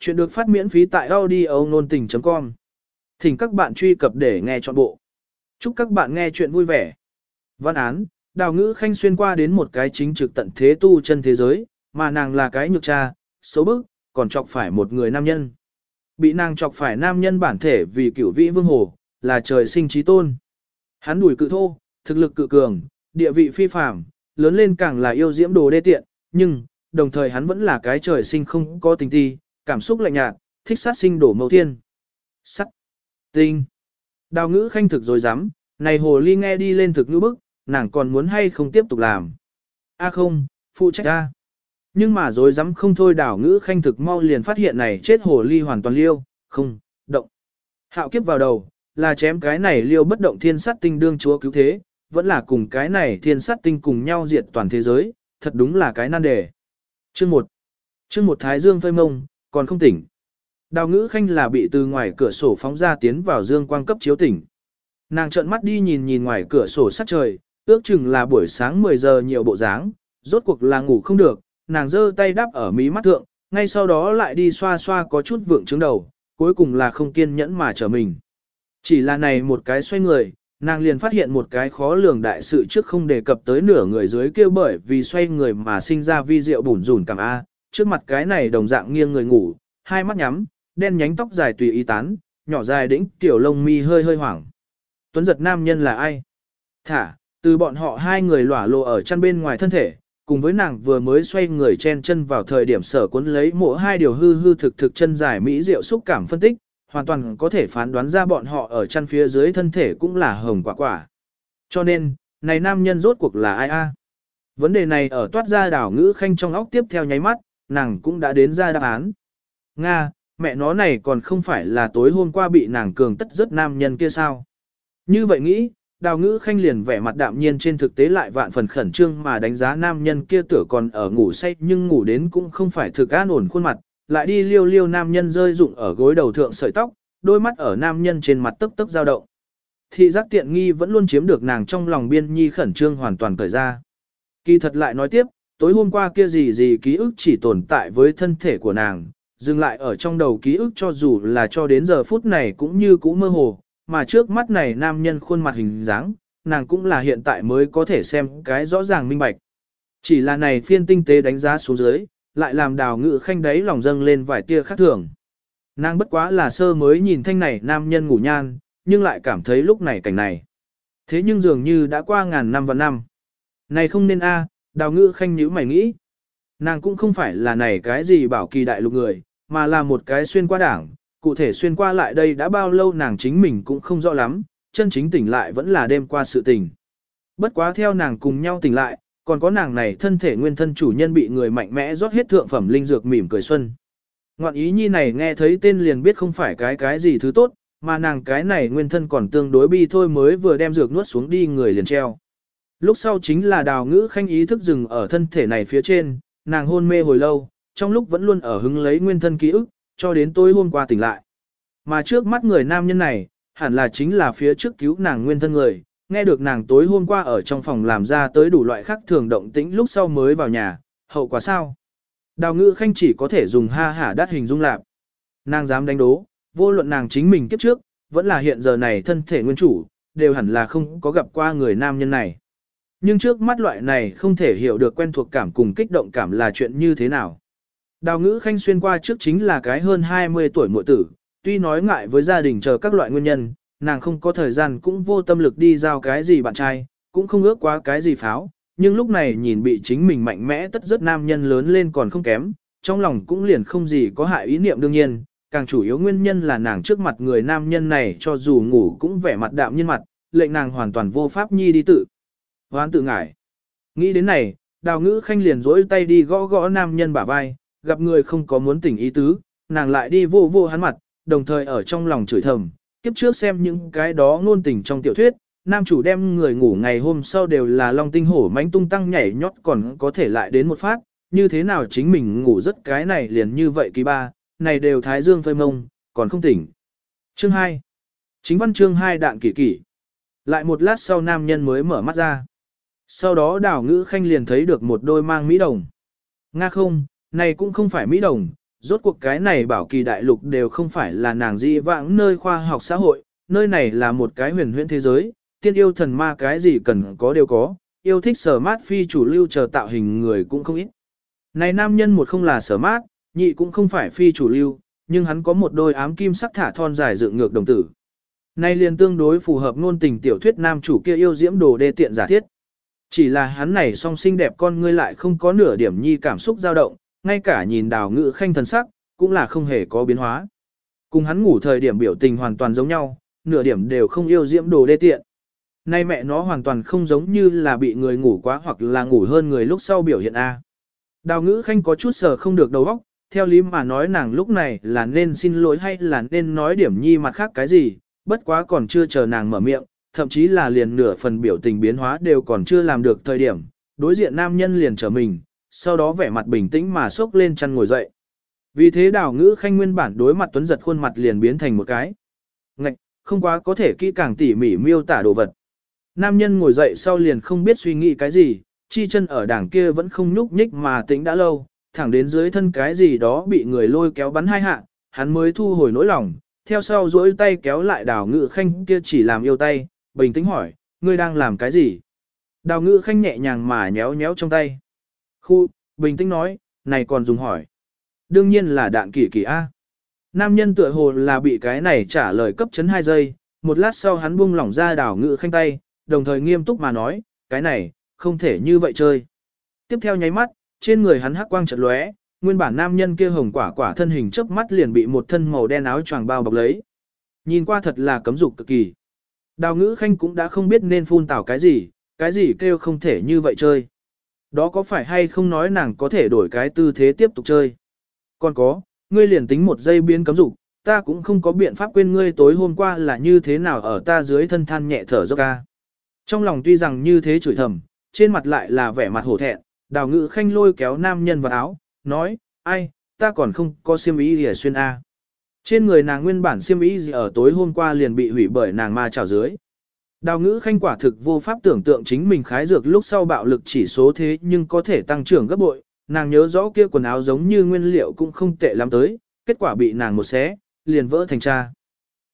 Chuyện được phát miễn phí tại audio nôn tình.com. Thỉnh các bạn truy cập để nghe trọn bộ. Chúc các bạn nghe chuyện vui vẻ. Văn án, đào ngữ khanh xuyên qua đến một cái chính trực tận thế tu chân thế giới, mà nàng là cái nhược cha, xấu bức, còn chọc phải một người nam nhân. Bị nàng chọc phải nam nhân bản thể vì cửu vĩ vương hồ, là trời sinh trí tôn. Hắn đuổi cự thô, thực lực cự cường, địa vị phi phàm, lớn lên càng là yêu diễm đồ đê tiện, nhưng, đồng thời hắn vẫn là cái trời sinh không có tình ti, cảm xúc lạnh nhạt, thích sát sinh đổ mâu thiên. Sắt. Tinh. Đào ngữ khanh thực rồi dám, này hồ ly nghe đi lên thực ngữ bức, nàng còn muốn hay không tiếp tục làm. A không, phụ trách A. Nhưng mà rồi dám không thôi đào ngữ khanh thực mau liền phát hiện này chết hồ ly hoàn toàn liêu, không, động. Hạo kiếp vào đầu, là chém cái này liêu bất động thiên sát tinh đương chúa cứu thế, vẫn là cùng cái này thiên sát tinh cùng nhau diệt toàn thế giới, thật đúng là cái nan đề. Chương 1 Chương 1 Thái Dương phơi mông, còn không tỉnh. Đào ngữ khanh là bị từ ngoài cửa sổ phóng ra tiến vào dương quang cấp chiếu tỉnh. Nàng trợn mắt đi nhìn nhìn ngoài cửa sổ sát trời, ước chừng là buổi sáng 10 giờ nhiều bộ dáng, rốt cuộc là ngủ không được, nàng giơ tay đắp ở mí mắt thượng, ngay sau đó lại đi xoa xoa có chút vượng trứng đầu, cuối cùng là không kiên nhẫn mà trở mình. Chỉ là này một cái xoay người, nàng liền phát hiện một cái khó lường đại sự trước không đề cập tới nửa người dưới kia bởi vì xoay người mà sinh ra vi diệu bùn rùn cảm A, trước mặt cái này đồng dạng nghiêng người ngủ, hai mắt nhắm, đen nhánh tóc dài tùy ý tán, nhỏ dài đĩnh, tiểu lông mi hơi hơi hoảng. Tuấn giật nam nhân là ai? Thả, từ bọn họ hai người lỏa lộ ở chân bên ngoài thân thể, cùng với nàng vừa mới xoay người chen chân vào thời điểm sở cuốn lấy mỗi hai điều hư hư thực thực chân dài mỹ diệu xúc cảm phân tích, hoàn toàn có thể phán đoán ra bọn họ ở chân phía dưới thân thể cũng là hồng quả quả. Cho nên, này nam nhân rốt cuộc là ai a? Vấn đề này ở toát ra đảo ngữ khanh trong óc tiếp theo nháy mắt, nàng cũng đã đến ra đáp án. Nga, mẹ nó này còn không phải là tối hôm qua bị nàng cường tất rất nam nhân kia sao? Như vậy nghĩ, đào ngữ khanh liền vẻ mặt đạm nhiên trên thực tế lại vạn phần khẩn trương mà đánh giá nam nhân kia tưởng còn ở ngủ say nhưng ngủ đến cũng không phải thực an ổn khuôn mặt, lại đi liêu liêu nam nhân rơi rụng ở gối đầu thượng sợi tóc, đôi mắt ở nam nhân trên mặt tức tức dao động. Thị giác tiện nghi vẫn luôn chiếm được nàng trong lòng biên nhi khẩn trương hoàn toàn cởi ra. Kỳ thật lại nói tiếp, tối hôm qua kia gì gì ký ức chỉ tồn tại với thân thể của nàng, dừng lại ở trong đầu ký ức cho dù là cho đến giờ phút này cũng như cũ mơ hồ, mà trước mắt này nam nhân khuôn mặt hình dáng, nàng cũng là hiện tại mới có thể xem cái rõ ràng minh bạch. Chỉ là này phiên tinh tế đánh giá xuống dưới, lại làm đào ngự khanh đấy lòng dâng lên vài tia khác thường. Nàng bất quá là sơ mới nhìn thanh này nam nhân ngủ nhan, nhưng lại cảm thấy lúc này cảnh này. Thế nhưng dường như đã qua ngàn năm và năm. Này không nên a, đào Ngư khanh nhíu mày nghĩ. Nàng cũng không phải là này cái gì bảo kỳ đại lục người, mà là một cái xuyên qua đảng, cụ thể xuyên qua lại đây đã bao lâu nàng chính mình cũng không rõ lắm, chân chính tỉnh lại vẫn là đêm qua sự tình. Bất quá theo nàng cùng nhau tỉnh lại, còn có nàng này thân thể nguyên thân chủ nhân bị người mạnh mẽ rót hết thượng phẩm linh dược mỉm cười xuân. Ngoạn ý nhi này nghe thấy tên liền biết không phải cái cái gì thứ tốt, mà nàng cái này nguyên thân còn tương đối bi thôi mới vừa đem dược nuốt xuống đi người liền treo. Lúc sau chính là đào ngữ khanh ý thức dừng ở thân thể này phía trên, nàng hôn mê hồi lâu, trong lúc vẫn luôn ở hứng lấy nguyên thân ký ức, cho đến tối hôm qua tỉnh lại. Mà trước mắt người nam nhân này, hẳn là chính là phía trước cứu nàng nguyên thân người, nghe được nàng tối hôm qua ở trong phòng làm ra tới đủ loại khác thường động tĩnh lúc sau mới vào nhà, hậu quả sao? Đào ngữ khanh chỉ có thể dùng ha hả đắt hình dung lạc. Nàng dám đánh đố, vô luận nàng chính mình kiếp trước, vẫn là hiện giờ này thân thể nguyên chủ, đều hẳn là không có gặp qua người nam nhân này. Nhưng trước mắt loại này không thể hiểu được quen thuộc cảm cùng kích động cảm là chuyện như thế nào. Đào ngữ khanh xuyên qua trước chính là cái hơn 20 tuổi muội tử, tuy nói ngại với gia đình chờ các loại nguyên nhân, nàng không có thời gian cũng vô tâm lực đi giao cái gì bạn trai, cũng không ước quá cái gì pháo, nhưng lúc này nhìn bị chính mình mạnh mẽ tất rất nam nhân lớn lên còn không kém, trong lòng cũng liền không gì có hại ý niệm đương nhiên, càng chủ yếu nguyên nhân là nàng trước mặt người nam nhân này cho dù ngủ cũng vẻ mặt đạm nhân mặt, lệnh nàng hoàn toàn vô pháp nhi đi tự. Hoán tự ngải, Nghĩ đến này, đào ngữ khanh liền rỗi tay đi gõ gõ nam nhân bả vai, gặp người không có muốn tỉnh ý tứ, nàng lại đi vô vô hắn mặt, đồng thời ở trong lòng chửi thầm, kiếp trước xem những cái đó ngôn tình trong tiểu thuyết, nam chủ đem người ngủ ngày hôm sau đều là long tinh hổ mánh tung tăng nhảy nhót còn có thể lại đến một phát, như thế nào chính mình ngủ rất cái này liền như vậy kỳ ba, này đều thái dương phơi mông, còn không tỉnh. Chương 2 Chính văn chương 2 đạn kỷ kỷ. Lại một lát sau nam nhân mới mở mắt ra. Sau đó đảo ngữ khanh liền thấy được một đôi mang mỹ đồng. Nga không, này cũng không phải mỹ đồng, rốt cuộc cái này bảo kỳ đại lục đều không phải là nàng di vãng nơi khoa học xã hội, nơi này là một cái huyền huyễn thế giới, tiên yêu thần ma cái gì cần có đều có, yêu thích sở mát phi chủ lưu chờ tạo hình người cũng không ít. Này nam nhân một không là sở mát, nhị cũng không phải phi chủ lưu, nhưng hắn có một đôi ám kim sắc thả thon dài dựng ngược đồng tử. Này liền tương đối phù hợp ngôn tình tiểu thuyết nam chủ kia yêu diễm đồ đê tiện giả thiết. Chỉ là hắn này song xinh đẹp con ngươi lại không có nửa điểm nhi cảm xúc dao động, ngay cả nhìn đào ngự khanh thần sắc, cũng là không hề có biến hóa. Cùng hắn ngủ thời điểm biểu tình hoàn toàn giống nhau, nửa điểm đều không yêu diễm đồ đê tiện. Nay mẹ nó hoàn toàn không giống như là bị người ngủ quá hoặc là ngủ hơn người lúc sau biểu hiện A. Đào ngữ khanh có chút sờ không được đầu óc, theo lý mà nói nàng lúc này là nên xin lỗi hay là nên nói điểm nhi mặt khác cái gì, bất quá còn chưa chờ nàng mở miệng, thậm chí là liền nửa phần biểu tình biến hóa đều còn chưa làm được thời điểm, đối diện nam nhân liền trở mình, sau đó vẻ mặt bình tĩnh mà sốc lên chăn ngồi dậy. Vì thế đào ngữ khanh nguyên bản đối mặt tuấn giật khuôn mặt liền biến thành một cái. Ngạch, không quá có thể kỹ càng tỉ mỉ miêu tả đồ vật. Nam nhân ngồi dậy sau liền không biết suy nghĩ cái gì, chi chân ở đảng kia vẫn không nhúc nhích mà tính đã lâu, thẳng đến dưới thân cái gì đó bị người lôi kéo bắn hai hạ, hắn mới thu hồi nỗi lòng, theo sau duỗi tay kéo lại đào ngự khanh kia chỉ làm yêu tay, bình tĩnh hỏi, ngươi đang làm cái gì? Đào ngự khanh nhẹ nhàng mà nhéo nhéo trong tay. Khu, bình tĩnh nói, này còn dùng hỏi. Đương nhiên là đạn kỳ kỳ A. Nam nhân tựa hồ là bị cái này trả lời cấp chấn hai giây, một lát sau hắn buông lỏng ra đảo ngự khanh tay, đồng thời nghiêm túc mà nói, cái này, không thể như vậy chơi. Tiếp theo nháy mắt, trên người hắn hắc quang chợt lóe, nguyên bản nam nhân kia hồng quả quả thân hình chớp mắt liền bị một thân màu đen áo choàng bao bọc lấy. Nhìn qua thật là cấm dục cực kỳ. Đào ngữ khanh cũng đã không biết nên phun tảo cái gì, cái gì kêu không thể như vậy chơi. Đó có phải hay không nói nàng có thể đổi cái tư thế tiếp tục chơi. Còn có, ngươi liền tính một giây biến cấm dục, ta cũng không có biện pháp quên ngươi tối hôm qua là như thế nào ở ta dưới thân than nhẹ thở dốc ca. Trong lòng tuy rằng như thế chửi thầm, trên mặt lại là vẻ mặt hổ thẹn, đào ngữ khanh lôi kéo nam nhân vào áo, nói, ai, ta còn không có xiêm ý gì xuyên A. Trên người nàng nguyên bản xiêm ý gì ở tối hôm qua liền bị hủy bởi nàng ma trào dưới. Đào ngữ khanh quả thực vô pháp tưởng tượng chính mình khái dược lúc sau bạo lực chỉ số thế nhưng có thể tăng trưởng gấp bội, nàng nhớ rõ kia quần áo giống như nguyên liệu cũng không tệ lắm tới, kết quả bị nàng một xé, liền vỡ thành cha.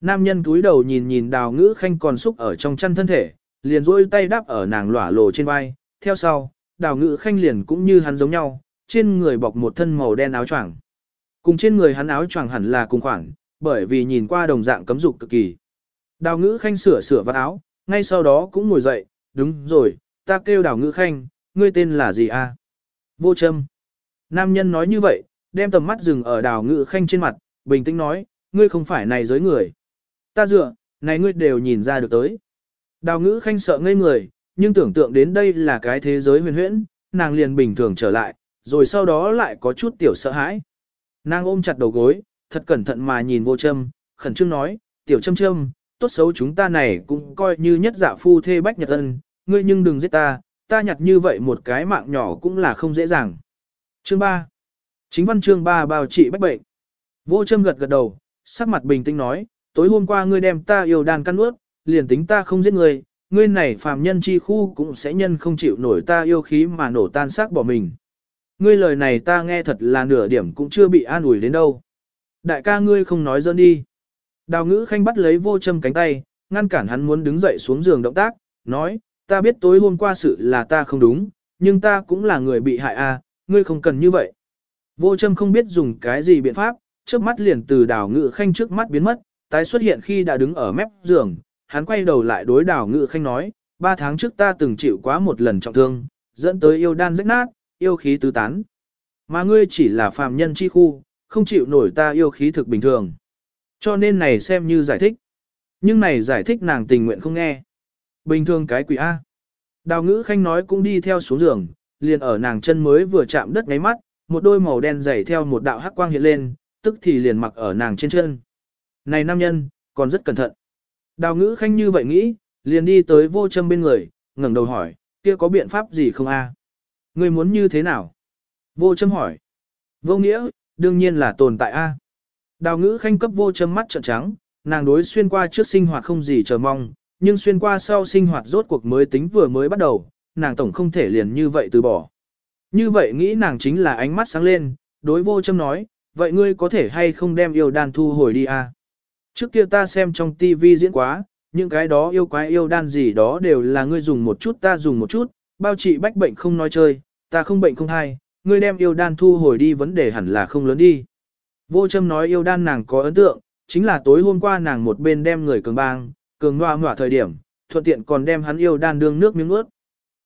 Nam nhân túi đầu nhìn nhìn đào ngữ khanh còn xúc ở trong chăn thân thể, liền rôi tay đáp ở nàng lỏa lồ trên vai, theo sau, đào ngữ khanh liền cũng như hắn giống nhau, trên người bọc một thân màu đen áo choàng. Cùng trên người hắn áo choàng hẳn là cùng khoảng, bởi vì nhìn qua đồng dạng cấm dục cực kỳ. Đào ngữ khanh sửa sửa vạt áo, ngay sau đó cũng ngồi dậy, đúng rồi, ta kêu đào ngữ khanh, ngươi tên là gì a? Vô châm. Nam nhân nói như vậy, đem tầm mắt dừng ở đào ngữ khanh trên mặt, bình tĩnh nói, ngươi không phải này giới người. Ta dựa, này ngươi đều nhìn ra được tới. Đào ngữ khanh sợ ngây người, nhưng tưởng tượng đến đây là cái thế giới huyền huyễn, nàng liền bình thường trở lại, rồi sau đó lại có chút tiểu sợ hãi. Nàng ôm chặt đầu gối, thật cẩn thận mà nhìn vô châm, khẩn trương nói, tiểu châm châm, tốt xấu chúng ta này cũng coi như nhất giả phu thê bách nhật ân, ngươi nhưng đừng giết ta, ta nhặt như vậy một cái mạng nhỏ cũng là không dễ dàng. Chương 3. Chính văn chương 3 bao trị bách bệnh. Vô châm gật gật đầu, sắc mặt bình tĩnh nói, tối hôm qua ngươi đem ta yêu đàn căn ướt, liền tính ta không giết ngươi, ngươi này phàm nhân chi khu cũng sẽ nhân không chịu nổi ta yêu khí mà nổ tan xác bỏ mình. Ngươi lời này ta nghe thật là nửa điểm cũng chưa bị an ủi đến đâu. Đại ca ngươi không nói dơn đi. Đào ngữ khanh bắt lấy vô châm cánh tay, ngăn cản hắn muốn đứng dậy xuống giường động tác, nói, ta biết tối hôm qua sự là ta không đúng, nhưng ta cũng là người bị hại a, à, ngươi không cần như vậy. Vô châm không biết dùng cái gì biện pháp, trước mắt liền từ đào ngữ khanh trước mắt biến mất, tái xuất hiện khi đã đứng ở mép giường, hắn quay đầu lại đối đào ngữ khanh nói, ba tháng trước ta từng chịu quá một lần trọng thương, dẫn tới yêu đan rách nát, yêu khí tứ tán. Mà ngươi chỉ là phàm nhân chi khu, không chịu nổi ta yêu khí thực bình thường. Cho nên này xem như giải thích. Nhưng này giải thích nàng tình nguyện không nghe. Bình thường cái quỷ A. Đào ngữ khanh nói cũng đi theo xuống giường, liền ở nàng chân mới vừa chạm đất ngáy mắt, một đôi màu đen dày theo một đạo hắc quang hiện lên, tức thì liền mặc ở nàng trên chân. Này nam nhân, còn rất cẩn thận. Đào ngữ khanh như vậy nghĩ, liền đi tới vô châm bên người, ngẩng đầu hỏi, kia có biện pháp gì không a? Ngươi muốn như thế nào? Vô châm hỏi. Vô nghĩa, đương nhiên là tồn tại a. Đào ngữ khanh cấp vô châm mắt trợn trắng, nàng đối xuyên qua trước sinh hoạt không gì chờ mong, nhưng xuyên qua sau sinh hoạt rốt cuộc mới tính vừa mới bắt đầu, nàng tổng không thể liền như vậy từ bỏ. Như vậy nghĩ nàng chính là ánh mắt sáng lên, đối vô châm nói, vậy ngươi có thể hay không đem yêu đan thu hồi đi à? Trước kia ta xem trong TV diễn quá, những cái đó yêu quái yêu đan gì đó đều là ngươi dùng một chút ta dùng một chút, bao trị bách bệnh không nói chơi, ta không bệnh không hay, ngươi đem yêu đan thu hồi đi vấn đề hẳn là không lớn đi. Vô châm nói yêu đan nàng có ấn tượng, chính là tối hôm qua nàng một bên đem người cường bang, cường ngoa ngoả thời điểm, thuận tiện còn đem hắn yêu đan đương nước miếng ướt.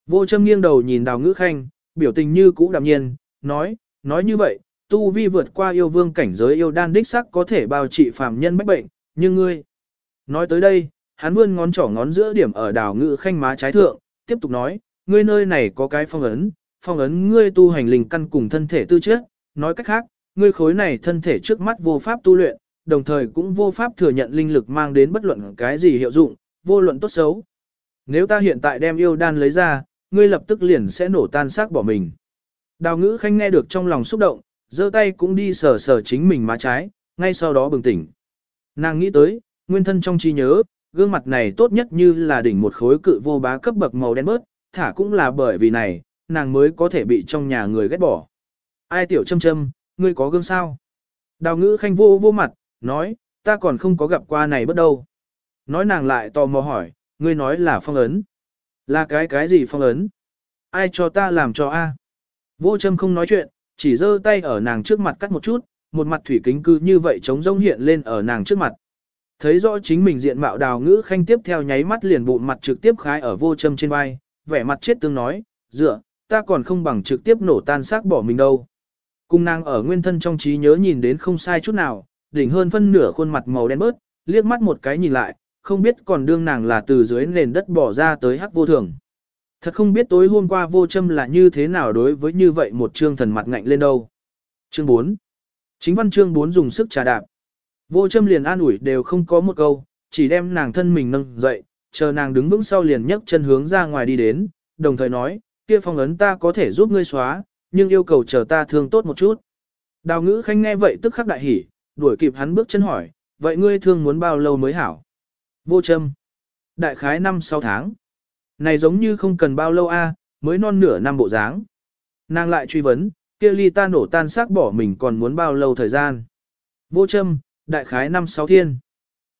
Vô châm nghiêng đầu nhìn đào ngữ khanh, biểu tình như cũ đạm nhiên, nói, nói như vậy, tu vi vượt qua yêu vương cảnh giới yêu đan đích sắc có thể bao trị phàm nhân bách bệnh, nhưng ngươi. Nói tới đây, hắn vươn ngón trỏ ngón giữa điểm ở đào ngữ khanh má trái thượng, tiếp tục nói, ngươi nơi này có cái phong ấn, phong ấn ngươi tu hành linh căn cùng thân thể tư chất, nói cách khác, ngươi khối này thân thể trước mắt vô pháp tu luyện, đồng thời cũng vô pháp thừa nhận linh lực mang đến bất luận cái gì hiệu dụng, vô luận tốt xấu. Nếu ta hiện tại đem yêu đan lấy ra, ngươi lập tức liền sẽ nổ tan xác bỏ mình. Đào ngữ khanh nghe được trong lòng xúc động, giơ tay cũng đi sờ sờ chính mình má trái, ngay sau đó bừng tỉnh. Nàng nghĩ tới, nguyên thân trong trí nhớ, gương mặt này tốt nhất như là đỉnh một khối cự vô bá cấp bậc màu đen bớt, thả cũng là bởi vì này, nàng mới có thể bị trong nhà người ghét bỏ. Ai tiểu châm châm, ngươi có gương sao? Đào ngữ khanh vô vô mặt, nói, ta còn không có gặp qua này bất đâu. Nói nàng lại tò mò hỏi, ngươi nói là phong ấn. Là cái cái gì phong ấn? Ai cho ta làm cho a? Vô châm không nói chuyện, chỉ giơ tay ở nàng trước mặt cắt một chút, một mặt thủy kính cư như vậy trống rông hiện lên ở nàng trước mặt. Thấy rõ chính mình diện mạo đào ngữ khanh tiếp theo nháy mắt liền bụng mặt trực tiếp khái ở vô châm trên vai, vẻ mặt chết tương nói, dựa, ta còn không bằng trực tiếp nổ tan xác bỏ mình đâu. Cung nàng ở nguyên thân trong trí nhớ nhìn đến không sai chút nào, đỉnh hơn phân nửa khuôn mặt màu đen bớt, liếc mắt một cái nhìn lại, không biết còn đương nàng là từ dưới nền đất bỏ ra tới hắc vô thường. Thật không biết tối hôm qua vô châm là như thế nào đối với như vậy một chương thần mặt ngạnh lên đâu. Chương 4 Chính văn chương 4 dùng sức trà đạp. Vô châm liền an ủi đều không có một câu, chỉ đem nàng thân mình nâng dậy, chờ nàng đứng vững sau liền nhấc chân hướng ra ngoài đi đến, đồng thời nói, kia phong ấn ta có thể giúp ngươi xóa, nhưng yêu cầu chờ ta thương tốt một chút. Đào ngữ khanh nghe vậy tức khắc đại hỉ, đuổi kịp hắn bước chân hỏi, vậy ngươi thương muốn bao lâu mới hảo? Vô châm. Đại khái 5-6 tháng. Này giống như không cần bao lâu a, mới non nửa năm bộ dáng. Nàng lại truy vấn, kia ly ta nổ tan xác bỏ mình còn muốn bao lâu thời gian. Vô châm, đại khái 5-6 thiên.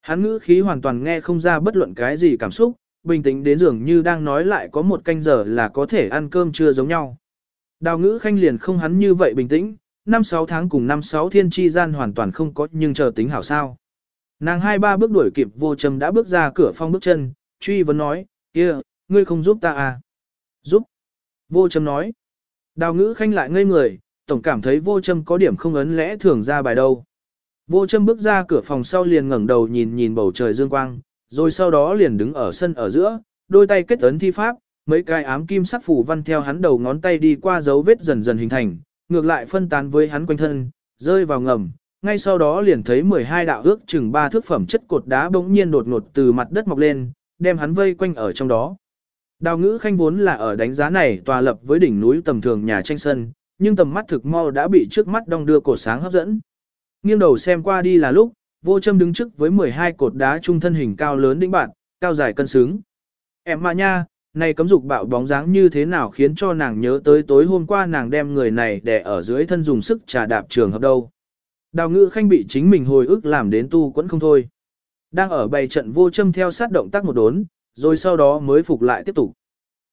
Hắn ngữ khí hoàn toàn nghe không ra bất luận cái gì cảm xúc, bình tĩnh đến dường như đang nói lại có một canh giờ là có thể ăn cơm trưa giống nhau. Đào ngữ khanh liền không hắn như vậy bình tĩnh, năm sáu tháng cùng năm sáu thiên chi gian hoàn toàn không có nhưng chờ tính hảo sao. Nàng hai ba bước đuổi kịp vô trầm đã bước ra cửa phong bước chân, truy vấn nói, kia, ngươi không giúp ta à? Giúp. Vô trầm nói. Đào ngữ khanh lại ngây người, tổng cảm thấy vô trầm có điểm không ấn lẽ thường ra bài đâu. Vô châm bước ra cửa phòng sau liền ngẩng đầu nhìn nhìn bầu trời dương quang, rồi sau đó liền đứng ở sân ở giữa, đôi tay kết ấn thi pháp, mấy cái ám kim sắc phủ văn theo hắn đầu ngón tay đi qua dấu vết dần dần hình thành, ngược lại phân tán với hắn quanh thân, rơi vào ngầm, ngay sau đó liền thấy 12 đạo ước chừng ba thước phẩm chất cột đá bỗng nhiên đột ngột từ mặt đất mọc lên, đem hắn vây quanh ở trong đó. Đào ngữ khanh vốn là ở đánh giá này tòa lập với đỉnh núi tầm thường nhà tranh sân, nhưng tầm mắt thực mau đã bị trước mắt đong đưa cổ sáng hấp dẫn. Nghiêng đầu xem qua đi là lúc, vô châm đứng trước với 12 cột đá trung thân hình cao lớn đỉnh bạn, cao dài cân xứng. Em mà nha, này cấm dục bạo bóng dáng như thế nào khiến cho nàng nhớ tới tối hôm qua nàng đem người này để ở dưới thân dùng sức trà đạp trường hợp đâu. Đào ngữ khanh bị chính mình hồi ức làm đến tu quẫn không thôi. Đang ở bày trận vô châm theo sát động tác một đốn, rồi sau đó mới phục lại tiếp tục.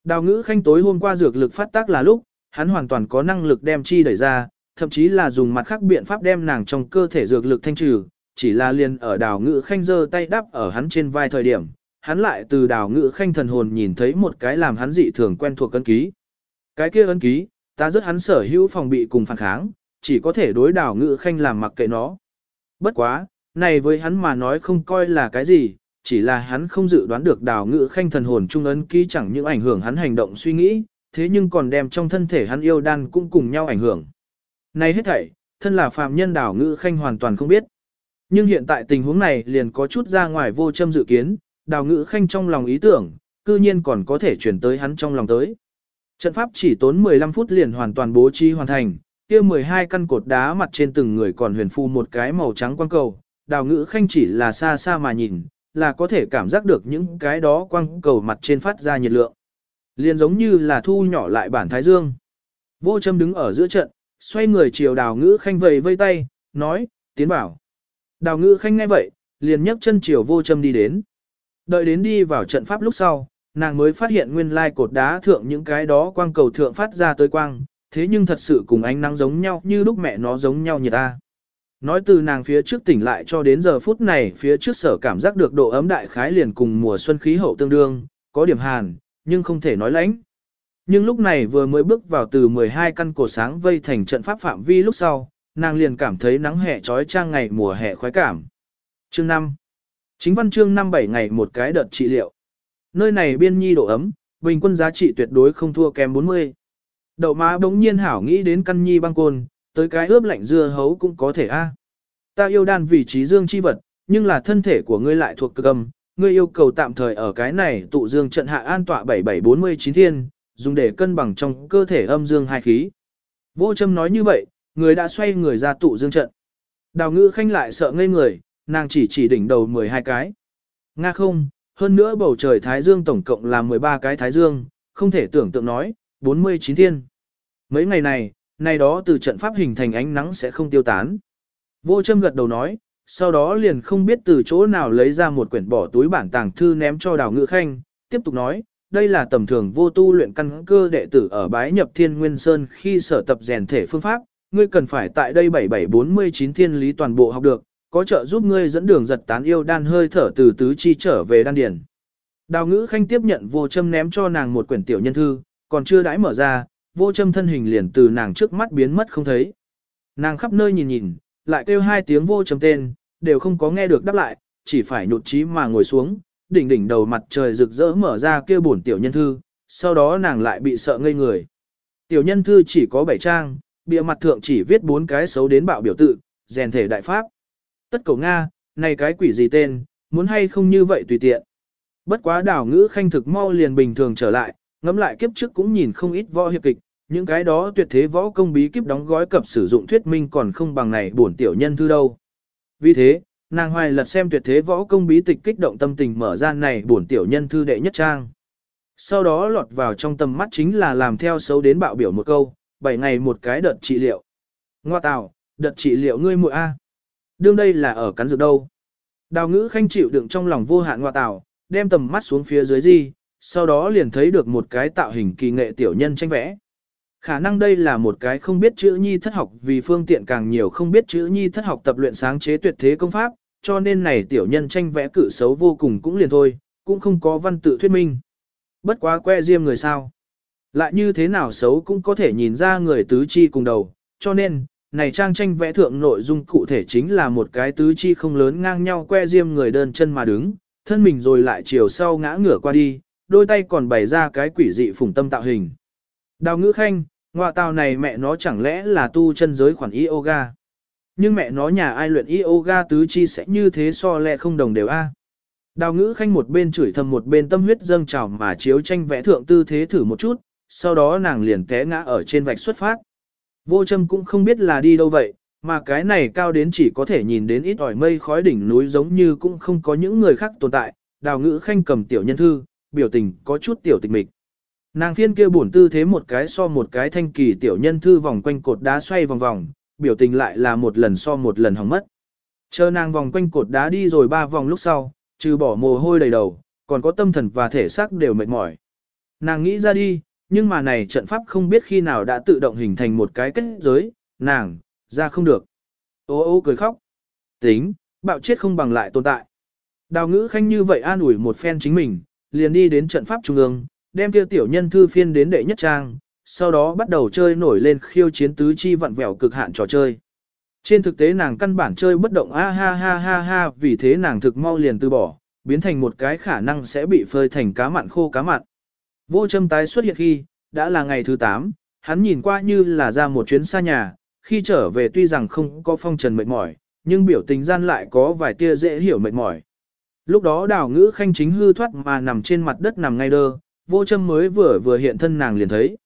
Đào ngữ khanh tối hôm qua dược lực phát tác là lúc, hắn hoàn toàn có năng lực đem chi đẩy ra, thậm chí là dùng mặt khác biện pháp đem nàng trong cơ thể dược lực thanh trừ, chỉ là liền ở đào ngự khanh giơ tay đắp ở hắn trên vai thời điểm, hắn lại từ đào ngự khanh thần hồn nhìn thấy một cái làm hắn dị thường quen thuộc ấn ký. Cái kia ấn ký, ta rất hắn sở hữu phòng bị cùng phản kháng, chỉ có thể đối đào ngự khanh làm mặc kệ nó. Bất quá, này với hắn mà nói không coi là cái gì, chỉ là hắn không dự đoán được đào ngự khanh thần hồn trung ấn ký chẳng những ảnh hưởng hắn hành động suy nghĩ, thế nhưng còn đem trong thân thể hắn yêu đan cũng cùng nhau ảnh hưởng. Này hết thảy, thân là phàm nhân đào ngữ khanh hoàn toàn không biết. Nhưng hiện tại tình huống này liền có chút ra ngoài vô châm dự kiến, đào ngữ khanh trong lòng ý tưởng, cư nhiên còn có thể chuyển tới hắn trong lòng tới. Trận pháp chỉ tốn 15 phút liền hoàn toàn bố trí hoàn thành, kia 12 căn cột đá mặt trên từng người còn huyền phu một cái màu trắng quang cầu, đào ngữ khanh chỉ là xa xa mà nhìn, là có thể cảm giác được những cái đó quang cầu mặt trên phát ra nhiệt lượng. Liền giống như là thu nhỏ lại bản thái dương. Vô châm đứng ở giữa trận, xoay người chiều đào ngữ khanh vầy vây tay, nói, tiến bảo. Đào ngữ khanh nghe vậy, liền nhấc chân chiều vô châm đi đến. Đợi đến đi vào trận pháp lúc sau, nàng mới phát hiện nguyên lai cột đá thượng những cái đó quang cầu thượng phát ra tới quang, thế nhưng thật sự cùng ánh nắng giống nhau như lúc mẹ nó giống nhau như ta. Nói từ nàng phía trước tỉnh lại cho đến giờ phút này phía trước sở cảm giác được độ ấm đại khái liền cùng mùa xuân khí hậu tương đương, có điểm hàn, nhưng không thể nói lãnh nhưng lúc này vừa mới bước vào từ 12 căn cổ sáng vây thành trận pháp phạm vi lúc sau, nàng liền cảm thấy nắng hè trói trang ngày mùa hè khoái cảm. Chương 5 Chính văn chương năm bảy ngày một cái đợt trị liệu. Nơi này biên nhi độ ấm, bình quân giá trị tuyệt đối không thua kém 40. Đậu má bỗng nhiên hảo nghĩ đến căn nhi băng côn, tới cái ướp lạnh dưa hấu cũng có thể a. Ta yêu đan vị trí dương chi vật, nhưng là thân thể của ngươi lại thuộc cực âm, ngươi yêu cầu tạm thời ở cái này tụ dương trận hạ an tọa 7749 thiên, dùng để cân bằng trong cơ thể âm dương hai khí. Vô châm nói như vậy, người đã xoay người ra tụ dương trận. Đào ngữ khanh lại sợ ngây người, nàng chỉ chỉ đỉnh đầu 12 cái. Nga không, hơn nữa bầu trời Thái Dương tổng cộng là 13 cái Thái Dương, không thể tưởng tượng nói, 49 thiên. Mấy ngày này, này đó từ trận pháp hình thành ánh nắng sẽ không tiêu tán. Vô châm gật đầu nói, sau đó liền không biết từ chỗ nào lấy ra một quyển bỏ túi bản tàng thư ném cho đào ngữ khanh, tiếp tục nói, đây là tầm thường vô tu luyện căn cơ đệ tử ở bái nhập thiên nguyên sơn khi sở tập rèn thể phương pháp, ngươi cần phải tại đây 7749 thiên lý toàn bộ học được, có trợ giúp ngươi dẫn đường giật tán yêu đan hơi thở từ tứ chi trở về đan điển. Đào ngữ khanh tiếp nhận vô châm ném cho nàng một quyển tiểu nhân thư, còn chưa đãi mở ra, vô châm thân hình liền từ nàng trước mắt biến mất không thấy. Nàng khắp nơi nhìn nhìn, lại kêu hai tiếng vô châm tên, đều không có nghe được đáp lại, chỉ phải nhụt chí mà ngồi xuống, đỉnh đỉnh đầu mặt trời rực rỡ mở ra kia bổn tiểu nhân thư, sau đó nàng lại bị sợ ngây người. Tiểu nhân thư chỉ có 7 trang, bìa mặt thượng chỉ viết bốn cái xấu đến bạo biểu tự, rèn thể đại pháp. Tất cầu Nga, này cái quỷ gì tên, muốn hay không như vậy tùy tiện. Bất quá đảo ngữ khanh thực mau liền bình thường trở lại, ngẫm lại kiếp trước cũng nhìn không ít võ hiệp kịch, những cái đó tuyệt thế võ công bí kíp đóng gói cập sử dụng thuyết minh còn không bằng này bổn tiểu nhân thư đâu. Vì thế, nàng hoài lật xem tuyệt thế võ công bí tịch kích động tâm tình mở ra này bổn tiểu nhân thư đệ nhất trang. Sau đó lọt vào trong tầm mắt chính là làm theo xấu đến bạo biểu một câu, 7 ngày một cái đợt trị liệu. Ngoa tào, đợt trị liệu ngươi muội A. Đương đây là ở cắn dược đâu. Đào ngữ khanh chịu đựng trong lòng vô hạn ngoa tào, đem tầm mắt xuống phía dưới gì, sau đó liền thấy được một cái tạo hình kỳ nghệ tiểu nhân tranh vẽ. Khả năng đây là một cái không biết chữ nhi thất học vì phương tiện càng nhiều không biết chữ nhi thất học tập luyện sáng chế tuyệt thế công pháp, cho nên này tiểu nhân tranh vẽ cử xấu vô cùng cũng liền thôi, cũng không có văn tự thuyết minh. Bất quá que diêm người sao. Lại như thế nào xấu cũng có thể nhìn ra người tứ chi cùng đầu, cho nên, này trang tranh vẽ thượng nội dung cụ thể chính là một cái tứ chi không lớn ngang nhau que diêm người đơn chân mà đứng, thân mình rồi lại chiều sau ngã ngửa qua đi, đôi tay còn bày ra cái quỷ dị phủng tâm tạo hình. Đào ngữ khanh, ngọa tàu này mẹ nó chẳng lẽ là tu chân giới khoản yoga. Nhưng mẹ nó nhà ai luyện yoga tứ chi sẽ như thế so lẹ không đồng đều a. Đào ngữ khanh một bên chửi thầm một bên tâm huyết dâng trào mà chiếu tranh vẽ thượng tư thế thử một chút, sau đó nàng liền té ngã ở trên vạch xuất phát. Vô châm cũng không biết là đi đâu vậy, mà cái này cao đến chỉ có thể nhìn đến ít ỏi mây khói đỉnh núi giống như cũng không có những người khác tồn tại, đào ngữ khanh cầm tiểu nhân thư, biểu tình có chút tiểu tịch mịch. Nàng phiên kia bổn tư thế một cái so một cái thanh kỳ tiểu nhân thư vòng quanh cột đá xoay vòng vòng, biểu tình lại là một lần so một lần hỏng mất. Chờ nàng vòng quanh cột đá đi rồi ba vòng lúc sau, trừ bỏ mồ hôi đầy đầu, còn có tâm thần và thể xác đều mệt mỏi. Nàng nghĩ ra đi, nhưng mà này trận pháp không biết khi nào đã tự động hình thành một cái kết giới, nàng, ra không được. Ô ô cười khóc. Tính, bạo chết không bằng lại tồn tại. Đào ngữ khanh như vậy an ủi một phen chính mình, liền đi đến trận pháp trung ương, đem kia tiểu nhân thư phiên đến đệ nhất trang, sau đó bắt đầu chơi nổi lên khiêu chiến tứ chi vặn vẹo cực hạn trò chơi. Trên thực tế nàng căn bản chơi bất động a ha ha ha ha vì thế nàng thực mau liền từ bỏ, biến thành một cái khả năng sẽ bị phơi thành cá mặn khô cá mặn. Vô châm tái xuất hiện khi, đã là ngày thứ 8, hắn nhìn qua như là ra một chuyến xa nhà, khi trở về tuy rằng không có phong trần mệt mỏi, nhưng biểu tình gian lại có vài tia dễ hiểu mệt mỏi. Lúc đó đào ngữ khanh chính hư thoát mà nằm trên mặt đất nằm ngay đơ, vô châm mới vừa vừa hiện thân nàng liền thấy.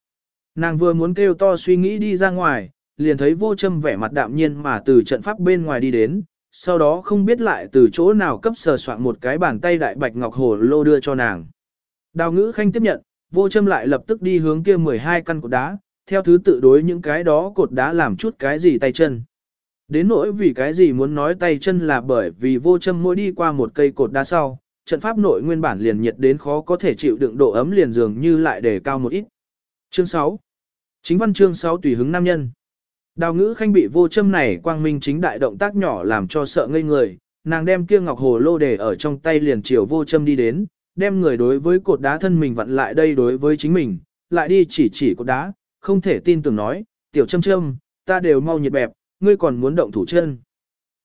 Nàng vừa muốn kêu to suy nghĩ đi ra ngoài, liền thấy vô châm vẻ mặt đạm nhiên mà từ trận pháp bên ngoài đi đến, sau đó không biết lại từ chỗ nào cấp sờ soạn một cái bàn tay đại bạch ngọc hồ lô đưa cho nàng. Đào ngữ khanh tiếp nhận, vô châm lại lập tức đi hướng kia 12 căn cột đá, theo thứ tự đối những cái đó cột đá làm chút cái gì tay chân. Đến nỗi vì cái gì muốn nói tay chân là bởi vì vô châm mỗi đi qua một cây cột đá sau, trận pháp nội nguyên bản liền nhiệt đến khó có thể chịu đựng độ ấm liền dường như lại đề cao một ít. Chương 6 Chính văn chương 6 tùy hứng nam nhân. Đào ngữ khanh bị vô châm này quang minh chính đại động tác nhỏ làm cho sợ ngây người, nàng đem kia ngọc hồ lô để ở trong tay liền chiều vô châm đi đến, đem người đối với cột đá thân mình vặn lại đây đối với chính mình, lại đi chỉ chỉ cột đá, không thể tin tưởng nói, tiểu châm châm, ta đều mau nhiệt bẹp, ngươi còn muốn động thủ chân.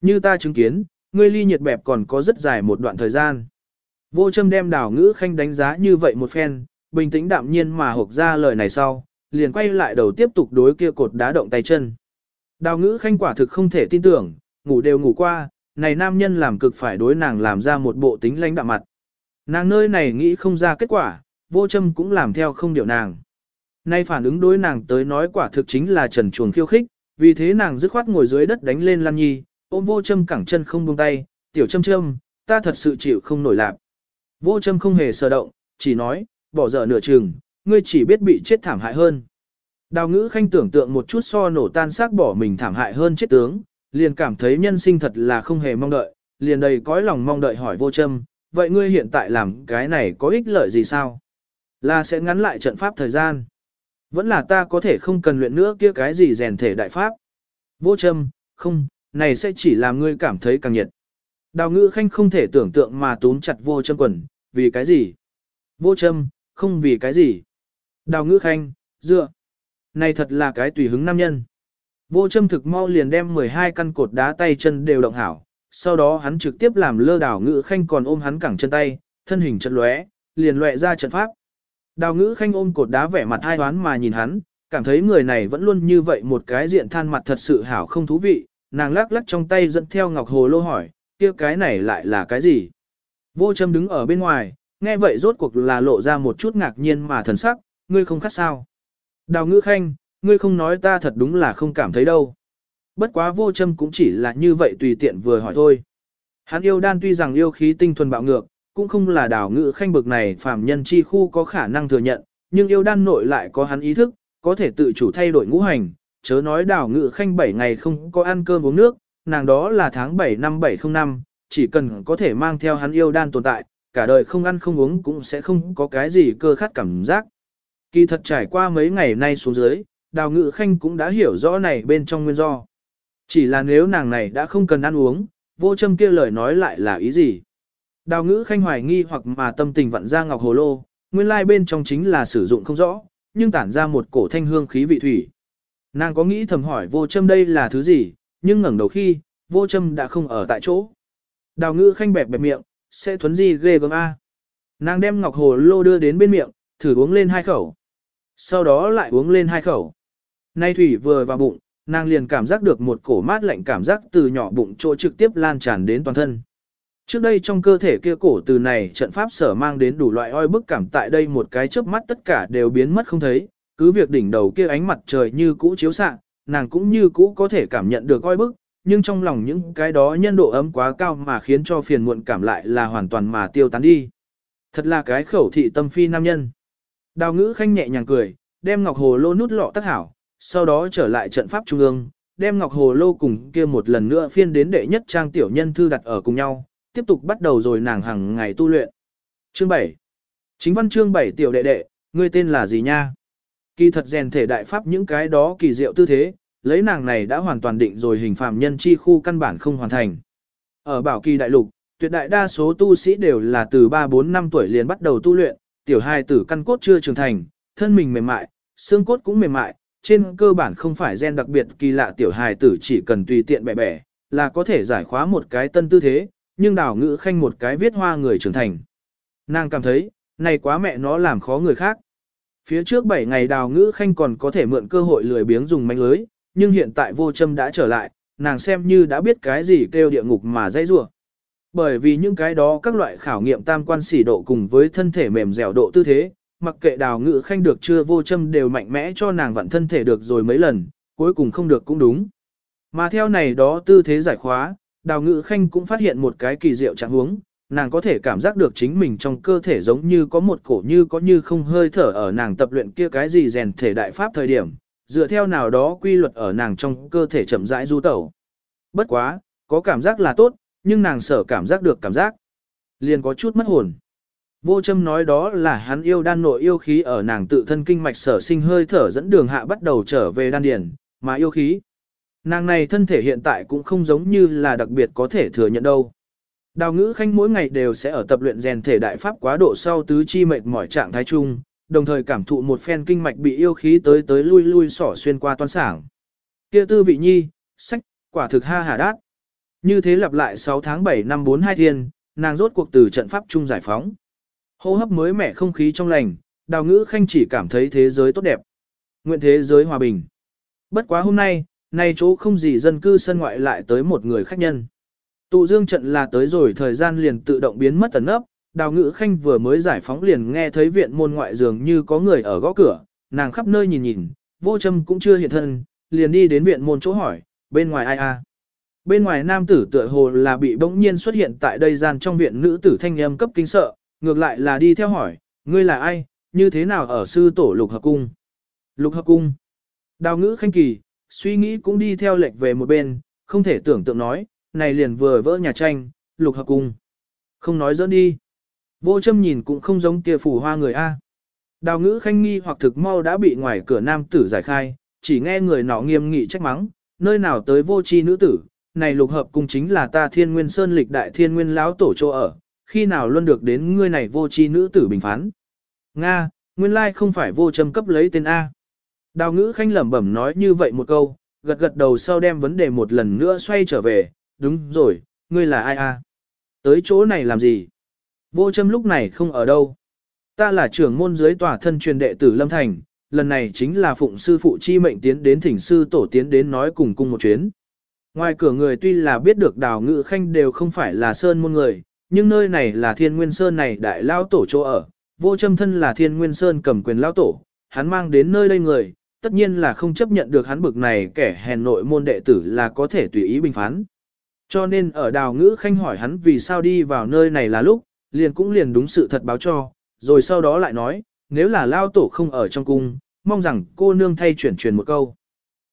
Như ta chứng kiến, ngươi ly nhiệt bẹp còn có rất dài một đoạn thời gian. Vô châm đem đào ngữ khanh đánh giá như vậy một phen, bình tĩnh đạm nhiên mà hộp ra lời này sau, liền quay lại đầu tiếp tục đối kia cột đá động tay chân. Đào ngữ khanh quả thực không thể tin tưởng, ngủ đều ngủ qua, này nam nhân làm cực phải đối nàng làm ra một bộ tính lãnh đạm mặt. Nàng nơi này nghĩ không ra kết quả, vô châm cũng làm theo không điều nàng. Nay phản ứng đối nàng tới nói quả thực chính là trần chuồng khiêu khích, vì thế nàng dứt khoát ngồi dưới đất đánh lên Lan Nhi, ôm vô châm cẳng chân không buông tay, tiểu châm châm, ta thật sự chịu không nổi lạc. Vô châm không hề sợ động, chỉ nói, bỏ dở nửa chừng, ngươi chỉ biết bị chết thảm hại hơn. Đào ngữ khanh tưởng tượng một chút so nổ tan xác bỏ mình thảm hại hơn chết tướng, liền cảm thấy nhân sinh thật là không hề mong đợi, liền đầy cõi lòng mong đợi hỏi vô châm, vậy ngươi hiện tại làm cái này có ích lợi gì sao? Là sẽ ngắn lại trận pháp thời gian. Vẫn là ta có thể không cần luyện nữa kia cái gì rèn thể đại pháp. Vô châm, không, này sẽ chỉ làm ngươi cảm thấy càng nhiệt. Đào ngữ khanh không thể tưởng tượng mà túm chặt vô châm quần, vì cái gì? Vô châm, không vì cái gì? Đào ngữ khanh, dựa. Này thật là cái tùy hứng nam nhân. Vô châm thực mau liền đem 12 căn cột đá tay chân đều động hảo, sau đó hắn trực tiếp làm lơ đào ngữ khanh còn ôm hắn cẳng chân tay, thân hình trận lóe, liền lóe ra trận pháp. Đào ngữ khanh ôm cột đá vẻ mặt hai đoán mà nhìn hắn, cảm thấy người này vẫn luôn như vậy một cái diện than mặt thật sự hảo không thú vị, nàng lắc lắc trong tay dẫn theo ngọc hồ lô hỏi, kia cái này lại là cái gì? Vô châm đứng ở bên ngoài, nghe vậy rốt cuộc là lộ ra một chút ngạc nhiên mà thần sắc, ngươi không khát sao. Đào ngữ khanh, ngươi không nói ta thật đúng là không cảm thấy đâu. Bất quá vô châm cũng chỉ là như vậy tùy tiện vừa hỏi thôi. Hắn yêu đan tuy rằng yêu khí tinh thuần bạo ngược, cũng không là đào ngữ khanh bực này phàm nhân chi khu có khả năng thừa nhận, nhưng yêu đan nội lại có hắn ý thức, có thể tự chủ thay đổi ngũ hành, chớ nói đào ngữ khanh 7 ngày không có ăn cơm uống nước, nàng đó là tháng 7 năm 705, chỉ cần có thể mang theo hắn yêu đan tồn tại, cả đời không ăn không uống cũng sẽ không có cái gì cơ khát cảm giác. Kỳ thật trải qua mấy ngày nay xuống dưới, đào ngự khanh cũng đã hiểu rõ này bên trong nguyên do. Chỉ là nếu nàng này đã không cần ăn uống, vô châm kia lời nói lại là ý gì? Đào ngữ khanh hoài nghi hoặc mà tâm tình vặn ra ngọc hồ lô, nguyên lai bên trong chính là sử dụng không rõ, nhưng tản ra một cổ thanh hương khí vị thủy. Nàng có nghĩ thầm hỏi vô châm đây là thứ gì, nhưng ngẩng đầu khi, vô châm đã không ở tại chỗ. Đào ngữ khanh bẹp bẹp miệng, sẽ thuấn gì ghê gớm A. Nàng đem ngọc hồ lô đưa đến bên miệng, thử uống lên hai khẩu. Sau đó lại uống lên hai khẩu. Nay thủy vừa vào bụng, nàng liền cảm giác được một cổ mát lạnh cảm giác từ nhỏ bụng chỗ trực tiếp lan tràn đến toàn thân. Trước đây trong cơ thể kia cổ từ này trận pháp sở mang đến đủ loại oi bức cảm tại đây một cái chớp mắt tất cả đều biến mất không thấy, cứ việc đỉnh đầu kia ánh mặt trời như cũ chiếu xạ, nàng cũng như cũ có thể cảm nhận được coi bức, nhưng trong lòng những cái đó nhân độ ấm quá cao mà khiến cho phiền muộn cảm lại là hoàn toàn mà tiêu tán đi. Thật là cái khẩu thị tâm phi nam nhân. Đào ngữ khanh nhẹ nhàng cười, đem ngọc hồ lô nút lọ tắc hảo, sau đó trở lại trận pháp trung ương, đem ngọc hồ lô cùng kia một lần nữa phiên đến đệ nhất trang tiểu nhân thư đặt ở cùng nhau, tiếp tục bắt đầu rồi nàng hàng ngày tu luyện. Chương 7 Chính văn chương 7 tiểu đệ đệ, ngươi tên là gì nha? Kỳ thật rèn thể đại pháp những cái đó kỳ diệu tư thế, lấy nàng này đã hoàn toàn định rồi hình phạm nhân chi khu căn bản không hoàn thành. Ở bảo kỳ đại lục, tuyệt đại đa số tu sĩ đều là từ 3-4 năm tuổi liền bắt đầu tu luyện, tiểu hài tử căn cốt chưa trưởng thành, thân mình mềm mại, xương cốt cũng mềm mại, trên cơ bản không phải gen đặc biệt kỳ lạ tiểu hài tử chỉ cần tùy tiện bẻ bẻ, là có thể giải khóa một cái tân tư thế, nhưng đào ngữ khanh một cái viết hoa người trưởng thành. Nàng cảm thấy, này quá mẹ nó làm khó người khác. Phía trước 7 ngày đào ngữ khanh còn có thể mượn cơ hội lười biếng dùng manh lưới, nhưng hiện tại vô châm đã trở lại, nàng xem như đã biết cái gì kêu địa ngục mà dây rủa bởi vì những cái đó các loại khảo nghiệm tam quan xỉ độ cùng với thân thể mềm dẻo độ tư thế, mặc kệ đào ngữ khanh được chưa vô châm đều mạnh mẽ cho nàng vặn thân thể được rồi mấy lần, cuối cùng không được cũng đúng. Mà theo này đó tư thế giải khóa, đào ngữ khanh cũng phát hiện một cái kỳ diệu trạng huống, nàng có thể cảm giác được chính mình trong cơ thể giống như có một cổ như có như không hơi thở ở nàng tập luyện kia cái gì rèn thể đại pháp thời điểm, dựa theo nào đó quy luật ở nàng trong cơ thể chậm rãi du tẩu. Bất quá, có cảm giác là tốt, nhưng nàng sở cảm giác được cảm giác. Liền có chút mất hồn. Vô châm nói đó là hắn yêu đan nội yêu khí ở nàng tự thân kinh mạch sở sinh hơi thở dẫn đường hạ bắt đầu trở về đan điển, mà yêu khí. Nàng này thân thể hiện tại cũng không giống như là đặc biệt có thể thừa nhận đâu. Đào ngữ khanh mỗi ngày đều sẽ ở tập luyện rèn thể đại pháp quá độ sau tứ chi mệt mỏi trạng thái chung, đồng thời cảm thụ một phen kinh mạch bị yêu khí tới tới lui lui sỏ xuyên qua toan sảng. Kia tư vị nhi, sách, quả thực ha hà đát. Như thế lặp lại 6 tháng 7 năm 42 thiên, nàng rốt cuộc từ trận pháp chung giải phóng. Hô hấp mới mẻ không khí trong lành, đào ngữ khanh chỉ cảm thấy thế giới tốt đẹp. Nguyện thế giới hòa bình. Bất quá hôm nay, nay chỗ không gì dân cư sân ngoại lại tới một người khách nhân. Tụ dương trận là tới rồi thời gian liền tự động biến mất tần ấp, đào ngữ khanh vừa mới giải phóng liền nghe thấy viện môn ngoại dường như có người ở gõ cửa, nàng khắp nơi nhìn nhìn, vô châm cũng chưa hiện thân, liền đi đến viện môn chỗ hỏi, bên ngoài ai a? Bên ngoài nam tử tựa hồ là bị bỗng nhiên xuất hiện tại đây gian trong viện nữ tử thanh âm cấp kinh sợ, ngược lại là đi theo hỏi, ngươi là ai, như thế nào ở sư tổ lục hợp cung? Lục hợp cung. Đào ngữ khanh kỳ, suy nghĩ cũng đi theo lệch về một bên, không thể tưởng tượng nói, này liền vừa vỡ nhà tranh, lục hợp cung. Không nói dẫn đi. Vô châm nhìn cũng không giống kia phủ hoa người A. Đào ngữ khanh nghi hoặc thực mau đã bị ngoài cửa nam tử giải khai, chỉ nghe người nọ nghiêm nghị trách mắng, nơi nào tới vô chi nữ tử, này lục hợp cung chính là ta thiên nguyên sơn lịch đại thiên nguyên lão tổ chỗ ở, khi nào luôn được đến ngươi này vô chi nữ tử bình phán. Nga, nguyên lai không phải vô châm cấp lấy tên A. Đào ngữ khanh lẩm bẩm nói như vậy một câu, gật gật đầu sau đem vấn đề một lần nữa xoay trở về, đúng rồi, ngươi là ai A? Tới chỗ này làm gì? Vô châm lúc này không ở đâu. Ta là trưởng môn dưới tòa thân truyền đệ tử Lâm Thành, lần này chính là phụng sư phụ chi mệnh tiến đến thỉnh sư tổ tiến đến nói cùng cung một chuyến. Ngoài cửa người tuy là biết được đào ngự khanh đều không phải là sơn môn người, nhưng nơi này là thiên nguyên sơn này đại lao tổ chỗ ở, vô châm thân là thiên nguyên sơn cầm quyền lao tổ, hắn mang đến nơi đây người, tất nhiên là không chấp nhận được hắn bực này kẻ hèn nội môn đệ tử là có thể tùy ý bình phán. Cho nên ở đào ngữ khanh hỏi hắn vì sao đi vào nơi này là lúc, liền cũng liền đúng sự thật báo cho, rồi sau đó lại nói, nếu là lao tổ không ở trong cung, mong rằng cô nương thay chuyển truyền một câu.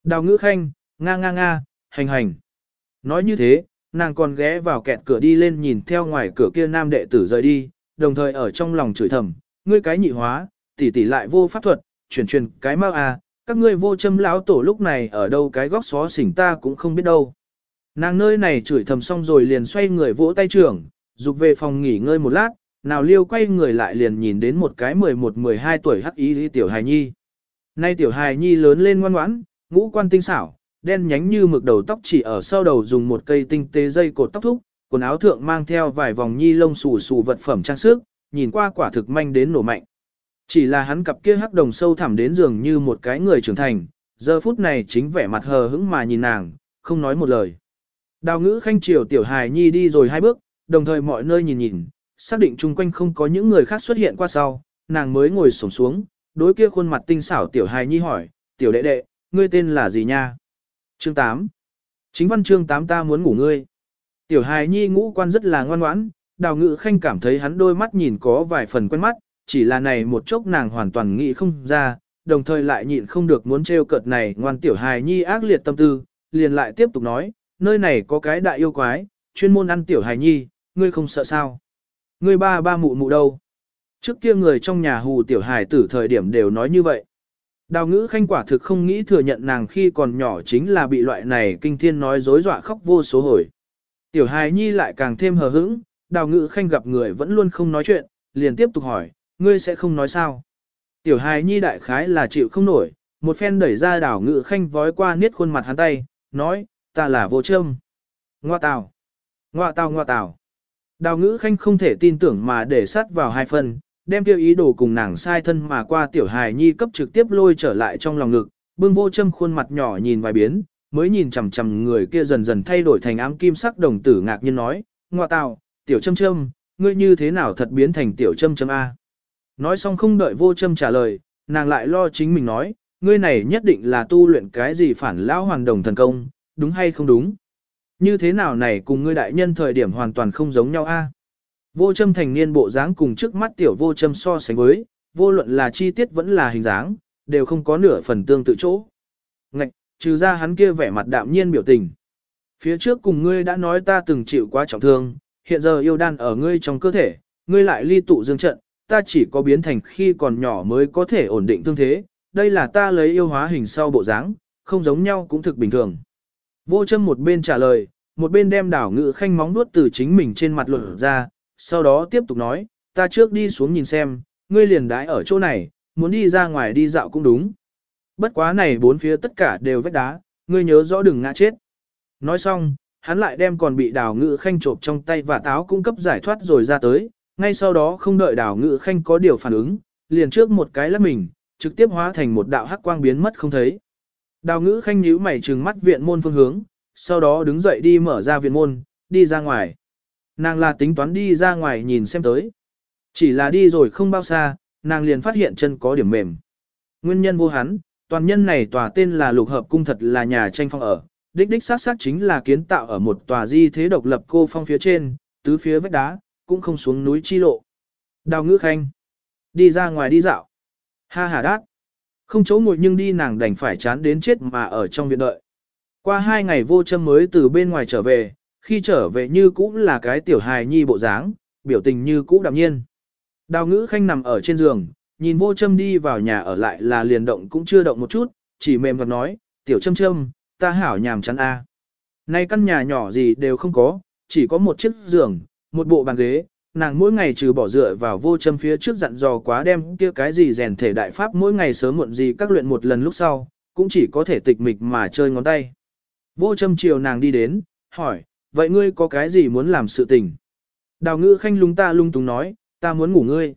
Đào ngữ khanh, nga nga nga, hành hành. Nói như thế, nàng còn ghé vào kẹt cửa đi lên nhìn theo ngoài cửa kia nam đệ tử rời đi, đồng thời ở trong lòng chửi thầm, ngươi cái nhị hóa, tỷ tỷ lại vô pháp thuật, chuyển truyền cái mau à, các ngươi vô châm lão tổ lúc này ở đâu cái góc xó xỉnh ta cũng không biết đâu. Nàng nơi này chửi thầm xong rồi liền xoay người vỗ tay trưởng, dục về phòng nghỉ ngơi một lát, nào liêu quay người lại liền nhìn đến một cái 11-12 tuổi hắc ý tiểu hài nhi. Nay tiểu hài nhi lớn lên ngoan ngoãn, ngũ quan tinh xảo, đen nhánh như mực đầu tóc chỉ ở sau đầu dùng một cây tinh tế dây cột tóc thúc, quần áo thượng mang theo vài vòng nhi lông xù xù vật phẩm trang sức, nhìn qua quả thực manh đến nổ mạnh. Chỉ là hắn cặp kia hắc đồng sâu thẳm đến dường như một cái người trưởng thành, giờ phút này chính vẻ mặt hờ hững mà nhìn nàng, không nói một lời. Đào ngữ khanh chiều tiểu hài nhi đi rồi hai bước, đồng thời mọi nơi nhìn nhìn, xác định chung quanh không có những người khác xuất hiện qua sau, nàng mới ngồi xổm xuống, đối kia khuôn mặt tinh xảo tiểu hài nhi hỏi, tiểu đệ đệ, ngươi tên là gì nha? Chương 8 Chính văn chương 8 ta muốn ngủ ngươi. Tiểu hài nhi ngũ quan rất là ngoan ngoãn, đào ngữ khanh cảm thấy hắn đôi mắt nhìn có vài phần quen mắt, chỉ là này một chốc nàng hoàn toàn nghĩ không ra, đồng thời lại nhịn không được muốn trêu cợt này ngoan tiểu hài nhi ác liệt tâm tư, liền lại tiếp tục nói, nơi này có cái đại yêu quái, chuyên môn ăn tiểu hài nhi, ngươi không sợ sao? Ngươi ba ba mụ mụ đâu? Trước kia người trong nhà hù tiểu hài tử thời điểm đều nói như vậy. Đào ngữ khanh quả thực không nghĩ thừa nhận nàng khi còn nhỏ chính là bị loại này kinh thiên nói dối dọa khóc vô số hồi. Tiểu hài nhi lại càng thêm hờ hững, đào ngữ khanh gặp người vẫn luôn không nói chuyện, liền tiếp tục hỏi, ngươi sẽ không nói sao. Tiểu hài nhi đại khái là chịu không nổi, một phen đẩy ra đào ngữ khanh vói qua niết khuôn mặt hắn tay, nói, ta là vô trâm. Ngoa tào, ngoa tào ngoa tào. Đào ngữ khanh không thể tin tưởng mà để sát vào hai phần, đem tiêu ý đồ cùng nàng sai thân mà qua tiểu hài nhi cấp trực tiếp lôi trở lại trong lòng ngực, bưng vô châm khuôn mặt nhỏ nhìn vài biến, mới nhìn chằm chằm người kia dần dần thay đổi thành ám kim sắc đồng tử ngạc nhiên nói, ngoa tào, tiểu châm châm, ngươi như thế nào thật biến thành tiểu châm châm A. Nói xong không đợi vô châm trả lời, nàng lại lo chính mình nói, ngươi này nhất định là tu luyện cái gì phản lão hoàn đồng thần công, đúng hay không đúng. Như thế nào này cùng ngươi đại nhân thời điểm hoàn toàn không giống nhau a? Vô châm thành niên bộ dáng cùng trước mắt tiểu vô châm so sánh với, vô luận là chi tiết vẫn là hình dáng, đều không có nửa phần tương tự chỗ. Ngạch, trừ ra hắn kia vẻ mặt đạm nhiên biểu tình. Phía trước cùng ngươi đã nói ta từng chịu quá trọng thương, hiện giờ yêu đan ở ngươi trong cơ thể, ngươi lại ly tụ dương trận, ta chỉ có biến thành khi còn nhỏ mới có thể ổn định thương thế, đây là ta lấy yêu hóa hình sau bộ dáng, không giống nhau cũng thực bình thường. Vô châm một bên trả lời, một bên đem đảo ngự khanh móng nuốt từ chính mình trên mặt luận ra, sau đó tiếp tục nói, ta trước đi xuống nhìn xem, ngươi liền đái ở chỗ này, muốn đi ra ngoài đi dạo cũng đúng. Bất quá này bốn phía tất cả đều vách đá, ngươi nhớ rõ đừng ngã chết. Nói xong, hắn lại đem còn bị đào ngự khanh trộm trong tay và táo cung cấp giải thoát rồi ra tới, ngay sau đó không đợi đào ngự khanh có điều phản ứng, liền trước một cái lắp mình, trực tiếp hóa thành một đạo hắc quang biến mất không thấy. Đào ngữ khanh nhíu mày trừng mắt viện môn phương hướng, sau đó đứng dậy đi mở ra viện môn, đi ra ngoài. Nàng là tính toán đi ra ngoài nhìn xem tới. Chỉ là đi rồi không bao xa, nàng liền phát hiện chân có điểm mềm. Nguyên nhân vô hắn, toàn nhân này tòa tên là lục hợp cung thật là nhà tranh phong ở. Đích đích sát sát chính là kiến tạo ở một tòa di thế độc lập cô phong phía trên, tứ phía vách đá, cũng không xuống núi chi lộ. Đào ngữ khanh. Đi ra ngoài đi dạo. Ha ha đát. Không chỗ ngồi nhưng đi nàng đành phải chán đến chết mà ở trong viện đợi. Qua hai ngày vô châm mới từ bên ngoài trở về, khi trở về như cũ là cái tiểu hài nhi bộ dáng, biểu tình như cũ đạm nhiên. Đào ngữ khanh nằm ở trên giường, nhìn vô châm đi vào nhà ở lại là liền động cũng chưa động một chút, chỉ mềm mặt nói, tiểu châm châm, ta hảo nhàm chán a. Nay căn nhà nhỏ gì đều không có, chỉ có một chiếc giường, một bộ bàn ghế, nàng mỗi ngày trừ bỏ dựa vào vô châm phía trước dặn dò quá đem kia cái gì rèn thể đại pháp mỗi ngày sớm muộn gì các luyện một lần lúc sau, cũng chỉ có thể tịch mịch mà chơi ngón tay. Vô châm chiều nàng đi đến, hỏi, vậy ngươi có cái gì muốn làm sự tình? Đào ngữ khanh lung ta lung tung nói, ta muốn ngủ ngươi.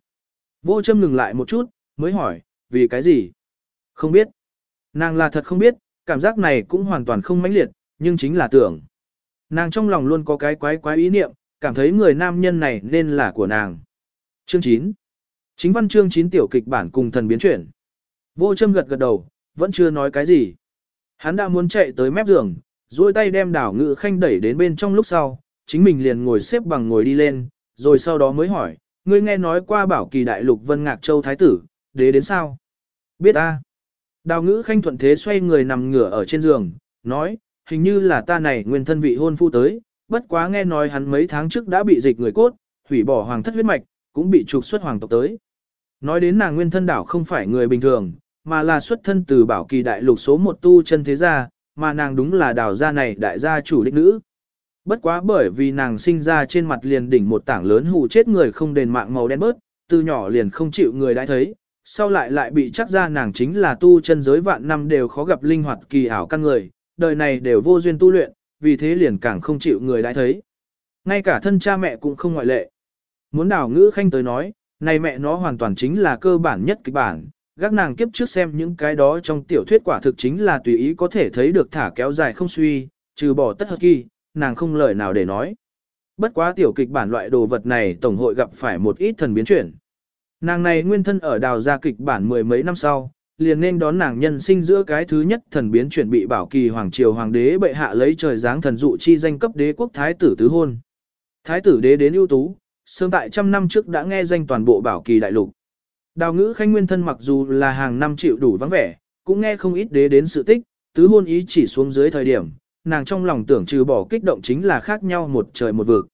Vô châm ngừng lại một chút, mới hỏi, vì cái gì? Không biết. Nàng là thật không biết, cảm giác này cũng hoàn toàn không mãnh liệt, nhưng chính là tưởng. Nàng trong lòng luôn có cái quái quái ý niệm, cảm thấy người nam nhân này nên là của nàng. Chương 9 Chính văn chương 9 tiểu kịch bản cùng thần biến chuyển. Vô châm gật gật đầu, vẫn chưa nói cái gì. Hắn đã muốn chạy tới mép giường, duỗi tay đem đảo ngự khanh đẩy đến bên trong lúc sau, chính mình liền ngồi xếp bằng ngồi đi lên, rồi sau đó mới hỏi, ngươi nghe nói qua bảo kỳ đại lục Vân Ngạc Châu Thái tử, đế đến sao? Biết a. Đào ngữ khanh thuận thế xoay người nằm ngửa ở trên giường, nói, hình như là ta này nguyên thân vị hôn phu tới, bất quá nghe nói hắn mấy tháng trước đã bị dịch người cốt, hủy bỏ hoàng thất huyết mạch, cũng bị trục xuất hoàng tộc tới. Nói đến nàng nguyên thân đảo không phải người bình thường, mà là xuất thân từ bảo kỳ đại lục số một tu chân thế gia, mà nàng đúng là đảo gia này đại gia chủ đích nữ. Bất quá bởi vì nàng sinh ra trên mặt liền đỉnh một tảng lớn hù chết người không đền mạng màu đen bớt, từ nhỏ liền không chịu người đã thấy, sau lại lại bị chắc ra nàng chính là tu chân giới vạn năm đều khó gặp linh hoạt kỳ ảo căn người, đời này đều vô duyên tu luyện, vì thế liền càng không chịu người đã thấy. Ngay cả thân cha mẹ cũng không ngoại lệ. Muốn đảo ngữ khanh tới nói, này mẹ nó hoàn toàn chính là cơ bản nhất kịch bản, gác nàng kiếp trước xem những cái đó trong tiểu thuyết quả thực chính là tùy ý có thể thấy được thả kéo dài không suy, trừ bỏ tất hợp kỳ, nàng không lời nào để nói. Bất quá tiểu kịch bản loại đồ vật này tổng hội gặp phải một ít thần biến chuyển. Nàng này nguyên thân ở đào gia kịch bản mười mấy năm sau, liền nên đón nàng nhân sinh giữa cái thứ nhất thần biến chuyển bị bảo kỳ hoàng triều hoàng đế bệ hạ lấy trời giáng thần dụ chi danh cấp đế quốc thái tử tứ hôn. Thái tử đế đến ưu tú, sớm tại trăm năm trước đã nghe danh toàn bộ bảo kỳ đại lục. Đào ngữ khanh nguyên thân mặc dù là hàng năm chịu đủ vắng vẻ, cũng nghe không ít đế đến sự tích, tứ hôn ý chỉ xuống dưới thời điểm, nàng trong lòng tưởng trừ bỏ kích động chính là khác nhau một trời một vực.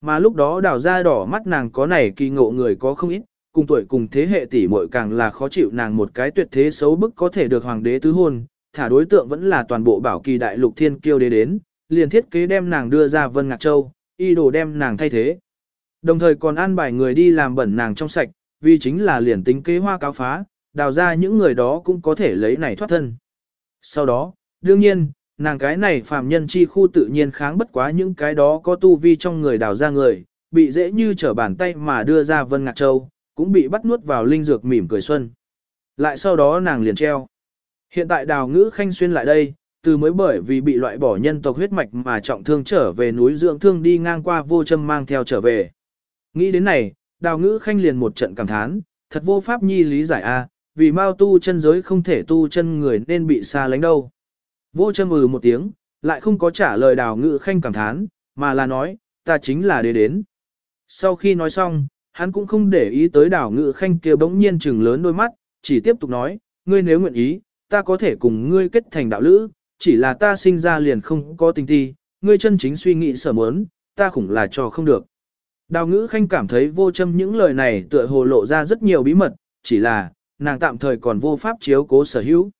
Mà lúc đó đào ra đỏ mắt nàng có này kỳ ngộ người có không ít, cùng tuổi cùng thế hệ tỷ muội càng là khó chịu nàng một cái tuyệt thế xấu bức có thể được hoàng đế tứ hôn, thả đối tượng vẫn là toàn bộ bảo kỳ đại lục thiên kiêu đế đến, liền thiết kế đem nàng đưa ra Vân Ngạc Châu, y đồ đem nàng thay thế. Đồng thời còn an bài người đi làm bẩn nàng trong sạch, vì chính là liền tính kế hoa cáo phá, đào ra những người đó cũng có thể lấy này thoát thân. Sau đó, đương nhiên, nàng cái này phàm nhân chi khu tự nhiên kháng bất quá những cái đó có tu vi trong người đào ra người, bị dễ như trở bàn tay mà đưa ra Vân Ngạc Châu, cũng bị bắt nuốt vào linh dược mỉm cười xuân. Lại sau đó nàng liền treo. Hiện tại đào ngữ khanh xuyên lại đây, từ mới bởi vì bị loại bỏ nhân tộc huyết mạch mà trọng thương trở về núi dưỡng thương đi ngang qua vô châm mang theo trở về. Nghĩ đến này, đào ngữ khanh liền một trận cảm thán, thật vô pháp nhi lý giải a vì mau tu chân giới không thể tu chân người nên bị xa lánh đâu. Vô châm ừ một tiếng, lại không có trả lời đào ngữ khanh cảm thán, mà là nói, ta chính là đế đến. Sau khi nói xong, hắn cũng không để ý tới đảo ngự khanh kia bỗng nhiên chừng lớn đôi mắt, chỉ tiếp tục nói, ngươi nếu nguyện ý, ta có thể cùng ngươi kết thành đạo lữ, chỉ là ta sinh ra liền không có tình thi, ngươi chân chính suy nghĩ sở muốn, ta khủng là cho không được. Đào ngữ khanh cảm thấy vô châm những lời này tựa hồ lộ ra rất nhiều bí mật, chỉ là, nàng tạm thời còn vô pháp chiếu cố sở hữu.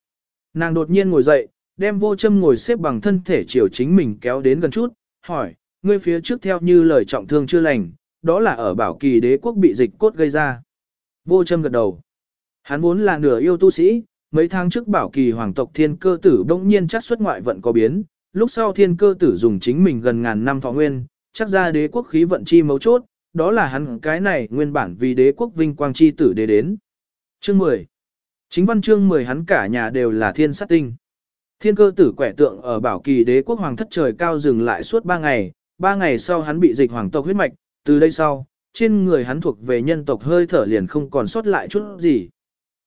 Nàng đột nhiên ngồi dậy, đem vô châm ngồi xếp bằng thân thể chiều chính mình kéo đến gần chút, hỏi, ngươi phía trước theo như lời trọng thương chưa lành, đó là ở bảo kỳ đế quốc bị dịch cốt gây ra. Vô châm gật đầu. Hắn vốn là nửa yêu tu sĩ, mấy tháng trước bảo kỳ hoàng tộc thiên cơ tử bỗng nhiên chắc xuất ngoại vận có biến, lúc sau thiên cơ tử dùng chính mình gần ngàn năm thọ nguyên, chắc ra đế quốc khí vận chi mấu chốt, đó là hắn cái này nguyên bản vì đế quốc vinh quang chi tử đế đến. Chương 10 Chính văn chương 10 hắn cả nhà đều là thiên sát tinh. Thiên cơ tử quẻ tượng ở bảo kỳ đế quốc hoàng thất trời cao dừng lại suốt 3 ngày, 3 ngày sau hắn bị dịch hoàng tộc huyết mạch, từ đây sau, trên người hắn thuộc về nhân tộc hơi thở liền không còn sót lại chút gì.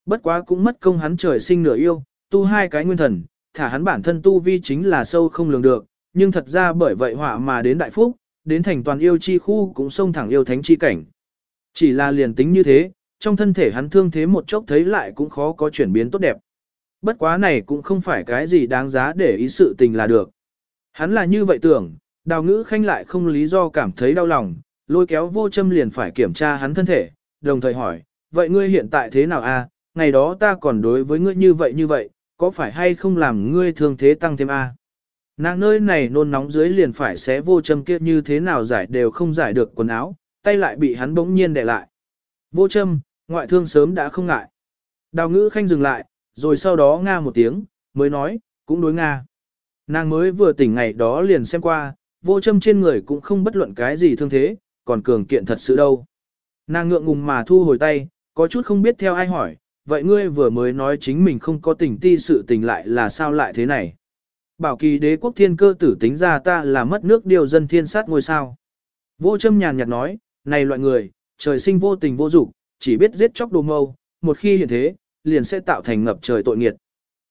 Bất quá cũng mất công hắn trời sinh nửa yêu, tu hai cái nguyên thần, thả hắn bản thân tu vi chính là sâu không lường được, nhưng thật ra bởi vậy họa mà đến đại phúc, đến thành toàn yêu chi khu cũng xông thẳng yêu thánh chi cảnh. Chỉ là liền tính như thế, trong thân thể hắn thương thế một chốc thấy lại cũng khó có chuyển biến tốt đẹp. Bất quá này cũng không phải cái gì đáng giá để ý sự tình là được. Hắn là như vậy tưởng, đào ngữ khanh lại không lý do cảm thấy đau lòng, lôi kéo vô châm liền phải kiểm tra hắn thân thể, đồng thời hỏi, vậy ngươi hiện tại thế nào a? ngày đó ta còn đối với ngươi như vậy như vậy, có phải hay không làm ngươi thương thế tăng thêm a? Nàng nơi này nôn nóng dưới liền phải xé vô châm kia như thế nào giải đều không giải được quần áo, tay lại bị hắn bỗng nhiên đè lại. Vô châm, ngoại thương sớm đã không ngại. Đào ngữ khanh dừng lại, rồi sau đó nga một tiếng, mới nói, cũng đối nga. Nàng mới vừa tỉnh ngày đó liền xem qua, vô châm trên người cũng không bất luận cái gì thương thế, còn cường kiện thật sự đâu. Nàng ngượng ngùng mà thu hồi tay, có chút không biết theo ai hỏi, vậy ngươi vừa mới nói chính mình không có tình ti sự tình lại là sao lại thế này. Bảo kỳ đế quốc thiên cơ tử tính ra ta là mất nước điều dân thiên sát ngôi sao. Vô châm nhàn nhạt nói, này loại người, trời sinh vô tình vô dục, chỉ biết giết chóc đồ mâu, một khi hiện thế, liền sẽ tạo thành ngập trời tội nghiệt.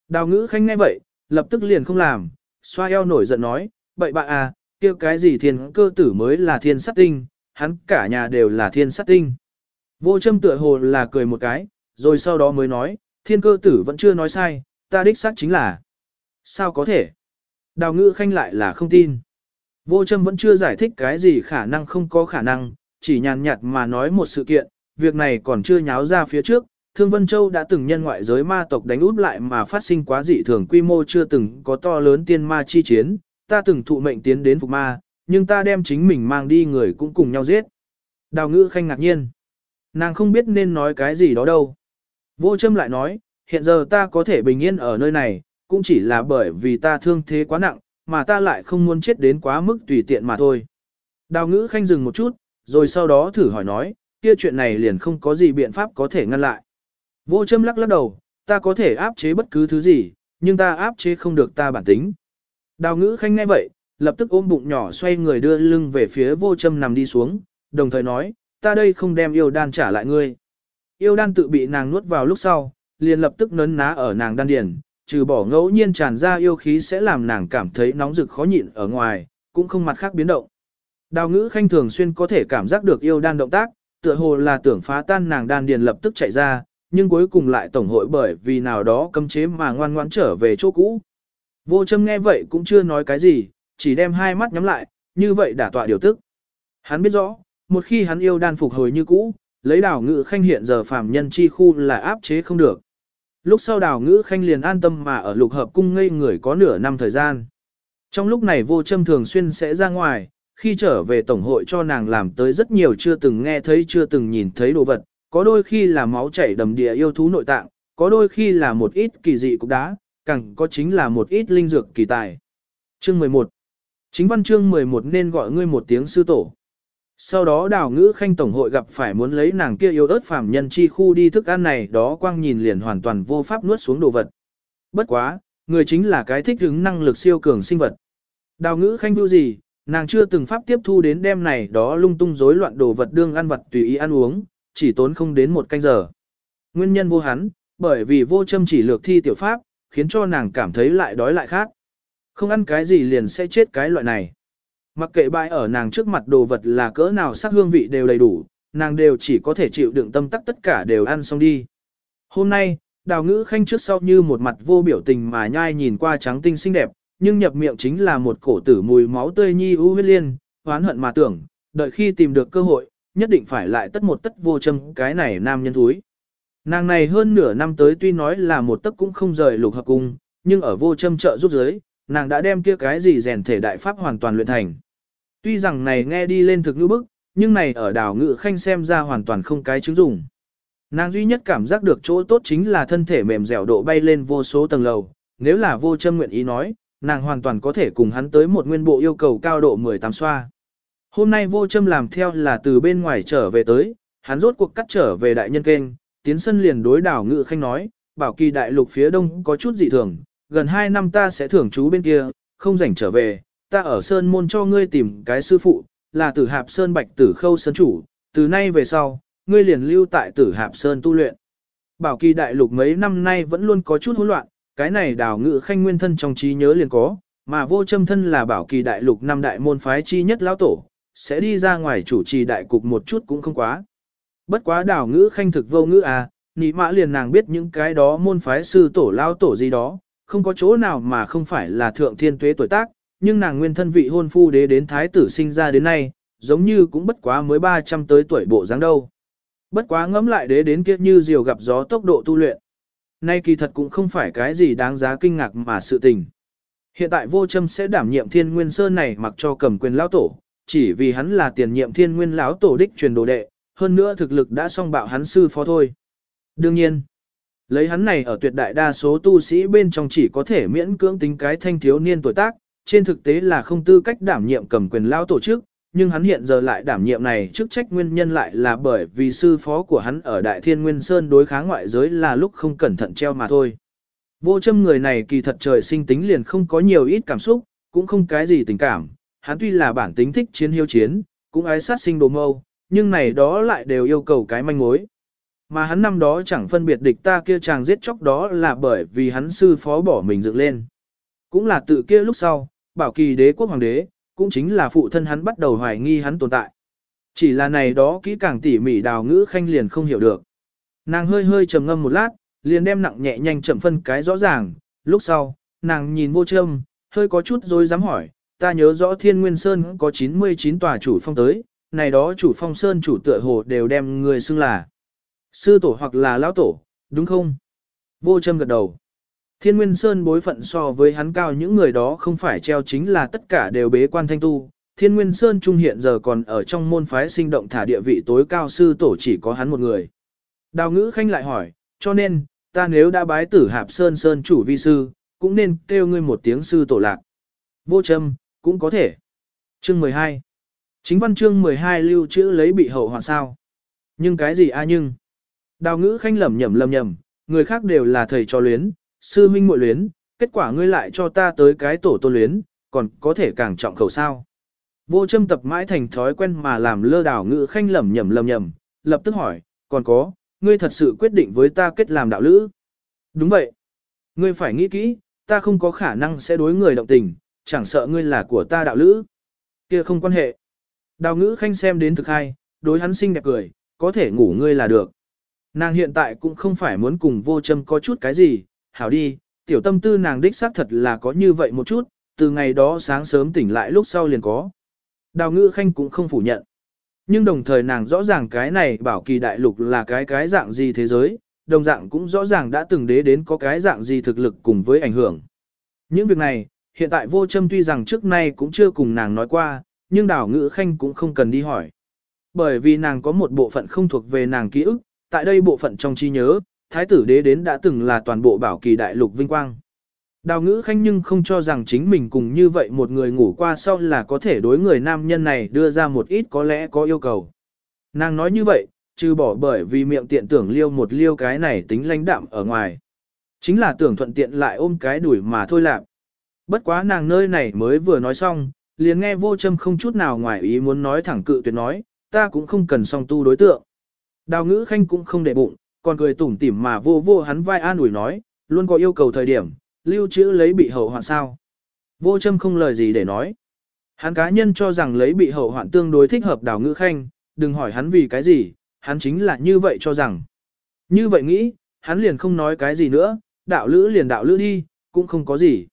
Đào ngữ khanh nghe vậy, lập tức liền không làm, xoa eo nổi giận nói, bậy bạ à, kia cái gì thiên cơ tử mới là thiên sát tinh, hắn cả nhà đều là thiên sát tinh. Vô châm tựa hồ là cười một cái, rồi sau đó mới nói, thiên cơ tử vẫn chưa nói sai, ta đích xác chính là. Sao có thể? Đào ngữ khanh lại là không tin. Vô châm vẫn chưa giải thích cái gì khả năng không có khả năng, chỉ nhàn nhạt mà nói một sự kiện, việc này còn chưa nháo ra phía trước. Thương Vân Châu đã từng nhân ngoại giới ma tộc đánh út lại mà phát sinh quá dị thường quy mô chưa từng có to lớn tiên ma chi chiến, ta từng thụ mệnh tiến đến phục ma, nhưng ta đem chính mình mang đi người cũng cùng nhau giết. Đào ngữ khanh ngạc nhiên. Nàng không biết nên nói cái gì đó đâu. Vô châm lại nói, hiện giờ ta có thể bình yên ở nơi này, cũng chỉ là bởi vì ta thương thế quá nặng, mà ta lại không muốn chết đến quá mức tùy tiện mà thôi. Đào ngữ khanh dừng một chút, rồi sau đó thử hỏi nói, kia chuyện này liền không có gì biện pháp có thể ngăn lại. Vô châm lắc lắc đầu, ta có thể áp chế bất cứ thứ gì, nhưng ta áp chế không được ta bản tính. Đào ngữ khanh nghe vậy, lập tức ôm bụng nhỏ xoay người đưa lưng về phía vô châm nằm đi xuống, đồng thời nói, ta đây không đem yêu đan trả lại ngươi. Yêu đan tự bị nàng nuốt vào lúc sau, liền lập tức nấn ná ở nàng đan điền, trừ bỏ ngẫu nhiên tràn ra yêu khí sẽ làm nàng cảm thấy nóng rực khó nhịn ở ngoài, cũng không mặt khác biến động. Đào ngữ khanh thường xuyên có thể cảm giác được yêu đan động tác, tựa hồ là tưởng phá tan nàng đan điền lập tức chạy ra, nhưng cuối cùng lại tổng hội bởi vì nào đó cấm chế mà ngoan ngoãn trở về chỗ cũ. Vô châm nghe vậy cũng chưa nói cái gì, chỉ đem hai mắt nhắm lại, như vậy đả tọa điều tức. Hắn biết rõ, một khi hắn yêu đan phục hồi như cũ, lấy đào ngữ khanh hiện giờ phàm nhân chi khu là áp chế không được. Lúc sau đào ngữ khanh liền an tâm mà ở lục hợp cung ngây người có nửa năm thời gian. Trong lúc này vô châm thường xuyên sẽ ra ngoài, khi trở về tổng hội cho nàng làm tới rất nhiều chưa từng nghe thấy chưa từng nhìn thấy đồ vật, có đôi khi là máu chảy đầm địa yêu thú nội tạng, có đôi khi là một ít kỳ dị cục đá, càng có chính là một ít linh dược kỳ tài. Chương 11 Chính văn chương 11 nên gọi ngươi một tiếng sư tổ. Sau đó đào ngữ khanh tổng hội gặp phải muốn lấy nàng kia yêu ớt phàm nhân chi khu đi thức ăn này đó quang nhìn liền hoàn toàn vô pháp nuốt xuống đồ vật. Bất quá, người chính là cái thích ứng năng lực siêu cường sinh vật. Đào ngữ khanh vưu gì, nàng chưa từng pháp tiếp thu đến đêm này đó lung tung rối loạn đồ vật đương ăn vật tùy ý ăn uống, chỉ tốn không đến một canh giờ. Nguyên nhân vô hắn, bởi vì vô châm chỉ lược thi tiểu pháp, khiến cho nàng cảm thấy lại đói lại khác. Không ăn cái gì liền sẽ chết cái loại này. Mặc kệ bãi ở nàng trước mặt đồ vật là cỡ nào sắc hương vị đều đầy đủ, nàng đều chỉ có thể chịu đựng tâm tắc tất cả đều ăn xong đi. Hôm nay, đào ngữ khanh trước sau như một mặt vô biểu tình mà nhai nhìn qua trắng tinh xinh đẹp, nhưng nhập miệng chính là một cổ tử mùi máu tươi nhi u huyết liên, hoán hận mà tưởng, đợi khi tìm được cơ hội, nhất định phải lại tất một tất vô châm cái này nam nhân thúi. Nàng này hơn nửa năm tới tuy nói là một tấc cũng không rời lục hợp cung, nhưng ở vô châm trợ giúp giới, nàng đã đem kia cái gì rèn thể đại pháp hoàn toàn luyện thành. Tuy rằng này nghe đi lên thực ngữ bức, nhưng này ở đảo ngự khanh xem ra hoàn toàn không cái chứng dùng. Nàng duy nhất cảm giác được chỗ tốt chính là thân thể mềm dẻo độ bay lên vô số tầng lầu, nếu là vô châm nguyện ý nói, nàng hoàn toàn có thể cùng hắn tới một nguyên bộ yêu cầu cao độ 18 xoa. Hôm nay vô châm làm theo là từ bên ngoài trở về tới, hắn rốt cuộc cắt trở về đại nhân kênh, tiến sân liền đối đảo ngự khanh nói, bảo kỳ đại lục phía đông có chút dị thường, gần 2 năm ta sẽ thưởng chú bên kia, không rảnh trở về, ta ở sơn môn cho ngươi tìm cái sư phụ, là tử hạp sơn bạch tử khâu sơn chủ, từ nay về sau, ngươi liền lưu tại tử hạp sơn tu luyện. Bảo kỳ đại lục mấy năm nay vẫn luôn có chút hỗn loạn, cái này đào ngự khanh nguyên thân trong trí nhớ liền có, mà vô châm thân là bảo kỳ đại lục năm đại môn phái chi nhất lão tổ, sẽ đi ra ngoài chủ trì đại cục một chút cũng không quá. Bất quá đào ngữ khanh thực vô ngữ à, nị mã liền nàng biết những cái đó môn phái sư tổ lao tổ gì đó, không có chỗ nào mà không phải là thượng thiên tuế tuổi tác, nhưng nàng nguyên thân vị hôn phu đế đến thái tử sinh ra đến nay, giống như cũng bất quá mới 300 tới tuổi bộ dáng đâu. Bất quá ngẫm lại đế đến kia như diều gặp gió tốc độ tu luyện. Nay kỳ thật cũng không phải cái gì đáng giá kinh ngạc mà sự tình. Hiện tại vô châm sẽ đảm nhiệm thiên nguyên sơn này mặc cho cầm quyền lão tổ, chỉ vì hắn là tiền nhiệm thiên nguyên lão tổ đích truyền đồ đệ, hơn nữa thực lực đã song bạo hắn sư phó thôi. Đương nhiên, lấy hắn này ở tuyệt đại đa số tu sĩ bên trong chỉ có thể miễn cưỡng tính cái thanh thiếu niên tuổi tác, trên thực tế là không tư cách đảm nhiệm cầm quyền lão tổ chức, nhưng hắn hiện giờ lại đảm nhiệm này chức trách nguyên nhân lại là bởi vì sư phó của hắn ở Đại Thiên Nguyên Sơn đối kháng ngoại giới là lúc không cẩn thận treo mà thôi. Vô châm người này kỳ thật trời sinh tính liền không có nhiều ít cảm xúc, cũng không cái gì tình cảm, hắn tuy là bản tính thích chiến hiếu chiến, cũng ái sát sinh đồ mâu, nhưng này đó lại đều yêu cầu cái manh mối. Mà hắn năm đó chẳng phân biệt địch ta kia chàng giết chóc đó là bởi vì hắn sư phó bỏ mình dựng lên. Cũng là tự kia lúc sau, bảo kỳ đế quốc hoàng đế, cũng chính là phụ thân hắn bắt đầu hoài nghi hắn tồn tại. Chỉ là này đó kỹ càng tỉ mỉ đào ngữ khanh liền không hiểu được. Nàng hơi hơi trầm ngâm một lát, liền đem nặng nhẹ nhanh chậm phân cái rõ ràng, lúc sau, nàng nhìn vô châm, hơi có chút rồi dám hỏi, ta nhớ rõ thiên nguyên sơn có 99 tòa chủ phong tới, này đó chủ phong sơn chủ tựa hồ đều đem người xưng là sư tổ hoặc là lão tổ, đúng không? Vô châm gật đầu. Thiên Nguyên Sơn bối phận so với hắn cao những người đó không phải treo chính là tất cả đều bế quan thanh tu. Thiên Nguyên Sơn Trung hiện giờ còn ở trong môn phái sinh động thả địa vị tối cao sư tổ chỉ có hắn một người. Đào ngữ khanh lại hỏi, cho nên, ta nếu đã bái tử hạp Sơn Sơn chủ vi sư, cũng nên kêu ngươi một tiếng sư tổ lạc. Vô châm, cũng có thể. Chương 12 Chính văn chương 12 lưu chữ lấy bị hậu hoạn sao. Nhưng cái gì a nhưng? Đào ngữ khanh lẩm nhẩm lầm nhầm, người khác đều là thầy cho luyến, sư huynh muội luyến, kết quả ngươi lại cho ta tới cái tổ tôn luyến, còn có thể càng trọng khẩu sao. Vô châm tập mãi thành thói quen mà làm lơ đào ngữ khanh lẩm nhẩm lầm nhầm, lập tức hỏi, còn có, ngươi thật sự quyết định với ta kết làm đạo lữ. Đúng vậy. Ngươi phải nghĩ kỹ, ta không có khả năng sẽ đối người động tình, chẳng sợ ngươi là của ta đạo lữ. kia không quan hệ. Đào ngữ khanh xem đến thực hay, đối hắn xinh đẹp cười, có thể ngủ ngươi là được. Nàng hiện tại cũng không phải muốn cùng vô châm có chút cái gì, hảo đi, tiểu tâm tư nàng đích xác thật là có như vậy một chút, từ ngày đó sáng sớm tỉnh lại lúc sau liền có. Đào ngữ khanh cũng không phủ nhận. Nhưng đồng thời nàng rõ ràng cái này bảo kỳ đại lục là cái cái dạng gì thế giới, đồng dạng cũng rõ ràng đã từng đế đến có cái dạng gì thực lực cùng với ảnh hưởng. Những việc này, hiện tại vô châm tuy rằng trước nay cũng chưa cùng nàng nói qua, nhưng đào ngữ khanh cũng không cần đi hỏi. Bởi vì nàng có một bộ phận không thuộc về nàng ký ức, tại đây bộ phận trong trí nhớ, thái tử đế đến đã từng là toàn bộ bảo kỳ đại lục vinh quang. Đào ngữ khanh nhưng không cho rằng chính mình cùng như vậy một người ngủ qua sau là có thể đối người nam nhân này đưa ra một ít có lẽ có yêu cầu. Nàng nói như vậy, trừ bỏ bởi vì miệng tiện tưởng liêu một liêu cái này tính lãnh đạm ở ngoài. Chính là tưởng thuận tiện lại ôm cái đuổi mà thôi lạc. Bất quá nàng nơi này mới vừa nói xong, liền nghe vô châm không chút nào ngoài ý muốn nói thẳng cự tuyệt nói, ta cũng không cần song tu đối tượng. Đào ngữ khanh cũng không để bụng, còn cười tủm tỉm mà vô vô hắn vai an ủi nói, luôn có yêu cầu thời điểm, lưu trữ lấy bị hậu hoạn sao. Vô châm không lời gì để nói. Hắn cá nhân cho rằng lấy bị hậu hoạn tương đối thích hợp đào ngữ khanh, đừng hỏi hắn vì cái gì, hắn chính là như vậy cho rằng. Như vậy nghĩ, hắn liền không nói cái gì nữa, đạo lữ liền đạo lữ đi, cũng không có gì.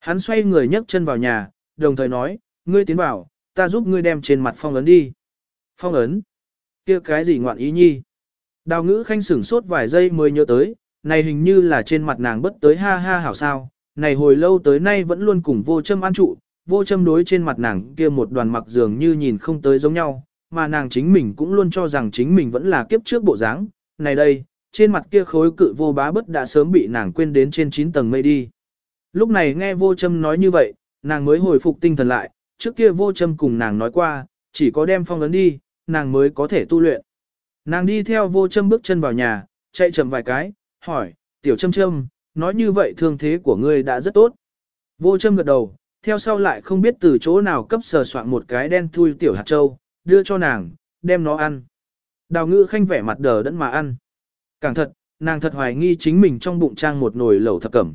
Hắn xoay người nhấc chân vào nhà, đồng thời nói, ngươi tiến vào, ta giúp ngươi đem trên mặt phong ấn đi. Phong ấn? Kia cái gì ngoạn ý nhi? Đào ngữ khanh sửng sốt vài giây mới nhớ tới, này hình như là trên mặt nàng bất tới ha ha hảo sao, này hồi lâu tới nay vẫn luôn cùng vô châm an trụ, vô châm đối trên mặt nàng kia một đoàn mặc dường như nhìn không tới giống nhau, mà nàng chính mình cũng luôn cho rằng chính mình vẫn là kiếp trước bộ dáng. Này đây, trên mặt kia khối cự vô bá bất đã sớm bị nàng quên đến trên 9 tầng mây đi. Lúc này nghe vô châm nói như vậy, nàng mới hồi phục tinh thần lại, trước kia vô châm cùng nàng nói qua, chỉ có đem phong ấn đi, nàng mới có thể tu luyện. Nàng đi theo vô châm bước chân vào nhà, chạy chậm vài cái, hỏi, tiểu châm châm, nói như vậy thương thế của ngươi đã rất tốt. Vô châm gật đầu, theo sau lại không biết từ chỗ nào cấp sờ soạn một cái đen thui tiểu hạt châu, đưa cho nàng, đem nó ăn. Đào ngữ khanh vẻ mặt đờ đẫn mà ăn. Càng thật, nàng thật hoài nghi chính mình trong bụng trang một nồi lẩu thập cẩm.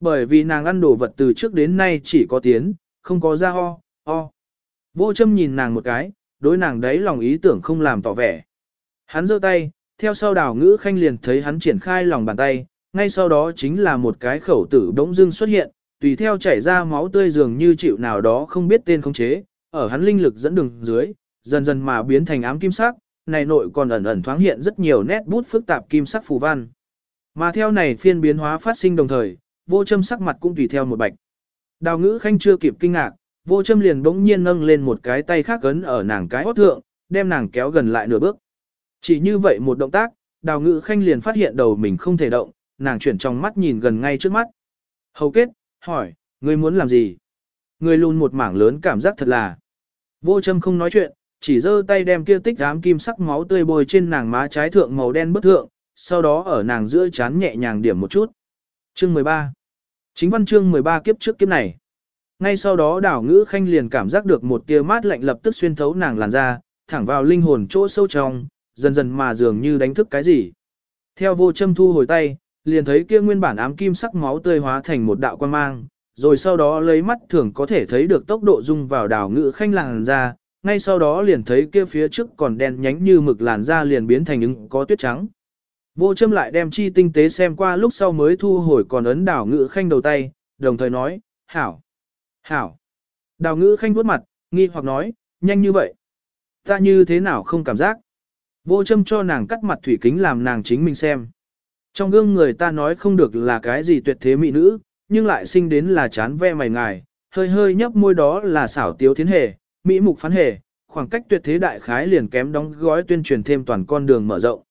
Bởi vì nàng ăn đồ vật từ trước đến nay chỉ có tiến, không có ra ho, ho. Vô châm nhìn nàng một cái, đối nàng đấy lòng ý tưởng không làm tỏ vẻ. Hắn giơ tay, theo sau đào ngữ khanh liền thấy hắn triển khai lòng bàn tay, ngay sau đó chính là một cái khẩu tử bỗng dưng xuất hiện, tùy theo chảy ra máu tươi dường như chịu nào đó không biết tên không chế, ở hắn linh lực dẫn đường dưới, dần dần mà biến thành ám kim sắc, này nội còn ẩn ẩn thoáng hiện rất nhiều nét bút phức tạp kim sắc phù văn. Mà theo này phiên biến hóa phát sinh đồng thời, vô châm sắc mặt cũng tùy theo một bạch. Đào ngữ khanh chưa kịp kinh ngạc, vô châm liền bỗng nhiên nâng lên một cái tay khác cấn ở nàng cái hót thượng, đem nàng kéo gần lại nửa bước. Chỉ như vậy một động tác, đào ngự khanh liền phát hiện đầu mình không thể động, nàng chuyển trong mắt nhìn gần ngay trước mắt. Hầu kết, hỏi, ngươi muốn làm gì? Ngươi luôn một mảng lớn cảm giác thật là. Vô châm không nói chuyện, chỉ giơ tay đem kia tích ám kim sắc máu tươi bôi trên nàng má trái thượng màu đen bất thượng, sau đó ở nàng giữa chán nhẹ nhàng điểm một chút. Chương 13 Chính văn chương 13 kiếp trước kiếp này. Ngay sau đó đảo ngữ khanh liền cảm giác được một tia mát lạnh lập tức xuyên thấu nàng làn da, thẳng vào linh hồn chỗ sâu trong, dần dần mà dường như đánh thức cái gì. Theo vô châm thu hồi tay, liền thấy kia nguyên bản ám kim sắc máu tươi hóa thành một đạo quan mang, rồi sau đó lấy mắt thường có thể thấy được tốc độ dung vào đảo ngữ khanh làn da, ngay sau đó liền thấy kia phía trước còn đen nhánh như mực làn da liền biến thành ứng có tuyết trắng. Vô châm lại đem chi tinh tế xem qua lúc sau mới thu hồi còn ấn đảo ngữ khanh đầu tay, đồng thời nói, hảo, hảo. Đào ngữ khanh vuốt mặt, nghi hoặc nói, nhanh như vậy. Ta như thế nào không cảm giác. Vô châm cho nàng cắt mặt thủy kính làm nàng chính mình xem. Trong gương người ta nói không được là cái gì tuyệt thế mỹ nữ, nhưng lại sinh đến là chán ve mày ngài, hơi hơi nhấp môi đó là xảo tiếu thiến hề, mỹ mục phán hề, khoảng cách tuyệt thế đại khái liền kém đóng gói tuyên truyền thêm toàn con đường mở rộng.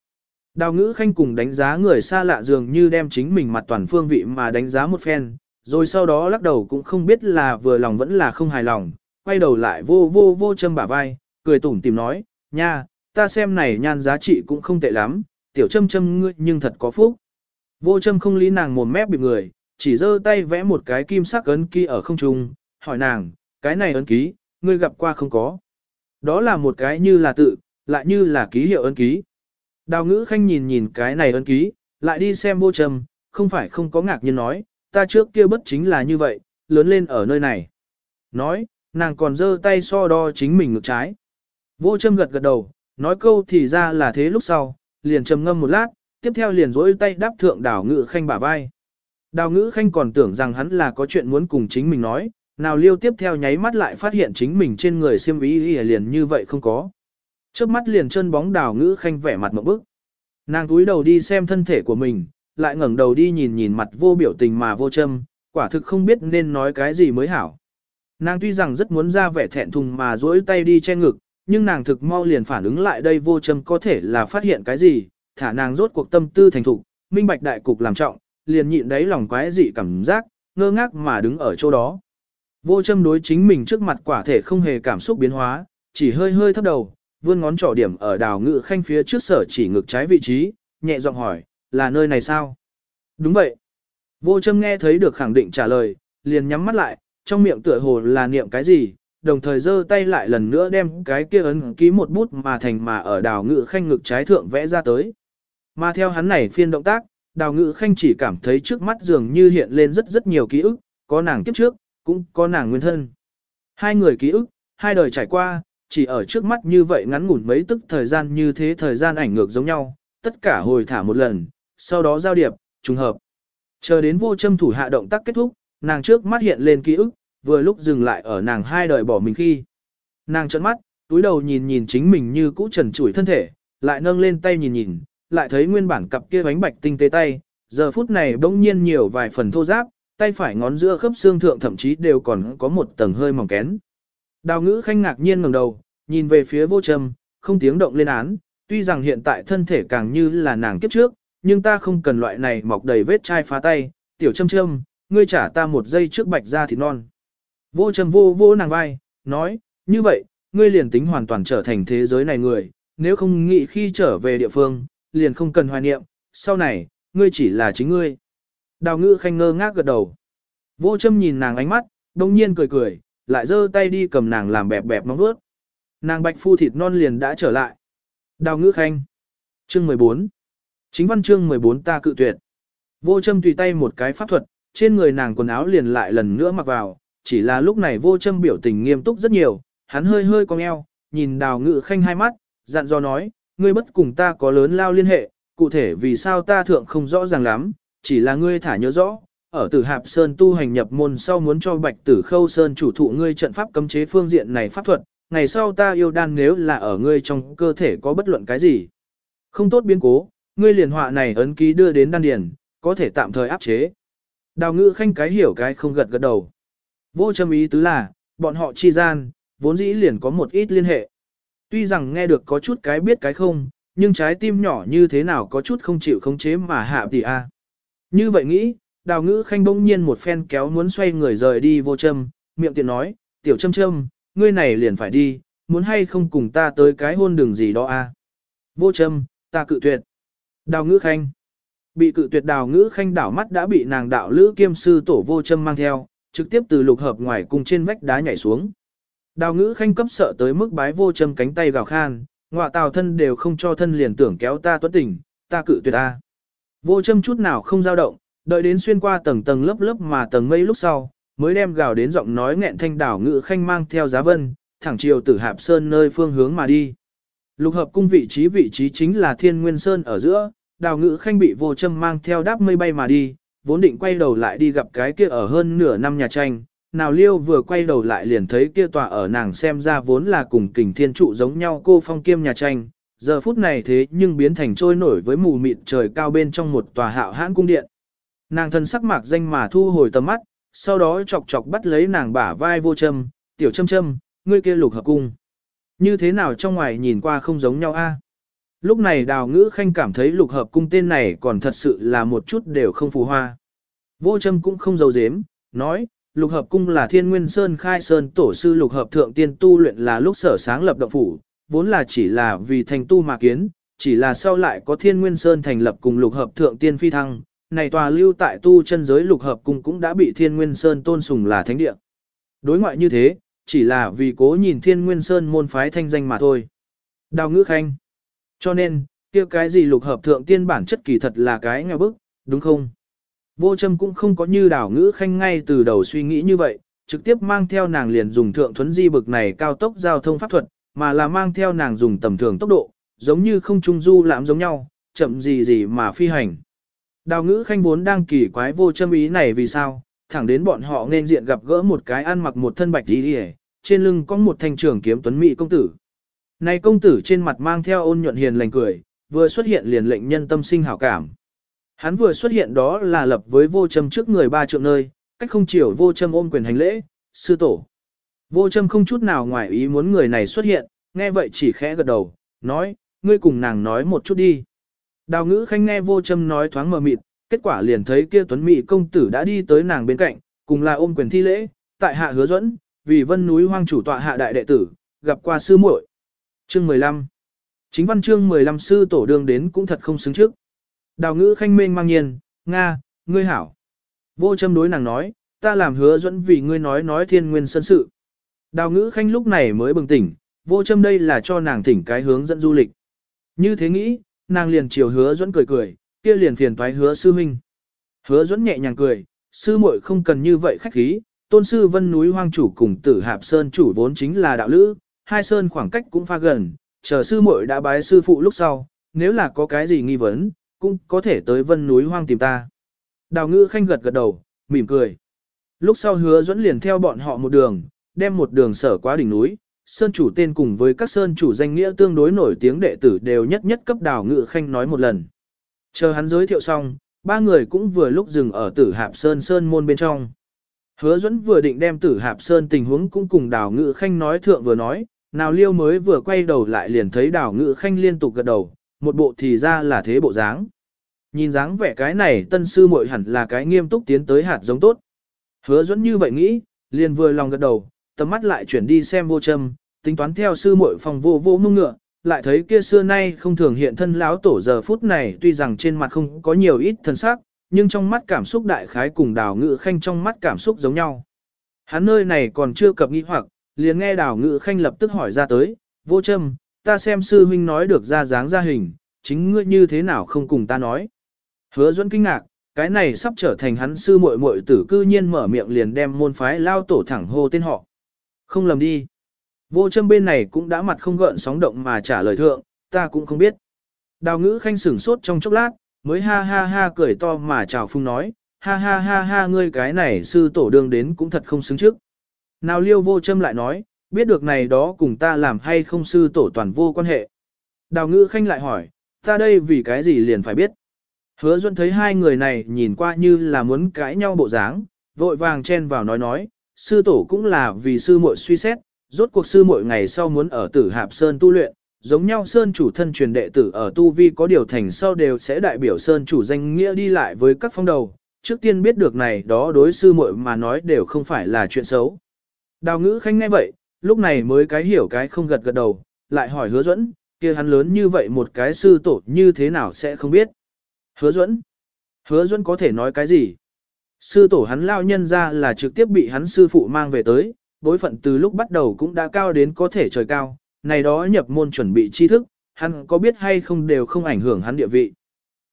Đào ngữ khanh cùng đánh giá người xa lạ dường như đem chính mình mặt toàn phương vị mà đánh giá một phen, rồi sau đó lắc đầu cũng không biết là vừa lòng vẫn là không hài lòng, quay đầu lại vô vô vô châm bả vai, cười tủm tìm nói, nha, ta xem này nhan giá trị cũng không tệ lắm, tiểu châm châm ngươi nhưng thật có phúc. Vô châm không lý nàng mồm mép bị người, chỉ giơ tay vẽ một cái kim sắc ấn ký ở không trung, hỏi nàng, cái này ấn ký, ngươi gặp qua không có. Đó là một cái như là tự, lại như là ký hiệu ấn ký. Đào ngữ khanh nhìn nhìn cái này ấn ký, lại đi xem vô trầm, không phải không có ngạc nhiên nói, ta trước kia bất chính là như vậy, lớn lên ở nơi này. Nói, nàng còn giơ tay so đo chính mình ngược trái. Vô châm gật gật đầu, nói câu thì ra là thế lúc sau, liền trầm ngâm một lát, tiếp theo liền rỗi tay đáp thượng đào ngữ khanh bả vai. Đào ngữ khanh còn tưởng rằng hắn là có chuyện muốn cùng chính mình nói, nào liêu tiếp theo nháy mắt lại phát hiện chính mình trên người xiêm ý liền như vậy không có. Trước mắt liền chân bóng đào ngữ khanh vẻ mặt một bức. Nàng túi đầu đi xem thân thể của mình, lại ngẩng đầu đi nhìn nhìn mặt vô biểu tình mà vô châm, quả thực không biết nên nói cái gì mới hảo. Nàng tuy rằng rất muốn ra vẻ thẹn thùng mà duỗi tay đi che ngực, nhưng nàng thực mau liền phản ứng lại đây vô châm có thể là phát hiện cái gì, thả nàng rốt cuộc tâm tư thành thục, minh bạch đại cục làm trọng, liền nhịn đấy lòng quái dị cảm giác, ngơ ngác mà đứng ở chỗ đó. Vô châm đối chính mình trước mặt quả thể không hề cảm xúc biến hóa, chỉ hơi hơi thấp đầu, vươn ngón trỏ điểm ở đào ngự khanh phía trước sở chỉ ngực trái vị trí, nhẹ giọng hỏi, là nơi này sao? Đúng vậy. Vô châm nghe thấy được khẳng định trả lời, liền nhắm mắt lại, trong miệng tựa hồ là niệm cái gì, đồng thời giơ tay lại lần nữa đem cái kia ấn ký một bút mà thành mà ở đào ngự khanh ngực trái thượng vẽ ra tới. Mà theo hắn này phiên động tác, đào ngự khanh chỉ cảm thấy trước mắt dường như hiện lên rất rất nhiều ký ức, có nàng kiếp trước, cũng có nàng nguyên thân. Hai người ký ức, hai đời trải qua, chỉ ở trước mắt như vậy ngắn ngủn mấy tức thời gian như thế thời gian ảnh ngược giống nhau, tất cả hồi thả một lần, sau đó giao điệp, trùng hợp. Chờ đến vô châm thủ hạ động tác kết thúc, nàng trước mắt hiện lên ký ức, vừa lúc dừng lại ở nàng hai đời bỏ mình khi. Nàng trợn mắt, túi đầu nhìn nhìn chính mình như cũ trần trụi thân thể, lại nâng lên tay nhìn nhìn, lại thấy nguyên bản cặp kia bánh bạch tinh tế tay, giờ phút này bỗng nhiên nhiều vài phần thô giáp, tay phải ngón giữa khớp xương thượng thậm chí đều còn có một tầng hơi mỏng kén. Đào ngữ khanh ngạc nhiên ngẩng đầu, nhìn về phía vô trầm, không tiếng động lên án, tuy rằng hiện tại thân thể càng như là nàng kiếp trước, nhưng ta không cần loại này mọc đầy vết chai phá tay, tiểu châm châm, ngươi trả ta một giây trước bạch ra thịt non. Vô châm vô vô nàng vai, nói, như vậy, ngươi liền tính hoàn toàn trở thành thế giới này người, nếu không nghĩ khi trở về địa phương, liền không cần hoài niệm, sau này, ngươi chỉ là chính ngươi. Đào ngữ khanh ngơ ngác gật đầu. Vô châm nhìn nàng ánh mắt, đông nhiên cười cười, lại giơ tay đi cầm nàng làm bẹp bẹp móng vuốt. Nàng bạch phu thịt non liền đã trở lại. Đào ngữ khanh. Chương 14. Chính văn chương 14 ta cự tuyệt. Vô châm tùy tay một cái pháp thuật, trên người nàng quần áo liền lại lần nữa mặc vào, chỉ là lúc này vô châm biểu tình nghiêm túc rất nhiều, hắn hơi hơi cong eo, nhìn đào ngự khanh hai mắt, dặn dò nói, ngươi bất cùng ta có lớn lao liên hệ, cụ thể vì sao ta thượng không rõ ràng lắm, chỉ là ngươi thả nhớ rõ, ở tử hạp sơn tu hành nhập môn sau muốn cho bạch tử khâu sơn chủ thụ ngươi trận pháp cấm chế phương diện này pháp thuật, ngày sau ta yêu đan nếu là ở ngươi trong cơ thể có bất luận cái gì. Không tốt biến cố, ngươi liền họa này ấn ký đưa đến đan điền, có thể tạm thời áp chế. Đào ngữ khanh cái hiểu cái không gật gật đầu. Vô châm ý tứ là, bọn họ chi gian, vốn dĩ liền có một ít liên hệ. Tuy rằng nghe được có chút cái biết cái không, nhưng trái tim nhỏ như thế nào có chút không chịu khống chế mà hạ tỷ a. Như vậy nghĩ, đào ngữ khanh bỗng nhiên một phen kéo muốn xoay người rời đi vô châm, miệng tiện nói, tiểu châm châm, ngươi này liền phải đi, muốn hay không cùng ta tới cái hôn đường gì đó a. Vô châm, ta cự tuyệt. Đào ngữ khanh. Bị cự tuyệt đào ngữ khanh đảo mắt đã bị nàng đạo lữ kiêm sư tổ vô châm mang theo, trực tiếp từ lục hợp ngoài cùng trên vách đá nhảy xuống. Đào ngữ khanh cấp sợ tới mức bái vô châm cánh tay gào khan, ngọa tào thân đều không cho thân liền tưởng kéo ta tuấn tình, ta cự tuyệt ta. Vô châm chút nào không dao động, đợi đến xuyên qua tầng tầng lớp lớp mà tầng mây lúc sau, mới đem gào đến giọng nói nghẹn thanh đảo ngữ khanh mang theo giá vân, thẳng chiều tử hạp sơn nơi phương hướng mà đi. Lục hợp cung vị trí vị trí chính là thiên nguyên sơn ở giữa, đào ngữ khanh bị vô châm mang theo đáp mây bay mà đi, vốn định quay đầu lại đi gặp cái kia ở hơn nửa năm nhà tranh, nào liêu vừa quay đầu lại liền thấy kia tòa ở nàng xem ra vốn là cùng kình thiên trụ giống nhau cô phong kiêm nhà tranh, giờ phút này thế nhưng biến thành trôi nổi với mù mịt trời cao bên trong một tòa hạo hãn cung điện. Nàng thân sắc mạc danh mà thu hồi tầm mắt, sau đó chọc chọc bắt lấy nàng bả vai vô châm, tiểu châm châm, ngươi kia lục hợp cung. Như thế nào trong ngoài nhìn qua không giống nhau a? Lúc này đào ngữ khanh cảm thấy lục hợp cung tên này còn thật sự là một chút đều không phù hoa. Vô châm cũng không giấu dếm, nói, lục hợp cung là thiên nguyên sơn khai sơn tổ sư lục hợp thượng tiên tu luyện là lúc sở sáng lập động phủ, vốn là chỉ là vì thành tu mà kiến, chỉ là sau lại có thiên nguyên sơn thành lập cùng lục hợp thượng tiên phi thăng, này tòa lưu tại tu chân giới lục hợp cung cũng đã bị thiên nguyên sơn tôn sùng là thánh địa. Đối ngoại như thế, chỉ là vì cố nhìn thiên nguyên sơn môn phái thanh danh mà thôi. Đào ngữ khanh. Cho nên, kia cái gì lục hợp thượng tiên bản chất kỳ thật là cái nghèo bức, đúng không? Vô châm cũng không có như Đào ngữ khanh ngay từ đầu suy nghĩ như vậy, trực tiếp mang theo nàng liền dùng thượng thuấn di bực này cao tốc giao thông pháp thuật, mà là mang theo nàng dùng tầm thường tốc độ, giống như không trung du lãm giống nhau, chậm gì gì mà phi hành. Đào ngữ khanh vốn đang kỳ quái vô châm ý này vì sao, thẳng đến bọn họ nên diện gặp gỡ một cái ăn mặc một thân bạch đi đi trên lưng có một thanh trưởng kiếm tuấn mỹ công tử. Này công tử trên mặt mang theo ôn nhuận hiền lành cười, vừa xuất hiện liền lệnh nhân tâm sinh hảo cảm. Hắn vừa xuất hiện đó là lập với vô châm trước người ba trượng nơi, cách không chiều vô châm ôm quyền hành lễ, sư tổ. Vô châm không chút nào ngoài ý muốn người này xuất hiện, nghe vậy chỉ khẽ gật đầu, nói, ngươi cùng nàng nói một chút đi. Đào ngữ khanh nghe vô châm nói thoáng mờ mịt, kết quả liền thấy kia tuấn mỹ công tử đã đi tới nàng bên cạnh, cùng là ôm quyền thi lễ, tại hạ hứa dẫn, vì vân núi hoang chủ tọa hạ đại đệ tử, gặp qua sư muội. Chương 15 Chính văn chương 15 sư tổ đường đến cũng thật không xứng trước. Đào ngữ khanh mênh mang nhiên, Nga, ngươi hảo. Vô châm đối nàng nói, ta làm hứa dẫn vì ngươi nói nói thiên nguyên sân sự. Đào ngữ khanh lúc này mới bừng tỉnh, vô châm đây là cho nàng thỉnh cái hướng dẫn du lịch. Như thế nghĩ, nàng liền chiều hứa dẫn cười cười, kia liền phiền toái hứa sư huynh. Hứa dẫn nhẹ nhàng cười, sư muội không cần như vậy khách khí, tôn sư vân núi hoang chủ cùng tử hạp sơn chủ vốn chính là đạo lữ, hai sơn khoảng cách cũng pha gần, chờ sư muội đã bái sư phụ lúc sau, nếu là có cái gì nghi vấn, cũng có thể tới vân núi hoang tìm ta. Đào ngữ khanh gật gật đầu, mỉm cười. Lúc sau hứa dẫn liền theo bọn họ một đường, đem một đường sở qua đỉnh núi, sơn chủ tên cùng với các sơn chủ danh nghĩa tương đối nổi tiếng đệ tử đều nhất nhất cấp đào ngự khanh nói một lần. Chờ hắn giới thiệu xong, ba người cũng vừa lúc dừng ở tử hạp sơn sơn môn bên trong. Hứa dẫn vừa định đem tử hạp sơn tình huống cũng cùng đào ngự khanh nói thượng vừa nói, nào liêu mới vừa quay đầu lại liền thấy đào ngự khanh liên tục gật đầu, một bộ thì ra là thế bộ dáng. Nhìn dáng vẻ cái này tân sư muội hẳn là cái nghiêm túc tiến tới hạt giống tốt. Hứa dẫn như vậy nghĩ, liền vừa lòng gật đầu, tầm mắt lại chuyển đi xem vô châm, tính toán theo sư muội phòng vô vô mông ngựa, lại thấy kia xưa nay không thường hiện thân lão tổ giờ phút này tuy rằng trên mặt không có nhiều ít thân sắc, nhưng trong mắt cảm xúc đại khái cùng đào ngự khanh trong mắt cảm xúc giống nhau. Hắn nơi này còn chưa cập nghĩ hoặc, liền nghe đào ngự khanh lập tức hỏi ra tới, vô châm, ta xem sư huynh nói được ra dáng ra hình, chính ngươi như thế nào không cùng ta nói. Hứa dẫn kinh ngạc, cái này sắp trở thành hắn sư muội muội tử cư nhiên mở miệng liền đem môn phái lao tổ thẳng hô tên họ. Không lầm đi. Vô châm bên này cũng đã mặt không gợn sóng động mà trả lời thượng, ta cũng không biết. Đào ngữ khanh sửng sốt trong chốc lát, mới ha ha ha cười to mà chào phung nói, ha ha ha ha ngươi cái này sư tổ đương đến cũng thật không xứng trước. Nào liêu vô châm lại nói, biết được này đó cùng ta làm hay không sư tổ toàn vô quan hệ. Đào ngữ khanh lại hỏi, ta đây vì cái gì liền phải biết. Hứa Duân thấy hai người này nhìn qua như là muốn cãi nhau bộ dáng, vội vàng chen vào nói nói, sư tổ cũng là vì sư muội suy xét, rốt cuộc sư muội ngày sau muốn ở tử hạp sơn tu luyện, giống nhau sơn chủ thân truyền đệ tử ở tu vi có điều thành sau đều sẽ đại biểu sơn chủ danh nghĩa đi lại với các phong đầu, trước tiên biết được này đó đối sư muội mà nói đều không phải là chuyện xấu. Đào ngữ khanh nghe vậy, lúc này mới cái hiểu cái không gật gật đầu, lại hỏi hứa dẫn, kia hắn lớn như vậy một cái sư tổ như thế nào sẽ không biết. Hứa dẫn, hứa dẫn có thể nói cái gì? Sư tổ hắn lao nhân ra là trực tiếp bị hắn sư phụ mang về tới, bối phận từ lúc bắt đầu cũng đã cao đến có thể trời cao, này đó nhập môn chuẩn bị tri thức, hắn có biết hay không đều không ảnh hưởng hắn địa vị.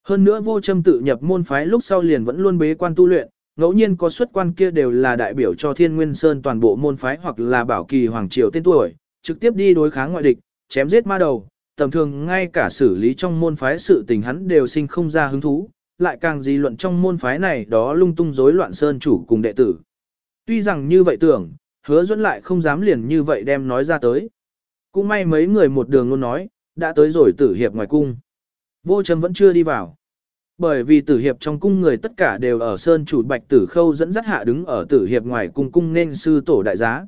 Hơn nữa vô châm tự nhập môn phái lúc sau liền vẫn luôn bế quan tu luyện, ngẫu nhiên có xuất quan kia đều là đại biểu cho thiên nguyên sơn toàn bộ môn phái hoặc là bảo kỳ hoàng triều tên tuổi, trực tiếp đi đối kháng ngoại địch, chém giết ma đầu, tầm thường ngay cả xử lý trong môn phái sự tình hắn đều sinh không ra hứng thú, lại càng gì luận trong môn phái này đó lung tung rối loạn sơn chủ cùng đệ tử. Tuy rằng như vậy tưởng, hứa dẫn lại không dám liền như vậy đem nói ra tới. Cũng may mấy người một đường luôn nói, đã tới rồi tử hiệp ngoài cung. Vô chấm vẫn chưa đi vào. Bởi vì tử hiệp trong cung người tất cả đều ở sơn chủ bạch tử khâu dẫn dắt hạ đứng ở tử hiệp ngoài cung cung nên sư tổ đại giá.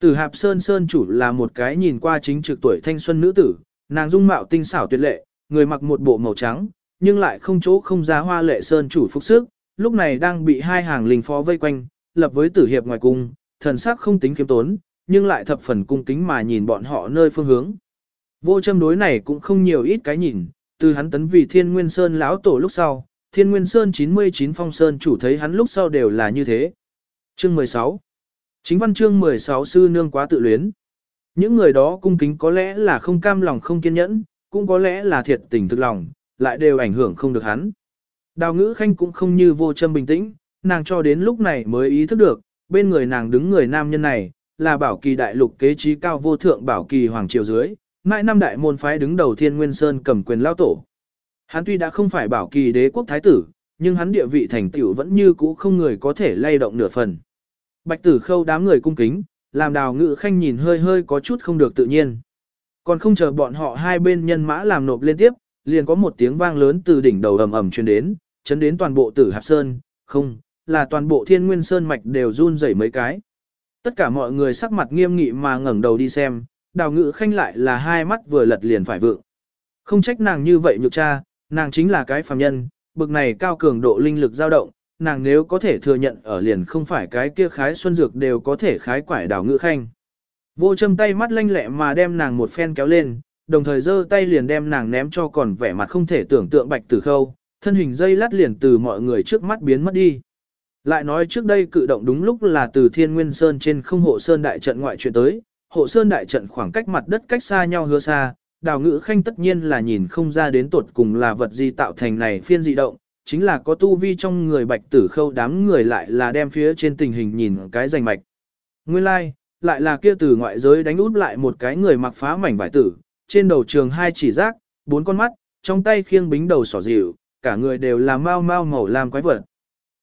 Tử hạp sơn sơn chủ là một cái nhìn qua chính trực tuổi thanh xuân nữ tử, nàng dung mạo tinh xảo tuyệt lệ, người mặc một bộ màu trắng, nhưng lại không chỗ không giá hoa lệ sơn chủ phục sức, lúc này đang bị hai hàng linh phó vây quanh, lập với tử hiệp ngoài cung, thần sắc không tính kiếm tốn, nhưng lại thập phần cung kính mà nhìn bọn họ nơi phương hướng. Vô châm đối này cũng không nhiều ít cái nhìn, từ hắn tấn vì thiên nguyên sơn lão tổ lúc sau, thiên nguyên sơn 99 phong sơn chủ thấy hắn lúc sau đều là như thế. Chương 16 Chính văn chương 16 sư nương quá tự luyến. Những người đó cung kính có lẽ là không cam lòng không kiên nhẫn, cũng có lẽ là thiệt tình thực lòng, lại đều ảnh hưởng không được hắn. Đào ngữ khanh cũng không như vô châm bình tĩnh, nàng cho đến lúc này mới ý thức được, bên người nàng đứng người nam nhân này, là bảo kỳ đại lục kế trí cao vô thượng bảo kỳ hoàng triều dưới, mãi năm đại môn phái đứng đầu thiên nguyên sơn cầm quyền lao tổ. Hắn tuy đã không phải bảo kỳ đế quốc thái tử, nhưng hắn địa vị thành tựu vẫn như cũ không người có thể lay động nửa phần. Bạch tử khâu đám người cung kính, làm đào ngự khanh nhìn hơi hơi có chút không được tự nhiên. Còn không chờ bọn họ hai bên nhân mã làm nộp lên tiếp, liền có một tiếng vang lớn từ đỉnh đầu ầm ầm truyền đến, chấn đến toàn bộ tử hạp sơn, không, là toàn bộ thiên nguyên sơn mạch đều run rẩy mấy cái. Tất cả mọi người sắc mặt nghiêm nghị mà ngẩng đầu đi xem, đào ngự khanh lại là hai mắt vừa lật liền phải vượng. Không trách nàng như vậy nhược cha, nàng chính là cái phàm nhân, bực này cao cường độ linh lực dao động, nàng nếu có thể thừa nhận ở liền không phải cái kia khái xuân dược đều có thể khái quải đào ngự khanh. Vô châm tay mắt lanh lẹ mà đem nàng một phen kéo lên, đồng thời giơ tay liền đem nàng ném cho còn vẻ mặt không thể tưởng tượng bạch tử khâu, thân hình dây lát liền từ mọi người trước mắt biến mất đi. Lại nói trước đây cự động đúng lúc là từ Thiên Nguyên Sơn trên không hộ Sơn đại trận ngoại chuyện tới, hộ Sơn đại trận khoảng cách mặt đất cách xa nhau hứa xa, đào ngữ khanh tất nhiên là nhìn không ra đến tột cùng là vật gì tạo thành này phiên dị động, chính là có tu vi trong người bạch tử khâu đám người lại là đem phía trên tình hình nhìn cái rành mạch. Nguyên lai, like, lại là kia từ ngoại giới đánh út lại một cái người mặc phá mảnh vải tử, trên đầu trường hai chỉ rác, bốn con mắt, trong tay khiêng bính đầu sỏ dịu, cả người đều là mau mau màu làm quái vật.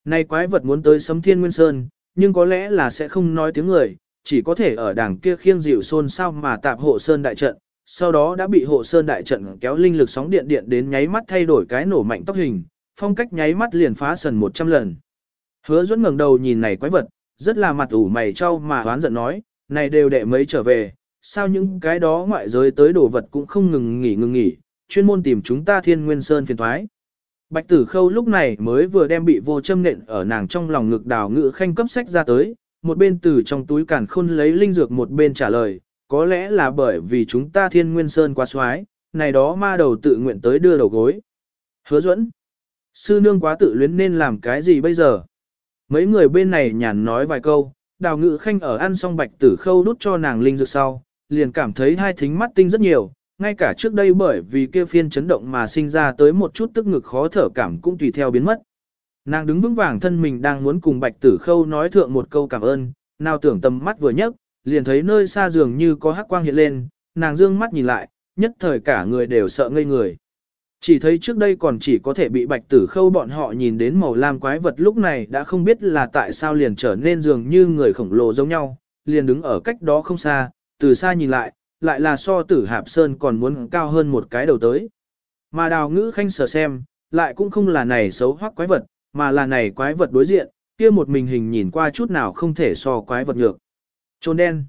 Này quái vật muốn tới sấm thiên nguyên sơn, nhưng có lẽ là sẽ không nói tiếng người, chỉ có thể ở đảng kia khiêng dịu xôn sao mà tạp hộ sơn đại trận, sau đó đã bị hộ sơn đại trận kéo linh lực sóng điện điện đến nháy mắt thay đổi cái nổ mạnh tóc hình, phong cách nháy mắt liền phá sần 100 lần. Hứa Duẫn ngẩng đầu nhìn này quái vật, rất là mặt ủ mày trao mà oán giận nói, này đều đệ mấy trở về, sao những cái đó ngoại giới tới đồ vật cũng không ngừng nghỉ ngừng nghỉ, chuyên môn tìm chúng ta thiên nguyên sơn phiền thoái. Bạch tử khâu lúc này mới vừa đem bị vô châm nện ở nàng trong lòng ngực đào ngự khanh cấp sách ra tới, một bên từ trong túi cản khôn lấy linh dược một bên trả lời, có lẽ là bởi vì chúng ta thiên nguyên sơn quá xoái, này đó ma đầu tự nguyện tới đưa đầu gối. Hứa duẫn sư nương quá tự luyến nên làm cái gì bây giờ? Mấy người bên này nhàn nói vài câu, đào ngự khanh ở ăn xong bạch tử khâu đút cho nàng linh dược sau, liền cảm thấy hai thính mắt tinh rất nhiều, ngay cả trước đây bởi vì kia phiên chấn động mà sinh ra tới một chút tức ngực khó thở cảm cũng tùy theo biến mất. Nàng đứng vững vàng thân mình đang muốn cùng bạch tử khâu nói thượng một câu cảm ơn, nào tưởng tầm mắt vừa nhấc, liền thấy nơi xa dường như có hắc quang hiện lên, nàng dương mắt nhìn lại, nhất thời cả người đều sợ ngây người. Chỉ thấy trước đây còn chỉ có thể bị bạch tử khâu bọn họ nhìn đến màu lam quái vật lúc này đã không biết là tại sao liền trở nên dường như người khổng lồ giống nhau, liền đứng ở cách đó không xa, từ xa nhìn lại, lại là so tử hạp sơn còn muốn cao hơn một cái đầu tới. Mà đào ngữ khanh sờ xem, lại cũng không là này xấu hoắc quái vật, mà là này quái vật đối diện, kia một mình hình nhìn qua chút nào không thể so quái vật nhược. Trôn đen.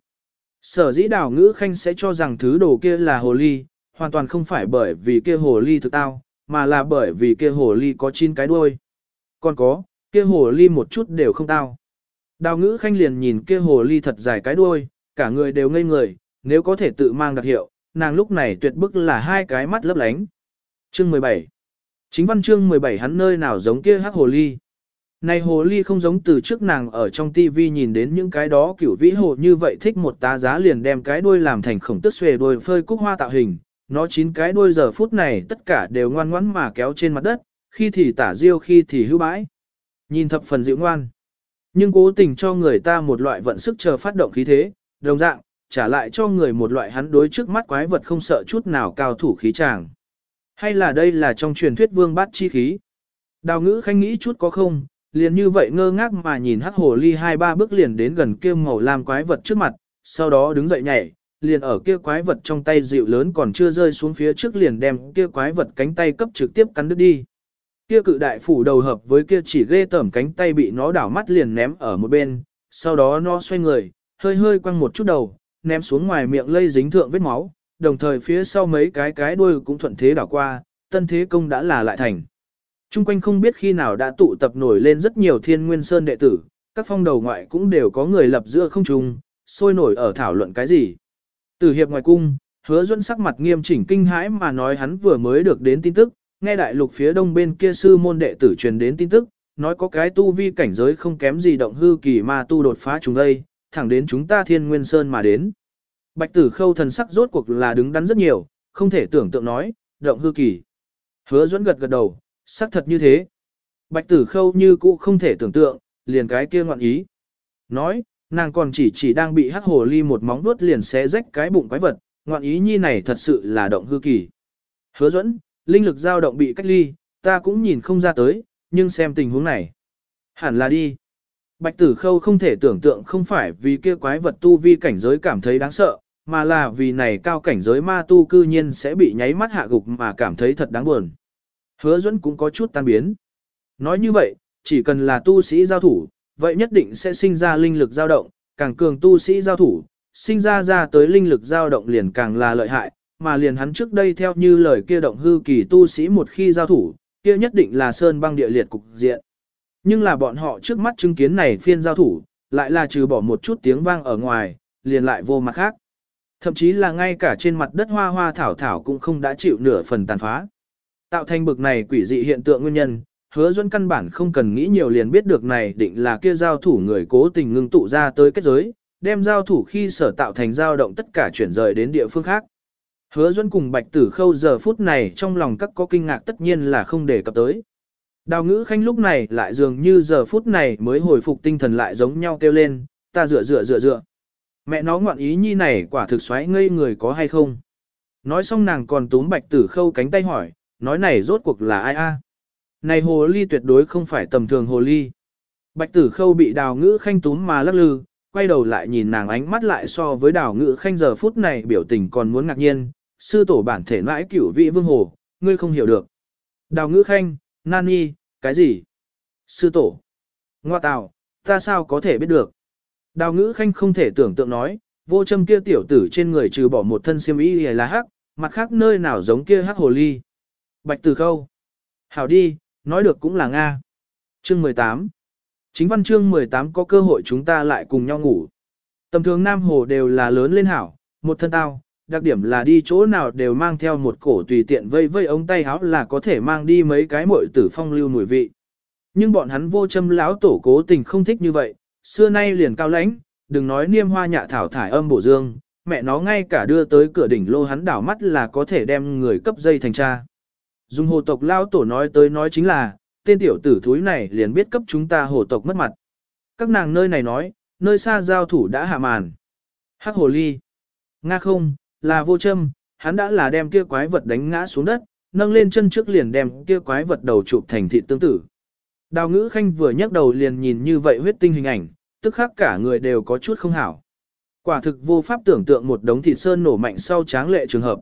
Sở dĩ đào ngữ khanh sẽ cho rằng thứ đồ kia là hồ ly, hoàn toàn không phải bởi vì kia hồ ly thực tao, mà là bởi vì kia hồ ly có chín cái đuôi. Còn có, kia hồ ly một chút đều không tao. Đào ngữ khanh liền nhìn kia hồ ly thật dài cái đuôi, cả người đều ngây người, nếu có thể tự mang đặc hiệu, nàng lúc này tuyệt bức là hai cái mắt lấp lánh. Chương 17 Chính văn chương 17 hắn nơi nào giống kia hắc hồ ly. Này hồ ly không giống từ trước nàng ở trong tivi nhìn đến những cái đó kiểu vĩ hồ như vậy thích một tá giá liền đem cái đuôi làm thành khổng tức xuề đuôi phơi cúc hoa tạo hình. Nó chín cái đuôi giờ phút này tất cả đều ngoan ngoãn mà kéo trên mặt đất, khi thì tả diêu khi thì hữu bãi. Nhìn thập phần dịu ngoan. Nhưng cố tình cho người ta một loại vận sức chờ phát động khí thế, đồng dạng, trả lại cho người một loại hắn đối trước mắt quái vật không sợ chút nào cao thủ khí tràng. Hay là đây là trong truyền thuyết vương bát chi khí? Đào ngữ khanh nghĩ chút có không, liền như vậy ngơ ngác mà nhìn hắc hồ ly hai ba bước liền đến gần kia màu lam quái vật trước mặt, sau đó đứng dậy nhảy, liền ở kia quái vật trong tay dịu lớn còn chưa rơi xuống phía trước liền đem kia quái vật cánh tay cấp trực tiếp cắn đứt đi. Kia cự đại phủ đầu hợp với kia chỉ ghê tởm cánh tay bị nó đảo mắt liền ném ở một bên, sau đó nó xoay người, hơi hơi quăng một chút đầu, ném xuống ngoài miệng lây dính thượng vết máu, đồng thời phía sau mấy cái cái đuôi cũng thuận thế đảo qua, tân thế công đã là lại thành. Trung quanh không biết khi nào đã tụ tập nổi lên rất nhiều thiên nguyên sơn đệ tử, các phong đầu ngoại cũng đều có người lập giữa không trung, sôi nổi ở thảo luận cái gì. Từ hiệp ngoài cung, hứa duẫn sắc mặt nghiêm chỉnh kinh hãi mà nói hắn vừa mới được đến tin tức, nghe đại lục phía đông bên kia sư môn đệ tử truyền đến tin tức, nói có cái tu vi cảnh giới không kém gì động hư kỳ ma tu đột phá chúng đây, thẳng đến chúng ta thiên nguyên sơn mà đến. Bạch tử khâu thần sắc rốt cuộc là đứng đắn rất nhiều, không thể tưởng tượng nói, động hư kỳ. Hứa dẫn gật gật đầu, xác thật như thế. Bạch tử khâu như cũ không thể tưởng tượng, liền cái kia ngoạn ý. Nói, nàng còn chỉ chỉ đang bị hắc hồ ly một móng vuốt liền xé rách cái bụng quái vật, ngoạn ý nhi này thật sự là động hư kỳ. Hứa dẫn, linh lực dao động bị cách ly, ta cũng nhìn không ra tới, nhưng xem tình huống này. Hẳn là đi. Bạch tử khâu không thể tưởng tượng không phải vì kia quái vật tu vi cảnh giới cảm thấy đáng sợ, mà là vì này cao cảnh giới ma tu cư nhiên sẽ bị nháy mắt hạ gục mà cảm thấy thật đáng buồn. Hứa Dẫn cũng có chút tan biến. Nói như vậy, chỉ cần là tu sĩ giao thủ, vậy nhất định sẽ sinh ra linh lực dao động, càng cường tu sĩ giao thủ, sinh ra ra tới linh lực dao động liền càng là lợi hại, mà liền hắn trước đây theo như lời kia động hư kỳ tu sĩ một khi giao thủ, kia nhất định là sơn băng địa liệt cục diện. Nhưng là bọn họ trước mắt chứng kiến này phiên giao thủ, lại là trừ bỏ một chút tiếng vang ở ngoài, liền lại vô mặt khác. Thậm chí là ngay cả trên mặt đất hoa hoa thảo thảo cũng không đã chịu nửa phần tàn phá. Tạo thành bực này quỷ dị hiện tượng nguyên nhân, hứa duẫn căn bản không cần nghĩ nhiều liền biết được này định là kia giao thủ người cố tình ngưng tụ ra tới kết giới, đem giao thủ khi sở tạo thành giao động tất cả chuyển rời đến địa phương khác. Hứa duẫn cùng bạch tử khâu giờ phút này trong lòng các có kinh ngạc tất nhiên là không để cập tới. Đào ngữ khanh lúc này lại dường như giờ phút này mới hồi phục tinh thần lại giống nhau kêu lên, ta dựa dựa dựa dựa. Mẹ nó ngoạn ý nhi này quả thực xoáy ngây người có hay không? Nói xong nàng còn túm bạch tử khâu cánh tay hỏi, nói này rốt cuộc là ai a? Này hồ ly tuyệt đối không phải tầm thường hồ ly. Bạch tử khâu bị đào ngữ khanh túm mà lắc lư, quay đầu lại nhìn nàng ánh mắt lại so với đào ngữ khanh giờ phút này biểu tình còn muốn ngạc nhiên, sư tổ bản thể mãi cửu vị vương hồ, ngươi không hiểu được. Đào ngữ khanh, nani, cái gì? Sư tổ. Ngoa tào, ta sao có thể biết được? Đào ngữ khanh không thể tưởng tượng nói, vô châm kia tiểu tử trên người trừ bỏ một thân xiêm y là hắc, mặt khác nơi nào giống kia hắc hồ ly. Bạch tử khâu. Hảo đi, nói được cũng là Nga. Chương 18 Chính văn chương 18 có cơ hội chúng ta lại cùng nhau ngủ. Tầm thường Nam Hồ đều là lớn lên hảo, một thân tao, đặc điểm là đi chỗ nào đều mang theo một cổ tùy tiện vây vây ống tay áo là có thể mang đi mấy cái mội tử phong lưu mùi vị. Nhưng bọn hắn vô châm lão tổ cố tình không thích như vậy, xưa nay liền cao lãnh, đừng nói niêm hoa nhạ thảo thải âm bổ dương, mẹ nó ngay cả đưa tới cửa đỉnh lô hắn đảo mắt là có thể đem người cấp dây thành cha. Dùng hồ tộc lao tổ nói tới nói chính là, tên tiểu tử thúi này liền biết cấp chúng ta hồ tộc mất mặt. Các nàng nơi này nói, nơi xa giao thủ đã hạ màn. Hắc hồ ly. Nga không, là vô châm, hắn đã là đem kia quái vật đánh ngã xuống đất, nâng lên chân trước liền đem kia quái vật đầu chụp thành thịt tương tử. Đào ngữ khanh vừa nhấc đầu liền nhìn như vậy huyết tinh hình ảnh, tức khắc cả người đều có chút không hảo. Quả thực vô pháp tưởng tượng một đống thịt sơn nổ mạnh sau tráng lệ trường hợp.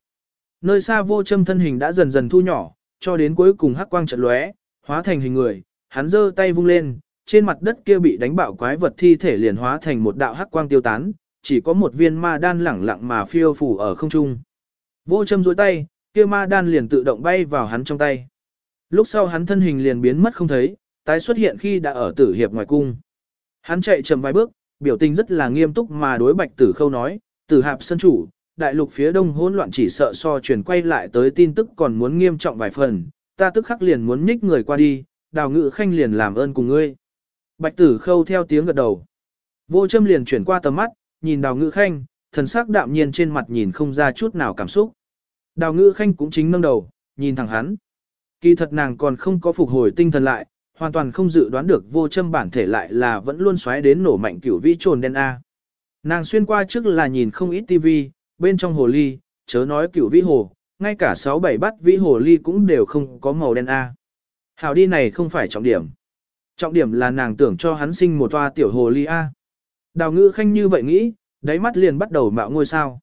Nơi xa vô châm thân hình đã dần dần thu nhỏ, cho đến cuối cùng hắc quang trận lóe, hóa thành hình người, hắn giơ tay vung lên, trên mặt đất kia bị đánh bạo quái vật thi thể liền hóa thành một đạo hắc quang tiêu tán, chỉ có một viên ma đan lẳng lặng mà phiêu phủ ở không trung. Vô châm dối tay, kia ma đan liền tự động bay vào hắn trong tay. Lúc sau hắn thân hình liền biến mất không thấy, tái xuất hiện khi đã ở tử hiệp ngoài cung. Hắn chạy chậm vài bước, biểu tình rất là nghiêm túc mà đối bạch tử khâu nói, tử hạp sân chủ, đại lục phía đông hỗn loạn chỉ sợ so truyền quay lại tới tin tức còn muốn nghiêm trọng vài phần, ta tức khắc liền muốn nhích người qua đi, đào ngự khanh liền làm ơn cùng ngươi. Bạch tử khâu theo tiếng gật đầu. Vô châm liền chuyển qua tầm mắt, nhìn đào ngữ khanh, thần sắc đạm nhiên trên mặt nhìn không ra chút nào cảm xúc. Đào ngữ khanh cũng chính nâng đầu, nhìn thẳng hắn. Kỳ thật nàng còn không có phục hồi tinh thần lại, hoàn toàn không dự đoán được vô châm bản thể lại là vẫn luôn xoáy đến nổ mạnh cửu vĩ trồn đen A. Nàng xuyên qua trước là nhìn không ít tivi, bên trong hồ ly, chớ nói cửu vĩ hồ, ngay cả 6-7 bát vĩ hồ ly cũng đều không có màu đen A. Hào đi này không phải trọng điểm. Trọng điểm là nàng tưởng cho hắn sinh một toa tiểu hồ ly A. Đào ngữ khanh như vậy nghĩ, đáy mắt liền bắt đầu mạo ngôi sao.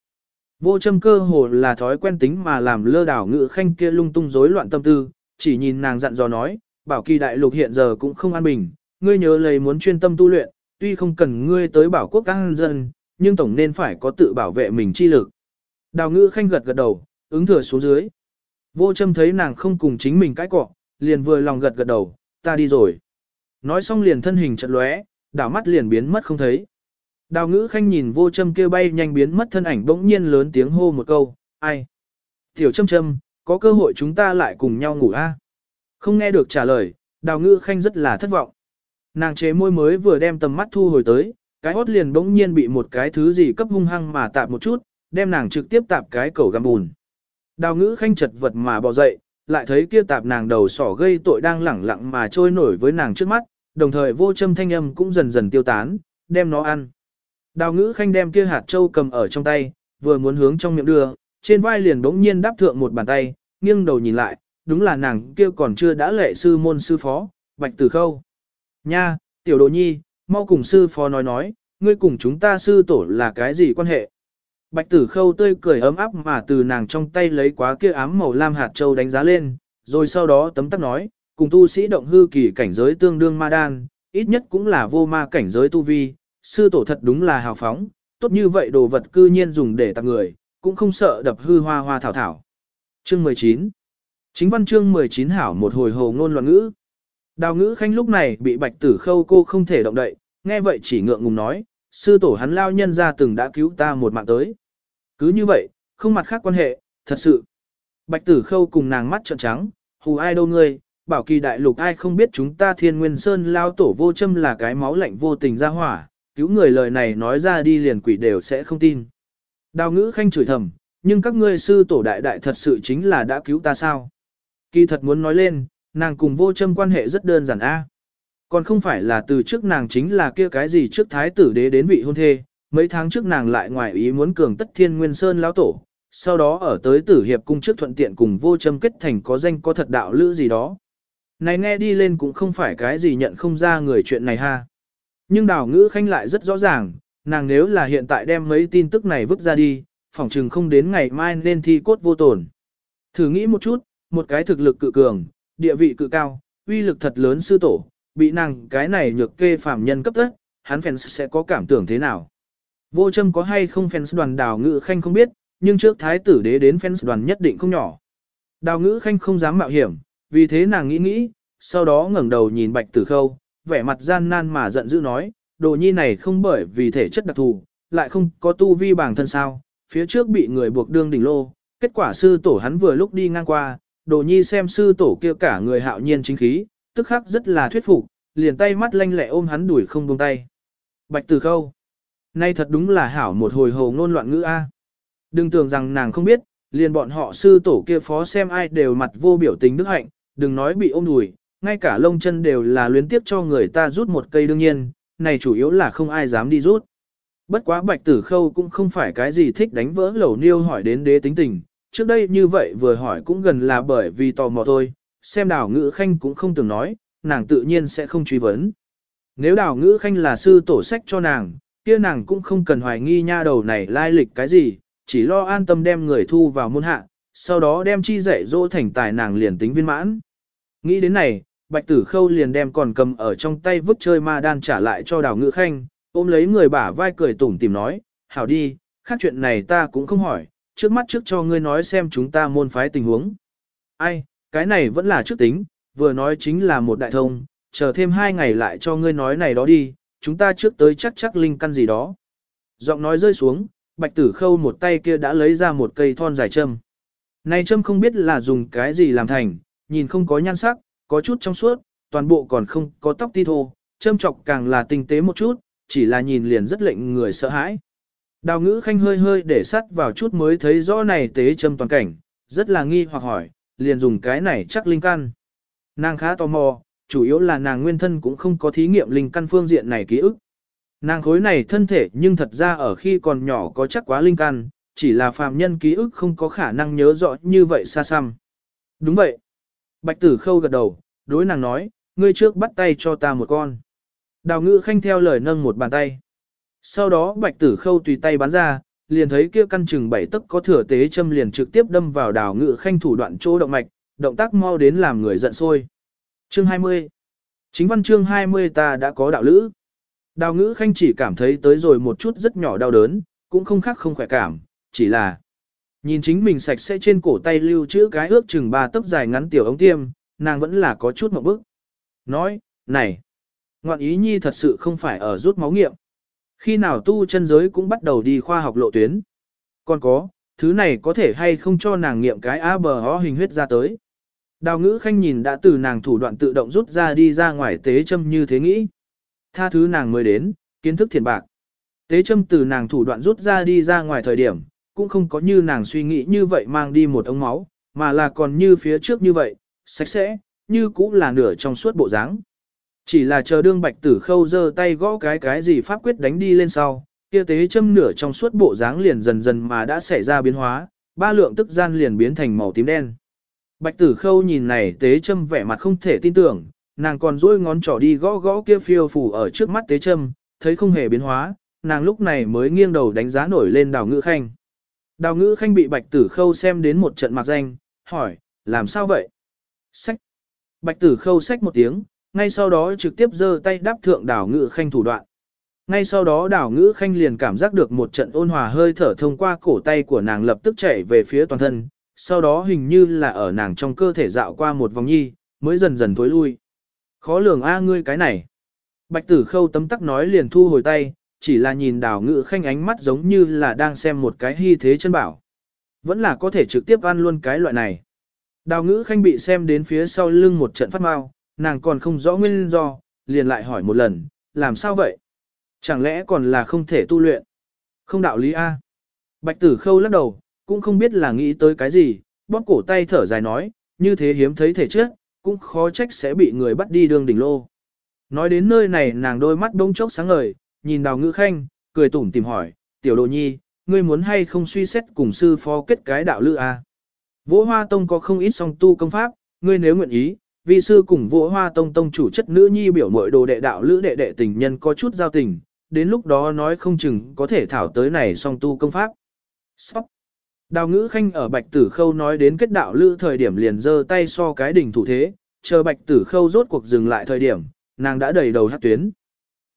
Vô châm cơ hồ là thói quen tính mà làm lơ đảo ngữ khanh kia lung tung rối loạn tâm tư, chỉ nhìn nàng dặn dò nói, bảo kỳ đại lục hiện giờ cũng không an bình, ngươi nhớ lấy muốn chuyên tâm tu luyện, tuy không cần ngươi tới bảo quốc các dân, nhưng tổng nên phải có tự bảo vệ mình chi lực. Đào ngữ khanh gật gật đầu, ứng thừa xuống dưới. Vô châm thấy nàng không cùng chính mình cãi cọ, liền vừa lòng gật gật đầu, ta đi rồi. Nói xong liền thân hình chật lóe, đảo mắt liền biến mất không thấy. Đào ngữ khanh nhìn vô châm kêu bay nhanh biến mất thân ảnh bỗng nhiên lớn tiếng hô một câu, ai? Tiểu châm châm, có cơ hội chúng ta lại cùng nhau ngủ a Không nghe được trả lời, đào ngữ khanh rất là thất vọng. Nàng chế môi mới vừa đem tầm mắt thu hồi tới, cái hốt liền bỗng nhiên bị một cái thứ gì cấp hung hăng mà tạp một chút, đem nàng trực tiếp tạp cái cầu găm bùn. Đào ngữ khanh chật vật mà bò dậy, lại thấy kia tạp nàng đầu sỏ gây tội đang lẳng lặng mà trôi nổi với nàng trước mắt, đồng thời vô châm thanh âm cũng dần dần tiêu tán, đem nó ăn. Đào ngữ khanh đem kia hạt châu cầm ở trong tay, vừa muốn hướng trong miệng đưa, trên vai liền bỗng nhiên đáp thượng một bàn tay, nghiêng đầu nhìn lại, đúng là nàng kia còn chưa đã lệ sư môn sư phó, bạch tử khâu. Nha, tiểu đồ nhi, mau cùng sư phó nói nói, ngươi cùng chúng ta sư tổ là cái gì quan hệ? Bạch tử khâu tươi cười ấm áp mà từ nàng trong tay lấy quá kia ám màu lam hạt châu đánh giá lên, rồi sau đó tấm tắc nói, cùng tu sĩ động hư kỳ cảnh giới tương đương ma đan, ít nhất cũng là vô ma cảnh giới tu vi, sư tổ thật đúng là hào phóng, tốt như vậy đồ vật cư nhiên dùng để tặng người, cũng không sợ đập hư hoa hoa thảo thảo. Chương 19 Chính văn chương 19 hảo một hồi hồ ngôn loạn ngữ. Đào ngữ khanh lúc này bị bạch tử khâu cô không thể động đậy, nghe vậy chỉ ngượng ngùng nói, sư tổ hắn lao nhân ra từng đã cứu ta một mạng tới. Cứ như vậy, không mặt khác quan hệ, thật sự. Bạch tử khâu cùng nàng mắt trợn trắng, hù ai đâu ngươi, bảo kỳ đại lục ai không biết chúng ta thiên nguyên sơn lao tổ vô châm là cái máu lạnh vô tình ra hỏa, cứu người lời này nói ra đi liền quỷ đều sẽ không tin. Đào ngữ khanh chửi thầm, nhưng các ngươi sư tổ đại đại thật sự chính là đã cứu ta sao? Kỳ thật muốn nói lên, nàng cùng vô châm quan hệ rất đơn giản a. Còn không phải là từ trước nàng chính là kia cái gì trước thái tử đế đến vị hôn thê, mấy tháng trước nàng lại ngoài ý muốn cường tất thiên nguyên sơn lão tổ, sau đó ở tới tử hiệp cung trước thuận tiện cùng vô châm kết thành có danh có thật đạo lữ gì đó. Này nghe đi lên cũng không phải cái gì nhận không ra người chuyện này ha. Nhưng đào ngữ khanh lại rất rõ ràng, nàng nếu là hiện tại đem mấy tin tức này vứt ra đi, phỏng chừng không đến ngày mai nên thi cốt vô tổn. Thử nghĩ một chút, một cái thực lực cự cường, địa vị cự cao, uy lực thật lớn sư tổ, bị nàng cái này nhược kê phàm nhân cấp tất, hắn fans sẽ có cảm tưởng thế nào. Vô châm có hay không fans đoàn đào ngữ khanh không biết, nhưng trước thái tử đế đến fans đoàn nhất định không nhỏ. Đào ngữ khanh không dám mạo hiểm, vì thế nàng nghĩ nghĩ, sau đó ngẩng đầu nhìn bạch tử khâu, vẻ mặt gian nan mà giận dữ nói, đồ nhi này không bởi vì thể chất đặc thù, lại không có tu vi bản thân sao, phía trước bị người buộc đương đỉnh lô, kết quả sư tổ hắn vừa lúc đi ngang qua, đồ nhi xem sư tổ kia cả người hạo nhiên chính khí, tức khắc rất là thuyết phục, liền tay mắt lanh lẹ ôm hắn đuổi không buông tay. Bạch tử khâu. Nay thật đúng là hảo một hồi hồ ngôn loạn ngữ A. Đừng tưởng rằng nàng không biết, liền bọn họ sư tổ kia phó xem ai đều mặt vô biểu tình đức hạnh, đừng nói bị ôm đùi, ngay cả lông chân đều là luyến tiếp cho người ta rút một cây đương nhiên, này chủ yếu là không ai dám đi rút. Bất quá bạch tử khâu cũng không phải cái gì thích đánh vỡ lẩu niêu hỏi đến đế tính tình, trước đây như vậy vừa hỏi cũng gần là bởi vì tò mò thôi, xem đào ngữ khanh cũng không từng nói, nàng tự nhiên sẽ không truy vấn. Nếu đào ngữ khanh là sư tổ sách cho nàng, kia nàng cũng không cần hoài nghi nha đầu này lai lịch cái gì, chỉ lo an tâm đem người thu vào môn hạ, sau đó đem chi dạy dỗ thành tài nàng liền tính viên mãn. Nghĩ đến này, bạch tử khâu liền đem còn cầm ở trong tay vứt chơi ma đan trả lại cho đào ngữ khanh, ôm lấy người bả vai cười tủm tìm nói, hảo đi, khác chuyện này ta cũng không hỏi, trước mắt trước cho ngươi nói xem chúng ta môn phái tình huống. Ai, cái này vẫn là trước tính, vừa nói chính là một đại thông, chờ thêm hai ngày lại cho ngươi nói này đó đi, chúng ta trước tới chắc chắc linh căn gì đó. Giọng nói rơi xuống, bạch tử khâu một tay kia đã lấy ra một cây thon dài châm. Này châm không biết là dùng cái gì làm thành, nhìn không có nhan sắc, có chút trong suốt, toàn bộ còn không có tóc ti thô, châm trọc càng là tinh tế một chút, chỉ là nhìn liền rất lệnh người sợ hãi. Đào ngữ khanh hơi hơi để sắt vào chút mới thấy rõ này tế châm toàn cảnh, rất là nghi hoặc hỏi, liền dùng cái này chắc linh căn. Nàng khá tò mò, chủ yếu là nàng nguyên thân cũng không có thí nghiệm linh căn phương diện này ký ức. Nàng khối này thân thể nhưng thật ra ở khi còn nhỏ có chắc quá linh căn, chỉ là phàm nhân ký ức không có khả năng nhớ rõ như vậy xa xăm. Đúng vậy. Bạch tử khâu gật đầu, đối nàng nói, ngươi trước bắt tay cho ta một con. Đào ngữ khanh theo lời nâng một bàn tay. Sau đó bạch tử khâu tùy tay bắn ra, liền thấy kia căn chừng bảy tấc có thừa tế châm liền trực tiếp đâm vào đào ngữ khanh thủ đoạn chỗ động mạch, động tác mau đến làm người giận sôi. Chương 20 Chính văn chương 20 ta đã có đạo lữ. Đào ngữ khanh chỉ cảm thấy tới rồi một chút rất nhỏ đau đớn, cũng không khác không khỏe cảm, chỉ là nhìn chính mình sạch sẽ trên cổ tay lưu trữ cái ước chừng ba tấc dài ngắn tiểu ống tiêm, nàng vẫn là có chút mộng bức. Nói, này, ngoạn ý nhi thật sự không phải ở rút máu nghiệm. Khi nào tu chân giới cũng bắt đầu đi khoa học lộ tuyến. Còn có, thứ này có thể hay không cho nàng nghiệm cái A bờ ho hình huyết ra tới. Đào ngữ khanh nhìn đã từ nàng thủ đoạn tự động rút ra đi ra ngoài tế châm như thế nghĩ. Tha thứ nàng mới đến, kiến thức thiền bạc. Tế châm từ nàng thủ đoạn rút ra đi ra ngoài thời điểm, cũng không có như nàng suy nghĩ như vậy mang đi một ống máu, mà là còn như phía trước như vậy, sạch sẽ, như cũng là nửa trong suốt bộ dáng. Chỉ là chờ đương bạch tử khâu giơ tay gõ cái cái gì pháp quyết đánh đi lên sau, kia tế châm nửa trong suốt bộ dáng liền dần dần mà đã xảy ra biến hóa, ba lượng tức gian liền biến thành màu tím đen. Bạch tử khâu nhìn này tế châm vẻ mặt không thể tin tưởng, nàng còn duỗi ngón trỏ đi gõ gõ kia phiêu phủ ở trước mắt tế châm, thấy không hề biến hóa, nàng lúc này mới nghiêng đầu đánh giá nổi lên đào ngữ khanh. Đào ngữ khanh bị bạch tử khâu xem đến một trận mặt danh, hỏi, làm sao vậy? Sách. Bạch tử khâu sách một tiếng, ngay sau đó trực tiếp giơ tay đáp thượng Đào ngữ khanh thủ đoạn. Ngay sau đó Đào ngữ khanh liền cảm giác được một trận ôn hòa hơi thở thông qua cổ tay của nàng lập tức chạy về phía toàn thân, sau đó hình như là ở nàng trong cơ thể dạo qua một vòng nhi, mới dần dần thối lui. Khó lường a ngươi cái này. Bạch tử khâu tấm tắc nói liền thu hồi tay, chỉ là nhìn đào ngữ khanh ánh mắt giống như là đang xem một cái hy thế chân bảo. Vẫn là có thể trực tiếp ăn luôn cái loại này. Đào ngữ khanh bị xem đến phía sau lưng một trận phát mau, nàng còn không rõ nguyên do, liền lại hỏi một lần, làm sao vậy? Chẳng lẽ còn là không thể tu luyện? Không đạo lý A. Bạch tử khâu lắc đầu, cũng không biết là nghĩ tới cái gì, bóp cổ tay thở dài nói, như thế hiếm thấy thể trước, cũng khó trách sẽ bị người bắt đi đường đỉnh lô. Nói đến nơi này nàng đôi mắt đông chốc sáng ngời, nhìn đào ngữ khanh, cười tủm tìm hỏi, tiểu đồ nhi, ngươi muốn hay không suy xét cùng sư phó kết cái đạo lữ a? Vỗ hoa tông có không ít song tu công pháp, ngươi nếu nguyện ý, vì sư cùng vỗ hoa tông tông chủ chất nữ nhi biểu mội đồ đệ đạo lữ đệ đệ tình nhân có chút giao tình, đến lúc đó nói không chừng có thể thảo tới này song tu công pháp. Sóc. Đào ngữ khanh ở bạch tử khâu nói đến kết đạo lữ thời điểm liền giơ tay so cái đỉnh thủ thế, chờ bạch tử khâu rốt cuộc dừng lại thời điểm, nàng đã đầy đầu hát tuyến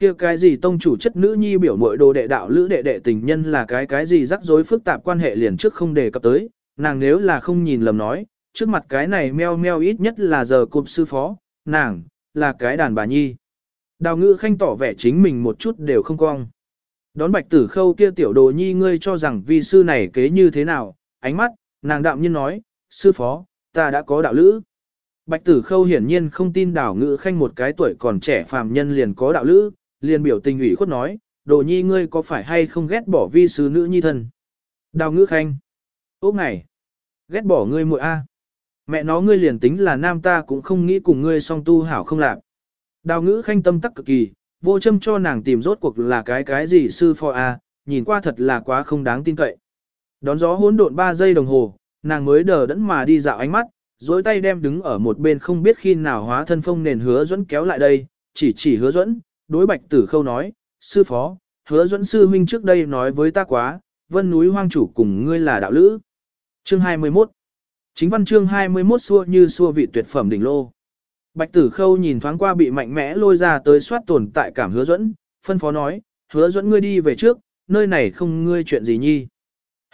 kia cái gì tông chủ chất nữ nhi biểu mội đồ đệ đạo lữ đệ đệ tình nhân là cái cái gì rắc rối phức tạp quan hệ liền trước không đề cập tới, nàng nếu là không nhìn lầm nói, trước mặt cái này meo meo ít nhất là giờ cụp sư phó, nàng, là cái đàn bà nhi. Đào ngữ khanh tỏ vẻ chính mình một chút đều không cong. Đón bạch tử khâu kia tiểu đồ nhi ngươi cho rằng vi sư này kế như thế nào, ánh mắt, nàng đạm nhiên nói, sư phó, ta đã có đạo lữ. Bạch tử khâu hiển nhiên không tin đào ngữ khanh một cái tuổi còn trẻ phàm nhân liền có đạo lữ, liền biểu tình ủy khuất nói, đồ nhi ngươi có phải hay không ghét bỏ vi sứ nữ nhi thân. Đào ngữ khanh. Ốc ngày. Ghét bỏ ngươi muội a. Mẹ nó ngươi liền tính là nam ta cũng không nghĩ cùng ngươi song tu hảo không lạc. Đào ngữ khanh tâm tắc cực kỳ, vô châm cho nàng tìm rốt cuộc là cái cái gì sư phò a, nhìn qua thật là quá không đáng tin cậy. Đón gió hỗn độn 3 giây đồng hồ, nàng mới đờ đẫn mà đi dạo ánh mắt, dối tay đem đứng ở một bên không biết khi nào hóa thân phong nền hứa dẫn kéo lại đây, chỉ chỉ hứa dẫn, đối bạch tử khâu nói, sư phó, hứa dẫn sư huynh trước đây nói với ta quá, vân núi hoang chủ cùng ngươi là đạo lữ. Chương 21 Chính văn chương 21 xua như xua vị tuyệt phẩm đỉnh lô. Bạch tử khâu nhìn thoáng qua bị mạnh mẽ lôi ra tới soát tồn tại cảm hứa dẫn, phân phó nói, hứa dẫn ngươi đi về trước, nơi này không ngươi chuyện gì nhi.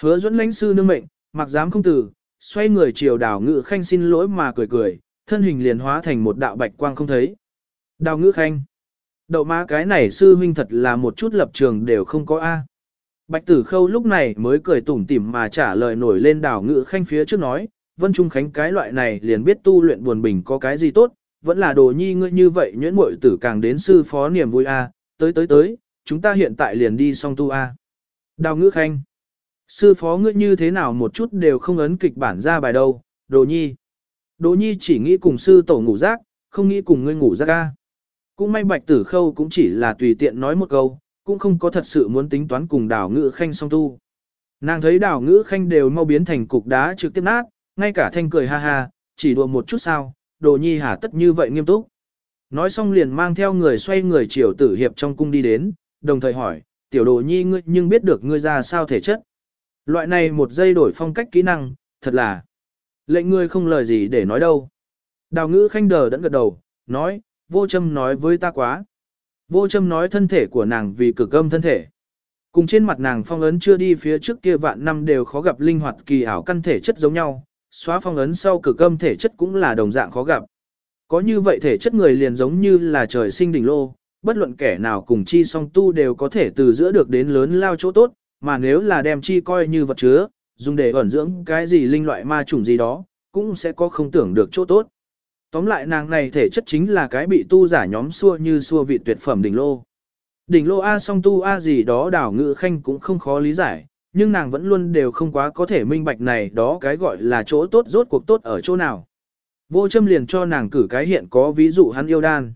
Hứa dẫn lãnh sư nương mệnh, mặc dám không tử, xoay người chiều đào ngự khanh xin lỗi mà cười cười, thân hình liền hóa thành một đạo bạch quang không thấy. Đào ngự khanh. Đậu má cái này sư huynh thật là một chút lập trường đều không có A. Bạch tử khâu lúc này mới cười tủm tỉm mà trả lời nổi lên đào ngự khanh phía trước nói, Vân Trung Khánh cái loại này liền biết tu luyện buồn bình có cái gì tốt, vẫn là đồ nhi ngươi như vậy nhuyễn muội tử càng đến sư phó niềm vui a, tới tới tới, chúng ta hiện tại liền đi song tu a. Đào ngữ khanh. Sư phó ngươi như thế nào một chút đều không ấn kịch bản ra bài đâu, đồ nhi. Đồ nhi chỉ nghĩ cùng sư tổ ngủ rác, không nghĩ cùng ngươi ngủ rác a. Cũng may bạch tử khâu cũng chỉ là tùy tiện nói một câu, cũng không có thật sự muốn tính toán cùng đào ngữ khanh song tu. Nàng thấy đào ngữ khanh đều mau biến thành cục đá trực tiếp nát, ngay cả thanh cười ha ha, chỉ đùa một chút sao, đồ nhi hà tất như vậy nghiêm túc. Nói xong liền mang theo người xoay người chiều tử hiệp trong cung đi đến, đồng thời hỏi, tiểu đồ nhi ngươi nhưng biết được ngươi ra sao thể chất. Loại này một giây đổi phong cách kỹ năng, thật là lệnh ngươi không lời gì để nói đâu. Đào ngữ khanh đờ đẫn gật đầu, nói, vô châm nói với ta quá. Vô châm nói thân thể của nàng vì cực âm thân thể. Cùng trên mặt nàng phong ấn chưa đi phía trước kia vạn năm đều khó gặp linh hoạt kỳ ảo căn thể chất giống nhau, xóa phong ấn sau cực âm thể chất cũng là đồng dạng khó gặp. Có như vậy thể chất người liền giống như là trời sinh đỉnh lô, bất luận kẻ nào cùng chi song tu đều có thể từ giữa được đến lớn lao chỗ tốt, mà nếu là đem chi coi như vật chứa, dùng để ẩn dưỡng cái gì linh loại ma chủng gì đó, cũng sẽ có không tưởng được chỗ tốt. Tóm lại nàng này thể chất chính là cái bị tu giả nhóm xua như xua vị tuyệt phẩm đỉnh lô. Đỉnh lô A song tu A gì đó đảo ngự khanh cũng không khó lý giải, nhưng nàng vẫn luôn đều không quá có thể minh bạch này đó cái gọi là chỗ tốt rốt cuộc tốt ở chỗ nào. Vô châm liền cho nàng cử cái hiện có ví dụ hắn yêu đan.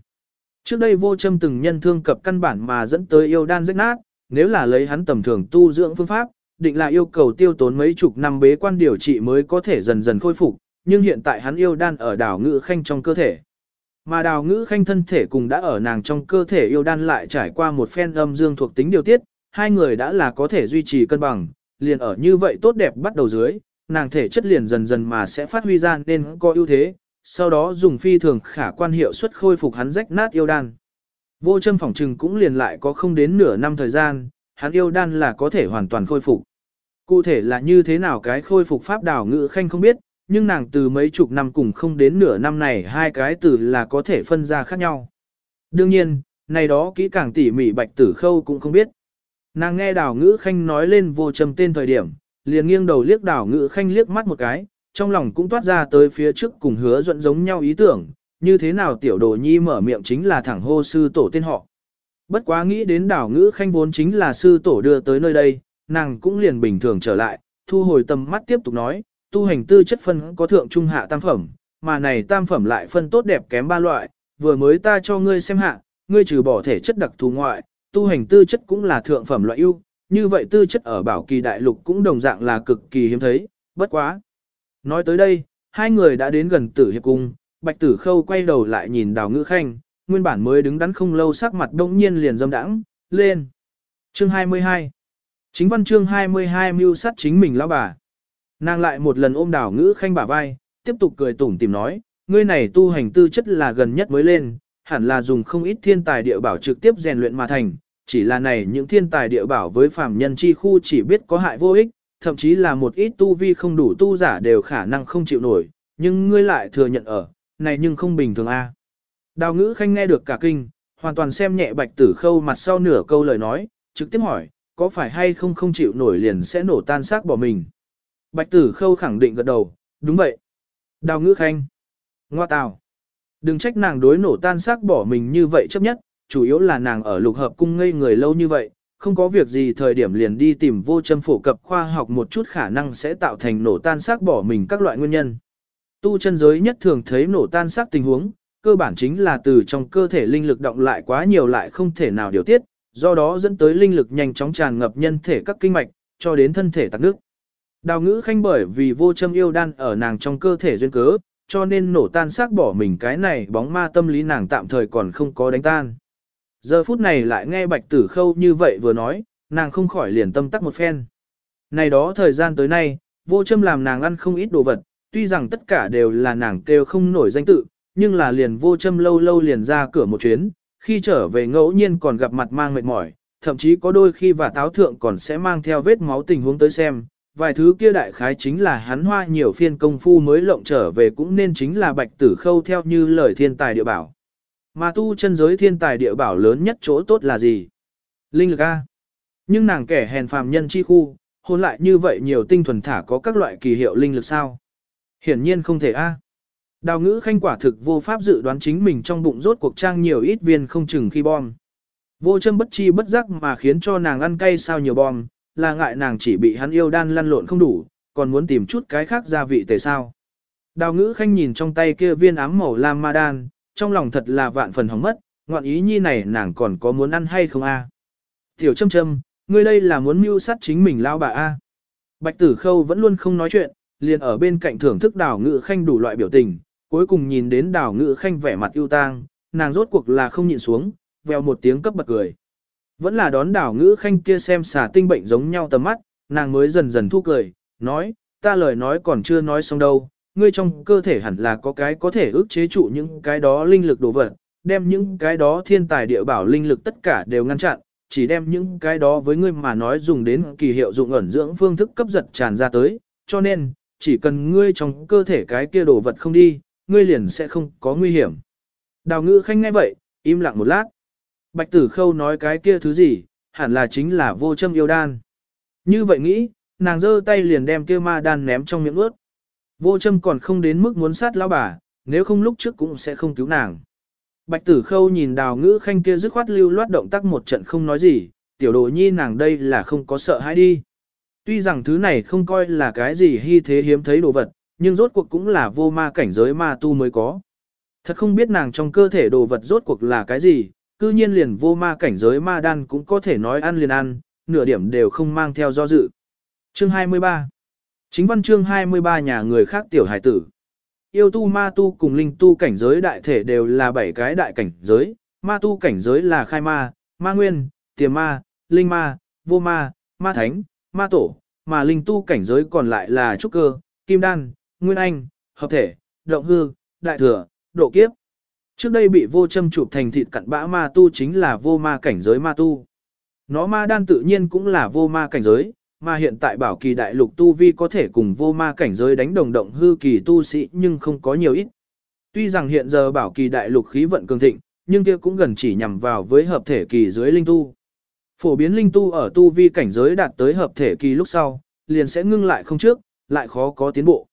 Trước đây vô châm từng nhân thương cập căn bản mà dẫn tới yêu đan rách nát, nếu là lấy hắn tầm thường tu dưỡng phương pháp, định là yêu cầu tiêu tốn mấy chục năm bế quan điều trị mới có thể dần dần khôi phục, nhưng hiện tại hắn yêu đan ở đào ngữ khanh trong cơ thể. Mà đào ngữ khanh thân thể cùng đã ở nàng trong cơ thể yêu đan lại trải qua một phen âm dương thuộc tính điều tiết, hai người đã là có thể duy trì cân bằng, liền ở như vậy tốt đẹp bắt đầu dưới, nàng thể chất liền dần dần mà sẽ phát huy ra nên có ưu thế, sau đó dùng phi thường khả quan hiệu suất khôi phục hắn rách nát yêu đan. Vô châm phỏng trừng cũng liền lại có không đến nửa năm thời gian, hắn yêu đan là có thể hoàn toàn khôi phục. Cụ thể là như thế nào cái khôi phục pháp đảo ngữ khanh không biết, nhưng nàng từ mấy chục năm cùng không đến nửa năm này hai cái từ là có thể phân ra khác nhau. Đương nhiên, này đó kỹ càng tỉ mỉ bạch tử khâu cũng không biết. Nàng nghe đào ngữ khanh nói lên vô trầm tên thời điểm, liền nghiêng đầu liếc đào ngữ khanh liếc mắt một cái, trong lòng cũng toát ra tới phía trước cùng hứa dẫn giống nhau ý tưởng, như thế nào tiểu đồ nhi mở miệng chính là thẳng hô sư tổ tên họ. Bất quá nghĩ đến đảo ngữ khanh vốn chính là sư tổ đưa tới nơi đây, nàng cũng liền bình thường trở lại, thu hồi tầm mắt tiếp tục nói, tu hành tư chất phân có thượng trung hạ tam phẩm, mà này tam phẩm lại phân tốt đẹp kém ba loại, vừa mới ta cho ngươi xem hạ, ngươi trừ bỏ thể chất đặc thù ngoại, tu hành tư chất cũng là thượng phẩm loại ưu, như vậy tư chất ở bảo kỳ đại lục cũng đồng dạng là cực kỳ hiếm thấy, bất quá. Nói tới đây, hai người đã đến gần tử hiệp cung, bạch tử khâu quay đầu lại nhìn đào ngữ khanh, nguyên bản mới đứng đắn không lâu sắc mặt đông nhiên liền dâm đãng, lên. Chương 22 Chính văn chương 22 mưu sát chính mình lão bà. Nàng lại một lần ôm đào ngữ khanh bả vai, tiếp tục cười tủm tìm nói, ngươi này tu hành tư chất là gần nhất mới lên, hẳn là dùng không ít thiên tài địa bảo trực tiếp rèn luyện mà thành, chỉ là này những thiên tài địa bảo với phàm nhân chi khu chỉ biết có hại vô ích, thậm chí là một ít tu vi không đủ tu giả đều khả năng không chịu nổi, nhưng ngươi lại thừa nhận ở, này nhưng không bình thường a. Đào ngữ khanh nghe được cả kinh, hoàn toàn xem nhẹ bạch tử khâu mặt sau nửa câu lời nói, trực tiếp hỏi, có phải hay không không chịu nổi liền sẽ nổ tan xác bỏ mình. Bạch tử khâu khẳng định gật đầu, đúng vậy. Đào ngữ khanh. Ngoa tào. Đừng trách nàng đối nổ tan xác bỏ mình như vậy chấp nhất, chủ yếu là nàng ở lục hợp cung ngây người lâu như vậy, không có việc gì thời điểm liền đi tìm vô châm phổ cập khoa học một chút khả năng sẽ tạo thành nổ tan xác bỏ mình các loại nguyên nhân. Tu chân giới nhất thường thấy nổ tan xác tình huống, cơ bản chính là từ trong cơ thể linh lực động lại quá nhiều lại không thể nào điều tiết, do đó dẫn tới linh lực nhanh chóng tràn ngập nhân thể các kinh mạch, cho đến thân thể tắc nước. Đào ngữ khanh bởi vì vô châm yêu đan ở nàng trong cơ thể duyên cớ, cho nên nổ tan xác bỏ mình cái này bóng ma tâm lý nàng tạm thời còn không có đánh tan. Giờ phút này lại nghe bạch tử khâu như vậy vừa nói, nàng không khỏi liền tâm tắc một phen. Này đó thời gian tới nay, vô châm làm nàng ăn không ít đồ vật, tuy rằng tất cả đều là nàng kêu không nổi danh tự, nhưng là liền vô châm lâu lâu liền ra cửa một chuyến, khi trở về ngẫu nhiên còn gặp mặt mang mệt mỏi, thậm chí có đôi khi và táo thượng còn sẽ mang theo vết máu tình huống tới xem, vài thứ kia đại khái chính là hắn hoa nhiều phiên công phu mới lộng trở về cũng nên chính là bạch tử khâu theo như lời thiên tài địa bảo. Mà tu chân giới thiên tài địa bảo lớn nhất chỗ tốt là gì? Linh lực A. Nhưng nàng kẻ hèn phàm nhân chi khu, hôn lại như vậy nhiều tinh thuần thả có các loại kỳ hiệu linh lực sao? Hiển nhiên không thể A. Đào ngữ khanh quả thực vô pháp dự đoán chính mình trong bụng rốt cuộc trang nhiều ít viên không chừng khi bom. Vô châm bất chi bất giác mà khiến cho nàng ăn cay sao nhiều bom, là ngại nàng chỉ bị hắn yêu đan lăn lộn không đủ, còn muốn tìm chút cái khác gia vị tề sao. Đào ngữ khanh nhìn trong tay kia viên ám màu lam ma đan, trong lòng thật là vạn phần hỏng mất, ngoạn ý nhi này nàng còn có muốn ăn hay không a? Tiểu châm châm, ngươi đây là muốn mưu sát chính mình lao bà a? Bạch tử khâu vẫn luôn không nói chuyện, liền ở bên cạnh thưởng thức đào ngữ khanh đủ loại biểu tình, cuối cùng nhìn đến đào ngữ khanh vẻ mặt ưu tang, nàng rốt cuộc là không nhịn xuống, vèo một tiếng cấp bật cười. Vẫn là đón đảo ngữ khanh kia xem xà tinh bệnh giống nhau tầm mắt, nàng mới dần dần thu cười, nói, ta lời nói còn chưa nói xong đâu, ngươi trong cơ thể hẳn là có cái có thể ức chế trụ những cái đó linh lực đồ vật, đem những cái đó thiên tài địa bảo linh lực tất cả đều ngăn chặn, chỉ đem những cái đó với ngươi mà nói dùng đến kỳ hiệu dụng ẩn dưỡng phương thức cấp giật tràn ra tới, cho nên, chỉ cần ngươi trong cơ thể cái kia đồ vật không đi, ngươi liền sẽ không có nguy hiểm. Đào ngữ khanh nghe vậy, im lặng một lát. Bạch tử khâu nói cái kia thứ gì, hẳn là chính là vô châm yêu đan. Như vậy nghĩ, nàng giơ tay liền đem kia ma đan ném trong miệng ướt. Vô châm còn không đến mức muốn sát lão bà, nếu không lúc trước cũng sẽ không cứu nàng. Bạch tử khâu nhìn đào ngữ khanh kia dứt khoát lưu loát động tác một trận không nói gì, tiểu đồ nhi nàng đây là không có sợ hãi đi. Tuy rằng thứ này không coi là cái gì hy thế hiếm thấy đồ vật, nhưng rốt cuộc cũng là vô ma cảnh giới ma tu mới có. Thật không biết nàng trong cơ thể đồ vật rốt cuộc là cái gì, cư nhiên liền vô ma cảnh giới ma đan cũng có thể nói ăn liền ăn, nửa điểm đều không mang theo do dự. Chương 23 Chính văn chương 23 nhà người khác tiểu hải tử. Yêu tu ma tu cùng linh tu cảnh giới đại thể đều là bảy cái đại cảnh giới, ma tu cảnh giới là khai ma, ma nguyên, tiềm ma, linh ma, vô ma, ma thánh, ma tổ, mà linh tu cảnh giới còn lại là trúc cơ, kim đan, nguyên anh, hợp thể, động hư, đại thừa, độ kiếp. Trước đây bị vô châm chụp thành thịt cặn bã ma tu chính là vô ma cảnh giới ma tu. Nó ma đan tự nhiên cũng là vô ma cảnh giới, mà hiện tại bảo kỳ đại lục tu vi có thể cùng vô ma cảnh giới đánh đồng động hư kỳ tu sĩ nhưng không có nhiều ít. Tuy rằng hiện giờ bảo kỳ đại lục khí vận cường thịnh, nhưng kia cũng gần chỉ nhằm vào với hợp thể kỳ dưới linh tu. Phổ biến linh tu ở tu vi cảnh giới đạt tới hợp thể kỳ lúc sau, liền sẽ ngưng lại không trước, lại khó có tiến bộ.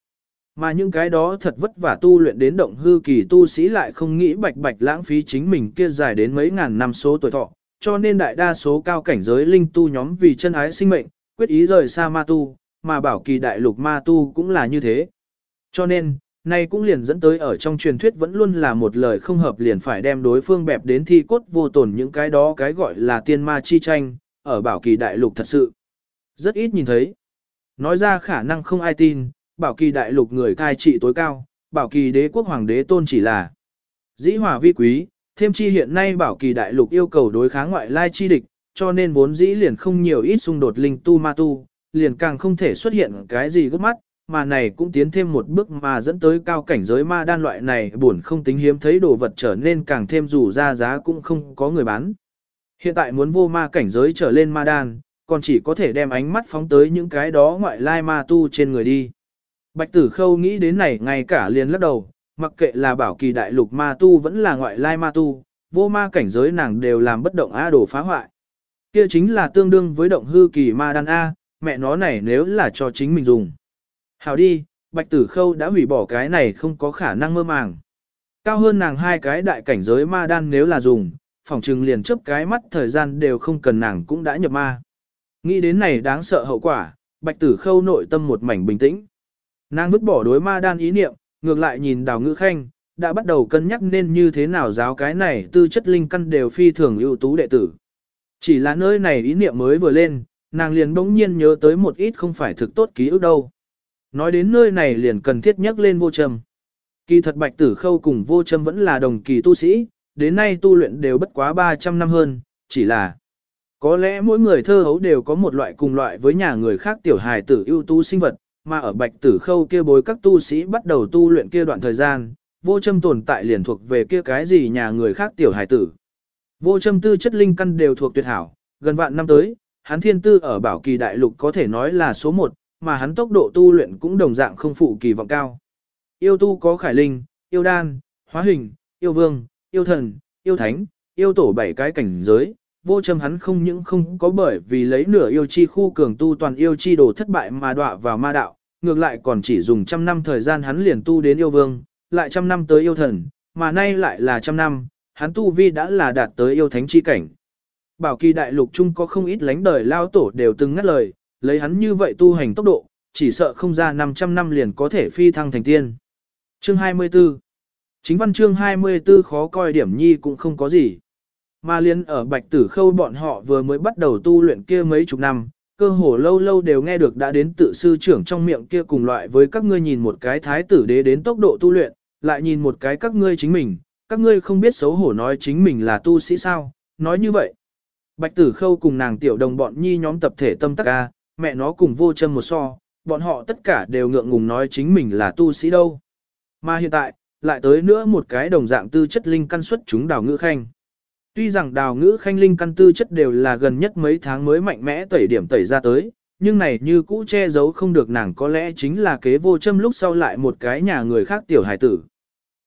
Mà những cái đó thật vất vả tu luyện đến động hư kỳ tu sĩ lại không nghĩ bạch bạch lãng phí chính mình kia dài đến mấy ngàn năm số tuổi thọ, cho nên đại đa số cao cảnh giới linh tu nhóm vì chân ái sinh mệnh, quyết ý rời xa ma tu, mà bảo kỳ đại lục ma tu cũng là như thế. Cho nên, nay cũng liền dẫn tới ở trong truyền thuyết vẫn luôn là một lời không hợp liền phải đem đối phương bẹp đến thi cốt vô tổn những cái đó cái gọi là tiên ma chi tranh, ở bảo kỳ đại lục thật sự. Rất ít nhìn thấy. Nói ra khả năng không ai tin, bảo kỳ đại lục người cai trị tối cao, bảo kỳ đế quốc hoàng đế tôn chỉ là dĩ hòa vi quý, thêm chi hiện nay bảo kỳ đại lục yêu cầu đối kháng ngoại lai chi địch, cho nên vốn dĩ liền không nhiều ít xung đột linh tu ma tu, liền càng không thể xuất hiện cái gì gấp mắt, mà này cũng tiến thêm một bước mà dẫn tới cao cảnh giới ma đan loại này buồn không tính hiếm thấy đồ vật trở nên càng thêm dù ra giá cũng không có người bán. Hiện tại muốn vô ma cảnh giới trở lên ma đan, còn chỉ có thể đem ánh mắt phóng tới những cái đó ngoại lai ma tu trên người đi. Bạch tử khâu nghĩ đến này ngay cả liền lắc đầu, mặc kệ là bảo kỳ đại lục ma tu vẫn là ngoại lai ma tu, vô ma cảnh giới nàng đều làm bất động A đồ phá hoại. Kia chính là tương đương với động hư kỳ ma đan A, mẹ nó này nếu là cho chính mình dùng. Hào đi, bạch tử khâu đã hủy bỏ cái này không có khả năng mơ màng. Cao hơn nàng hai cái đại cảnh giới ma đan nếu là dùng, phòng trừng liền chấp cái mắt thời gian đều không cần nàng cũng đã nhập ma. Nghĩ đến này đáng sợ hậu quả, bạch tử khâu nội tâm một mảnh bình tĩnh. Nàng vứt bỏ đối ma đan ý niệm, ngược lại nhìn đào ngữ khanh, đã bắt đầu cân nhắc nên như thế nào giáo cái này tư chất linh căn đều phi thường ưu tú đệ tử. Chỉ là nơi này ý niệm mới vừa lên, nàng liền bỗng nhiên nhớ tới một ít không phải thực tốt ký ức đâu. Nói đến nơi này liền cần thiết nhắc lên vô trầm. Kỳ thật bạch tử khâu cùng vô trầm vẫn là đồng kỳ tu sĩ, đến nay tu luyện đều bất quá 300 năm hơn, chỉ là có lẽ mỗi người thơ hấu đều có một loại cùng loại với nhà người khác tiểu hài tử ưu tú sinh vật, mà ở bạch tử khâu kia bối các tu sĩ bắt đầu tu luyện kia đoạn thời gian, vô châm tồn tại liền thuộc về kia cái gì nhà người khác tiểu hải tử. Vô châm tư chất linh căn đều thuộc tuyệt hảo, gần vạn năm tới, hắn thiên tư ở bảo kỳ đại lục có thể nói là số một, mà hắn tốc độ tu luyện cũng đồng dạng không phụ kỳ vọng cao. Yêu tu có khải linh, yêu đan, hóa hình, yêu vương, yêu thần, yêu thánh, yêu tổ bảy cái cảnh giới, vô châm hắn không những không có bởi vì lấy nửa yêu chi khu cường tu toàn yêu chi đồ thất bại mà đọa vào ma đạo, ngược lại còn chỉ dùng trăm năm thời gian hắn liền tu đến yêu vương, lại trăm năm tới yêu thần, mà nay lại là trăm năm, hắn tu vi đã là đạt tới yêu thánh chi cảnh. Bảo kỳ đại lục chung có không ít lánh đời lao tổ đều từng ngắt lời, lấy hắn như vậy tu hành tốc độ, chỉ sợ không ra 500 năm liền có thể phi thăng thành tiên. Chương 24 Chính văn chương 24 khó coi điểm nhi cũng không có gì. Mà liên ở bạch tử khâu bọn họ vừa mới bắt đầu tu luyện kia mấy chục năm, cơ hồ lâu lâu đều nghe được đã đến tự sư trưởng trong miệng kia cùng loại với các ngươi nhìn một cái thái tử đế đến tốc độ tu luyện, lại nhìn một cái các ngươi chính mình, các ngươi không biết xấu hổ nói chính mình là tu sĩ sao, nói như vậy. Bạch tử khâu cùng nàng tiểu đồng bọn nhi nhóm tập thể tâm tắc ca, mẹ nó cùng vô chân một so, bọn họ tất cả đều ngượng ngùng nói chính mình là tu sĩ đâu. Mà hiện tại, lại tới nữa một cái đồng dạng tư chất linh căn suất chúng đào ngữ khanh. Tuy rằng đào ngữ khanh linh căn tư chất đều là gần nhất mấy tháng mới mạnh mẽ tẩy điểm tẩy ra tới, nhưng này như cũ che giấu không được nàng có lẽ chính là kế vô châm lúc sau lại một cái nhà người khác tiểu hải tử.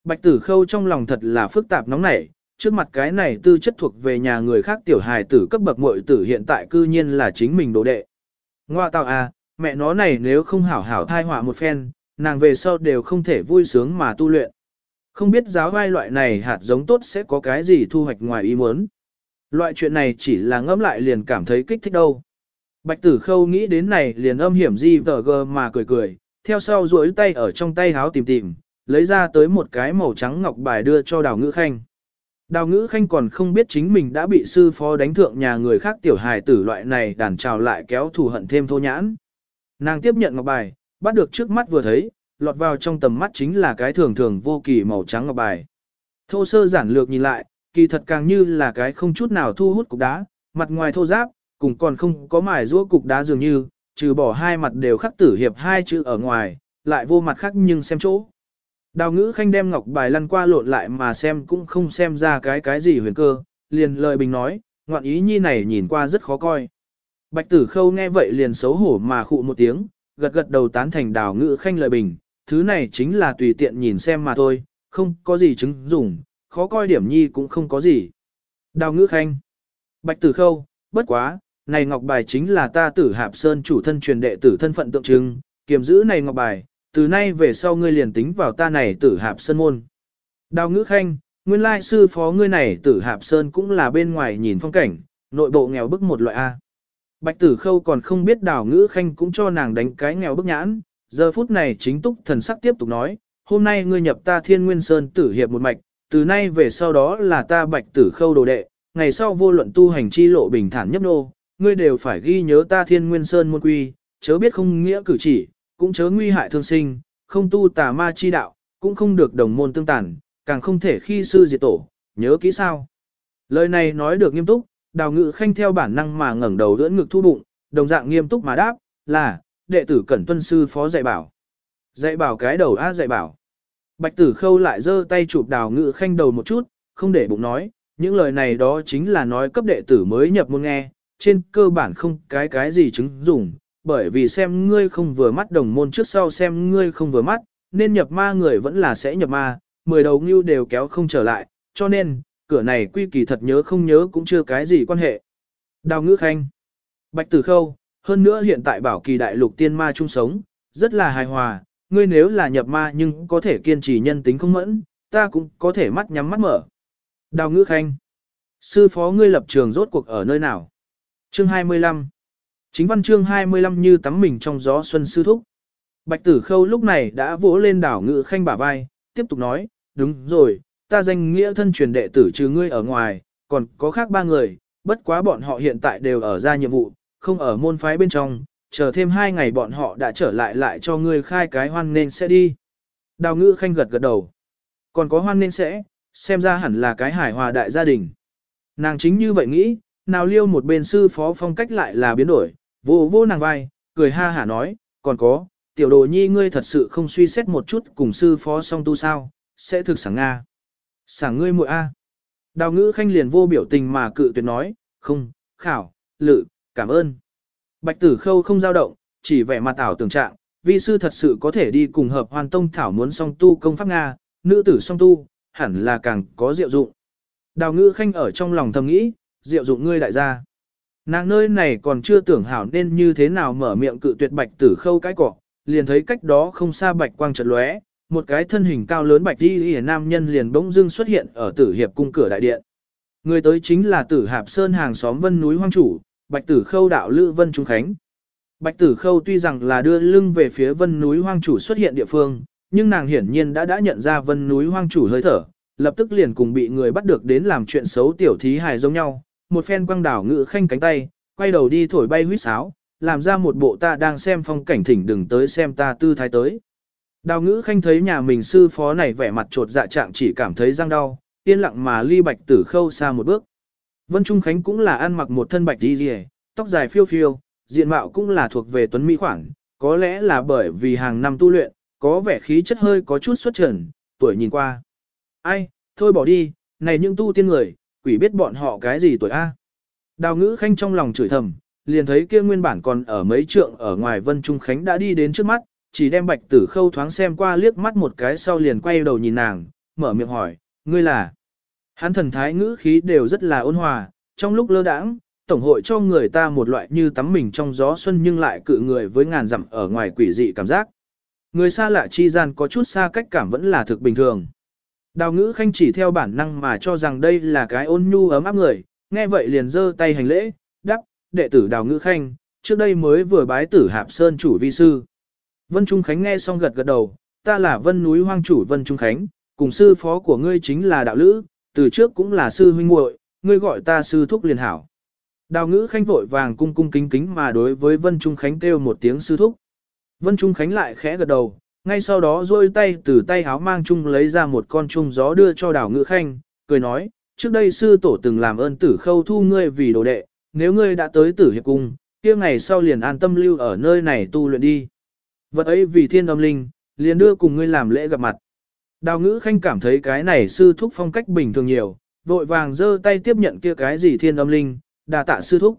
Bạch tử khâu trong lòng thật là phức tạp nóng nảy, trước mặt cái này tư chất thuộc về nhà người khác tiểu hài tử cấp bậc muội tử hiện tại cư nhiên là chính mình đồ đệ. Ngoa tạo à, mẹ nó này nếu không hảo hảo thai họa một phen, nàng về sau đều không thể vui sướng mà tu luyện. Không biết giáo vai loại này hạt giống tốt sẽ có cái gì thu hoạch ngoài ý muốn. Loại chuyện này chỉ là ngẫm lại liền cảm thấy kích thích đâu. Bạch tử khâu nghĩ đến này liền âm hiểm gì vờ gờ mà cười cười, theo sau duỗi tay ở trong tay háo tìm tìm, lấy ra tới một cái màu trắng ngọc bài đưa cho đào ngữ khanh. Đào ngữ khanh còn không biết chính mình đã bị sư phó đánh thượng nhà người khác tiểu hài tử loại này đàn trào lại kéo thù hận thêm thô nhãn. Nàng tiếp nhận ngọc bài, bắt được trước mắt vừa thấy, lọt vào trong tầm mắt chính là cái thường thường vô kỳ màu trắng ngọc bài. Thô sơ giản lược nhìn lại, kỳ thật càng như là cái không chút nào thu hút cục đá, mặt ngoài thô giáp, cùng còn không có mài rũa cục đá dường như, trừ bỏ hai mặt đều khắc tử hiệp hai chữ ở ngoài, lại vô mặt khác nhưng xem chỗ. Đào ngữ khanh đem ngọc bài lăn qua lộn lại mà xem cũng không xem ra cái cái gì huyền cơ, liền lời bình nói, ngoạn ý nhi này nhìn qua rất khó coi. Bạch tử khâu nghe vậy liền xấu hổ mà khụ một tiếng, gật gật đầu tán thành đào ngữ khanh lời bình, thứ này chính là tùy tiện nhìn xem mà thôi, không có gì chứng dùng, khó coi điểm nhi cũng không có gì. Đào ngữ khanh. Bạch tử khâu, bất quá, này ngọc bài chính là ta tử hạp sơn chủ thân truyền đệ tử thân phận tượng trưng, kiềm giữ này ngọc bài, từ nay về sau ngươi liền tính vào ta này tử hạp sơn môn. Đào ngữ khanh, nguyên lai sư phó ngươi này tử hạp sơn cũng là bên ngoài nhìn phong cảnh, nội bộ nghèo bức một loại A. Bạch tử khâu còn không biết đào ngữ khanh cũng cho nàng đánh cái nghèo bức nhãn, giờ phút này chính túc thần sắc tiếp tục nói, hôm nay ngươi nhập ta thiên nguyên sơn tử hiệp một mạch, từ nay về sau đó là ta bạch tử khâu đồ đệ, ngày sau vô luận tu hành chi lộ bình thản nhấp nô, ngươi đều phải ghi nhớ ta thiên nguyên sơn môn quy, chớ biết không nghĩa cử chỉ, cũng chớ nguy hại thương sinh, không tu tà ma chi đạo, cũng không được đồng môn tương tàn, càng không thể khi sư diệt tổ, nhớ kỹ sao. Lời này nói được nghiêm túc, đào ngự khanh theo bản năng mà ngẩng đầu đỡ ngực thu bụng, đồng dạng nghiêm túc mà đáp, là, đệ tử cẩn tuân sư phó dạy bảo. Dạy bảo cái đầu á dạy bảo. Bạch tử khâu lại giơ tay chụp đào ngự khanh đầu một chút, không để bụng nói, những lời này đó chính là nói cấp đệ tử mới nhập môn nghe, trên cơ bản không cái cái gì chứng dùng, bởi vì xem ngươi không vừa mắt đồng môn trước sau xem ngươi không vừa mắt, nên nhập ma người vẫn là sẽ nhập ma, mười đầu ngưu đều kéo không trở lại, cho nên, cửa này quy kỳ thật nhớ không nhớ cũng chưa cái gì quan hệ. Đào ngữ khanh, bạch tử khâu, hơn nữa hiện tại bảo kỳ đại lục tiên ma chung sống, rất là hài hòa, ngươi nếu là nhập ma nhưng có thể kiên trì nhân tính không mẫn, ta cũng có thể mắt nhắm mắt mở. Đào ngữ khanh, sư phó ngươi lập trường rốt cuộc ở nơi nào? Chương 25 Chính văn chương 25 như tắm mình trong gió xuân sư thúc. Bạch tử khâu lúc này đã vỗ lên đảo ngự khanh bả vai, tiếp tục nói, đúng rồi, ta danh nghĩa thân truyền đệ tử trừ ngươi ở ngoài, còn có khác ba người, bất quá bọn họ hiện tại đều ở ra nhiệm vụ, không ở môn phái bên trong, chờ thêm hai ngày bọn họ đã trở lại lại cho ngươi khai cái hoan nên sẽ đi. Đào ngữ khanh gật gật đầu. Còn có hoan nên sẽ, xem ra hẳn là cái hải hòa đại gia đình. Nàng chính như vậy nghĩ, nào liêu một bên sư phó phong cách lại là biến đổi, vô vô nàng vai, cười ha hả nói, còn có, tiểu đồ nhi ngươi thật sự không suy xét một chút cùng sư phó song tu sao, sẽ thực sáng Nga. Sảng ngươi muội A. Đào ngữ khanh liền vô biểu tình mà cự tuyệt nói, không, khảo, lự, cảm ơn. Bạch tử khâu không dao động, chỉ vẻ mặt ảo tưởng trạng, vi sư thật sự có thể đi cùng hợp hoàn tông thảo muốn song tu công pháp Nga, nữ tử song tu, hẳn là càng có diệu dụng. Đào ngữ khanh ở trong lòng thầm nghĩ, diệu dụng ngươi đại gia. Nàng nơi này còn chưa tưởng hảo nên như thế nào mở miệng cự tuyệt bạch tử khâu cái cỏ, liền thấy cách đó không xa bạch quang chợt lóe, một cái thân hình cao lớn bạch đi nam nhân liền bỗng dưng xuất hiện ở tử hiệp cung cửa đại điện. Người tới chính là tử hạp sơn hàng xóm vân núi hoang chủ, bạch tử khâu đạo lữ vân trung khánh. Bạch tử khâu tuy rằng là đưa lưng về phía vân núi hoang chủ xuất hiện địa phương, nhưng nàng hiển nhiên đã đã nhận ra vân núi hoang chủ hơi thở, lập tức liền cùng bị người bắt được đến làm chuyện xấu tiểu thí hài giống nhau, một phen quăng đảo ngự khanh cánh tay, quay đầu đi thổi bay huýt sáo, làm ra một bộ ta đang xem phong cảnh thỉnh đừng tới xem ta tư thái tới. Đào ngữ khanh thấy nhà mình sư phó này vẻ mặt trột dạ trạng chỉ cảm thấy răng đau, yên lặng mà ly bạch tử khâu xa một bước. Vân Trung Khánh cũng là ăn mặc một thân bạch đi rìa, tóc dài phiêu phiêu, diện mạo cũng là thuộc về tuấn mỹ khoảng, có lẽ là bởi vì hàng năm tu luyện, có vẻ khí chất hơi có chút xuất trần, tuổi nhìn qua. Ai, thôi bỏ đi, này những tu tiên người, quỷ biết bọn họ cái gì tuổi A. Đào ngữ khanh trong lòng chửi thầm, liền thấy kia nguyên bản còn ở mấy trượng ở ngoài Vân Trung Khánh đã đi đến trước mắt, chỉ đem bạch tử khâu thoáng xem qua liếc mắt một cái sau liền quay đầu nhìn nàng, mở miệng hỏi, ngươi là. Hắn thần thái ngữ khí đều rất là ôn hòa, trong lúc lơ đãng, tổng hội cho người ta một loại như tắm mình trong gió xuân nhưng lại cự người với ngàn dặm ở ngoài quỷ dị cảm giác. Người xa lạ chi gian có chút xa cách cảm vẫn là thực bình thường. Đào ngữ khanh chỉ theo bản năng mà cho rằng đây là cái ôn nhu ấm áp người, nghe vậy liền giơ tay hành lễ, đắc, đệ tử đào ngữ khanh, trước đây mới vừa bái tử hạp sơn chủ vi sư. Vân Trung Khánh nghe xong gật gật đầu, ta là vân núi hoang chủ Vân Trung Khánh, cùng sư phó của ngươi chính là đạo lữ, từ trước cũng là sư huynh muội, ngươi gọi ta sư thúc liền hảo. Đào ngữ khanh vội vàng cung cung kính kính mà đối với Vân Trung Khánh kêu một tiếng sư thúc. Vân Trung Khánh lại khẽ gật đầu, ngay sau đó duỗi tay từ tay háo mang chung lấy ra một con chung gió đưa cho đào ngữ khanh, cười nói, trước đây sư tổ từng làm ơn tử khâu thu ngươi vì đồ đệ, nếu ngươi đã tới tử hiệp cung, kia ngày sau liền an tâm lưu ở nơi này tu luyện đi. Vật ấy vì thiên âm linh, liền đưa cùng ngươi làm lễ gặp mặt. Đào ngữ khanh cảm thấy cái này sư thúc phong cách bình thường nhiều, vội vàng giơ tay tiếp nhận kia cái gì thiên âm linh, đà tạ sư thúc.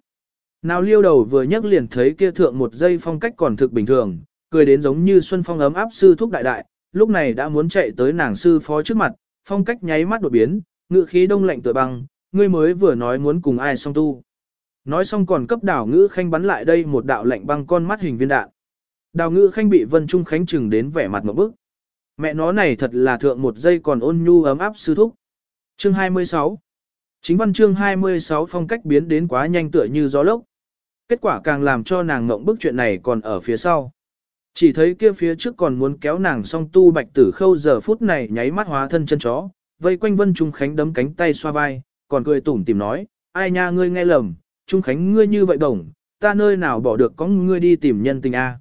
Nào liêu đầu vừa nhấc liền thấy kia thượng một giây phong cách còn thực bình thường, cười đến giống như xuân phong ấm áp sư thúc đại đại, lúc này đã muốn chạy tới nàng sư phó trước mặt, phong cách nháy mắt đột biến, ngự khí đông lạnh tựa băng, ngươi mới vừa nói muốn cùng ai song tu. Nói xong còn cấp đảo ngữ khanh bắn lại đây một đạo lạnh băng con mắt hình viên đạn. Đào ngữ khanh bị Vân Trung Khánh chừng đến vẻ mặt một bức. Mẹ nó này thật là thượng một giây còn ôn nhu ấm áp sư thúc. Chương 26 Chính văn chương 26 phong cách biến đến quá nhanh tựa như gió lốc. Kết quả càng làm cho nàng ngộng bức chuyện này còn ở phía sau. Chỉ thấy kia phía trước còn muốn kéo nàng song tu bạch tử khâu giờ phút này nháy mắt hóa thân chân chó, vây quanh Vân Trung Khánh đấm cánh tay xoa vai, còn cười tủm tìm nói, ai nha ngươi nghe lầm, Trung Khánh ngươi như vậy đồng, ta nơi nào bỏ được có ngươi đi tìm nhân tình a.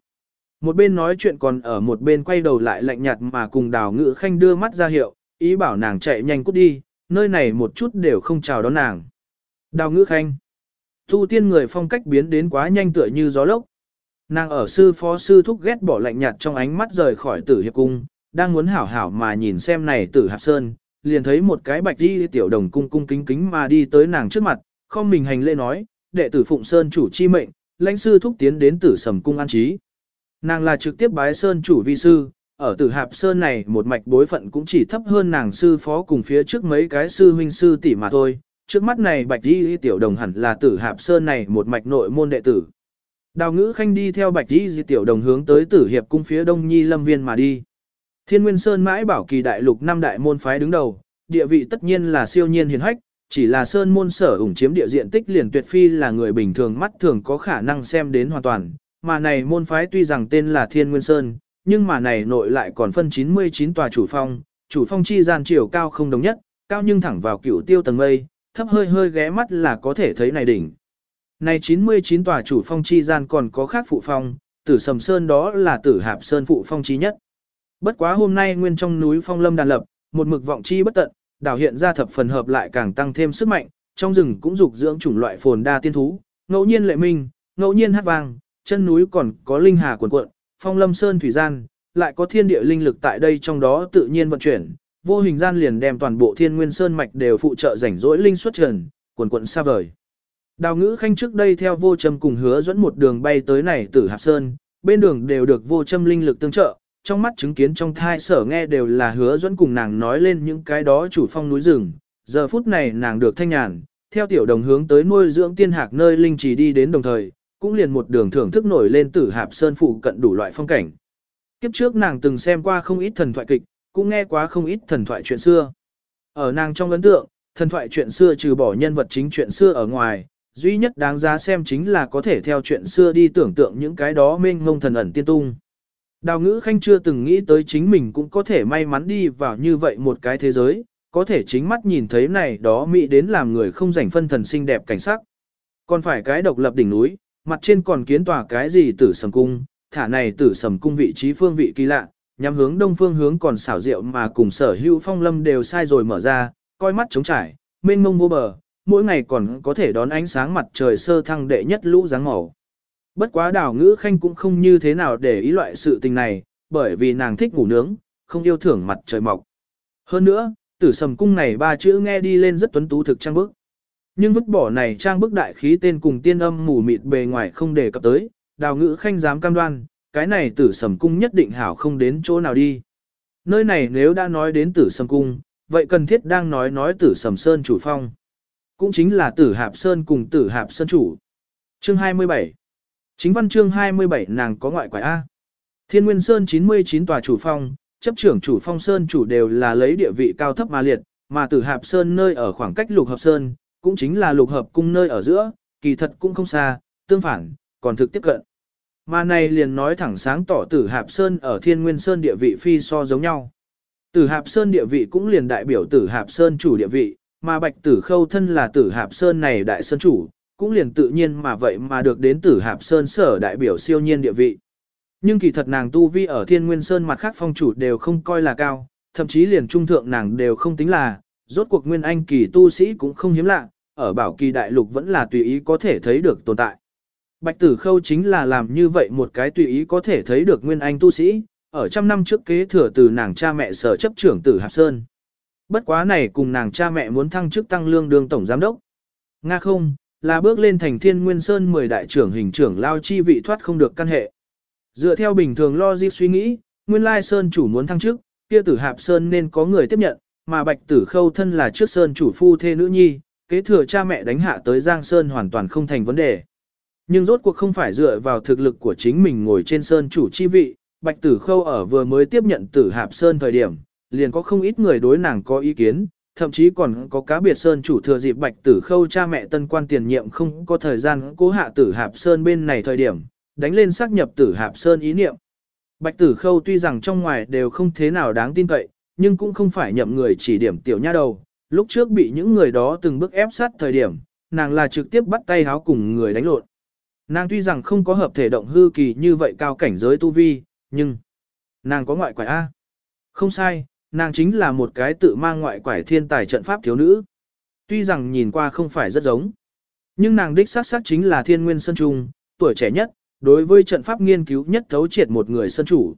Một bên nói chuyện còn ở một bên quay đầu lại lạnh nhạt mà cùng đào ngự khanh đưa mắt ra hiệu, ý bảo nàng chạy nhanh cút đi, nơi này một chút đều không chào đón nàng. Đào ngữ khanh. Tu tiên người phong cách biến đến quá nhanh tựa như gió lốc. Nàng ở sư phó sư thúc ghét bỏ lạnh nhạt trong ánh mắt rời khỏi tử hiệp cung, đang muốn hảo hảo mà nhìn xem này tử hạp sơn, liền thấy một cái bạch đi tiểu đồng cung cung kính kính mà đi tới nàng trước mặt, không mình hành lễ nói, đệ tử Phụng Sơn chủ chi mệnh, lãnh sư thúc tiến đến tử sầm cung an trí. Nàng là trực tiếp bái Sơn chủ vi sư, ở tử hạp Sơn này một mạch bối phận cũng chỉ thấp hơn nàng sư phó cùng phía trước mấy cái sư huynh sư tỷ mà thôi. Trước mắt này bạch y tiểu đồng hẳn là tử hạp Sơn này một mạch nội môn đệ tử. Đào ngữ khanh đi theo bạch y tiểu đồng hướng tới tử hiệp cung phía đông nhi lâm viên mà đi. Thiên Nguyên Sơn mãi bảo kỳ đại lục năm đại môn phái đứng đầu, địa vị tất nhiên là siêu nhiên hiền hách, chỉ là Sơn môn sở ủng chiếm địa diện tích liền tuyệt phi là người bình thường mắt thường có khả năng xem đến hoàn toàn, mà này môn phái tuy rằng tên là Thiên Nguyên Sơn, nhưng mà này nội lại còn phân 99 tòa chủ phong, chủ phong chi gian chiều cao không đồng nhất, cao nhưng thẳng vào cửu tiêu tầng mây, thấp hơi hơi ghé mắt là có thể thấy này đỉnh. Này 99 tòa chủ phong chi gian còn có khác phụ phong, tử sầm sơn đó là tử hạp sơn phụ phong chi nhất. Bất quá hôm nay nguyên trong núi phong lâm đàn lập, một mực vọng chi bất tận, đảo hiện ra thập phần hợp lại càng tăng thêm sức mạnh, trong rừng cũng dục dưỡng chủng loại phồn đa tiên thú, ngẫu nhiên lệ minh, ngẫu nhiên hát vang, chân núi còn có linh hà cuồn cuộn, phong lâm sơn thủy gian, lại có thiên địa linh lực tại đây trong đó tự nhiên vận chuyển, vô hình gian liền đem toàn bộ thiên nguyên sơn mạch đều phụ trợ rảnh rỗi linh xuất trần, cuồn cuộn xa vời. Đào ngữ khanh trước đây theo vô châm cùng hứa dẫn một đường bay tới này tử hạp sơn, bên đường đều được vô châm linh lực tương trợ, trong mắt chứng kiến trong thai sở nghe đều là hứa dẫn cùng nàng nói lên những cái đó chủ phong núi rừng. Giờ phút này nàng được thanh nhàn, theo tiểu đồng hướng tới nuôi dưỡng tiên hạc nơi linh chỉ đi đến đồng thời, cũng liền một đường thưởng thức nổi lên tử hạp sơn phụ cận đủ loại phong cảnh. Kiếp trước nàng từng xem qua không ít thần thoại kịch, cũng nghe quá không ít thần thoại chuyện xưa. Ở nàng trong ấn tượng, thần thoại chuyện xưa trừ bỏ nhân vật chính chuyện xưa ở ngoài, duy nhất đáng giá xem chính là có thể theo chuyện xưa đi tưởng tượng những cái đó mênh mông thần ẩn tiên tung. Đào ngữ khanh chưa từng nghĩ tới chính mình cũng có thể may mắn đi vào như vậy một cái thế giới, có thể chính mắt nhìn thấy này đó mỹ đến làm người không rảnh phân thần xinh đẹp cảnh sắc. Còn phải cái độc lập đỉnh núi, mặt trên còn kiến tòa cái gì tử sầm cung, thả này tử sầm cung vị trí phương vị kỳ lạ, nhắm hướng đông phương hướng còn xảo diệu mà cùng sở hữu phong lâm đều sai rồi mở ra, coi mắt trống trải, mênh mông vô bờ, mỗi ngày còn có thể đón ánh sáng mặt trời sơ thăng đệ nhất lũ dáng màu. Bất quá đào ngữ khanh cũng không như thế nào để ý loại sự tình này, bởi vì nàng thích ngủ nướng, không yêu thưởng mặt trời mọc. Hơn nữa, tử sầm cung này ba chữ nghe đi lên rất tuấn tú thực trang bức. Nhưng vứt bỏ này trang bức đại khí tên cùng tiên âm mù mịt bề ngoài không đề cập tới, đào ngữ khanh dám cam đoan, cái này tử sầm cung nhất định hảo không đến chỗ nào đi. Nơi này nếu đã nói đến tử sầm cung, vậy cần thiết đang nói nói tử sầm sơn chủ phong. Cũng chính là tử hạp sơn cùng tử hạp sơn chủ. Chương 27 Chính văn chương 27 nàng có ngoại quải A. Thiên Nguyên Sơn 99 tòa chủ phong, chấp trưởng chủ phong Sơn chủ đều là lấy địa vị cao thấp mà liệt, mà tử hạp Sơn nơi ở khoảng cách lục hợp Sơn, cũng chính là lục hợp cung nơi ở giữa, kỳ thật cũng không xa, tương phản, còn thực tiếp cận. Mà này liền nói thẳng sáng tỏ tử hạp Sơn ở Thiên Nguyên Sơn địa vị phi so giống nhau. Tử hạp Sơn địa vị cũng liền đại biểu tử hạp Sơn chủ địa vị, mà bạch tử khâu thân là tử hạp Sơn này đại sơn chủ, cũng liền tự nhiên mà vậy mà được đến tử hạp sơn sở đại biểu siêu nhiên địa vị. Nhưng kỳ thật nàng tu vi ở thiên nguyên sơn mặt khác phong chủ đều không coi là cao, thậm chí liền trung thượng nàng đều không tính là, rốt cuộc nguyên anh kỳ tu sĩ cũng không hiếm lạ, ở bảo kỳ đại lục vẫn là tùy ý có thể thấy được tồn tại. Bạch tử khâu chính là làm như vậy một cái tùy ý có thể thấy được nguyên anh tu sĩ, ở trăm năm trước kế thừa từ nàng cha mẹ sở chấp trưởng tử Hạp Sơn. Bất quá này cùng nàng cha mẹ muốn thăng chức tăng lương đương tổng giám đốc. Nga không, là bước lên thành thiên nguyên sơn 10 đại trưởng hình trưởng lao chi vị thoát không được căn hệ. Dựa theo bình thường logic suy nghĩ, nguyên lai sơn chủ muốn thăng chức, kia tử hạp sơn nên có người tiếp nhận, mà bạch tử khâu thân là trước sơn chủ phu thê nữ nhi, kế thừa cha mẹ đánh hạ tới giang sơn hoàn toàn không thành vấn đề. Nhưng rốt cuộc không phải dựa vào thực lực của chính mình ngồi trên sơn chủ chi vị, bạch tử khâu ở vừa mới tiếp nhận tử hạp sơn thời điểm, liền có không ít người đối nàng có ý kiến, thậm chí còn có cá biệt sơn chủ thừa dịp bạch tử khâu cha mẹ tân quan tiền nhiệm không có thời gian cố hạ tử hạp sơn bên này thời điểm, đánh lên xác nhập tử hạp sơn ý niệm. Bạch tử khâu tuy rằng trong ngoài đều không thế nào đáng tin cậy, nhưng cũng không phải nhậm người chỉ điểm tiểu nha đầu, lúc trước bị những người đó từng bước ép sát thời điểm, nàng là trực tiếp bắt tay háo cùng người đánh lộn. Nàng tuy rằng không có hợp thể động hư kỳ như vậy cao cảnh giới tu vi, nhưng nàng có ngoại quải A. Không sai, nàng chính là một cái tự mang ngoại quải thiên tài trận pháp thiếu nữ. Tuy rằng nhìn qua không phải rất giống, nhưng nàng đích xác xác chính là thiên nguyên sân trung, tuổi trẻ nhất, đối với trận pháp nghiên cứu nhất thấu triệt một người sân chủ.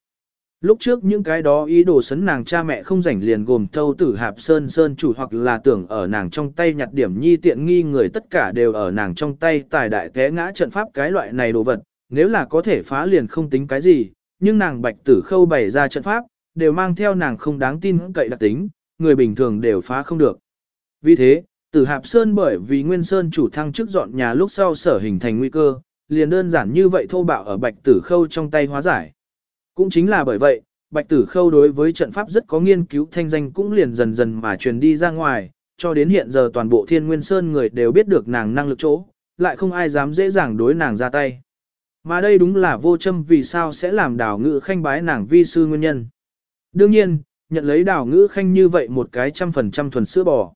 Lúc trước những cái đó ý đồ sấn nàng cha mẹ không rảnh liền gồm thâu tử hạp sơn sơn chủ hoặc là tưởng ở nàng trong tay nhặt điểm nhi tiện nghi người tất cả đều ở nàng trong tay tài đại té ngã trận pháp cái loại này đồ vật, nếu là có thể phá liền không tính cái gì, nhưng nàng bạch tử khâu bày ra trận pháp, đều mang theo nàng không đáng tin cậy đặc tính, người bình thường đều phá không được. Vì thế, tử hạp sơn bởi vì nguyên sơn chủ thăng chức dọn nhà lúc sau sở hình thành nguy cơ, liền đơn giản như vậy thô bạo ở bạch tử khâu trong tay hóa giải. Cũng chính là bởi vậy, bạch tử khâu đối với trận pháp rất có nghiên cứu thanh danh cũng liền dần dần mà truyền đi ra ngoài, cho đến hiện giờ toàn bộ thiên nguyên sơn người đều biết được nàng năng lực chỗ, lại không ai dám dễ dàng đối nàng ra tay. Mà đây đúng là vô châm vì sao sẽ làm đảo ngữ khanh bái nàng vi sư nguyên nhân. Đương nhiên, nhận lấy đảo ngữ khanh như vậy một cái trăm phần trăm thuần sữa bò.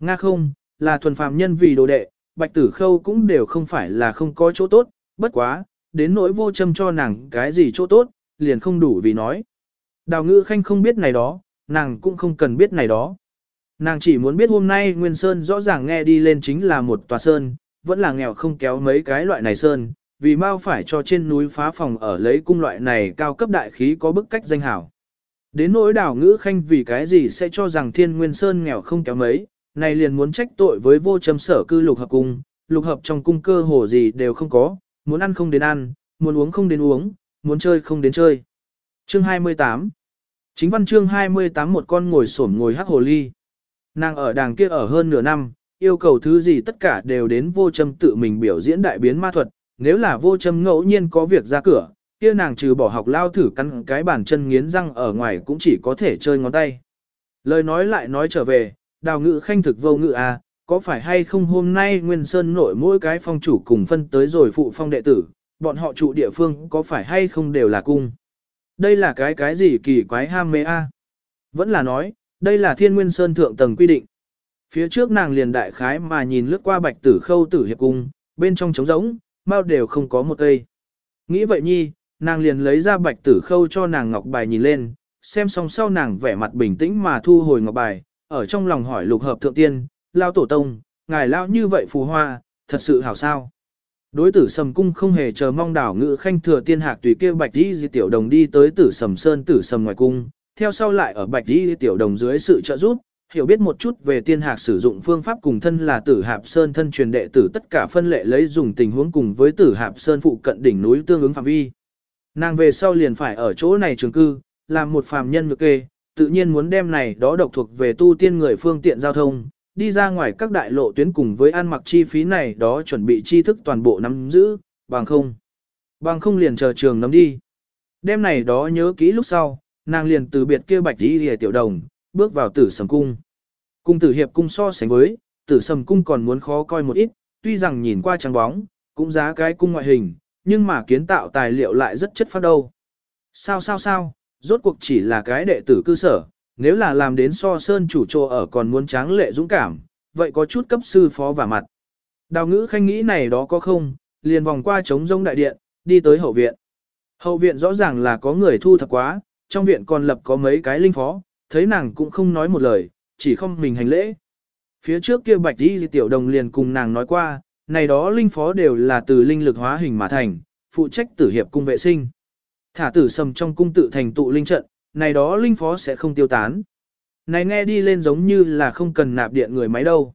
Nga không, là thuần phàm nhân vì đồ đệ, bạch tử khâu cũng đều không phải là không có chỗ tốt, bất quá, đến nỗi vô châm cho nàng cái gì chỗ tốt, liền không đủ vì nói. Đào ngữ khanh không biết này đó, nàng cũng không cần biết này đó. Nàng chỉ muốn biết hôm nay Nguyên Sơn rõ ràng nghe đi lên chính là một tòa sơn, vẫn là nghèo không kéo mấy cái loại này sơn, vì mau phải cho trên núi phá phòng ở lấy cung loại này cao cấp đại khí có bức cách danh hảo. Đến nỗi đảo ngữ khanh vì cái gì sẽ cho rằng thiên nguyên sơn nghèo không kéo mấy, này liền muốn trách tội với vô châm sở cư lục hợp cung, lục hợp trong cung cơ hồ gì đều không có, muốn ăn không đến ăn, muốn uống không đến uống, muốn chơi không đến chơi. Chương 28 Chính văn chương 28 một con ngồi xổm ngồi hắc hồ ly. Nàng ở đàng kia ở hơn nửa năm, yêu cầu thứ gì tất cả đều đến vô châm tự mình biểu diễn đại biến ma thuật, nếu là vô châm ngẫu nhiên có việc ra cửa, kia nàng trừ bỏ học lao thử căn cái bàn chân nghiến răng ở ngoài cũng chỉ có thể chơi ngón tay. Lời nói lại nói trở về, đào ngự khanh thực vô ngự à, có phải hay không hôm nay Nguyên Sơn nội mỗi cái phong chủ cùng phân tới rồi phụ phong đệ tử, bọn họ trụ địa phương có phải hay không đều là cung. Đây là cái cái gì kỳ quái ham mê a? Vẫn là nói, đây là thiên nguyên sơn thượng tầng quy định. Phía trước nàng liền đại khái mà nhìn lướt qua bạch tử khâu tử hiệp cung, bên trong trống rỗng, bao đều không có một cây. Nghĩ vậy nhi, nàng liền lấy ra bạch tử khâu cho nàng ngọc bài nhìn lên, xem xong sau nàng vẻ mặt bình tĩnh mà thu hồi ngọc bài, ở trong lòng hỏi lục hợp thượng tiên, lao tổ tông, ngài lao như vậy phù hoa, thật sự hảo sao. Đối tử sầm cung không hề chờ mong đảo ngự khanh thừa tiên hạc tùy kia bạch đi di tiểu đồng đi tới tử sầm sơn tử sầm ngoài cung, theo sau lại ở bạch đi tiểu đồng dưới sự trợ giúp, hiểu biết một chút về tiên hạc sử dụng phương pháp cùng thân là tử hạp sơn thân truyền đệ tử tất cả phân lệ lấy dùng tình huống cùng với tử hạp sơn phụ cận đỉnh núi tương ứng phạm vi. Nàng về sau liền phải ở chỗ này trường cư, làm một phàm nhân ngược kê, tự nhiên muốn đem này đó độc thuộc về tu tiên người phương tiện giao thông, đi ra ngoài các đại lộ tuyến cùng với ăn mặc chi phí này đó chuẩn bị chi thức toàn bộ nắm giữ, bằng không. Bằng không liền chờ trường nắm đi. Đêm này đó nhớ kỹ lúc sau, nàng liền từ biệt kia bạch đi hề tiểu đồng, bước vào tử sầm cung. Cung tử hiệp cung so sánh với, tử sầm cung còn muốn khó coi một ít, tuy rằng nhìn qua trắng bóng, cũng giá cái cung ngoại hình, nhưng mà kiến tạo tài liệu lại rất chất phát đâu. Sao sao sao, rốt cuộc chỉ là cái đệ tử cư sở, nếu là làm đến so sơn chủ trô ở còn muốn tráng lệ dũng cảm, vậy có chút cấp sư phó và mặt. Đào ngữ khanh nghĩ này đó có không, liền vòng qua trống rông đại điện, đi tới hậu viện. Hậu viện rõ ràng là có người thu thập quá, trong viện còn lập có mấy cái linh phó, thấy nàng cũng không nói một lời, chỉ không mình hành lễ. Phía trước kia bạch đi tiểu đồng liền cùng nàng nói qua, này đó linh phó đều là từ linh lực hóa hình mà thành, phụ trách tử hiệp cung vệ sinh. Thả tử sầm trong cung tự thành tụ linh trận, này đó linh phó sẽ không tiêu tán. Này nghe đi lên giống như là không cần nạp điện người máy đâu.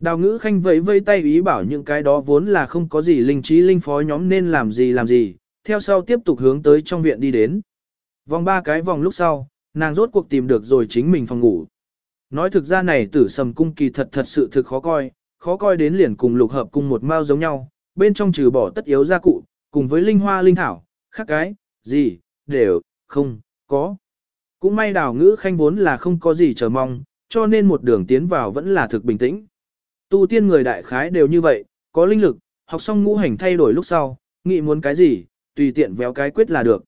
Đào ngữ khanh vẫy vây tay ý bảo những cái đó vốn là không có gì linh trí linh phó nhóm nên làm gì làm gì, theo sau tiếp tục hướng tới trong viện đi đến. Vòng ba cái vòng lúc sau, nàng rốt cuộc tìm được rồi chính mình phòng ngủ. Nói thực ra này tử sầm cung kỳ thật thật sự thực khó coi, khó coi đến liền cùng lục hợp cung một mao giống nhau, bên trong trừ bỏ tất yếu gia cụ, cùng với linh hoa linh thảo, khác cái, gì, đều, không, có. Cũng may đào ngữ khanh vốn là không có gì chờ mong, cho nên một đường tiến vào vẫn là thực bình tĩnh. Tu tiên người đại khái đều như vậy, có linh lực, học xong ngũ hành thay đổi lúc sau, nghĩ muốn cái gì, tùy tiện véo cái quyết là được.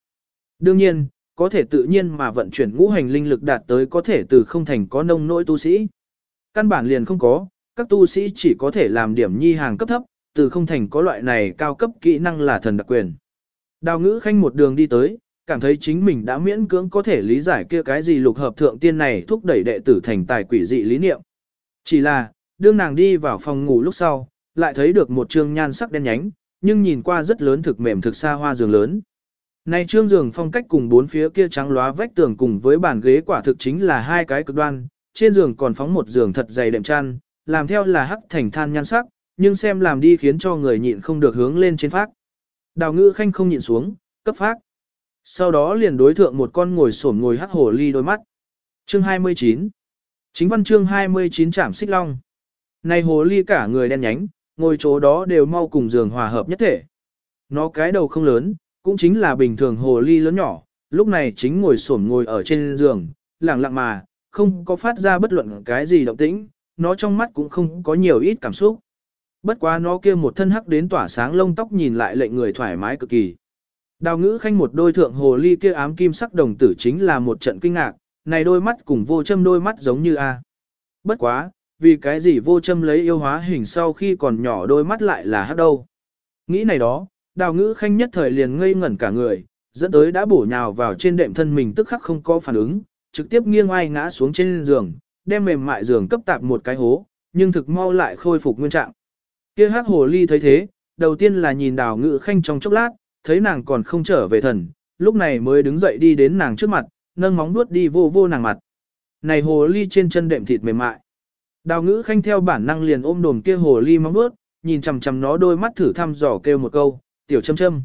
Đương nhiên, có thể tự nhiên mà vận chuyển ngũ hành linh lực đạt tới có thể từ không thành có nông nỗi tu sĩ. Căn bản liền không có, các tu sĩ chỉ có thể làm điểm nhi hàng cấp thấp, từ không thành có loại này cao cấp kỹ năng là thần đặc quyền. Đào ngữ khanh một đường đi tới, cảm thấy chính mình đã miễn cưỡng có thể lý giải kia cái gì lục hợp thượng tiên này thúc đẩy đệ tử thành tài quỷ dị lý niệm. Chỉ là, đương nàng đi vào phòng ngủ lúc sau, lại thấy được một trương nhan sắc đen nhánh, nhưng nhìn qua rất lớn thực mềm thực xa hoa giường lớn. Này trương giường phong cách cùng bốn phía kia trắng lóa vách tường cùng với bàn ghế quả thực chính là hai cái cực đoan, trên giường còn phóng một giường thật dày đệm chăn, làm theo là hắc thành than nhan sắc, nhưng xem làm đi khiến cho người nhịn không được hướng lên trên phát. Đào ngữ khanh không nhịn xuống, cấp phát. Sau đó liền đối thượng một con ngồi xổm ngồi hắc hổ ly đôi mắt. Chương 29 Chính văn chương 29 trảm xích long. Này hồ ly cả người đen nhánh, ngồi chỗ đó đều mau cùng giường hòa hợp nhất thể. Nó cái đầu không lớn, cũng chính là bình thường hồ ly lớn nhỏ, lúc này chính ngồi xổm ngồi ở trên giường, lặng lặng mà, không có phát ra bất luận cái gì động tĩnh, nó trong mắt cũng không có nhiều ít cảm xúc. Bất quá nó kia một thân hắc đến tỏa sáng lông tóc nhìn lại lệnh người thoải mái cực kỳ. Đào ngữ khanh một đôi thượng hồ ly kia ám kim sắc đồng tử chính là một trận kinh ngạc, này đôi mắt cùng vô châm đôi mắt giống như A. Bất quá, vì cái gì vô châm lấy yêu hóa hình sau khi còn nhỏ đôi mắt lại là hắc đâu. Nghĩ này đó, đào ngữ khanh nhất thời liền ngây ngẩn cả người, dẫn tới đã bổ nhào vào trên đệm thân mình tức khắc không có phản ứng, trực tiếp nghiêng ai ngã xuống trên giường, đem mềm mại giường cấp tạp một cái hố, nhưng thực mau lại khôi phục nguyên trạng. Kia hắc hồ ly thấy thế, đầu tiên là nhìn đào ngữ khanh trong chốc lát, thấy nàng còn không trở về thần, lúc này mới đứng dậy đi đến nàng trước mặt, nâng móng vuốt đi vô vô nàng mặt. Này hồ ly trên chân đệm thịt mềm mại. Đào ngữ khanh theo bản năng liền ôm đồm kia hồ ly móng vuốt, nhìn chằm chằm nó đôi mắt thử thăm dò kêu một câu, tiểu châm châm.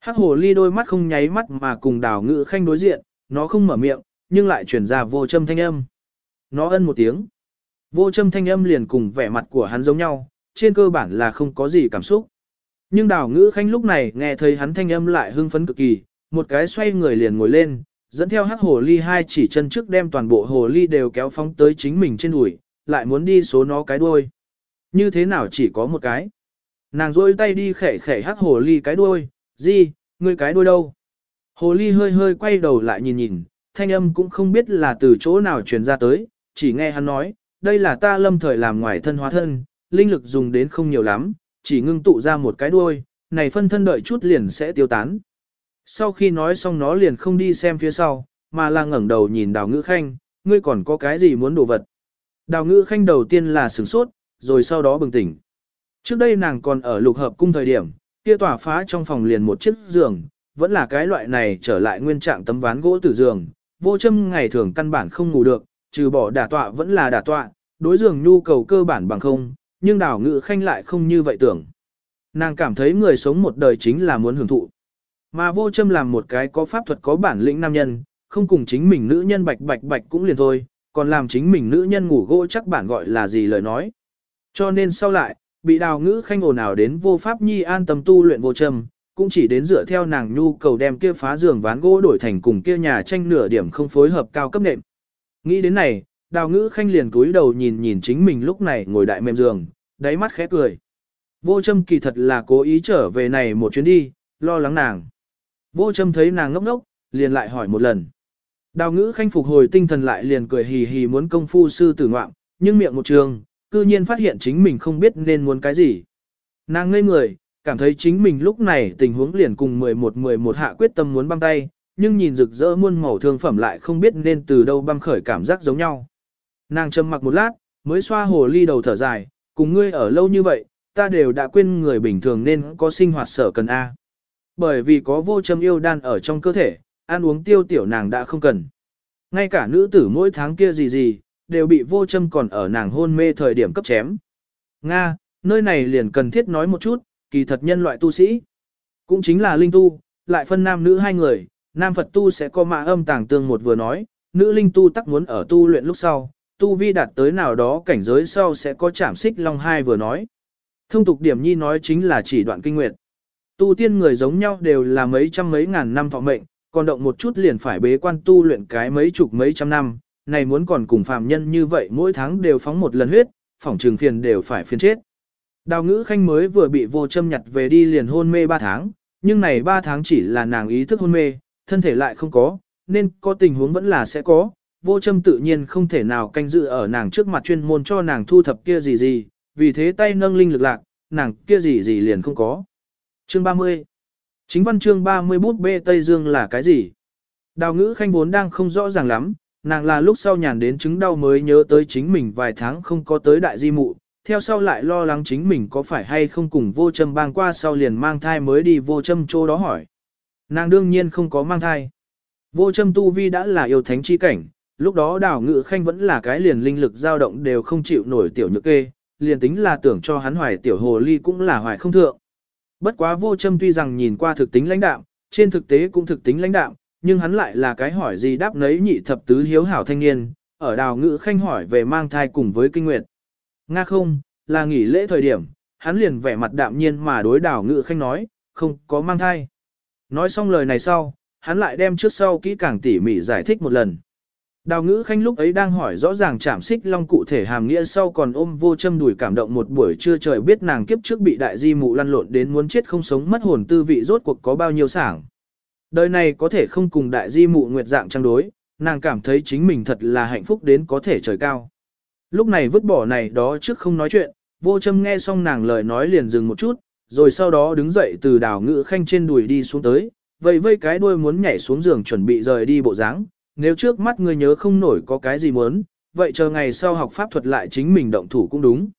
Hắc hồ ly đôi mắt không nháy mắt mà cùng đào ngữ khanh đối diện, nó không mở miệng, nhưng lại chuyển ra vô châm thanh âm. Nó ân một tiếng. Vô châm thanh âm liền cùng vẻ mặt của hắn giống nhau, trên cơ bản là không có gì cảm xúc. Nhưng đào ngữ khanh lúc này nghe thấy hắn thanh âm lại hưng phấn cực kỳ, một cái xoay người liền ngồi lên, dẫn theo hắc hồ ly hai chỉ chân trước đem toàn bộ hồ ly đều kéo phóng tới chính mình trên đùi, lại muốn đi số nó cái đuôi. Như thế nào chỉ có một cái? Nàng rôi tay đi khẻ khẻ hắc hồ ly cái đuôi, gì, ngươi cái đuôi đâu? Hồ ly hơi hơi quay đầu lại nhìn nhìn, thanh âm cũng không biết là từ chỗ nào truyền ra tới, chỉ nghe hắn nói, đây là ta lâm thời làm ngoài thân hóa thân, linh lực dùng đến không nhiều lắm, chỉ ngưng tụ ra một cái đuôi, này phân thân đợi chút liền sẽ tiêu tán. Sau khi nói xong nó liền không đi xem phía sau, mà là ngẩng đầu nhìn đào ngữ khanh, ngươi còn có cái gì muốn đồ vật. Đào ngữ khanh đầu tiên là sửng sốt, rồi sau đó bừng tỉnh. Trước đây nàng còn ở lục hợp cung thời điểm, kia tỏa phá trong phòng liền một chiếc giường, vẫn là cái loại này trở lại nguyên trạng tấm ván gỗ từ giường, vô châm ngày thường căn bản không ngủ được, trừ bỏ đả tọa vẫn là đả tọa, đối giường nhu cầu cơ bản bằng không, nhưng đào ngự khanh lại không như vậy tưởng. Nàng cảm thấy người sống một đời chính là muốn hưởng thụ. Mà vô châm làm một cái có pháp thuật có bản lĩnh nam nhân, không cùng chính mình nữ nhân bạch bạch bạch cũng liền thôi, còn làm chính mình nữ nhân ngủ gỗ chắc bản gọi là gì lời nói. Cho nên sau lại, bị đào ngữ khanh ồn ào đến vô pháp nhi an tâm tu luyện vô châm, cũng chỉ đến dựa theo nàng nhu cầu đem kia phá giường ván gỗ đổi thành cùng kia nhà tranh nửa điểm không phối hợp cao cấp nệm. Nghĩ đến này, đào ngữ khanh liền cúi đầu nhìn nhìn chính mình lúc này ngồi đại mềm giường, đáy mắt khẽ cười. Vô châm kỳ thật là cố ý trở về này một chuyến đi, lo lắng nàng. Vô châm thấy nàng ngốc ngốc, liền lại hỏi một lần. Đào ngữ khanh phục hồi tinh thần lại liền cười hì hì muốn công phu sư tử ngoạm, nhưng miệng một trường, cư nhiên phát hiện chính mình không biết nên muốn cái gì. Nàng ngây người, cảm thấy chính mình lúc này tình huống liền cùng 11-11 hạ quyết tâm muốn băm tay, nhưng nhìn rực rỡ muôn màu thương phẩm lại không biết nên từ đâu băm khởi cảm giác giống nhau. Nàng trầm mặc một lát, mới xoa hồ ly đầu thở dài, cùng ngươi ở lâu như vậy, ta đều đã quên người bình thường nên có sinh hoạt sở cần A. Bởi vì có vô châm yêu đan ở trong cơ thể, ăn uống tiêu tiểu nàng đã không cần. Ngay cả nữ tử mỗi tháng kia gì gì, đều bị vô châm còn ở nàng hôn mê thời điểm cấp chém. Nga, nơi này liền cần thiết nói một chút, kỳ thật nhân loại tu sĩ. Cũng chính là linh tu, lại phân nam nữ hai người, nam Phật tu sẽ có mạ âm tàng tương một vừa nói, nữ linh tu tắc muốn ở tu luyện lúc sau, tu vi đạt tới nào đó cảnh giới sau sẽ có chạm xích long hai vừa nói. Thông tục điểm nhi nói chính là chỉ đoạn kinh nguyệt. Tu tiên người giống nhau đều là mấy trăm mấy ngàn năm thọ mệnh, còn động một chút liền phải bế quan tu luyện cái mấy chục mấy trăm năm, này muốn còn cùng phàm nhân như vậy mỗi tháng đều phóng một lần huyết, phỏng trường phiền đều phải phiền chết. Đào ngữ khanh mới vừa bị vô châm nhặt về đi liền hôn mê 3 tháng, nhưng này 3 tháng chỉ là nàng ý thức hôn mê, thân thể lại không có, nên có tình huống vẫn là sẽ có, vô châm tự nhiên không thể nào canh dự ở nàng trước mặt chuyên môn cho nàng thu thập kia gì gì, vì thế tay nâng linh lực lạc, nàng kia gì gì liền không có. Chương 30 Chính văn chương 30 bút bê Tây Dương là cái gì? Đào ngữ khanh vốn đang không rõ ràng lắm, nàng là lúc sau nhàn đến chứng đau mới nhớ tới chính mình vài tháng không có tới đại di mụ, theo sau lại lo lắng chính mình có phải hay không cùng vô châm bang qua sau liền mang thai mới đi vô châm chỗ đó hỏi. Nàng đương nhiên không có mang thai. Vô châm tu vi đã là yêu thánh chi cảnh, lúc đó đào ngự khanh vẫn là cái liền linh lực dao động đều không chịu nổi tiểu nhược kê, liền tính là tưởng cho hắn hoài tiểu hồ ly cũng là hoài không thượng. Bất quá vô châm tuy rằng nhìn qua thực tính lãnh đạm, trên thực tế cũng thực tính lãnh đạm, nhưng hắn lại là cái hỏi gì đáp nấy nhị thập tứ hiếu hảo thanh niên, ở đào ngự khanh hỏi về mang thai cùng với kinh nguyệt. Nga không, là nghỉ lễ thời điểm, hắn liền vẻ mặt đạm nhiên mà đối đào ngự khanh nói, không có mang thai. Nói xong lời này sau, hắn lại đem trước sau kỹ càng tỉ mỉ giải thích một lần. Đào ngữ khanh lúc ấy đang hỏi rõ ràng chạm xích long cụ thể hàm nghĩa sau còn ôm vô châm đùi cảm động một buổi trưa trời biết nàng kiếp trước bị đại di mụ lăn lộn đến muốn chết không sống mất hồn tư vị rốt cuộc có bao nhiêu sảng. Đời này có thể không cùng đại di mụ nguyệt dạng trang đối, nàng cảm thấy chính mình thật là hạnh phúc đến có thể trời cao. Lúc này vứt bỏ này đó trước không nói chuyện, vô châm nghe xong nàng lời nói liền dừng một chút, rồi sau đó đứng dậy từ đào ngữ khanh trên đùi đi xuống tới, vậy vây cái đuôi muốn nhảy xuống giường chuẩn bị rời đi bộ dáng nếu trước mắt ngươi nhớ không nổi có cái gì muốn, vậy chờ ngày sau học pháp thuật lại chính mình động thủ cũng đúng.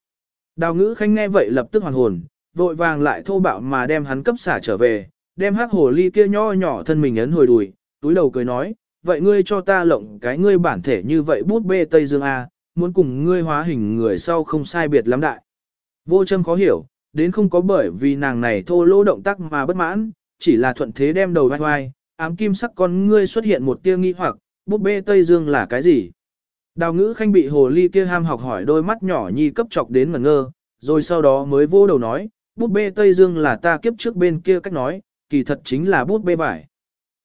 Đào ngữ khanh nghe vậy lập tức hoàn hồn, vội vàng lại thô bạo mà đem hắn cấp xả trở về, đem hắc hồ ly kia nho nhỏ thân mình ấn hồi đùi, túi đầu cười nói, vậy ngươi cho ta lộng cái ngươi bản thể như vậy bút bê Tây Dương A, muốn cùng ngươi hóa hình người sau không sai biệt lắm đại. Vô châm khó hiểu, đến không có bởi vì nàng này thô lỗ động tác mà bất mãn, chỉ là thuận thế đem đầu vai vai, ám kim sắc con ngươi xuất hiện một tia nghi hoặc, bút bê Tây Dương là cái gì? Đào ngữ khanh bị hồ ly kia ham học hỏi đôi mắt nhỏ nhi cấp chọc đến ngẩn ngơ, rồi sau đó mới vô đầu nói, bút bê Tây Dương là ta kiếp trước bên kia cách nói, kỳ thật chính là bút bê vải.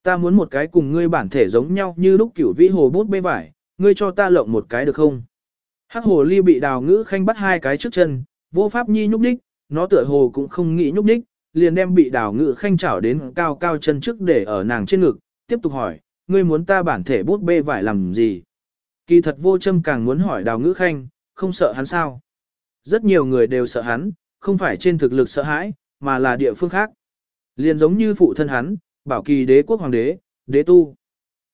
Ta muốn một cái cùng ngươi bản thể giống nhau như lúc cửu vĩ hồ bút bê vải, ngươi cho ta lộng một cái được không? Hắc hồ ly bị đào ngữ khanh bắt hai cái trước chân, vô pháp nhi nhúc đích, nó tựa hồ cũng không nghĩ nhúc đích, liền đem bị đào ngữ khanh chảo đến cao cao chân trước để ở nàng trên ngực, tiếp tục hỏi, ngươi muốn ta bản thể bút bê vải làm gì? Kỳ thật vô châm càng muốn hỏi đào ngữ khanh, không sợ hắn sao? Rất nhiều người đều sợ hắn, không phải trên thực lực sợ hãi, mà là địa phương khác. Liền giống như phụ thân hắn, bảo kỳ đế quốc hoàng đế, đế tu.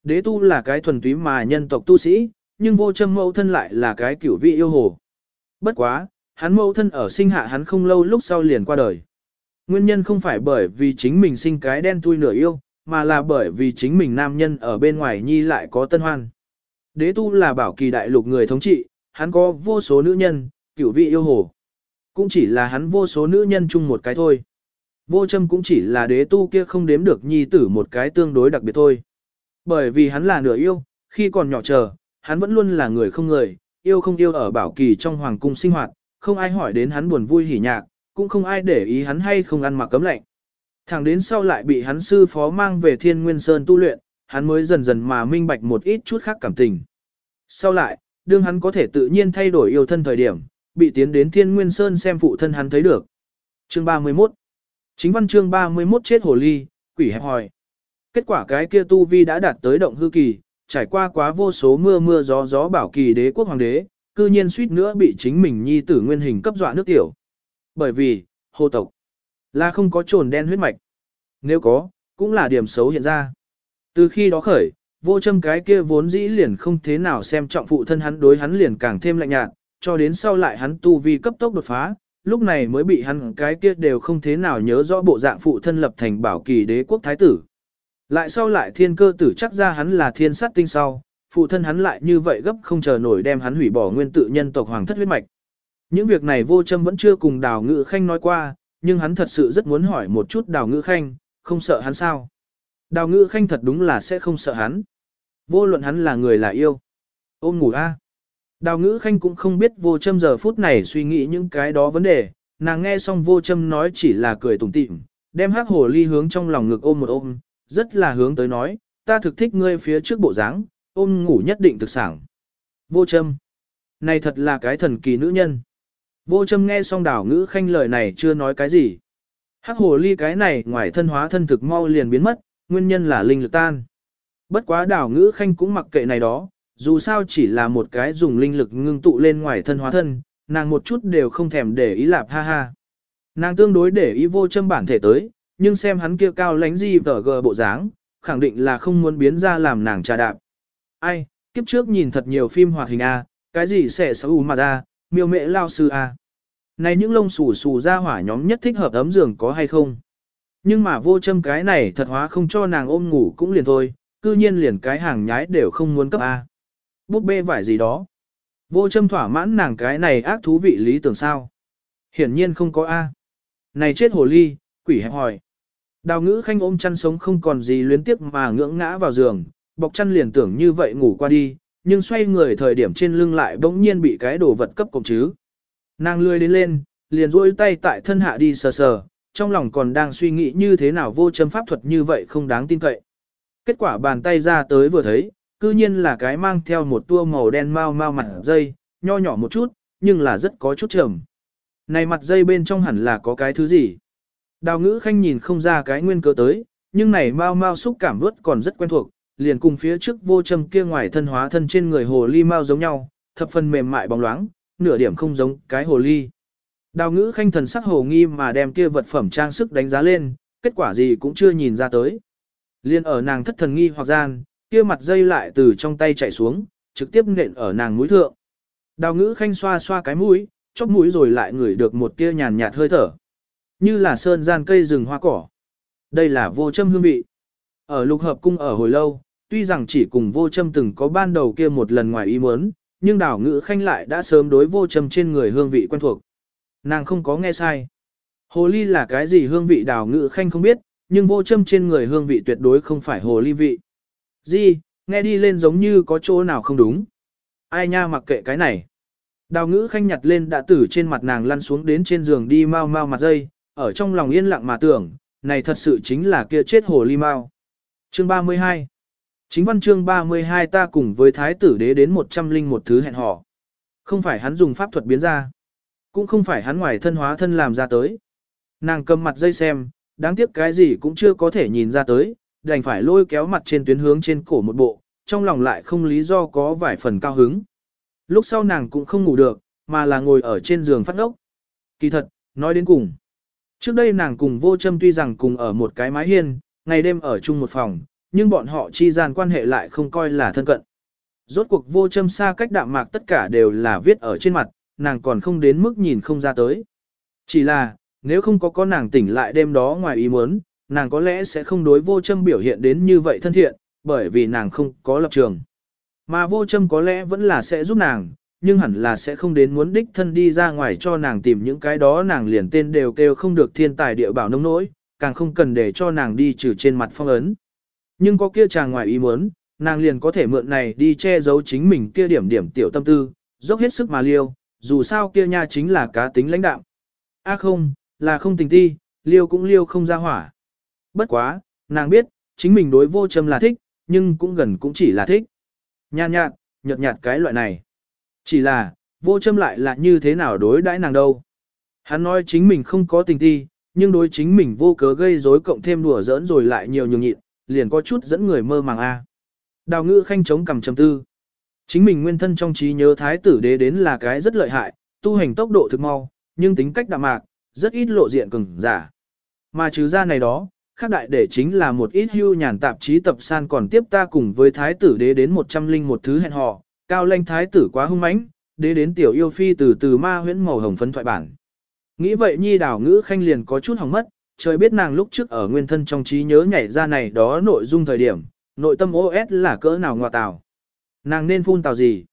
Đế tu là cái thuần túy mà nhân tộc tu sĩ, nhưng vô châm mẫu thân lại là cái kiểu vị yêu hồ. Bất quá, hắn mẫu thân ở sinh hạ hắn không lâu lúc sau liền qua đời. Nguyên nhân không phải bởi vì chính mình sinh cái đen tui nửa yêu, mà là bởi vì chính mình nam nhân ở bên ngoài nhi lại có tân hoan. Đế tu là bảo kỳ đại lục người thống trị, hắn có vô số nữ nhân, cửu vị yêu hồ. Cũng chỉ là hắn vô số nữ nhân chung một cái thôi. Vô châm cũng chỉ là đế tu kia không đếm được nhi tử một cái tương đối đặc biệt thôi. Bởi vì hắn là nửa yêu, khi còn nhỏ chờ, hắn vẫn luôn là người không người, yêu không yêu ở bảo kỳ trong hoàng cung sinh hoạt, không ai hỏi đến hắn buồn vui hỉ nhạc, cũng không ai để ý hắn hay không ăn mặc cấm lạnh. Thẳng đến sau lại bị hắn sư phó mang về thiên nguyên sơn tu luyện, hắn mới dần dần mà minh bạch một ít chút khác cảm tình. Sau lại, đương hắn có thể tự nhiên thay đổi yêu thân thời điểm, bị tiến đến thiên nguyên sơn xem phụ thân hắn thấy được. Chương 31 Chính văn chương 31 chết hồ ly, quỷ hẹp hòi. Kết quả cái kia tu vi đã đạt tới động hư kỳ, trải qua quá vô số mưa mưa gió gió bảo kỳ đế quốc hoàng đế, cư nhiên suýt nữa bị chính mình nhi tử nguyên hình cấp dọa nước tiểu. Bởi vì, hồ tộc, là không có trồn đen huyết mạch. Nếu có, cũng là điểm xấu hiện ra. Từ khi đó khởi, vô châm cái kia vốn dĩ liền không thế nào xem trọng phụ thân hắn đối hắn liền càng thêm lạnh nhạt, cho đến sau lại hắn tu vi cấp tốc đột phá, lúc này mới bị hắn cái kia đều không thế nào nhớ rõ bộ dạng phụ thân lập thành bảo kỳ đế quốc thái tử. Lại sau lại thiên cơ tử chắc ra hắn là thiên sát tinh sau, phụ thân hắn lại như vậy gấp không chờ nổi đem hắn hủy bỏ nguyên tự nhân tộc hoàng thất huyết mạch. Những việc này vô châm vẫn chưa cùng đào ngự khanh nói qua, nhưng hắn thật sự rất muốn hỏi một chút đào ngữ khanh, không sợ hắn sao. Đào ngữ khanh thật đúng là sẽ không sợ hắn. Vô luận hắn là người là yêu. Ôm ngủ a. Đào ngữ khanh cũng không biết vô châm giờ phút này suy nghĩ những cái đó vấn đề, nàng nghe xong vô châm nói chỉ là cười tủm tỉm, đem hắc hồ ly hướng trong lòng ngực ôm một ôm, rất là hướng tới nói, ta thực thích ngươi phía trước bộ dáng, ôm ngủ nhất định thực sảng, Vô châm. Này thật là cái thần kỳ nữ nhân. Vô châm nghe xong đảo ngữ khanh lời này chưa nói cái gì. Hắc hồ ly cái này ngoài thân hóa thân thực mau liền biến mất, nguyên nhân là linh lực tan. Bất quá đảo ngữ khanh cũng mặc kệ này đó, dù sao chỉ là một cái dùng linh lực ngưng tụ lên ngoài thân hóa thân, nàng một chút đều không thèm để ý lạp ha ha. Nàng tương đối để ý vô châm bản thể tới, nhưng xem hắn kia cao lánh gì tờ gờ bộ dáng, khẳng định là không muốn biến ra làm nàng trà đạp. Ai, kiếp trước nhìn thật nhiều phim hoạt hình A, cái gì sẽ xấu mà ra, miêu mẹ lao sư A. Này những lông xù xù ra hỏa nhóm nhất thích hợp ấm giường có hay không? Nhưng mà vô châm cái này thật hóa không cho nàng ôm ngủ cũng liền thôi, cư nhiên liền cái hàng nhái đều không muốn cấp A. Búp bê vải gì đó. Vô châm thỏa mãn nàng cái này ác thú vị lý tưởng sao. Hiển nhiên không có A. Này chết hồ ly, quỷ hẹp hỏi. Đào ngữ khanh ôm chăn sống không còn gì luyến tiếc mà ngưỡng ngã vào giường, bọc chăn liền tưởng như vậy ngủ qua đi, nhưng xoay người thời điểm trên lưng lại bỗng nhiên bị cái đồ vật cấp cộng chứ. Nàng lươi đến lên, liền duỗi tay tại thân hạ đi sờ sờ, trong lòng còn đang suy nghĩ như thế nào vô châm pháp thuật như vậy không đáng tin cậy. Kết quả bàn tay ra tới vừa thấy, cư nhiên là cái mang theo một tua màu đen mau mau mặt dây, nho nhỏ một chút, nhưng là rất có chút trầm. Này mặt dây bên trong hẳn là có cái thứ gì? Đào ngữ khanh nhìn không ra cái nguyên cớ tới, nhưng này mau mau xúc cảm vớt còn rất quen thuộc, liền cùng phía trước vô châm kia ngoài thân hóa thân trên người hồ ly mau giống nhau, thập phần mềm mại bóng loáng, nửa điểm không giống cái hồ ly. Đào ngữ khanh thần sắc hồ nghi mà đem kia vật phẩm trang sức đánh giá lên, kết quả gì cũng chưa nhìn ra tới. Liên ở nàng thất thần nghi hoặc gian, kia mặt dây lại từ trong tay chạy xuống, trực tiếp nện ở nàng mũi thượng. Đào ngữ khanh xoa xoa cái mũi, chóp mũi rồi lại ngửi được một tia nhàn nhạt hơi thở. Như là sơn gian cây rừng hoa cỏ. Đây là vô châm hương vị. Ở lục hợp cung ở hồi lâu, tuy rằng chỉ cùng vô châm từng có ban đầu kia một lần ngoài ý muốn, nhưng đào ngữ khanh lại đã sớm đối vô châm trên người hương vị quen thuộc. Nàng không có nghe sai. Hồ ly là cái gì hương vị đào ngữ khanh không biết, nhưng vô châm trên người hương vị tuyệt đối không phải hồ ly vị. Gì, nghe đi lên giống như có chỗ nào không đúng. Ai nha mặc kệ cái này. Đào ngữ khanh nhặt lên đã tử trên mặt nàng lăn xuống đến trên giường đi mau mau mặt dây, ở trong lòng yên lặng mà tưởng, này thật sự chính là kia chết hồ ly mau. Chương 32 Chính văn chương 32 ta cùng với thái tử đế đến một trăm linh một thứ hẹn hò. Không phải hắn dùng pháp thuật biến ra. Cũng không phải hắn ngoài thân hóa thân làm ra tới. Nàng cầm mặt dây xem, đáng tiếc cái gì cũng chưa có thể nhìn ra tới, đành phải lôi kéo mặt trên tuyến hướng trên cổ một bộ, trong lòng lại không lý do có vài phần cao hứng. Lúc sau nàng cũng không ngủ được, mà là ngồi ở trên giường phát ốc. Kỳ thật, nói đến cùng. Trước đây nàng cùng vô châm tuy rằng cùng ở một cái mái hiên, ngày đêm ở chung một phòng, nhưng bọn họ chi gian quan hệ lại không coi là thân cận. Rốt cuộc vô châm xa cách đạm mạc tất cả đều là viết ở trên mặt, nàng còn không đến mức nhìn không ra tới. Chỉ là, nếu không có có nàng tỉnh lại đêm đó ngoài ý muốn, nàng có lẽ sẽ không đối vô châm biểu hiện đến như vậy thân thiện, bởi vì nàng không có lập trường. Mà vô châm có lẽ vẫn là sẽ giúp nàng, nhưng hẳn là sẽ không đến muốn đích thân đi ra ngoài cho nàng tìm những cái đó nàng liền tên đều kêu không được thiên tài địa bảo nông nỗi, càng không cần để cho nàng đi trừ trên mặt phong ấn. Nhưng có kia chàng ngoài ý muốn, nàng liền có thể mượn này đi che giấu chính mình kia điểm điểm tiểu tâm tư, dốc hết sức mà liêu, dù sao kia nha chính là cá tính lãnh đạo. A không, là không tình ti, liêu cũng liêu không ra hỏa. Bất quá, nàng biết, chính mình đối vô châm là thích, nhưng cũng gần cũng chỉ là thích. Nhàn nhạt, nhợt nhạt cái loại này. Chỉ là, vô châm lại là như thế nào đối đãi nàng đâu. Hắn nói chính mình không có tình ti, nhưng đối chính mình vô cớ gây rối cộng thêm đùa giỡn rồi lại nhiều nhường nhịn, liền có chút dẫn người mơ màng a. Đào ngữ khanh chống cầm trầm tư. Chính mình nguyên thân trong trí nhớ thái tử đế đến là cái rất lợi hại, tu hành tốc độ thực mau, nhưng tính cách đạm mạc, rất ít lộ diện cường giả. Mà trừ ra này đó, khác đại để chính là một ít hưu nhàn tạp chí tập san còn tiếp ta cùng với thái tử đế đến một trăm linh một thứ hẹn hò, cao lanh thái tử quá hung mãnh, đế đến tiểu yêu phi từ từ ma huyễn màu hồng phấn thoại bản. Nghĩ vậy nhi đảo ngữ khanh liền có chút hỏng mất, trời biết nàng lúc trước ở nguyên thân trong trí nhớ nhảy ra này đó nội dung thời điểm, nội tâm OS là cỡ nào ngoại tào. Nàng nên phun tào gì?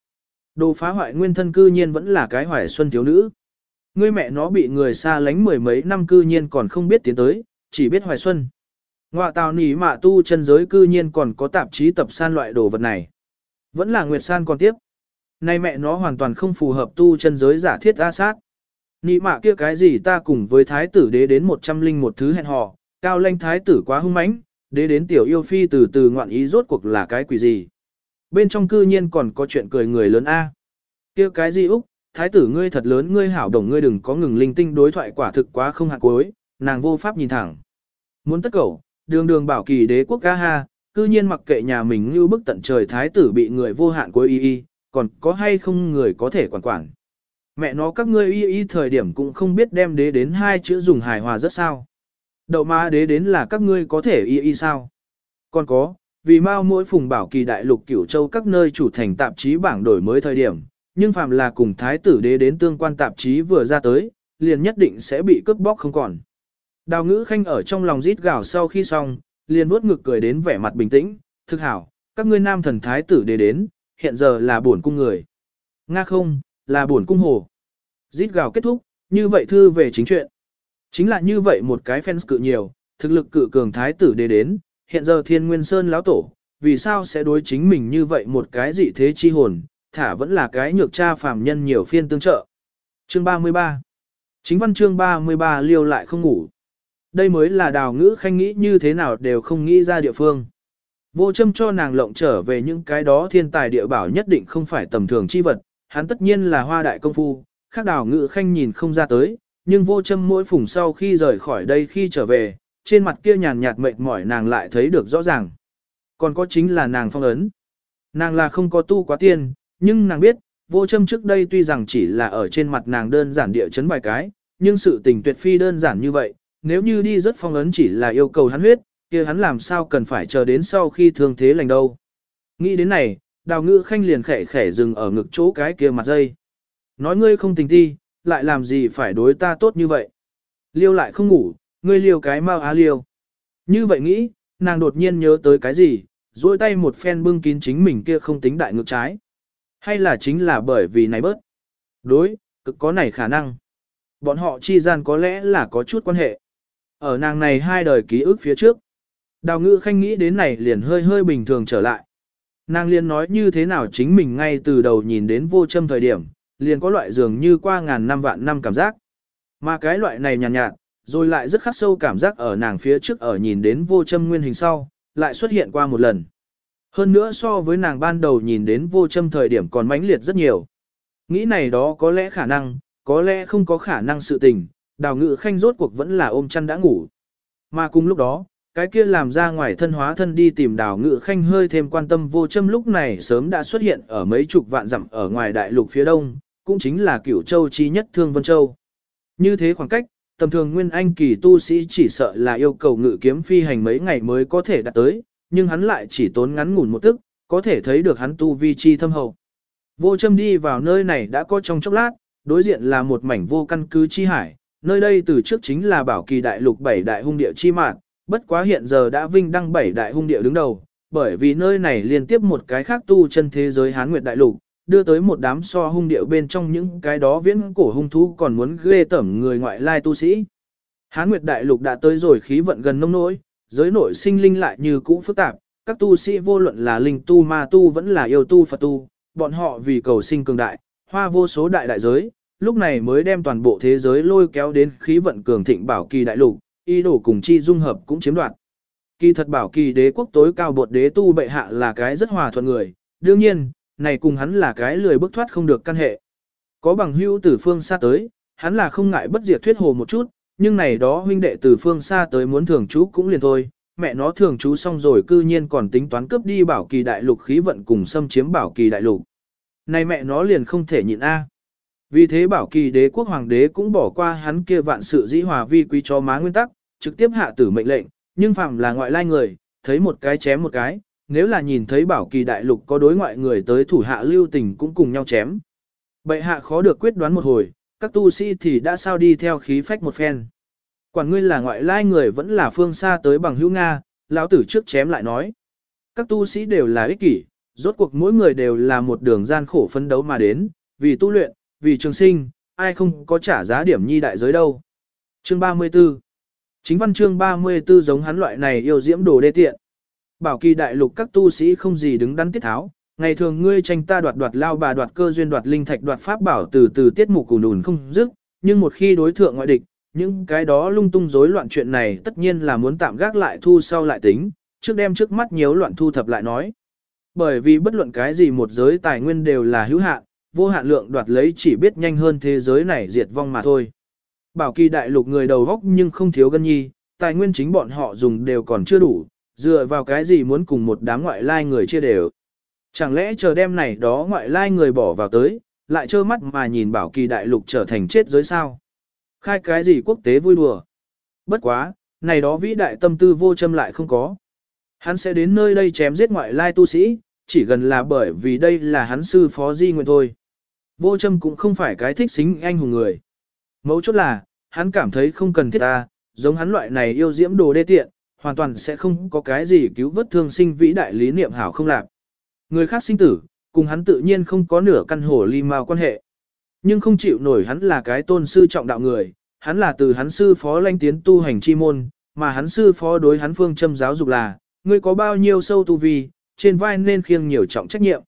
Đồ phá hoại nguyên thân cư nhiên vẫn là cái hoài xuân thiếu nữ. Ngươi mẹ nó bị người xa lánh mười mấy năm cư nhiên còn không biết tiến tới, chỉ biết hoài xuân. Ngoại tào nỉ mạ tu chân giới cư nhiên còn có tạp chí tập san loại đồ vật này. Vẫn là Nguyệt San còn tiếp. Nay mẹ nó hoàn toàn không phù hợp tu chân giới giả thiết A sát. Nị mạ kia cái gì ta cùng với thái tử đế đến một trăm linh một thứ hẹn hò, cao lanh thái tử quá hung mãnh, đế đến tiểu yêu phi từ từ ngoạn ý rốt cuộc là cái quỷ gì. Bên trong cư nhiên còn có chuyện cười người lớn A. kia cái gì Úc, thái tử ngươi thật lớn ngươi hảo đồng ngươi đừng có ngừng linh tinh đối thoại quả thực quá không hạt cuối, nàng vô pháp nhìn thẳng. Muốn tất cầu, đường đường bảo kỳ đế quốc ca ha, cư nhiên mặc kệ nhà mình như bức tận trời thái tử bị người vô hạn cuối y y, còn có hay không người có thể quản quản. Mẹ nó các ngươi y y thời điểm cũng không biết đem đế đến hai chữ dùng hài hòa rất sao. Đậu má đế đến là các ngươi có thể y y sao. Còn có, vì mau mỗi phùng bảo kỳ đại lục cửu châu các nơi chủ thành tạp chí bảng đổi mới thời điểm, nhưng phàm là cùng thái tử đế đến tương quan tạp chí vừa ra tới, liền nhất định sẽ bị cướp bóc không còn. Đào ngữ khanh ở trong lòng rít gào sau khi xong, liền vuốt ngực cười đến vẻ mặt bình tĩnh, thực hảo, các ngươi nam thần thái tử đế đến, hiện giờ là buồn cung người. Nga không, là buồn cung hồ. Rít gào kết thúc, như vậy thư về chính chuyện. Chính là như vậy một cái fans cự nhiều, thực lực cự cường thái tử đế đến, hiện giờ thiên nguyên sơn lão tổ, vì sao sẽ đối chính mình như vậy một cái dị thế chi hồn, thả vẫn là cái nhược cha phàm nhân nhiều phiên tương trợ. Chương 33 Chính văn chương 33 liêu lại không ngủ. Đây mới là đào ngữ khanh nghĩ như thế nào đều không nghĩ ra địa phương. Vô châm cho nàng lộng trở về những cái đó thiên tài địa bảo nhất định không phải tầm thường chi vật, hắn tất nhiên là hoa đại công phu, khác đào Ngự khanh nhìn không ra tới, nhưng vô châm mỗi phùng sau khi rời khỏi đây khi trở về, trên mặt kia nhàn nhạt mệt mỏi nàng lại thấy được rõ ràng. Còn có chính là nàng phong ấn. Nàng là không có tu quá tiên, nhưng nàng biết, vô châm trước đây tuy rằng chỉ là ở trên mặt nàng đơn giản địa chấn vài cái, nhưng sự tình tuyệt phi đơn giản như vậy, nếu như đi rất phong ấn chỉ là yêu cầu hắn huyết, kia hắn làm sao cần phải chờ đến sau khi thương thế lành đâu. Nghĩ đến này, đào ngữ khanh liền khẽ khẽ dừng ở ngực chỗ cái kia mặt dây. Nói ngươi không tình ti, lại làm gì phải đối ta tốt như vậy. Liêu lại không ngủ, ngươi liêu cái mau á liêu. Như vậy nghĩ, nàng đột nhiên nhớ tới cái gì, duỗi tay một phen bưng kín chính mình kia không tính đại ngược trái. Hay là chính là bởi vì này bớt. Đối, cực có này khả năng. Bọn họ chi gian có lẽ là có chút quan hệ. Ở nàng này hai đời ký ức phía trước. Đào ngữ khanh nghĩ đến này liền hơi hơi bình thường trở lại. Nàng liền nói như thế nào chính mình ngay từ đầu nhìn đến vô châm thời điểm, liền có loại dường như qua ngàn năm vạn năm cảm giác. Mà cái loại này nhàn nhạt, nhạt, rồi lại rất khắc sâu cảm giác ở nàng phía trước ở nhìn đến vô châm nguyên hình sau, lại xuất hiện qua một lần. Hơn nữa so với nàng ban đầu nhìn đến vô châm thời điểm còn mãnh liệt rất nhiều. Nghĩ này đó có lẽ khả năng, có lẽ không có khả năng sự tình, đào ngự khanh rốt cuộc vẫn là ôm chăn đã ngủ. Mà cùng lúc đó, cái kia làm ra ngoài thân hóa thân đi tìm đào ngự khanh hơi thêm quan tâm vô châm lúc này sớm đã xuất hiện ở mấy chục vạn dặm ở ngoài đại lục phía đông, cũng chính là cửu châu chi nhất Thương Vân Châu. Như thế khoảng cách, tầm thường nguyên anh kỳ tu sĩ chỉ sợ là yêu cầu ngự kiếm phi hành mấy ngày mới có thể đạt tới, nhưng hắn lại chỉ tốn ngắn ngủn một tức, có thể thấy được hắn tu vi chi thâm hậu. Vô châm đi vào nơi này đã có trong chốc lát, đối diện là một mảnh vô căn cứ chi hải, nơi đây từ trước chính là bảo kỳ đại lục bảy đại hung địa chi mạng, bất quá hiện giờ đã vinh đăng bảy đại hung địa đứng đầu, bởi vì nơi này liên tiếp một cái khác tu chân thế giới hán nguyệt đại lục, đưa tới một đám so hung điệu bên trong những cái đó viễn cổ hung thú còn muốn ghê tẩm người ngoại lai tu sĩ. Hán Nguyệt Đại Lục đã tới rồi khí vận gần nông nỗi, giới nội sinh linh lại như cũ phức tạp, các tu sĩ vô luận là linh tu ma tu vẫn là yêu tu Phật tu, bọn họ vì cầu sinh cường đại, hoa vô số đại đại giới, lúc này mới đem toàn bộ thế giới lôi kéo đến khí vận cường thịnh bảo kỳ đại lục, y đồ cùng chi dung hợp cũng chiếm đoạt. Kỳ thật bảo kỳ đế quốc tối cao bột đế tu bệ hạ là cái rất hòa thuận người, đương nhiên, này cùng hắn là cái lười bức thoát không được căn hệ. Có bằng hữu từ phương xa tới, hắn là không ngại bất diệt thuyết hồ một chút, nhưng này đó huynh đệ từ phương xa tới muốn thường chú cũng liền thôi, mẹ nó thường chú xong rồi cư nhiên còn tính toán cướp đi bảo kỳ đại lục khí vận cùng xâm chiếm bảo kỳ đại lục. Này mẹ nó liền không thể nhịn a. Vì thế bảo kỳ đế quốc hoàng đế cũng bỏ qua hắn kia vạn sự dĩ hòa vi quý cho má nguyên tắc, trực tiếp hạ tử mệnh lệnh, nhưng phạm là ngoại lai người, thấy một cái chém một cái, nếu là nhìn thấy bảo kỳ đại lục có đối ngoại người tới thủ hạ lưu tình cũng cùng nhau chém. Bệ hạ khó được quyết đoán một hồi, các tu sĩ thì đã sao đi theo khí phách một phen. Quản ngươi là ngoại lai người vẫn là phương xa tới bằng hữu Nga, lão tử trước chém lại nói. Các tu sĩ đều là ích kỷ, rốt cuộc mỗi người đều là một đường gian khổ phấn đấu mà đến, vì tu luyện, vì trường sinh, ai không có trả giá điểm nhi đại giới đâu. Chương 34 Chính văn chương 34 giống hắn loại này yêu diễm đồ đê tiện. Bảo kỳ đại lục các tu sĩ không gì đứng đắn tiết tháo, ngày thường ngươi tranh ta đoạt đoạt lao bà đoạt cơ duyên đoạt linh thạch đoạt pháp bảo từ từ tiết mục cùn đùn không dứt, nhưng một khi đối thượng ngoại địch, những cái đó lung tung rối loạn chuyện này tất nhiên là muốn tạm gác lại thu sau lại tính, trước đem trước mắt nhiều loạn thu thập lại nói. Bởi vì bất luận cái gì một giới tài nguyên đều là hữu hạn, vô hạn lượng đoạt lấy chỉ biết nhanh hơn thế giới này diệt vong mà thôi. Bảo kỳ đại lục người đầu góc nhưng không thiếu gân nhi, tài nguyên chính bọn họ dùng đều còn chưa đủ, dựa vào cái gì muốn cùng một đám ngoại lai người chia đều. Chẳng lẽ chờ đêm này đó ngoại lai người bỏ vào tới, lại trơ mắt mà nhìn bảo kỳ đại lục trở thành chết giới sao. Khai cái gì quốc tế vui đùa. Bất quá, này đó vĩ đại tâm tư vô châm lại không có. Hắn sẽ đến nơi đây chém giết ngoại lai tu sĩ, chỉ gần là bởi vì đây là hắn sư phó di nguyện thôi. Vô châm cũng không phải cái thích xính anh hùng người. Mấu chốt là, hắn cảm thấy không cần thiết ta, giống hắn loại này yêu diễm đồ đê tiện, hoàn toàn sẽ không có cái gì cứu vớt thương sinh vĩ đại lý niệm hảo không lạc. Người khác sinh tử, cùng hắn tự nhiên không có nửa căn hổ ly mao quan hệ. Nhưng không chịu nổi hắn là cái tôn sư trọng đạo người, hắn là từ hắn sư phó lanh tiến tu hành chi môn, mà hắn sư phó đối hắn phương châm giáo dục là, ngươi có bao nhiêu sâu tu vi, trên vai nên khiêng nhiều trọng trách nhiệm.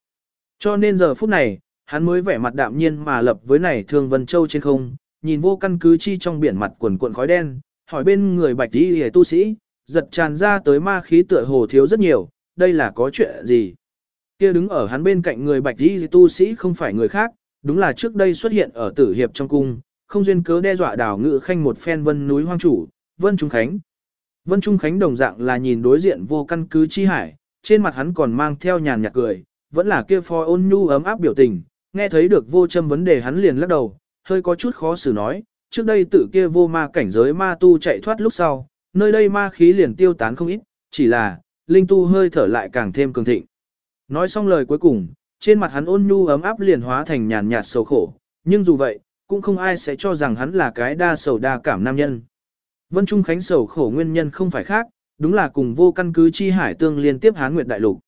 Cho nên giờ phút này, hắn mới vẻ mặt đạm nhiên mà lập với này thương vân châu trên không, nhìn vô căn cứ chi trong biển mặt quần cuộn khói đen, hỏi bên người bạch đi hề tu sĩ, giật tràn ra tới ma khí tựa hồ thiếu rất nhiều, đây là có chuyện gì? Kia đứng ở hắn bên cạnh người bạch đi tu sĩ không phải người khác, đúng là trước đây xuất hiện ở tử hiệp trong cung, không duyên cớ đe dọa đảo ngự khanh một phen vân núi hoang chủ, vân trung khánh. Vân Trung Khánh đồng dạng là nhìn đối diện vô căn cứ chi hải, trên mặt hắn còn mang theo nhàn nhạt cười, vẫn là kia phò ôn nhu ấm áp biểu tình, nghe thấy được vô châm vấn đề hắn liền lắc đầu, hơi có chút khó xử nói, trước đây tự kia vô ma cảnh giới ma tu chạy thoát lúc sau, nơi đây ma khí liền tiêu tán không ít, chỉ là, linh tu hơi thở lại càng thêm cường thịnh. Nói xong lời cuối cùng, trên mặt hắn ôn nhu ấm áp liền hóa thành nhàn nhạt sầu khổ, nhưng dù vậy, cũng không ai sẽ cho rằng hắn là cái đa sầu đa cảm nam nhân. Vân Trung Khánh sầu khổ nguyên nhân không phải khác, đúng là cùng vô căn cứ chi hải tương liên tiếp hán nguyệt đại lục.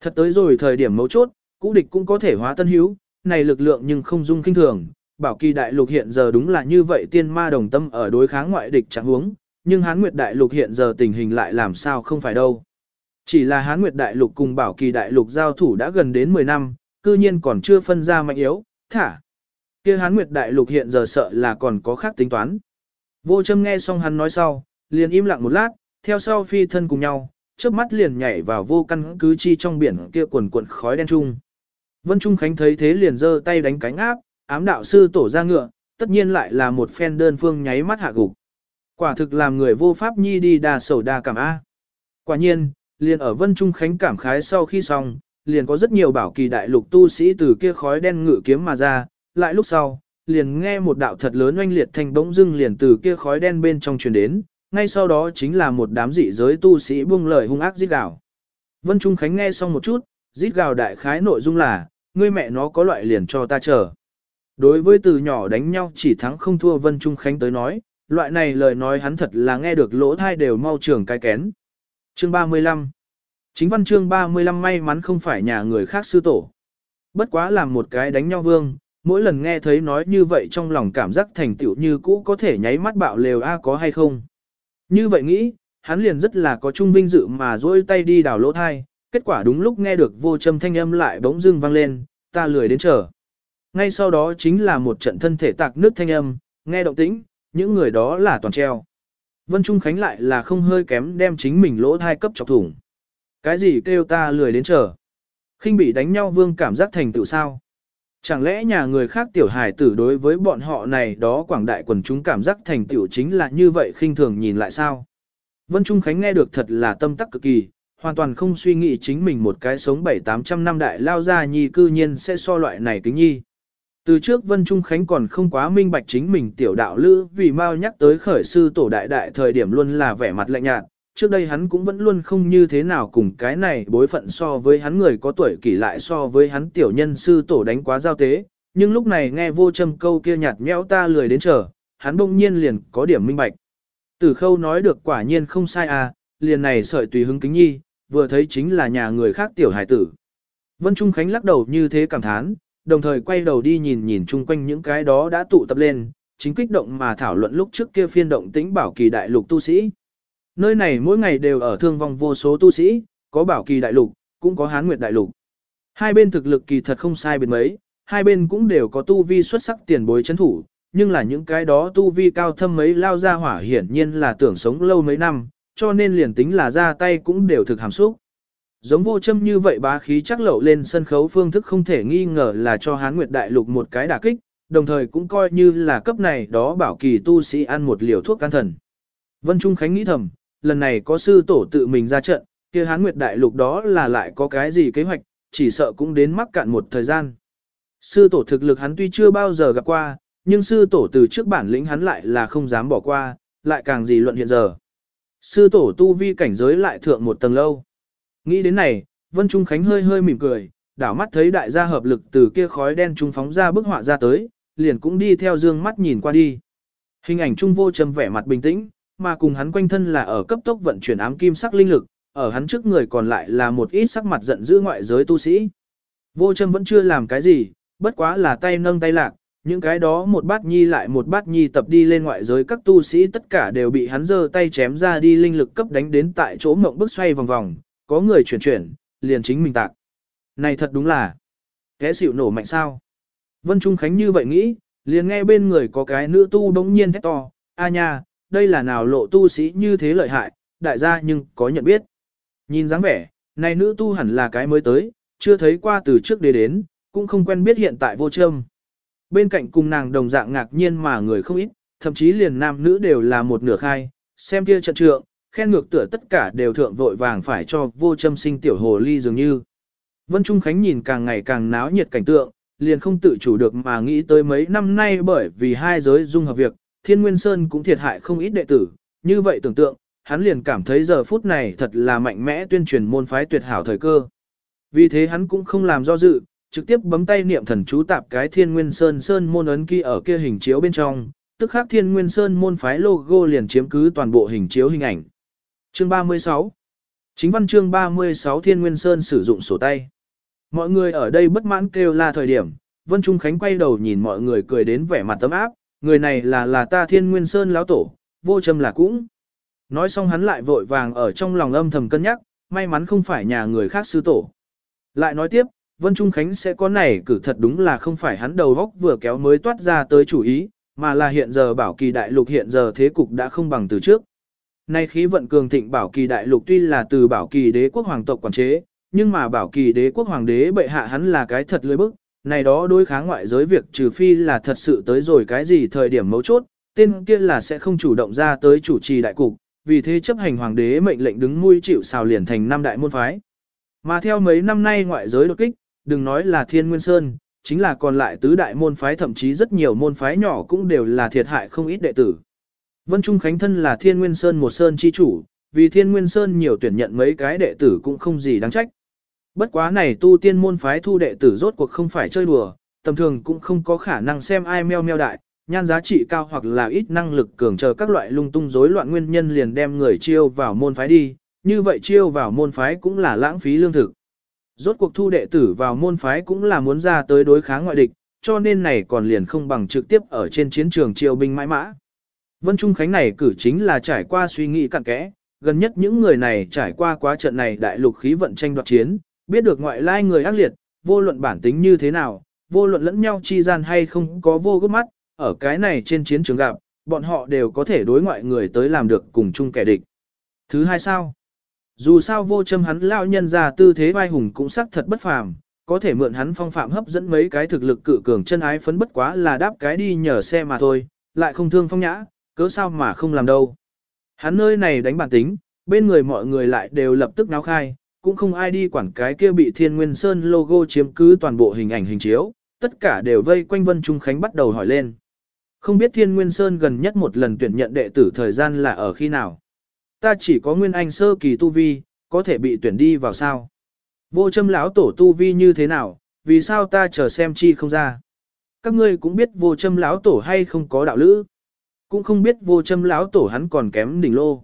Thật tới rồi thời điểm mấu chốt, cũ địch cũng có thể hóa tân hữu, này lực lượng nhưng không dung kinh thường. Bảo kỳ đại lục hiện giờ đúng là như vậy tiên ma đồng tâm ở đối kháng ngoại địch chẳng huống, nhưng hán nguyệt đại lục hiện giờ tình hình lại làm sao không phải đâu. Chỉ là hán nguyệt đại lục cùng bảo kỳ đại lục giao thủ đã gần đến 10 năm, cư nhiên còn chưa phân ra mạnh yếu, thả. kia hán nguyệt đại lục hiện giờ sợ là còn có khác tính toán. Vô châm nghe xong hắn nói sau, liền im lặng một lát, theo sau phi thân cùng nhau, chớp mắt liền nhảy vào vô căn cứ chi trong biển kia quần cuộn khói đen trung. Vân Trung Khánh thấy thế liền giơ tay đánh cánh áp, ám đạo sư tổ ra ngựa, tất nhiên lại là một phen đơn phương nháy mắt hạ gục. Quả thực làm người vô pháp nhi đi đa sầu đa cảm A. Quả nhiên, liền ở Vân Trung Khánh cảm khái sau khi xong, liền có rất nhiều bảo kỳ đại lục tu sĩ từ kia khói đen ngự kiếm mà ra, lại lúc sau, liền nghe một đạo thật lớn oanh liệt thành bỗng dưng liền từ kia khói đen bên trong truyền đến, ngay sau đó chính là một đám dị giới tu sĩ buông lời hung ác giết gào. Vân Trung Khánh nghe xong một chút, giết gào đại khái nội dung là, ngươi mẹ nó có loại liền cho ta chờ. Đối với từ nhỏ đánh nhau chỉ thắng không thua Vân Trung Khánh tới nói, loại này lời nói hắn thật là nghe được lỗ thai đều mau trường cái kén. Chương 35 Chính văn chương 35 may mắn không phải nhà người khác sư tổ. Bất quá làm một cái đánh nhau vương, mỗi lần nghe thấy nói như vậy trong lòng cảm giác thành tựu như cũ có thể nháy mắt bạo lều a có hay không. Như vậy nghĩ, hắn liền rất là có trung vinh dự mà dỗi tay đi đào lỗ thai, kết quả đúng lúc nghe được vô châm thanh âm lại bỗng dưng vang lên, ta lười đến chờ. Ngay sau đó chính là một trận thân thể tạc nước thanh âm, nghe động tĩnh, những người đó là toàn treo. Vân Trung Khánh lại là không hơi kém đem chính mình lỗ thai cấp chọc thủng. Cái gì kêu ta lười đến chờ? khinh bị đánh nhau vương cảm giác thành tựu sao? Chẳng lẽ nhà người khác tiểu hài tử đối với bọn họ này đó quảng đại quần chúng cảm giác thành tiểu chính là như vậy khinh thường nhìn lại sao? Vân Trung Khánh nghe được thật là tâm tắc cực kỳ, hoàn toàn không suy nghĩ chính mình một cái sống bảy tám trăm năm đại lao ra nhi cư nhiên sẽ so loại này kính nhi. Từ trước Vân Trung Khánh còn không quá minh bạch chính mình tiểu đạo lữ vì mau nhắc tới khởi sư tổ đại đại thời điểm luôn là vẻ mặt lạnh nhạt, trước đây hắn cũng vẫn luôn không như thế nào cùng cái này bối phận so với hắn người có tuổi kỷ lại so với hắn tiểu nhân sư tổ đánh quá giao tế, nhưng lúc này nghe vô châm câu kia nhạt nhẽo ta lười đến chờ, hắn bỗng nhiên liền có điểm minh bạch. Tử khâu nói được quả nhiên không sai à, liền này sợi tùy hứng kính nhi, vừa thấy chính là nhà người khác tiểu hải tử. Vân Trung Khánh lắc đầu như thế cảm thán, đồng thời quay đầu đi nhìn nhìn chung quanh những cái đó đã tụ tập lên, chính kích động mà thảo luận lúc trước kia phiên động tĩnh bảo kỳ đại lục tu sĩ. Nơi này mỗi ngày đều ở thương vong vô số tu sĩ, có bảo kỳ đại lục, cũng có hán nguyệt đại lục. Hai bên thực lực kỳ thật không sai biệt mấy, hai bên cũng đều có tu vi xuất sắc tiền bối chấn thủ, nhưng là những cái đó tu vi cao thâm mấy lao ra hỏa hiển nhiên là tưởng sống lâu mấy năm, cho nên liền tính là ra tay cũng đều thực hàm xúc. Giống vô châm như vậy bá khí chắc lậu lên sân khấu phương thức không thể nghi ngờ là cho hán nguyệt đại lục một cái đả kích, đồng thời cũng coi như là cấp này đó bảo kỳ tu sĩ ăn một liều thuốc can thần. Vân Trung Khánh nghĩ thầm, lần này có sư tổ tự mình ra trận, kia hán nguyệt đại lục đó là lại có cái gì kế hoạch, chỉ sợ cũng đến mắc cạn một thời gian. Sư tổ thực lực hắn tuy chưa bao giờ gặp qua, nhưng sư tổ từ trước bản lĩnh hắn lại là không dám bỏ qua, lại càng gì luận hiện giờ. Sư tổ tu vi cảnh giới lại thượng một tầng lâu. Nghĩ đến này, Vân Trung Khánh hơi hơi mỉm cười, đảo mắt thấy đại gia hợp lực từ kia khói đen trung phóng ra bức họa ra tới, liền cũng đi theo dương mắt nhìn qua đi. Hình ảnh trung vô trầm vẻ mặt bình tĩnh, mà cùng hắn quanh thân là ở cấp tốc vận chuyển ám kim sắc linh lực, ở hắn trước người còn lại là một ít sắc mặt giận dữ ngoại giới tu sĩ. Vô trầm vẫn chưa làm cái gì, bất quá là tay nâng tay lạc, những cái đó một bát nhi lại một bát nhi tập đi lên ngoại giới các tu sĩ tất cả đều bị hắn giơ tay chém ra đi linh lực cấp đánh đến tại chỗ mộng bức xoay vòng vòng, có người chuyển chuyển, liền chính mình tạc. Này thật đúng là, kẻ xịu nổ mạnh sao. Vân Trung Khánh như vậy nghĩ, liền nghe bên người có cái nữ tu đống nhiên thét to, a nha, đây là nào lộ tu sĩ như thế lợi hại, đại gia nhưng có nhận biết. Nhìn dáng vẻ, này nữ tu hẳn là cái mới tới, chưa thấy qua từ trước đến đến, cũng không quen biết hiện tại vô trâm. Bên cạnh cùng nàng đồng dạng ngạc nhiên mà người không ít, thậm chí liền nam nữ đều là một nửa khai, xem kia trận trượng, khen ngược tựa tất cả đều thượng vội vàng phải cho vô châm sinh tiểu hồ ly dường như. Vân Trung Khánh nhìn càng ngày càng náo nhiệt cảnh tượng, liền không tự chủ được mà nghĩ tới mấy năm nay bởi vì hai giới dung hợp việc, Thiên Nguyên Sơn cũng thiệt hại không ít đệ tử, như vậy tưởng tượng, hắn liền cảm thấy giờ phút này thật là mạnh mẽ tuyên truyền môn phái tuyệt hảo thời cơ. Vì thế hắn cũng không làm do dự, trực tiếp bấm tay niệm thần chú tạp cái Thiên Nguyên Sơn Sơn môn ấn ký ở kia hình chiếu bên trong, tức khắc Thiên Nguyên Sơn môn phái logo liền chiếm cứ toàn bộ hình chiếu hình ảnh. Chương 36 Chính văn chương 36 Thiên Nguyên Sơn sử dụng sổ tay. Mọi người ở đây bất mãn kêu là thời điểm, Vân Trung Khánh quay đầu nhìn mọi người cười đến vẻ mặt tấm áp, người này là là ta Thiên Nguyên Sơn lão tổ, vô châm là cũng. Nói xong hắn lại vội vàng ở trong lòng âm thầm cân nhắc, may mắn không phải nhà người khác sư tổ. Lại nói tiếp, Vân Trung Khánh sẽ có này cử thật đúng là không phải hắn đầu góc vừa kéo mới toát ra tới chủ ý, mà là hiện giờ bảo kỳ đại lục hiện giờ thế cục đã không bằng từ trước. Nay khí vận cường thịnh bảo kỳ đại lục tuy là từ bảo kỳ đế quốc hoàng tộc quản chế, nhưng mà bảo kỳ đế quốc hoàng đế bệ hạ hắn là cái thật lưới bức, này đó đối kháng ngoại giới việc trừ phi là thật sự tới rồi cái gì thời điểm mấu chốt, tên kia là sẽ không chủ động ra tới chủ trì đại cục, vì thế chấp hành hoàng đế mệnh lệnh đứng mũi chịu sào liền thành năm đại môn phái. Mà theo mấy năm nay ngoại giới đột kích, đừng nói là thiên nguyên sơn, chính là còn lại tứ đại môn phái thậm chí rất nhiều môn phái nhỏ cũng đều là thiệt hại không ít đệ tử. Vân Trung Khánh thân là thiên nguyên sơn một sơn chi chủ, vì thiên nguyên sơn nhiều tuyển nhận mấy cái đệ tử cũng không gì đáng trách. Bất quá này tu tiên môn phái thu đệ tử rốt cuộc không phải chơi đùa, tầm thường cũng không có khả năng xem ai meo meo đại, nhan giá trị cao hoặc là ít năng lực cường chờ các loại lung tung rối loạn nguyên nhân liền đem người chiêu vào môn phái đi, như vậy chiêu vào môn phái cũng là lãng phí lương thực. Rốt cuộc thu đệ tử vào môn phái cũng là muốn ra tới đối kháng ngoại địch, cho nên này còn liền không bằng trực tiếp ở trên chiến trường chiêu binh mãi mã. Vân Trung Khánh này cử chính là trải qua suy nghĩ cặn kẽ, gần nhất những người này trải qua quá trận này đại lục khí vận tranh đoạt chiến, biết được ngoại lai người ác liệt, vô luận bản tính như thế nào, vô luận lẫn nhau chi gian hay không có vô gấp mắt, ở cái này trên chiến trường gặp, bọn họ đều có thể đối ngoại người tới làm được cùng chung kẻ địch. Thứ hai sao? Dù sao vô châm hắn lao nhân ra tư thế vai hùng cũng sắc thật bất phàm, có thể mượn hắn phong phạm hấp dẫn mấy cái thực lực cự cường chân ái phấn bất quá là đáp cái đi nhờ xe mà thôi, lại không thương phong nhã, cớ sao mà không làm đâu. Hắn nơi này đánh bản tính, bên người mọi người lại đều lập tức náo khai, cũng không ai đi quản cái kia bị Thiên Nguyên Sơn logo chiếm cứ toàn bộ hình ảnh hình chiếu, tất cả đều vây quanh Vân Trung Khánh bắt đầu hỏi lên. Không biết Thiên Nguyên Sơn gần nhất một lần tuyển nhận đệ tử thời gian là ở khi nào? Ta chỉ có Nguyên Anh sơ kỳ tu vi, có thể bị tuyển đi vào sao? Vô châm lão tổ tu vi như thế nào, vì sao ta chờ xem chi không ra? Các ngươi cũng biết vô châm lão tổ hay không có đạo lữ? Cũng không biết vô châm lão tổ hắn còn kém đỉnh lô.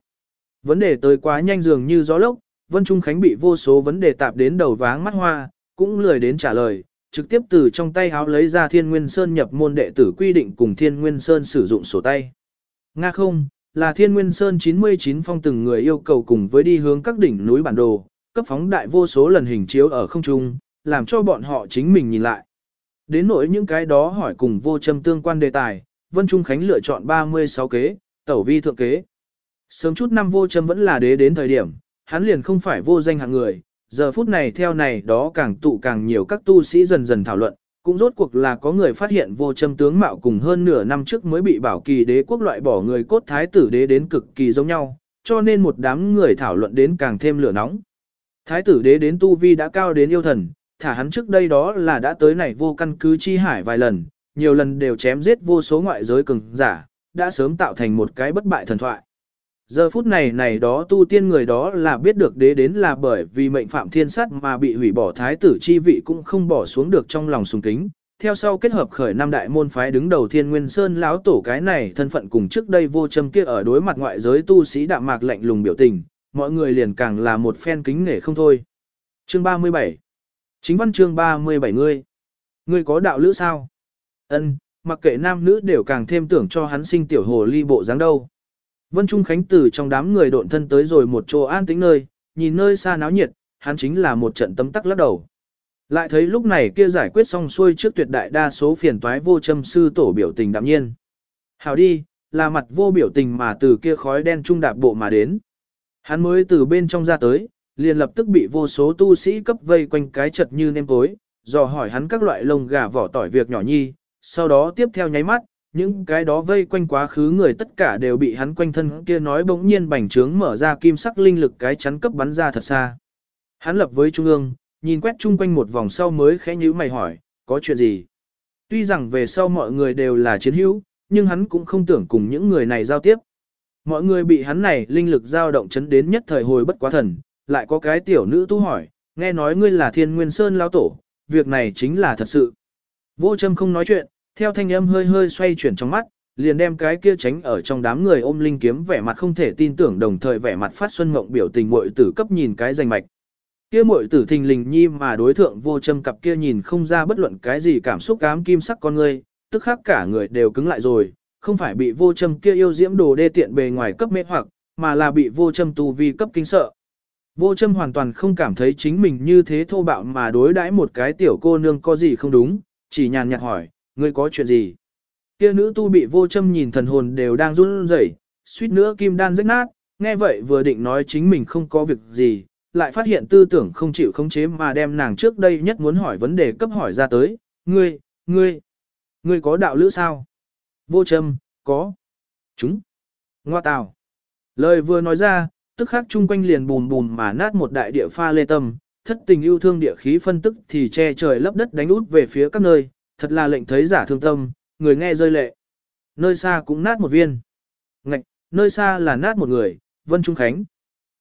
Vấn đề tới quá nhanh dường như gió lốc, Vân Trung Khánh bị vô số vấn đề tạp đến đầu váng mắt hoa, cũng lười đến trả lời, trực tiếp từ trong tay háo lấy ra Thiên Nguyên Sơn nhập môn đệ tử quy định cùng Thiên Nguyên Sơn sử dụng sổ tay. Nga không, là Thiên Nguyên Sơn 99 phong từng người yêu cầu cùng với đi hướng các đỉnh núi bản đồ, cấp phóng đại vô số lần hình chiếu ở không trung, làm cho bọn họ chính mình nhìn lại. Đến nỗi những cái đó hỏi cùng vô châm tương quan đề tài, Vân Trung Khánh lựa chọn 36 kế, tẩu vi thượng kế. Sớm chút năm vô châm vẫn là đế đến thời điểm, hắn liền không phải vô danh hạng người, giờ phút này theo này đó càng tụ càng nhiều các tu sĩ dần dần thảo luận, cũng rốt cuộc là có người phát hiện vô châm tướng mạo cùng hơn nửa năm trước mới bị bảo kỳ đế quốc loại bỏ người cốt thái tử đế đến cực kỳ giống nhau, cho nên một đám người thảo luận đến càng thêm lửa nóng. Thái tử đế đến tu vi đã cao đến yêu thần, thả hắn trước đây đó là đã tới này vô căn cứ chi hải vài lần, nhiều lần đều chém giết vô số ngoại giới cường giả, đã sớm tạo thành một cái bất bại thần thoại. Giờ phút này này đó tu tiên người đó là biết được đế đến là bởi vì mệnh phạm thiên sát mà bị hủy bỏ thái tử chi vị cũng không bỏ xuống được trong lòng sùng kính. Theo sau kết hợp khởi năm đại môn phái đứng đầu thiên nguyên sơn lão tổ cái này thân phận cùng trước đây vô châm kia ở đối mặt ngoại giới tu sĩ đạm mạc lạnh lùng biểu tình, mọi người liền càng là một phen kính nể không thôi. Chương 37 Chính văn chương 37 ngươi. Ngươi có đạo lữ sao? Ân, mặc kệ nam nữ đều càng thêm tưởng cho hắn sinh tiểu hồ ly bộ dáng đâu. Vân Trung Khánh từ trong đám người độn thân tới rồi một chỗ an tĩnh nơi, nhìn nơi xa náo nhiệt, hắn chính là một trận tấm tắc lắc đầu. Lại thấy lúc này kia giải quyết xong xuôi trước tuyệt đại đa số phiền toái vô châm sư tổ biểu tình đạm nhiên. Hảo đi, là mặt vô biểu tình mà từ kia khói đen trung đạp bộ mà đến. Hắn mới từ bên trong ra tới, liền lập tức bị vô số tu sĩ cấp vây quanh cái chật như nêm tối, dò hỏi hắn các loại lông gà vỏ tỏi việc nhỏ nhi, sau đó tiếp theo nháy mắt, những cái đó vây quanh quá khứ người tất cả đều bị hắn quanh thân kia nói bỗng nhiên bành trướng mở ra kim sắc linh lực cái chắn cấp bắn ra thật xa. Hắn lập với trung ương, nhìn quét chung quanh một vòng sau mới khẽ nhíu mày hỏi, có chuyện gì? Tuy rằng về sau mọi người đều là chiến hữu, nhưng hắn cũng không tưởng cùng những người này giao tiếp. Mọi người bị hắn này linh lực dao động chấn đến nhất thời hồi bất quá thần, lại có cái tiểu nữ tu hỏi, nghe nói ngươi là thiên nguyên sơn lao tổ, việc này chính là thật sự. Vô châm không nói chuyện, theo thanh âm hơi hơi xoay chuyển trong mắt, liền đem cái kia tránh ở trong đám người ôm linh kiếm vẻ mặt không thể tin tưởng đồng thời vẻ mặt phát xuân mộng biểu tình muội tử cấp nhìn cái danh mạch. Kia muội tử thình lình nhi mà đối thượng vô châm cặp kia nhìn không ra bất luận cái gì cảm xúc cám kim sắc con ngươi, tức khắc cả người đều cứng lại rồi, không phải bị vô châm kia yêu diễm đồ đê tiện bề ngoài cấp mê hoặc, mà là bị vô châm tu vi cấp kinh sợ. Vô châm hoàn toàn không cảm thấy chính mình như thế thô bạo mà đối đãi một cái tiểu cô nương có gì không đúng, chỉ nhàn nhạt hỏi, ngươi có chuyện gì? Kia nữ tu bị vô châm nhìn thần hồn đều đang run rẩy, suýt nữa kim đan rách nát, nghe vậy vừa định nói chính mình không có việc gì, lại phát hiện tư tưởng không chịu khống chế mà đem nàng trước đây nhất muốn hỏi vấn đề cấp hỏi ra tới, ngươi, ngươi, ngươi có đạo lữ sao? Vô châm, có. Chúng. Ngoa tào. Lời vừa nói ra, tức khắc chung quanh liền bùn bùn mà nát một đại địa pha lê tâm, thất tình yêu thương địa khí phân tức thì che trời lấp đất đánh út về phía các nơi, thật là lệnh thấy giả thương tâm, người nghe rơi lệ. Nơi xa cũng nát một viên. Ngạch, nơi xa là nát một người, Vân Trung Khánh.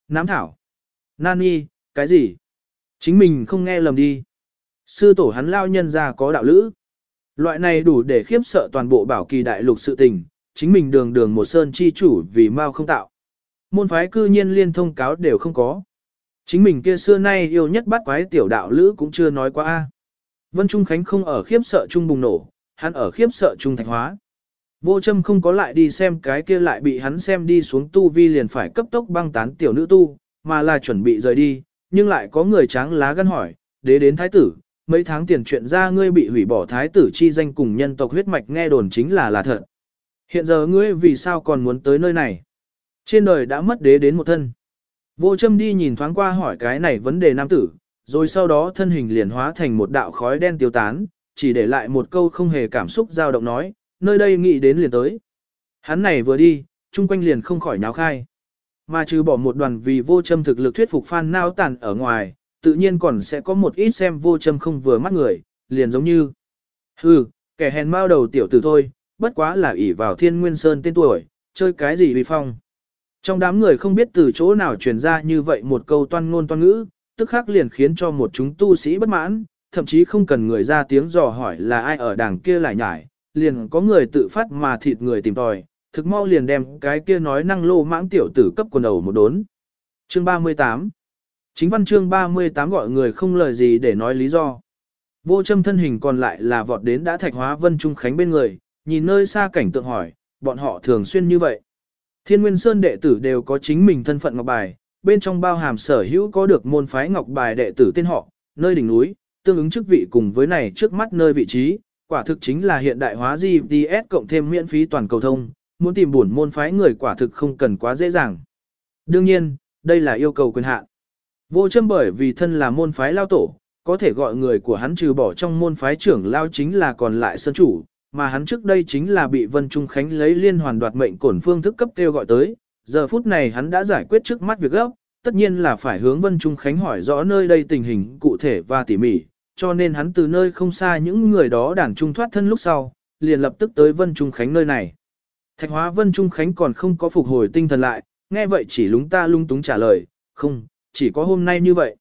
Nám thảo. Nani, cái gì? Chính mình không nghe lầm đi. Sư tổ hắn lao nhân ra có đạo lữ. Loại này đủ để khiếp sợ toàn bộ bảo kỳ đại lục sự tình, chính mình đường đường một sơn chi chủ vì mau không tạo. Môn phái cư nhiên liên thông cáo đều không có. Chính mình kia xưa nay yêu nhất bắt quái tiểu đạo lữ cũng chưa nói qua a. Vân Trung Khánh không ở khiếp sợ trung bùng nổ, hắn ở khiếp sợ trung thạch hóa. Vô châm không có lại đi xem cái kia lại bị hắn xem đi xuống tu vi liền phải cấp tốc băng tán tiểu nữ tu, mà là chuẩn bị rời đi, nhưng lại có người tráng lá gân hỏi, đế đến thái tử, mấy tháng tiền chuyện ra ngươi bị hủy bỏ thái tử chi danh cùng nhân tộc huyết mạch nghe đồn chính là là thật. Hiện giờ ngươi vì sao còn muốn tới nơi này? Trên đời đã mất đế đến một thân. Vô châm đi nhìn thoáng qua hỏi cái này vấn đề nam tử, rồi sau đó thân hình liền hóa thành một đạo khói đen tiêu tán, chỉ để lại một câu không hề cảm xúc dao động nói, nơi đây nghĩ đến liền tới. Hắn này vừa đi, chung quanh liền không khỏi náo khai. Mà trừ bỏ một đoàn vì vô châm thực lực thuyết phục phan nao tàn ở ngoài, tự nhiên còn sẽ có một ít xem vô châm không vừa mắt người, liền giống như. Hừ, kẻ hèn mao đầu tiểu tử thôi, bất quá là ỷ vào thiên nguyên sơn tên tuổi, chơi cái gì vì phong. Trong đám người không biết từ chỗ nào truyền ra như vậy một câu toan ngôn toan ngữ, tức khắc liền khiến cho một chúng tu sĩ bất mãn, thậm chí không cần người ra tiếng dò hỏi là ai ở đằng kia lại nhải, liền có người tự phát mà thịt người tìm tòi, thực mau liền đem cái kia nói năng lô mãng tiểu tử cấp quần đầu một đốn. Chương 38 Chính văn chương 38 gọi người không lời gì để nói lý do. Vô châm thân hình còn lại là vọt đến đã thạch hóa Vân Trung Khánh bên người, nhìn nơi xa cảnh tượng hỏi, bọn họ thường xuyên như vậy. Thiên Nguyên Sơn đệ tử đều có chính mình thân phận ngọc bài, bên trong bao hàm sở hữu có được môn phái ngọc bài đệ tử tên họ, nơi đỉnh núi, tương ứng chức vị cùng với này trước mắt nơi vị trí, quả thực chính là hiện đại hóa GPS cộng thêm miễn phí toàn cầu thông, muốn tìm buồn môn phái người quả thực không cần quá dễ dàng. Đương nhiên, đây là yêu cầu quyền hạn. Vô châm bởi vì thân là môn phái lao tổ, có thể gọi người của hắn trừ bỏ trong môn phái trưởng lao chính là còn lại sơn chủ, mà hắn trước đây chính là bị Vân Trung Khánh lấy liên hoàn đoạt mệnh cổn phương thức cấp kêu gọi tới, giờ phút này hắn đã giải quyết trước mắt việc gấp, tất nhiên là phải hướng Vân Trung Khánh hỏi rõ nơi đây tình hình cụ thể và tỉ mỉ, cho nên hắn từ nơi không xa những người đó đàn trung thoát thân lúc sau, liền lập tức tới Vân Trung Khánh nơi này. Thạch hóa Vân Trung Khánh còn không có phục hồi tinh thần lại, nghe vậy chỉ lúng ta lung túng trả lời, không, chỉ có hôm nay như vậy.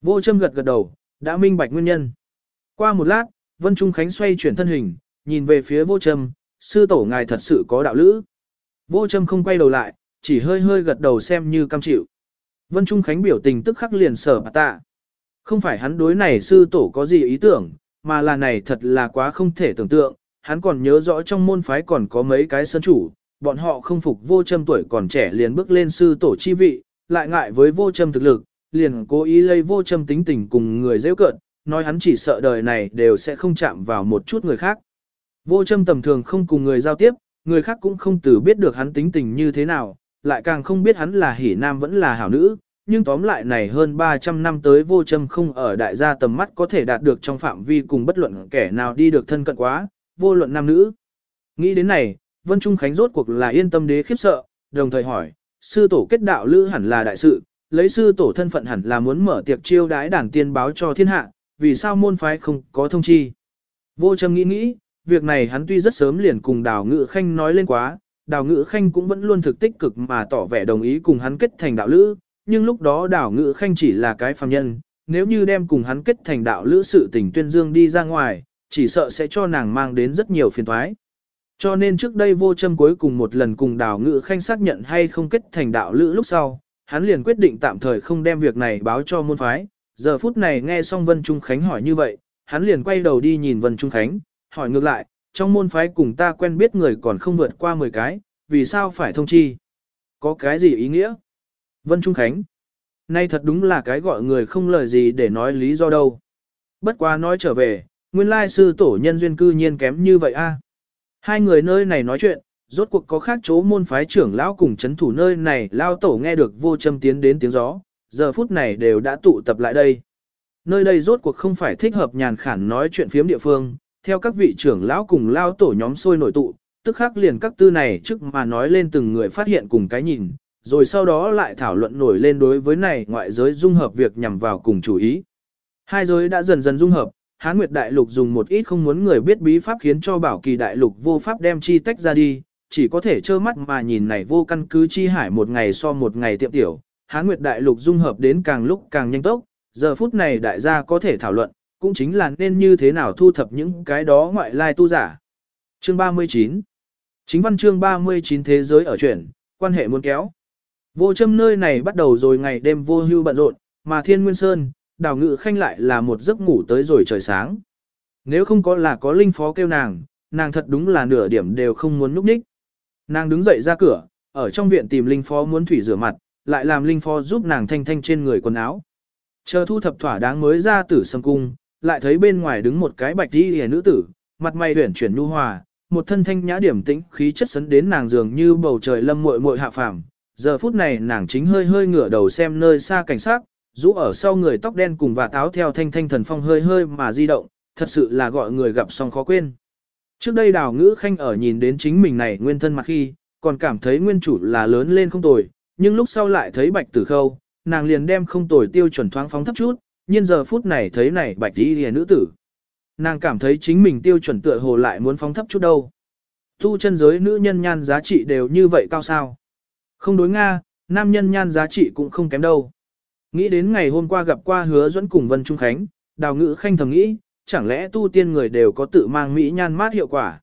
Vô châm gật gật đầu, đã minh bạch nguyên nhân. Qua một lát, Vân Trung Khánh xoay chuyển thân hình, nhìn về phía vô châm, sư tổ ngài thật sự có đạo lữ. Vô châm không quay đầu lại, chỉ hơi hơi gật đầu xem như cam chịu. Vân Trung Khánh biểu tình tức khắc liền sở bà tạ. Không phải hắn đối này sư tổ có gì ý tưởng, mà là này thật là quá không thể tưởng tượng, hắn còn nhớ rõ trong môn phái còn có mấy cái sơn chủ, bọn họ không phục vô châm tuổi còn trẻ liền bước lên sư tổ chi vị, lại ngại với vô châm thực lực, liền cố ý lấy vô châm tính tình cùng người dễ cợt, nói hắn chỉ sợ đời này đều sẽ không chạm vào một chút người khác. Vô châm tầm thường không cùng người giao tiếp, người khác cũng không từ biết được hắn tính tình như thế nào, lại càng không biết hắn là hỉ nam vẫn là hảo nữ, nhưng tóm lại này hơn 300 năm tới vô châm không ở đại gia tầm mắt có thể đạt được trong phạm vi cùng bất luận kẻ nào đi được thân cận quá, vô luận nam nữ. Nghĩ đến này, Vân Trung Khánh rốt cuộc là yên tâm đế khiếp sợ, đồng thời hỏi, sư tổ kết đạo lữ hẳn là đại sự, lấy sư tổ thân phận hẳn là muốn mở tiệc chiêu đái đảng tiên báo cho thiên hạ, vì sao môn phái không có thông chi. Vô châm nghĩ nghĩ, việc này hắn tuy rất sớm liền cùng đào ngự khanh nói lên quá, đào ngự khanh cũng vẫn luôn thực tích cực mà tỏ vẻ đồng ý cùng hắn kết thành đạo lữ, nhưng lúc đó đào ngự khanh chỉ là cái phàm nhân, nếu như đem cùng hắn kết thành đạo lữ sự tình tuyên dương đi ra ngoài, chỉ sợ sẽ cho nàng mang đến rất nhiều phiền toái. Cho nên trước đây vô châm cuối cùng một lần cùng đào ngự khanh xác nhận hay không kết thành đạo lữ lúc sau, hắn liền quyết định tạm thời không đem việc này báo cho môn phái. Giờ phút này nghe xong Vân Trung Khánh hỏi như vậy, hắn liền quay đầu đi nhìn Vân Trung Khánh, hỏi ngược lại, trong môn phái cùng ta quen biết người còn không vượt qua 10 cái, vì sao phải thông chi? Có cái gì ý nghĩa? Vân Trung Khánh. Nay thật đúng là cái gọi người không lời gì để nói lý do đâu. Bất quá nói trở về, nguyên lai sư tổ nhân duyên cư nhiên kém như vậy a. Hai người nơi này nói chuyện, rốt cuộc có khác chỗ môn phái trưởng lão cùng chấn thủ nơi này lao tổ nghe được vô châm tiến đến tiếng gió, giờ phút này đều đã tụ tập lại đây. Nơi đây rốt cuộc không phải thích hợp nhàn khản nói chuyện phiếm địa phương, theo các vị trưởng lão cùng lao tổ nhóm sôi nổi tụ, tức khắc liền các tư này trước mà nói lên từng người phát hiện cùng cái nhìn, rồi sau đó lại thảo luận nổi lên đối với này ngoại giới dung hợp việc nhằm vào cùng chủ ý. Hai giới đã dần dần dung hợp, Hán Nguyệt Đại Lục dùng một ít không muốn người biết bí pháp khiến cho Bảo Kỳ Đại Lục vô pháp đem chi tách ra đi, chỉ có thể trơ mắt mà nhìn này vô căn cứ chi hải một ngày so một ngày tiệm tiểu. Hán Nguyệt Đại Lục dung hợp đến càng lúc càng nhanh tốc, giờ phút này đại gia có thể thảo luận, cũng chính là nên như thế nào thu thập những cái đó ngoại lai tu giả. Chương 39 Chính văn chương 39 thế giới ở chuyển, quan hệ muốn kéo. Vô châm nơi này bắt đầu rồi ngày đêm vô hưu bận rộn, mà thiên nguyên sơn, đào ngự khanh lại là một giấc ngủ tới rồi trời sáng. Nếu không có là có linh phó kêu nàng, nàng thật đúng là nửa điểm đều không muốn núp ních. Nàng đứng dậy ra cửa, ở trong viện tìm linh phó muốn thủy rửa mặt, lại làm linh phó giúp nàng thanh thanh trên người quần áo. Chờ thu thập thỏa đáng mới ra tử sâm cung, lại thấy bên ngoài đứng một cái bạch y hề nữ tử, mặt mày uyển chuyển nhu hòa, một thân thanh nhã điểm tĩnh khí chất sấn đến nàng dường như bầu trời lâm muội muội hạ phàm. Giờ phút này nàng chính hơi hơi ngửa đầu xem nơi xa cảnh sát, rũ ở sau người tóc đen cùng và táo theo thanh thanh thần phong hơi hơi mà di động, thật sự là gọi người gặp xong khó quên. Trước đây đào ngữ khanh ở nhìn đến chính mình này nguyên thân mặt khi, còn cảm thấy nguyên chủ là lớn lên không tồi, nhưng lúc sau lại thấy bạch tử khâu, nàng liền đem không tồi tiêu chuẩn thoáng phóng thấp chút, nhưng giờ phút này thấy này bạch đi lìa nữ tử. Nàng cảm thấy chính mình tiêu chuẩn tựa hồ lại muốn phóng thấp chút đâu. Tu chân giới nữ nhân nhan giá trị đều như vậy cao sao. Không đối Nga, nam nhân nhan giá trị cũng không kém đâu. Nghĩ đến ngày hôm qua gặp qua hứa dẫn cùng Vân Trung Khánh, đào ngữ khanh thầm nghĩ, chẳng lẽ tu tiên người đều có tự mang mỹ nhan mát hiệu quả.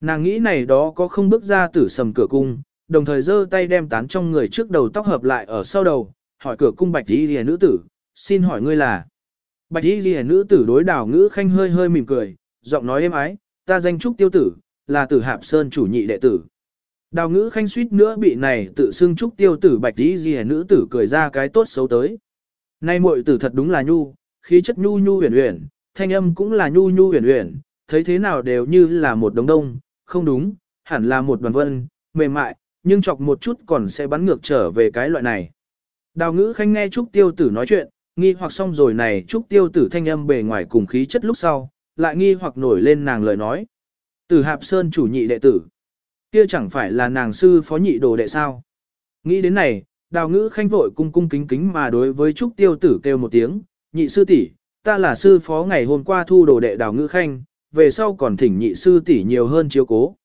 Nàng nghĩ này đó có không bước ra tử sầm cửa cung, đồng thời giơ tay đem tán trong người trước đầu tóc hợp lại ở sau đầu, hỏi cửa cung bạch đi lìa nữ tử, xin hỏi ngươi là. Bạch y ghi nữ tử đối đào ngữ khanh hơi hơi mỉm cười, giọng nói êm ái, ta danh trúc tiêu tử, là tử hạp sơn chủ nhị đệ tử. Đào ngữ khanh suýt nữa bị này tự xưng trúc tiêu tử bạch y ghi nữ tử cười ra cái tốt xấu tới. Nay muội tử thật đúng là nhu, khí chất nhu nhu huyền huyền, thanh âm cũng là nhu nhu huyền huyền, thấy thế nào đều như là một đống đông, không đúng, hẳn là một đoàn vân, mềm mại, nhưng chọc một chút còn sẽ bắn ngược trở về cái loại này. Đào ngữ khanh nghe Trúc Tiêu Tử nói chuyện, nghi hoặc xong rồi này Trúc Tiêu Tử thanh âm bề ngoài cùng khí chất lúc sau, lại nghi hoặc nổi lên nàng lời nói. Tử Hạp Sơn chủ nhị đệ tử. Kia chẳng phải là nàng sư phó nhị đồ đệ sao. Nghĩ đến này, đào ngữ khanh vội cung cung kính kính mà đối với Trúc Tiêu Tử kêu một tiếng, nhị sư tỷ, ta là sư phó ngày hôm qua thu đồ đệ đào ngữ khanh, về sau còn thỉnh nhị sư tỷ nhiều hơn chiếu cố.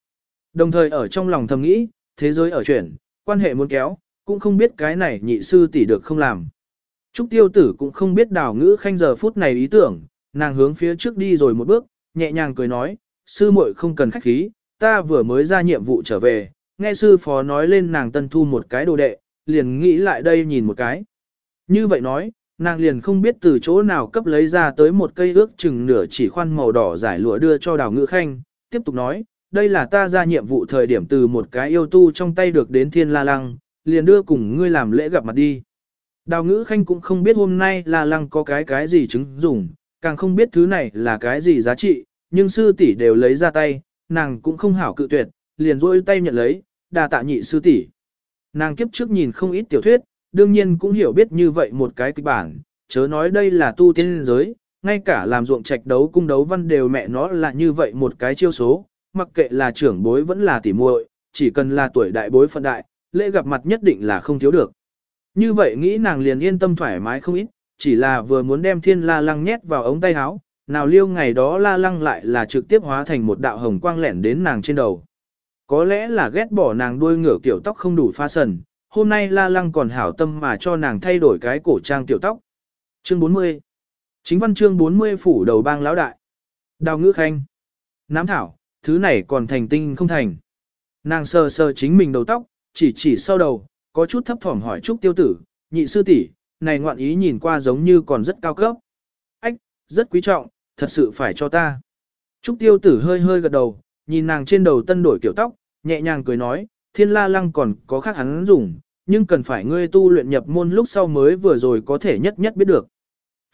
Đồng thời ở trong lòng thầm nghĩ, thế giới ở chuyển, quan hệ muốn kéo, cũng không biết cái này nhị sư tỷ được không làm. Trúc tiêu tử cũng không biết đào ngữ khanh giờ phút này ý tưởng, nàng hướng phía trước đi rồi một bước, nhẹ nhàng cười nói, sư muội không cần khách khí, ta vừa mới ra nhiệm vụ trở về, nghe sư phó nói lên nàng tân thu một cái đồ đệ, liền nghĩ lại đây nhìn một cái. Như vậy nói, nàng liền không biết từ chỗ nào cấp lấy ra tới một cây ước chừng nửa chỉ khoan màu đỏ giải lụa đưa cho đào ngữ khanh, tiếp tục nói, đây là ta ra nhiệm vụ thời điểm từ một cái yêu tu trong tay được đến thiên la lăng, liền đưa cùng ngươi làm lễ gặp mặt đi. Đào ngữ khanh cũng không biết hôm nay là lăng có cái cái gì chứng dùng, càng không biết thứ này là cái gì giá trị, nhưng sư tỷ đều lấy ra tay, nàng cũng không hảo cự tuyệt, liền rôi tay nhận lấy, đà tạ nhị sư tỷ. Nàng kiếp trước nhìn không ít tiểu thuyết, đương nhiên cũng hiểu biết như vậy một cái kịch bản, chớ nói đây là tu tiên giới, ngay cả làm ruộng trạch đấu cung đấu văn đều mẹ nó là như vậy một cái chiêu số, mặc kệ là trưởng bối vẫn là tỉ muội, chỉ cần là tuổi đại bối phận đại, lễ gặp mặt nhất định là không thiếu được. Như vậy nghĩ nàng liền yên tâm thoải mái không ít, chỉ là vừa muốn đem thiên la lăng nhét vào ống tay áo, nào liêu ngày đó la lăng lại là trực tiếp hóa thành một đạo hồng quang lẻn đến nàng trên đầu. Có lẽ là ghét bỏ nàng đuôi ngửa kiểu tóc không đủ pha sần, hôm nay la lăng còn hảo tâm mà cho nàng thay đổi cái cổ trang tiểu tóc. Chương 40 Chính văn chương 40 phủ đầu bang lão đại. Đào ngữ khanh. Nám thảo, thứ này còn thành tinh không thành. Nàng sờ sờ chính mình đầu tóc, chỉ chỉ sau đầu, có chút thấp thỏm hỏi Trúc tiêu tử, nhị sư tỷ, này ngoạn ý nhìn qua giống như còn rất cao cấp. Ách, rất quý trọng, thật sự phải cho ta. Trúc tiêu tử hơi hơi gật đầu, nhìn nàng trên đầu tân đổi kiểu tóc, nhẹ nhàng cười nói, thiên la lăng còn có khác hắn dùng, nhưng cần phải ngươi tu luyện nhập môn lúc sau mới vừa rồi có thể nhất nhất biết được.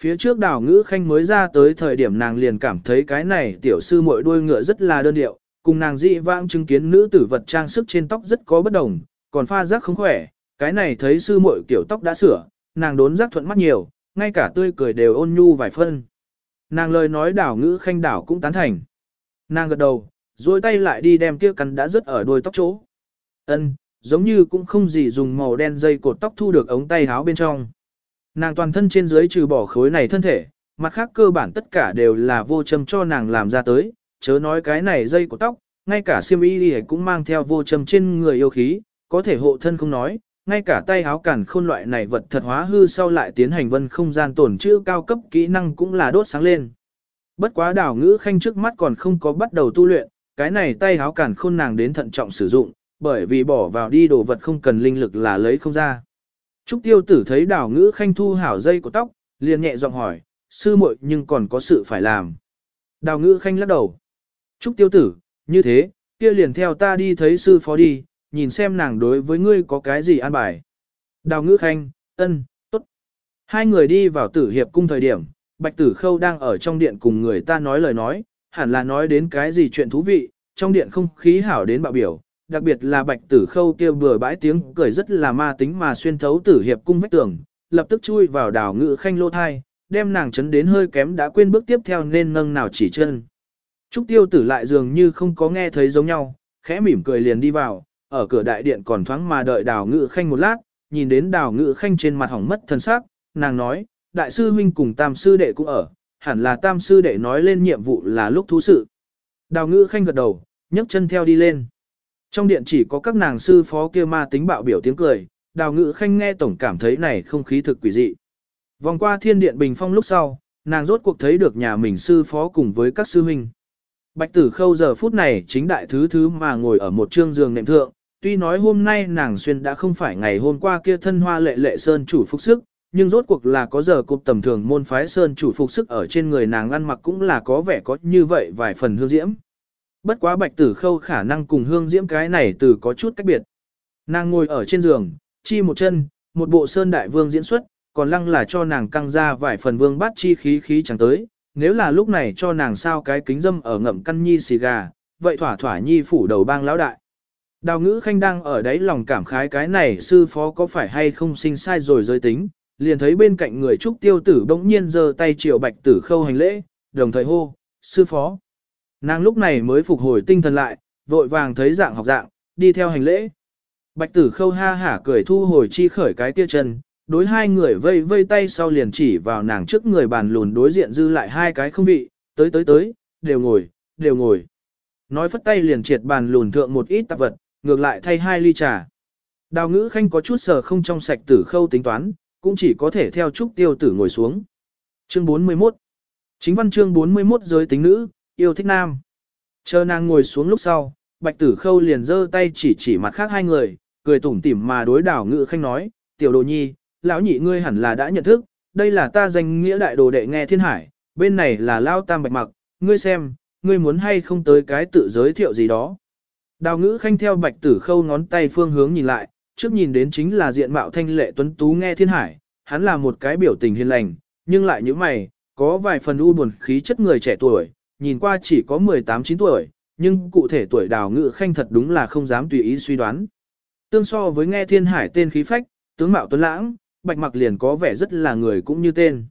Phía trước đào ngữ khanh mới ra tới thời điểm nàng liền cảm thấy cái này tiểu sư muội đuôi ngựa rất là đơn điệu, cùng nàng dị vãng chứng kiến nữ tử vật trang sức trên tóc rất có bất đồng, còn pha rác không khỏe, cái này thấy sư muội kiểu tóc đã sửa, nàng đốn rác thuận mắt nhiều, ngay cả tươi cười đều ôn nhu vài phân. Nàng lời nói đảo ngữ khanh đảo cũng tán thành. Nàng gật đầu, rồi tay lại đi đem kia cắn đã rớt ở đuôi tóc chỗ. Ân, giống như cũng không gì dùng màu đen dây cột tóc thu được ống tay áo bên trong. Nàng toàn thân trên dưới trừ bỏ khối này thân thể, mặt khác cơ bản tất cả đều là vô châm cho nàng làm ra tới, chớ nói cái này dây cột tóc, ngay cả xiêm y cũng mang theo vô châm trên người yêu khí, có thể hộ thân không nói, ngay cả tay áo cản khôn loại này vật thật hóa hư sau lại tiến hành vân không gian tổn trữ cao cấp kỹ năng cũng là đốt sáng lên. Bất quá đảo ngữ khanh trước mắt còn không có bắt đầu tu luyện, cái này tay áo cản khôn nàng đến thận trọng sử dụng, bởi vì bỏ vào đi đồ vật không cần linh lực là lấy không ra. Trúc tiêu tử thấy đảo ngữ khanh thu hảo dây của tóc, liền nhẹ giọng hỏi, sư muội nhưng còn có sự phải làm. Đào ngữ khanh lắc đầu. Trúc tiêu tử, như thế, kia liền theo ta đi thấy sư phó đi, nhìn xem nàng đối với ngươi có cái gì an bài. Đào ngữ khanh, ân, tốt. Hai người đi vào tử hiệp cung thời điểm, bạch tử khâu đang ở trong điện cùng người ta nói lời nói, hẳn là nói đến cái gì chuyện thú vị, trong điện không khí hảo đến bạo biểu, đặc biệt là bạch tử khâu kêu bừa bãi tiếng cười rất là ma tính mà xuyên thấu tử hiệp cung vách tường, lập tức chui vào đào ngữ khanh lô thai, đem nàng chấn đến hơi kém đã quên bước tiếp theo nên nâng nào chỉ chân. Trúc tiêu tử lại dường như không có nghe thấy giống nhau, khẽ mỉm cười liền đi vào, ở cửa đại điện còn thoáng mà đợi đào ngự khanh một lát, nhìn đến đào ngự khanh trên mặt hỏng mất thân xác, nàng nói, đại sư huynh cùng tam sư đệ cũng ở, hẳn là tam sư đệ nói lên nhiệm vụ là lúc thú sự. Đào ngự khanh gật đầu, nhấc chân theo đi lên. Trong điện chỉ có các nàng sư phó kia ma tính bạo biểu tiếng cười, đào ngự khanh nghe tổng cảm thấy này không khí thực quỷ dị. Vòng qua thiên điện bình phong lúc sau, nàng rốt cuộc thấy được nhà mình sư phó cùng với các sư huynh. Bạch tử khâu giờ phút này chính đại thứ thứ mà ngồi ở một trương giường nệm thượng, tuy nói hôm nay nàng xuyên đã không phải ngày hôm qua kia thân hoa lệ lệ sơn chủ phục sức, nhưng rốt cuộc là có giờ cục tầm thường môn phái sơn chủ phục sức ở trên người nàng ăn mặc cũng là có vẻ có như vậy vài phần hương diễm. Bất quá bạch tử khâu khả năng cùng hương diễm cái này từ có chút cách biệt. Nàng ngồi ở trên giường, chi một chân, một bộ sơn đại vương diễn xuất, còn lăng là cho nàng căng ra vài phần vương bát chi khí khí chẳng tới. Nếu là lúc này cho nàng sao cái kính dâm ở ngậm căn nhi xì gà, vậy thỏa thỏa nhi phủ đầu bang lão đại. Đào ngữ khanh đang ở đấy lòng cảm khái cái này sư phó có phải hay không sinh sai rồi rơi tính, liền thấy bên cạnh người trúc tiêu tử bỗng nhiên giơ tay triệu bạch tử khâu hành lễ, đồng thời hô, sư phó. Nàng lúc này mới phục hồi tinh thần lại, vội vàng thấy dạng học dạng, đi theo hành lễ. Bạch tử khâu ha hả cười thu hồi chi khởi cái kia chân, đối hai người vây vây tay sau liền chỉ vào nàng trước người bàn lùn đối diện dư lại hai cái không vị, tới tới tới, đều ngồi, đều ngồi. Nói phất tay liền triệt bàn lùn thượng một ít tạp vật, ngược lại thay hai ly trà. Đào ngữ khanh có chút sờ không trong sạch tử khâu tính toán, cũng chỉ có thể theo trúc tiêu tử ngồi xuống. Chương 41 Chính văn chương 41 giới tính nữ, yêu thích nam. Chờ nàng ngồi xuống lúc sau, bạch tử khâu liền giơ tay chỉ chỉ mặt khác hai người, cười tủm tỉm mà đối đảo ngữ khanh nói, tiểu đồ nhi, lão nhị ngươi hẳn là đã nhận thức, đây là ta danh nghĩa đại đồ đệ nghe thiên hải, bên này là lao tam bạch mặc, ngươi xem, ngươi muốn hay không tới cái tự giới thiệu gì đó. Đào ngữ khanh theo bạch tử khâu ngón tay phương hướng nhìn lại, trước nhìn đến chính là diện mạo thanh lệ tuấn tú nghe thiên hải, hắn là một cái biểu tình hiền lành, nhưng lại như mày, có vài phần u buồn khí chất người trẻ tuổi, nhìn qua chỉ có 18-9 tuổi, nhưng cụ thể tuổi đào ngữ khanh thật đúng là không dám tùy ý suy đoán. Tương so với nghe thiên hải tên khí phách, tướng mạo tuấn lãng, bạch mặc liền có vẻ rất là người cũng như tên.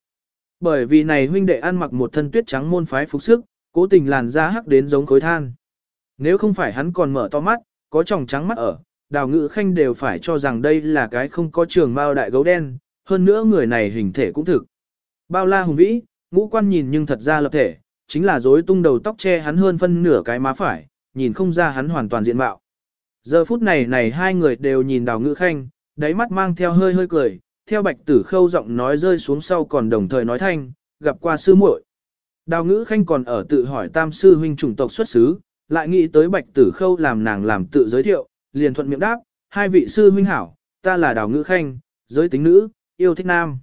Bởi vì này huynh đệ ăn mặc một thân tuyết trắng môn phái phục sức, cố tình làn da hắc đến giống khối than. Nếu không phải hắn còn mở to mắt, có tròng trắng mắt ở, đào ngữ khanh đều phải cho rằng đây là cái không có trường mao đại gấu đen, hơn nữa người này hình thể cũng thực. Bao la hùng vĩ, ngũ quan nhìn nhưng thật ra lập thể, chính là rối tung đầu tóc che hắn hơn phân nửa cái má phải, nhìn không ra hắn hoàn toàn diện mạo. Giờ phút này này hai người đều nhìn đào ngữ khanh, đáy mắt mang theo hơi hơi cười, theo bạch tử khâu giọng nói rơi xuống sau còn đồng thời nói thanh, gặp qua sư muội. Đào ngữ khanh còn ở tự hỏi tam sư huynh chủng tộc xuất xứ, lại nghĩ tới bạch tử khâu làm nàng làm tự giới thiệu, liền thuận miệng đáp, hai vị sư huynh hảo, ta là đào ngữ khanh, giới tính nữ, yêu thích nam.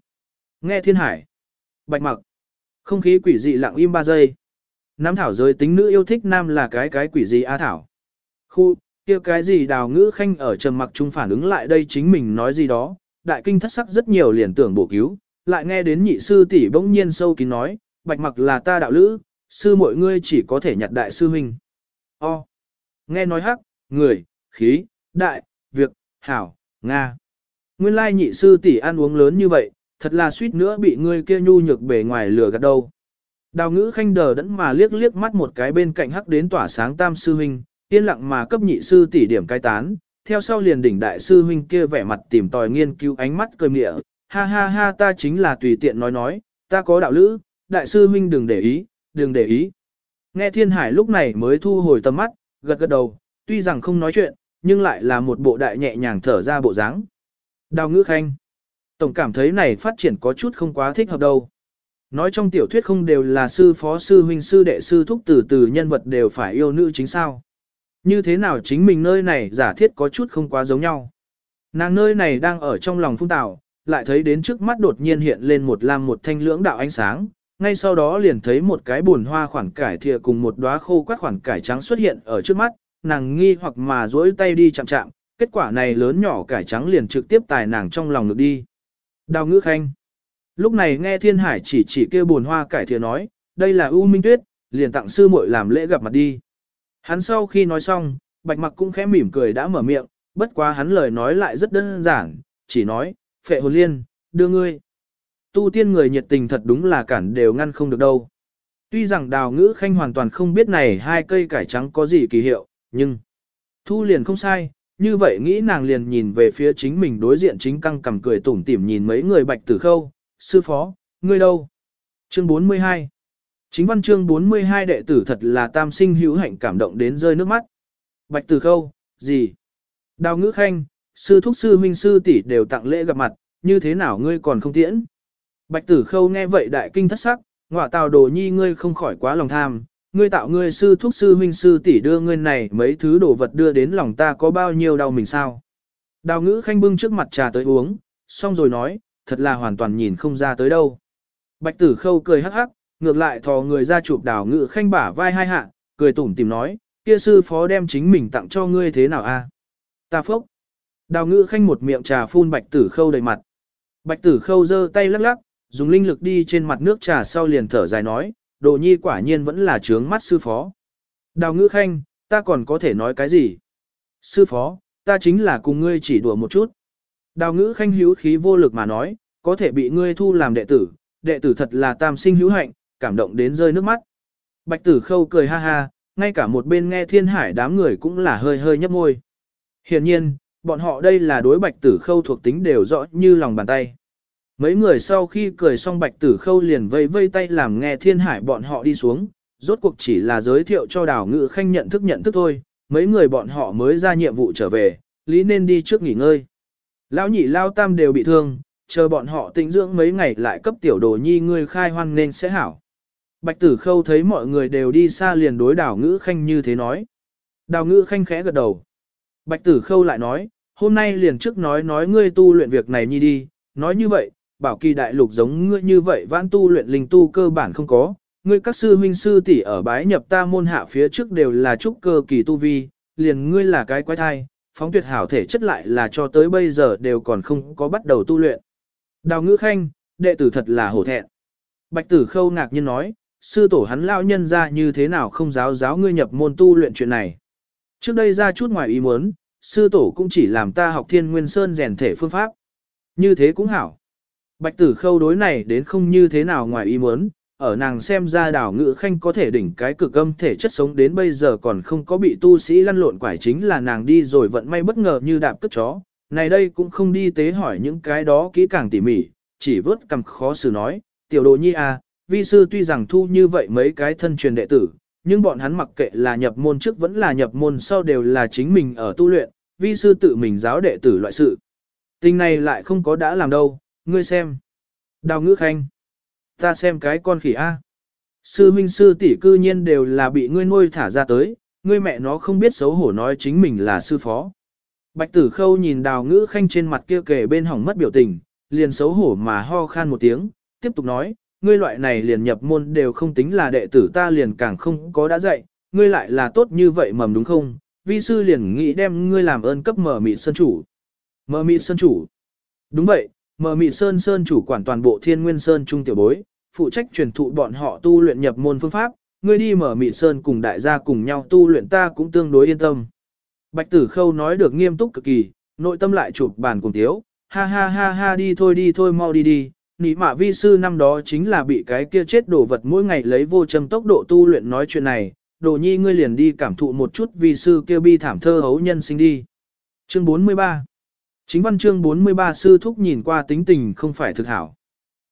Nghe thiên hải, bạch mặc, không khí quỷ dị lặng im ba giây. Nam thảo giới tính nữ yêu thích nam là cái cái quỷ gì a thảo. Khu, kia cái gì đào ngữ khanh ở trầm mặc trung phản ứng lại đây chính mình nói gì đó, đại kinh thất sắc rất nhiều liền tưởng bổ cứu, lại nghe đến nhị sư tỷ bỗng nhiên sâu kín nói, bạch mặc là ta đạo lữ, sư mọi ngươi chỉ có thể nhặt đại sư huynh. O. Nghe nói hắc, người, khí, đại, việc, hảo, nga. Nguyên lai nhị sư tỷ ăn uống lớn như vậy, thật là suýt nữa bị ngươi kia nhu nhược bề ngoài lừa gạt đâu. Đào ngữ khanh đờ đẫn mà liếc liếc mắt một cái bên cạnh hắc đến tỏa sáng tam sư huynh, yên lặng mà cấp nhị sư tỷ điểm cai tán, theo sau liền đỉnh đại sư huynh kia vẻ mặt tìm tòi nghiên cứu ánh mắt cười mịa, ha ha ha ta chính là tùy tiện nói nói, ta có đạo lữ, đại sư huynh đừng để ý, đừng để ý. Nghe thiên hải lúc này mới thu hồi tầm mắt, gật gật đầu, tuy rằng không nói chuyện, nhưng lại là một bộ đại nhẹ nhàng thở ra bộ dáng. Đào ngữ khanh. Tổng cảm thấy này phát triển có chút không quá thích hợp đâu. Nói trong tiểu thuyết không đều là sư phó sư huynh sư đệ sư thúc từ từ nhân vật đều phải yêu nữ chính sao. Như thế nào chính mình nơi này giả thiết có chút không quá giống nhau. Nàng nơi này đang ở trong lòng phung tạo, lại thấy đến trước mắt đột nhiên hiện lên một lam một thanh lưỡng đạo ánh sáng, ngay sau đó liền thấy một cái bùn hoa khoản cải thìa cùng một đóa khô quát khoản cải trắng xuất hiện ở trước mắt, nàng nghi hoặc mà duỗi tay đi chạm chạm, kết quả này lớn nhỏ cải trắng liền trực tiếp tài nàng trong lòng ngực đi. Đào ngữ khanh. Lúc này nghe thiên hải chỉ chỉ kêu bùn hoa cải thìa nói, đây là U Minh Tuyết, liền tặng sư muội làm lễ gặp mặt đi. Hắn sau khi nói xong, bạch mặc cũng khẽ mỉm cười đã mở miệng, bất quá hắn lời nói lại rất đơn giản, chỉ nói, phệ hồn liên, đưa ngươi. Tu tiên người nhiệt tình thật đúng là cản đều ngăn không được đâu. Tuy rằng đào ngữ khanh hoàn toàn không biết này hai cây cải trắng có gì kỳ hiệu, nhưng thu liền không sai, như vậy nghĩ nàng liền nhìn về phía chính mình đối diện chính căng cầm cười tủm tỉm nhìn mấy người bạch tử khâu, sư phó, ngươi đâu? Chương 42 Chính văn chương 42 đệ tử thật là tam sinh hữu hạnh cảm động đến rơi nước mắt. Bạch tử khâu, gì? Đào ngữ khanh, sư thúc sư huynh sư tỷ đều tặng lễ gặp mặt, như thế nào ngươi còn không tiễn? Bạch tử khâu nghe vậy đại kinh thất sắc, ngọa tào đồ nhi ngươi không khỏi quá lòng tham, ngươi tạo ngươi sư thúc sư huynh sư tỷ đưa ngươi này mấy thứ đồ vật đưa đến lòng ta có bao nhiêu đau mình sao? Đào ngữ khanh bưng trước mặt trà tới uống, xong rồi nói, thật là hoàn toàn nhìn không ra tới đâu. Bạch tử khâu cười hắc hắc, ngược lại thò người ra chụp đào ngữ khanh bả vai hai hạ, cười tủm tìm nói, kia sư phó đem chính mình tặng cho ngươi thế nào a? Ta phốc. Đào ngữ khanh một miệng trà phun bạch tử khâu đầy mặt. Bạch tử khâu giơ tay lắc lắc, dùng linh lực đi trên mặt nước trà sau liền thở dài nói, đồ nhi quả nhiên vẫn là trướng mắt sư phó. Đào ngữ khanh, ta còn có thể nói cái gì? Sư phó, ta chính là cùng ngươi chỉ đùa một chút. Đào ngữ khanh hữu khí vô lực mà nói, có thể bị ngươi thu làm đệ tử, đệ tử thật là tam sinh hữu hạnh, cảm động đến rơi nước mắt. Bạch tử khâu cười ha ha, ngay cả một bên nghe thiên hải đám người cũng là hơi hơi nhấp môi. Hiển nhiên, bọn họ đây là đối bạch tử khâu thuộc tính đều rõ như lòng bàn tay. Mấy người sau khi cười xong bạch tử khâu liền vây vây tay làm nghe thiên hải bọn họ đi xuống, rốt cuộc chỉ là giới thiệu cho đào ngự khanh nhận thức nhận thức thôi, mấy người bọn họ mới ra nhiệm vụ trở về, lý nên đi trước nghỉ ngơi. Lão nhị lao tam đều bị thương, chờ bọn họ tĩnh dưỡng mấy ngày lại cấp tiểu đồ nhi ngươi khai hoan nên sẽ hảo. Bạch tử khâu thấy mọi người đều đi xa liền đối đào ngữ khanh như thế nói. Đào ngữ khanh khẽ gật đầu. Bạch tử khâu lại nói, hôm nay liền trước nói nói ngươi tu luyện việc này nhi đi, nói như vậy, bảo kỳ đại lục giống ngươi như vậy vãn tu luyện linh tu cơ bản không có, ngươi các sư huynh sư tỷ ở bái nhập ta môn hạ phía trước đều là trúc cơ kỳ tu vi, liền ngươi là cái quái thai, phóng tuyệt hảo thể chất lại là cho tới bây giờ đều còn không có bắt đầu tu luyện. Đào ngữ khanh, đệ tử thật là hổ thẹn. Bạch tử khâu ngạc nhiên nói, sư tổ hắn lão nhân ra như thế nào không giáo giáo ngươi nhập môn tu luyện chuyện này. Trước đây ra chút ngoài ý muốn, sư tổ cũng chỉ làm ta học thiên nguyên sơn rèn thể phương pháp. Như thế cũng hảo. Bạch tử khâu đối này đến không như thế nào ngoài ý muốn, ở nàng xem ra đảo ngữ khanh có thể đỉnh cái cực âm thể chất sống đến bây giờ còn không có bị tu sĩ lăn lộn quải chính là nàng đi rồi vận may bất ngờ như đạp cất chó. Này đây cũng không đi tế hỏi những cái đó kỹ càng tỉ mỉ, chỉ vớt cầm khó xử nói, tiểu đồ nhi à, vi sư tuy rằng thu như vậy mấy cái thân truyền đệ tử, nhưng bọn hắn mặc kệ là nhập môn trước vẫn là nhập môn sau đều là chính mình ở tu luyện, vi sư tự mình giáo đệ tử loại sự. Tình này lại không có đã làm đâu, ngươi xem. Đào ngữ khanh. Ta xem cái con khỉ A. Sư minh sư tỷ cư nhiên đều là bị ngươi nuôi thả ra tới, ngươi mẹ nó không biết xấu hổ nói chính mình là sư phó. Bạch tử khâu nhìn đào ngữ khanh trên mặt kia kề bên hỏng mất biểu tình, liền xấu hổ mà ho khan một tiếng, tiếp tục nói, ngươi loại này liền nhập môn đều không tính là đệ tử ta liền càng không có đã dạy, ngươi lại là tốt như vậy mầm đúng không? Vi sư liền nghĩ đem ngươi làm ơn cấp mở mịt sơn chủ. Mở mịt sơn chủ. Đúng vậy, mở Mị sơn sơn chủ quản toàn bộ thiên nguyên sơn trung tiểu bối, phụ trách truyền thụ bọn họ tu luyện nhập môn phương pháp, ngươi đi mở Mị sơn cùng đại gia cùng nhau tu luyện ta cũng tương đối yên tâm. Bạch tử khâu nói được nghiêm túc cực kỳ, nội tâm lại chụp bàn cùng tiếu, ha ha ha ha đi thôi đi thôi mau đi đi, nị mạ vi sư năm đó chính là bị cái kia chết đồ vật mỗi ngày lấy vô châm tốc độ tu luyện nói chuyện này, đồ nhi ngươi liền đi cảm thụ một chút vi sư kia bi thảm thơ hấu nhân sinh đi. Chương 43 Chính văn chương 43 sư thúc nhìn qua tính tình không phải thực hảo.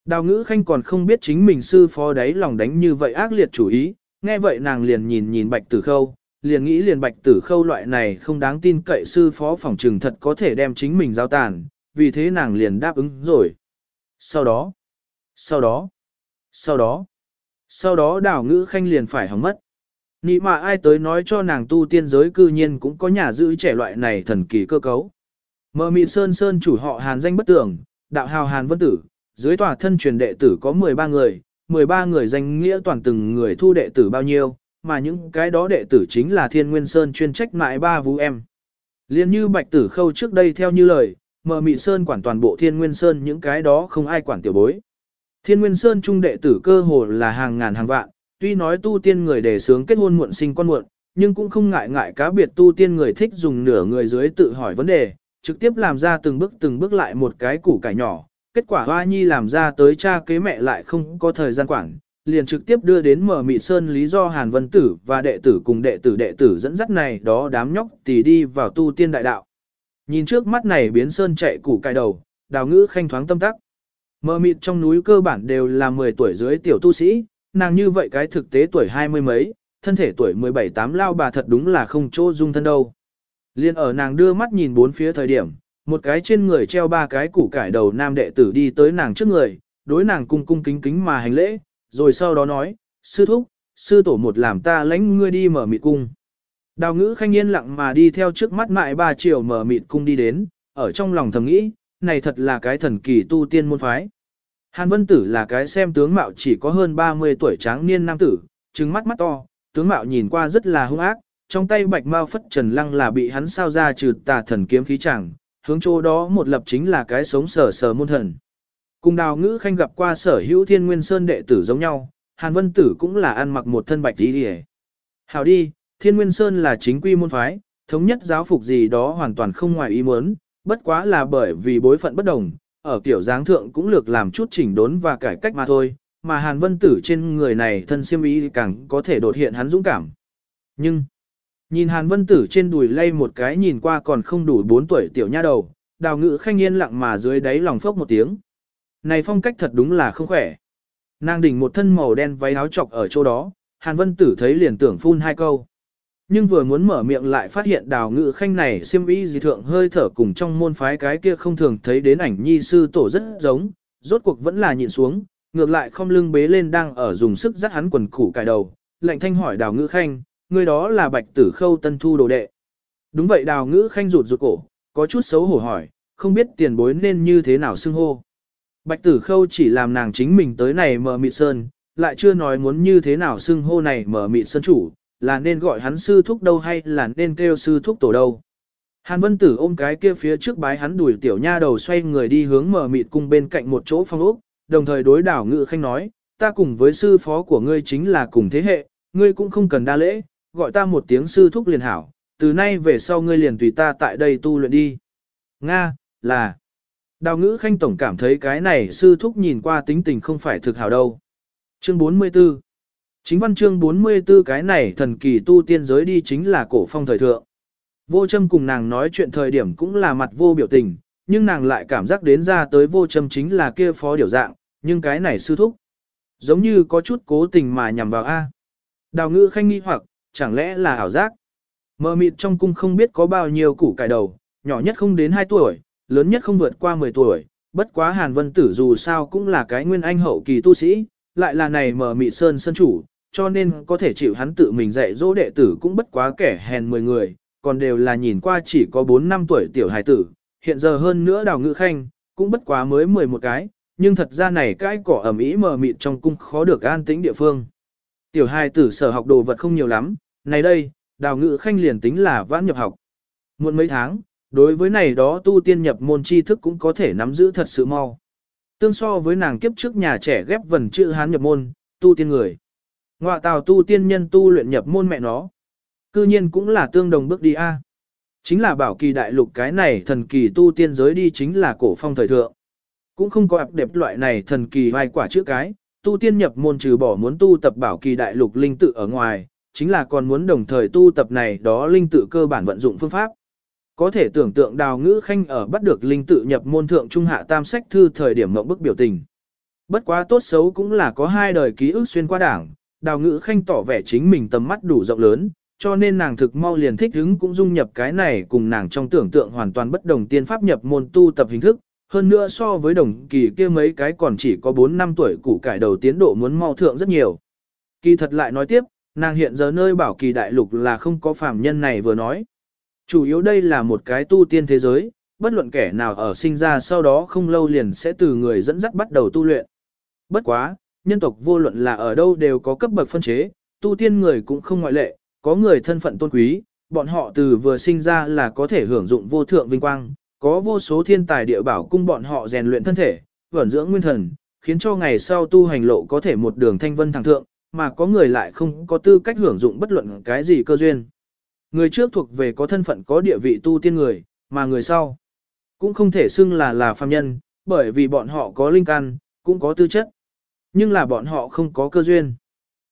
Đào ngữ khanh còn không biết chính mình sư phó đấy lòng đánh như vậy ác liệt chủ ý, nghe vậy nàng liền nhìn nhìn bạch tử khâu, liền nghĩ liền bạch tử khâu loại này không đáng tin cậy sư phó phòng trừng thật có thể đem chính mình giao tàn, vì thế nàng liền đáp ứng rồi. Sau đó, sau đó, sau đó, sau đó đào ngữ khanh liền phải hỏng mất. Nị mà ai tới nói cho nàng tu tiên giới cư nhiên cũng có nhà giữ trẻ loại này thần kỳ cơ cấu. Mờ mị sơn sơn chủ họ hàn danh bất tưởng, đạo hào hàn vân tử, dưới tòa thân truyền đệ tử có 13 người, 13 người danh nghĩa toàn từng người thu đệ tử bao nhiêu, mà những cái đó đệ tử chính là thiên nguyên sơn chuyên trách mãi ba vũ em. Liên như bạch tử khâu trước đây theo như lời, mờ mị sơn quản toàn bộ thiên nguyên sơn những cái đó không ai quản tiểu bối. Thiên nguyên sơn trung đệ tử cơ hồ là hàng ngàn hàng vạn, tuy nói tu tiên người đề sướng kết hôn muộn sinh con muộn, nhưng cũng không ngại ngại cá biệt tu tiên người thích dùng nửa người dưới tự hỏi vấn đề, trực tiếp làm ra từng bước từng bước lại một cái củ cải nhỏ. Kết quả Hoa Nhi làm ra tới cha kế mẹ lại không có thời gian quản, liền trực tiếp đưa đến mở mị sơn lý do Hàn Vân Tử và đệ tử cùng đệ tử đệ tử dẫn dắt này đó đám nhóc tỷ đi vào tu tiên đại đạo. Nhìn trước mắt này biến sơn chạy củ cải đầu, đào ngữ khanh thoáng tâm tắc. mở mịt trong núi cơ bản đều là 10 tuổi dưới tiểu tu sĩ, nàng như vậy cái thực tế tuổi hai mươi mấy, thân thể tuổi 17 tám lao bà thật đúng là không chỗ dung thân đâu. Liên ở nàng đưa mắt nhìn bốn phía thời điểm, một cái trên người treo ba cái củ cải đầu nam đệ tử đi tới nàng trước người, đối nàng cung cung kính kính mà hành lễ, rồi sau đó nói, sư thúc, sư tổ một làm ta lãnh ngươi đi mở mịt cung. Đào ngữ khanh yên lặng mà đi theo trước mắt mại ba triệu mở mịt cung đi đến, ở trong lòng thầm nghĩ, này thật là cái thần kỳ tu tiên môn phái. Hàn Vân Tử là cái xem tướng mạo chỉ có hơn 30 tuổi tráng niên nam tử, trừng mắt mắt to, tướng mạo nhìn qua rất là hung ác, trong tay bạch mao phất trần lăng là bị hắn sao ra trừ tà thần kiếm khí chẳng, hướng chỗ đó một lập chính là cái sống sở sở môn thần. Cùng đào ngữ khanh gặp qua sở hữu thiên nguyên sơn đệ tử giống nhau, Hàn Vân Tử cũng là ăn mặc một thân bạch tí đi Hào đi, thiên nguyên sơn là chính quy môn phái, thống nhất giáo phục gì đó hoàn toàn không ngoài ý muốn, bất quá là bởi vì bối phận bất đồng, ở kiểu dáng thượng cũng lược làm chút chỉnh đốn và cải cách mà thôi, mà Hàn Vân Tử trên người này thân siêm ý càng có thể đột hiện hắn dũng cảm. Nhưng, nhìn Hàn Vân Tử trên đùi lay một cái nhìn qua còn không đủ 4 tuổi tiểu nha đầu, đào ngự khanh yên lặng mà dưới đáy lòng phốc một tiếng. Này phong cách thật đúng là không khỏe. Nàng đỉnh một thân màu đen váy áo trọc ở chỗ đó, Hàn Vân Tử thấy liền tưởng phun hai câu. Nhưng vừa muốn mở miệng lại phát hiện đào ngự khanh này siêm ý dị thượng hơi thở cùng trong môn phái cái kia không thường thấy đến ảnh nhi sư tổ rất giống, rốt cuộc vẫn là nhịn xuống, ngược lại không lưng bế lên đang ở dùng sức dắt hắn quần củ cài đầu, lạnh thanh hỏi đào Ngự khanh, người đó là bạch tử khâu tân thu đồ đệ. Đúng vậy đào ngữ khanh rụt rụt cổ, có chút xấu hổ hỏi, không biết tiền bối nên như thế nào xưng hô. Bạch tử khâu chỉ làm nàng chính mình tới này mở mịt sơn, lại chưa nói muốn như thế nào xưng hô này mở mịt sơn chủ, là nên gọi hắn sư thúc đâu hay là nên kêu sư thúc tổ đâu. Hàn vân tử ôm cái kia phía trước bái hắn đuổi tiểu nha đầu xoay người đi hướng mở mịt cung bên cạnh một chỗ phong ốc, đồng thời đối đảo ngự khanh nói, ta cùng với sư phó của ngươi chính là cùng thế hệ, ngươi cũng không cần đa lễ, gọi ta một tiếng sư thúc liền hảo, từ nay về sau ngươi liền tùy ta tại đây tu luyện đi. Nga, là. Đào ngữ khanh tổng cảm thấy cái này sư thúc nhìn qua tính tình không phải thực hảo đâu. Chương 44 Chính văn chương 44 cái này thần kỳ tu tiên giới đi chính là cổ phong thời thượng. Vô châm cùng nàng nói chuyện thời điểm cũng là mặt vô biểu tình, nhưng nàng lại cảm giác đến ra tới vô châm chính là kia phó điều dạng, nhưng cái này sư thúc. Giống như có chút cố tình mà nhằm vào A. Đào ngữ khanh nghi hoặc, chẳng lẽ là ảo giác. Mờ mịt trong cung không biết có bao nhiêu củ cải đầu, nhỏ nhất không đến 2 tuổi, lớn nhất không vượt qua 10 tuổi, bất quá Hàn Vân Tử dù sao cũng là cái nguyên anh hậu kỳ tu sĩ, lại là này mờ mịt sơn sân chủ, cho nên có thể chịu hắn tự mình dạy dỗ đệ tử cũng bất quá kẻ hèn 10 người, còn đều là nhìn qua chỉ có 4 năm tuổi tiểu hài tử, hiện giờ hơn nữa đào ngữ khanh, cũng bất quá mới 11 cái, nhưng thật ra này cái cỏ ẩm ý mờ mịt trong cung khó được an tĩnh địa phương. Tiểu hài tử sở học đồ vật không nhiều lắm, này đây, đào ngự khanh liền tính là vãn nhập học. Muộn mấy tháng, đối với này đó tu tiên nhập môn tri thức cũng có thể nắm giữ thật sự mau. Tương so với nàng kiếp trước nhà trẻ ghép vần chữ hán nhập môn, tu tiên người. Ngoại tào tu tiên nhân tu luyện nhập môn mẹ nó. Cư nhiên cũng là tương đồng bước đi A. Chính là bảo kỳ đại lục cái này thần kỳ tu tiên giới đi chính là cổ phong thời thượng. Cũng không có ạp đẹp loại này thần kỳ vai quả chữ cái, tu tiên nhập môn trừ bỏ muốn tu tập bảo kỳ đại lục linh tự ở ngoài, chính là còn muốn đồng thời tu tập này đó linh tự cơ bản vận dụng phương pháp. Có thể tưởng tượng đào ngữ khanh ở bắt được linh tự nhập môn thượng trung hạ tam sách thư thời điểm mộng bức biểu tình. Bất quá tốt xấu cũng là có hai đời ký ức xuyên qua đảng, đào ngữ khanh tỏ vẻ chính mình tầm mắt đủ rộng lớn, cho nên nàng thực mau liền thích hứng cũng dung nhập cái này cùng nàng trong tưởng tượng hoàn toàn bất đồng tiên pháp nhập môn tu tập hình thức, hơn nữa so với đồng kỳ kia mấy cái còn chỉ có 4 năm tuổi củ cải đầu tiến độ muốn mau thượng rất nhiều. Kỳ thật lại nói tiếp, nàng hiện giờ nơi bảo kỳ đại lục là không có phàm nhân này vừa nói. Chủ yếu đây là một cái tu tiên thế giới, bất luận kẻ nào ở sinh ra sau đó không lâu liền sẽ từ người dẫn dắt bắt đầu tu luyện. Bất quá, nhân tộc vô luận là ở đâu đều có cấp bậc phân chế, tu tiên người cũng không ngoại lệ, có người thân phận tôn quý, bọn họ từ vừa sinh ra là có thể hưởng dụng vô thượng vinh quang, có vô số thiên tài địa bảo cung bọn họ rèn luyện thân thể, vẩn dưỡng nguyên thần, khiến cho ngày sau tu hành lộ có thể một đường thanh vân thẳng thượng, mà có người lại không có tư cách hưởng dụng bất luận cái gì cơ duyên. Người trước thuộc về có thân phận có địa vị tu tiên người, mà người sau cũng không thể xưng là là phàm nhân, bởi vì bọn họ có linh căn, cũng có tư chất, nhưng là bọn họ không có cơ duyên.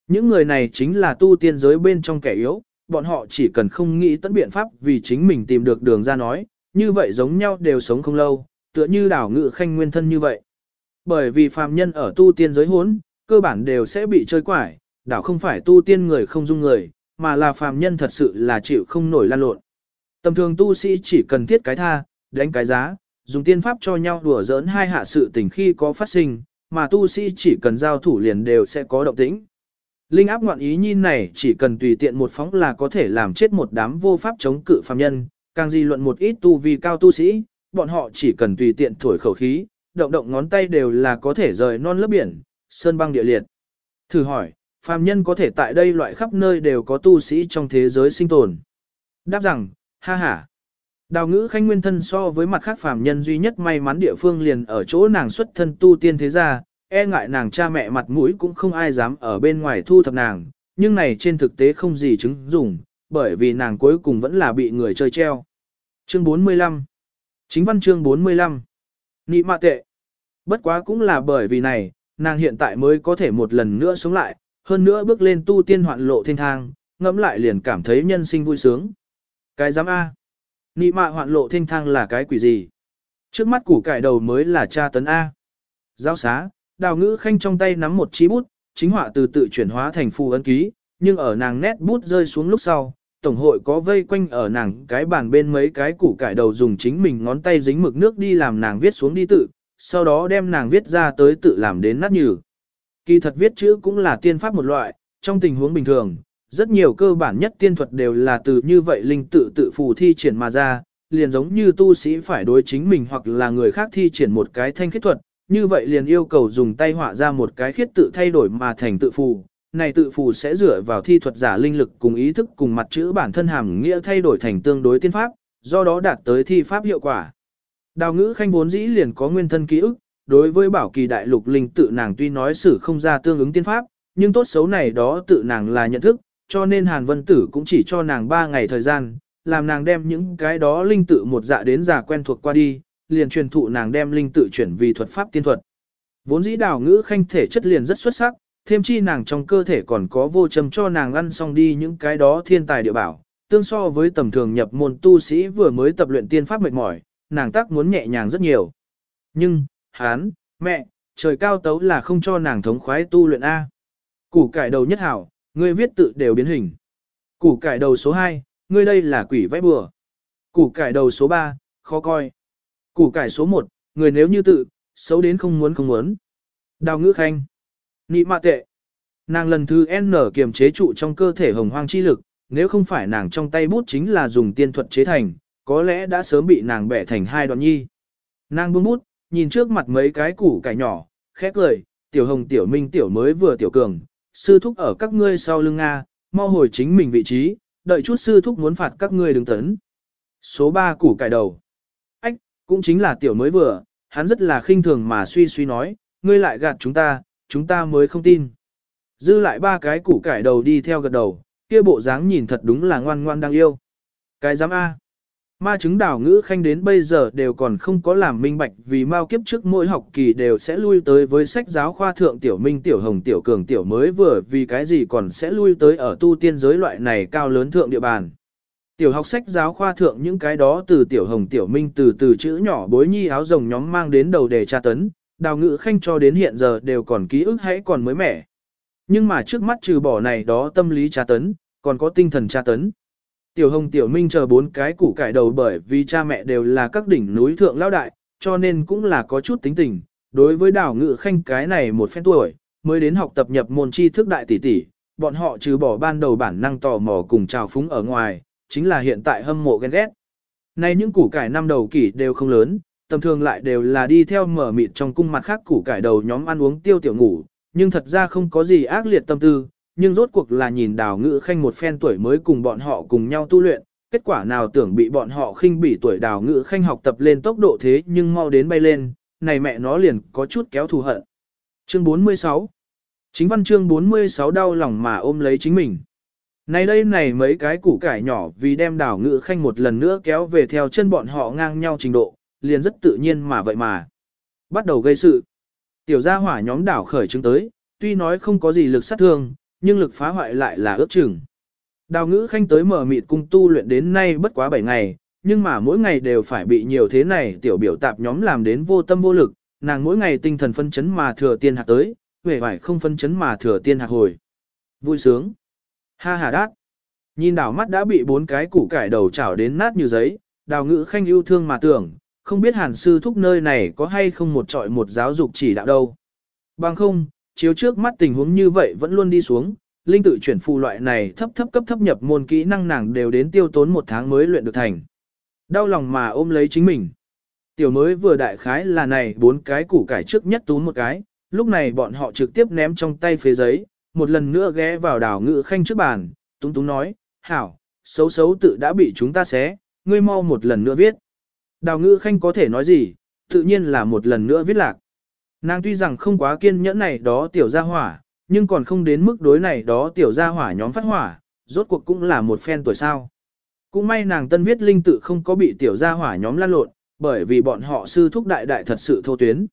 Những người này chính là tu tiên giới bên trong kẻ yếu, bọn họ chỉ cần không nghĩ tận biện pháp vì chính mình tìm được đường ra nói, như vậy giống nhau đều sống không lâu, tựa như đảo ngự khanh nguyên thân như vậy. Bởi vì phàm nhân ở tu tiên giới hốn, cơ bản đều sẽ bị chơi quải, đảo không phải tu tiên người không dung người, mà là phàm nhân thật sự là chịu không nổi lan lộn. Tầm thường tu sĩ chỉ cần thiết cái tha, đánh cái giá, dùng tiên pháp cho nhau đùa giỡn hai hạ sự tình khi có phát sinh, mà tu sĩ chỉ cần giao thủ liền đều sẽ có động tĩnh. Linh áp ngoạn ý nhìn này chỉ cần tùy tiện một phóng là có thể làm chết một đám vô pháp chống cự phàm nhân, càng di luận một ít tu vi cao tu sĩ, bọn họ chỉ cần tùy tiện thổi khẩu khí, động động ngón tay đều là có thể rời non lớp biển, sơn băng địa liệt. Thử hỏi, phàm nhân có thể tại đây loại khắp nơi đều có tu sĩ trong thế giới sinh tồn. Đáp rằng, ha ha. Đào ngữ khanh nguyên thân so với mặt khác phàm nhân duy nhất may mắn địa phương liền ở chỗ nàng xuất thân tu tiên thế gia, e ngại nàng cha mẹ mặt mũi cũng không ai dám ở bên ngoài thu thập nàng, nhưng này trên thực tế không gì chứng dùng, bởi vì nàng cuối cùng vẫn là bị người chơi treo. Chương 45 Chính văn chương 45 Nị mạ tệ Bất quá cũng là bởi vì này, nàng hiện tại mới có thể một lần nữa sống lại, hơn nữa bước lên tu tiên hoạn lộ thiên thang, ngẫm lại liền cảm thấy nhân sinh vui sướng. Cái giám A. Nị mạ hoạn lộ thiên thang là cái quỷ gì? Trước mắt củ cải đầu mới là cha tấn A. Giáo xá, đào ngữ khanh trong tay nắm một chí bút, chính họa từ tự chuyển hóa thành phù ấn ký, nhưng ở nàng nét bút rơi xuống lúc sau, tổng hội có vây quanh ở nàng cái bàn bên mấy cái củ cải đầu dùng chính mình ngón tay dính mực nước đi làm nàng viết xuống đi tự, sau đó đem nàng viết ra tới tự làm đến nát nhừ. Kỳ thật viết chữ cũng là tiên pháp một loại, trong tình huống bình thường, rất nhiều cơ bản nhất tiên thuật đều là từ như vậy linh tự tự phù thi triển mà ra, liền giống như tu sĩ phải đối chính mình hoặc là người khác thi triển một cái thanh khiết thuật, như vậy liền yêu cầu dùng tay họa ra một cái khiết tự thay đổi mà thành tự phù. Này tự phù sẽ dựa vào thi thuật giả linh lực cùng ý thức cùng mặt chữ bản thân hàm nghĩa thay đổi thành tương đối tiên pháp, do đó đạt tới thi pháp hiệu quả. Đào ngữ khanh vốn dĩ liền có nguyên thân ký ức, đối với bảo kỳ đại lục linh tự nàng tuy nói sử không ra tương ứng tiên pháp, nhưng tốt xấu này đó tự nàng là nhận thức, cho nên Hàn Vân Tử cũng chỉ cho nàng 3 ngày thời gian, làm nàng đem những cái đó linh tự một dạ đến già quen thuộc qua đi, liền truyền thụ nàng đem linh tự chuyển vì thuật pháp tiên thuật. Vốn dĩ đào ngữ khanh thể chất liền rất xuất sắc, thêm chi nàng trong cơ thể còn có vô châm cho nàng ăn xong đi những cái đó thiên tài địa bảo, tương so với tầm thường nhập môn tu sĩ vừa mới tập luyện tiên pháp mệt mỏi, nàng tác muốn nhẹ nhàng rất nhiều. Nhưng, hán, mẹ, trời cao tấu là không cho nàng thống khoái tu luyện A. Củ cải đầu nhất hảo, ngươi viết tự đều biến hình. Củ cải đầu số 2, ngươi đây là quỷ vẽ bừa. Củ cải đầu số 3, khó coi. Củ cải số 1, người nếu như tự, xấu đến không muốn không muốn. Đào ngữ khanh. Nị mạ tệ. Nàng lần thứ N kiềm chế trụ trong cơ thể hồng hoang chi lực, nếu không phải nàng trong tay bút chính là dùng tiên thuật chế thành, có lẽ đã sớm bị nàng bẻ thành hai đoạn nhi. Nàng buông bút, nhìn trước mặt mấy cái củ cải nhỏ, khẽ cười, tiểu hồng tiểu minh tiểu mới vừa tiểu cường, sư thúc ở các ngươi sau lưng Nga, mau hồi chính mình vị trí, đợi chút sư thúc muốn phạt các ngươi đứng tấn. Số 3 củ cải đầu. Ách, cũng chính là tiểu mới vừa, hắn rất là khinh thường mà suy suy nói, ngươi lại gạt chúng ta, chúng ta mới không tin. Dư lại ba cái củ cải đầu đi theo gật đầu, kia bộ dáng nhìn thật đúng là ngoan ngoan đang yêu. Cái giám A. Ma chứng đảo ngữ khanh đến bây giờ đều còn không có làm minh bạch vì mao kiếp trước mỗi học kỳ đều sẽ lui tới với sách giáo khoa thượng tiểu minh tiểu hồng tiểu cường tiểu mới vừa vì cái gì còn sẽ lui tới ở tu tiên giới loại này cao lớn thượng địa bàn. Tiểu học sách giáo khoa thượng những cái đó từ tiểu hồng tiểu minh từ từ chữ nhỏ bối nhi áo rồng nhóm mang đến đầu đề tra tấn, đào ngữ khanh cho đến hiện giờ đều còn ký ức hãy còn mới mẻ. Nhưng mà trước mắt trừ bỏ này đó tâm lý tra tấn, còn có tinh thần tra tấn. Tiểu Hồng Tiểu Minh chờ bốn cái củ cải đầu bởi vì cha mẹ đều là các đỉnh núi thượng lão đại, cho nên cũng là có chút tính tình. Đối với đảo ngự khanh cái này một phen tuổi, mới đến học tập nhập môn tri thức đại tỷ tỷ, bọn họ trừ bỏ ban đầu bản năng tò mò cùng trào phúng ở ngoài, chính là hiện tại hâm mộ ghen ghét. Nay những củ cải năm đầu kỷ đều không lớn, tầm thường lại đều là đi theo mở mịt trong cung mặt khác củ cải đầu nhóm ăn uống tiêu tiểu ngủ, nhưng thật ra không có gì ác liệt tâm tư, nhưng rốt cuộc là nhìn đào ngữ khanh một phen tuổi mới cùng bọn họ cùng nhau tu luyện, kết quả nào tưởng bị bọn họ khinh bỉ tuổi đào ngữ khanh học tập lên tốc độ thế nhưng mau đến bay lên, này mẹ nó liền có chút kéo thù hận. Chương 46 Chính văn chương 46 đau lòng mà ôm lấy chính mình. Này đây này mấy cái củ cải nhỏ vì đem đào ngữ khanh một lần nữa kéo về theo chân bọn họ ngang nhau trình độ, liền rất tự nhiên mà vậy mà. Bắt đầu gây sự. Tiểu gia hỏa nhóm đảo khởi chứng tới, tuy nói không có gì lực sát thương, nhưng lực phá hoại lại là ước chừng. Đào ngữ khanh tới mở mịt cung tu luyện đến nay bất quá 7 ngày, nhưng mà mỗi ngày đều phải bị nhiều thế này tiểu biểu tạp nhóm làm đến vô tâm vô lực, nàng mỗi ngày tinh thần phân chấn mà thừa tiên hạt tới, vẻ vải không phân chấn mà thừa tiên hạt hồi. Vui sướng. Ha ha đát. Nhìn đảo mắt đã bị bốn cái củ cải đầu chảo đến nát như giấy, đào ngữ khanh yêu thương mà tưởng, không biết hàn sư thúc nơi này có hay không một trọi một giáo dục chỉ đạo đâu. Bằng không, chiếu trước mắt tình huống như vậy vẫn luôn đi xuống, linh tự chuyển phù loại này thấp thấp cấp thấp nhập môn kỹ năng nàng đều đến tiêu tốn một tháng mới luyện được thành. Đau lòng mà ôm lấy chính mình. Tiểu mới vừa đại khái là này bốn cái củ cải trước nhất tú một cái, lúc này bọn họ trực tiếp ném trong tay phế giấy, một lần nữa ghé vào đảo ngự khanh trước bàn, túng túng nói, hảo, xấu xấu tự đã bị chúng ta xé, ngươi mau một lần nữa viết. Đào ngự khanh có thể nói gì, tự nhiên là một lần nữa viết lạc. Nàng tuy rằng không quá kiên nhẫn này đó tiểu gia hỏa, nhưng còn không đến mức đối này đó tiểu gia hỏa nhóm phát hỏa, rốt cuộc cũng là một phen tuổi sao. Cũng may nàng tân viết linh tự không có bị tiểu gia hỏa nhóm lan lộn, bởi vì bọn họ sư thúc đại đại thật sự thô tuyến.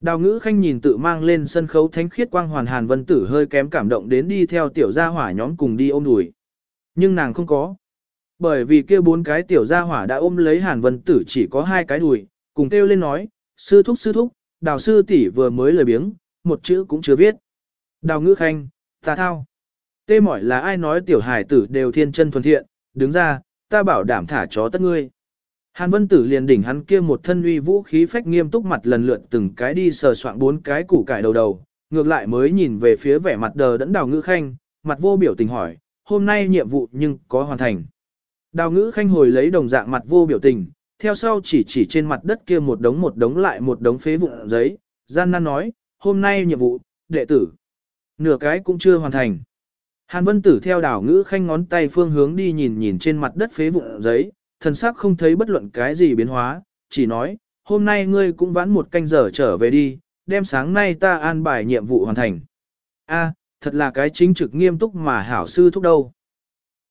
Đào ngữ khanh nhìn tự mang lên sân khấu thánh khiết quang hoàn hàn vân tử hơi kém cảm động đến đi theo tiểu gia hỏa nhóm cùng đi ôm đùi. Nhưng nàng không có. Bởi vì kia bốn cái tiểu gia hỏa đã ôm lấy hàn vân tử chỉ có hai cái đùi, cùng kêu lên nói, sư thúc sư thúc, đào sư tỷ vừa mới lời biếng, một chữ cũng chưa viết. Đào ngữ khanh, ta thao. Tê mỏi là ai nói tiểu hải tử đều thiên chân thuần thiện, đứng ra, ta bảo đảm thả chó tất ngươi. Hàn vân tử liền đỉnh hắn kia một thân uy vũ khí phách nghiêm túc mặt lần lượt từng cái đi sờ soạn bốn cái củ cải đầu đầu, ngược lại mới nhìn về phía vẻ mặt đờ đẫn đào ngữ khanh, mặt vô biểu tình hỏi, hôm nay nhiệm vụ nhưng có hoàn thành. Đào ngữ khanh hồi lấy đồng dạng mặt vô biểu tình, theo sau chỉ chỉ trên mặt đất kia một đống một đống lại một đống phế vụn giấy, gian nan nói, hôm nay nhiệm vụ, đệ tử, nửa cái cũng chưa hoàn thành. Hàn vân tử theo đảo ngữ khanh ngón tay phương hướng đi nhìn nhìn trên mặt đất phế vụn giấy, thần sắc không thấy bất luận cái gì biến hóa, chỉ nói, hôm nay ngươi cũng vãn một canh giờ trở về đi, đem sáng nay ta an bài nhiệm vụ hoàn thành. A, thật là cái chính trực nghiêm túc mà hảo sư thúc đâu.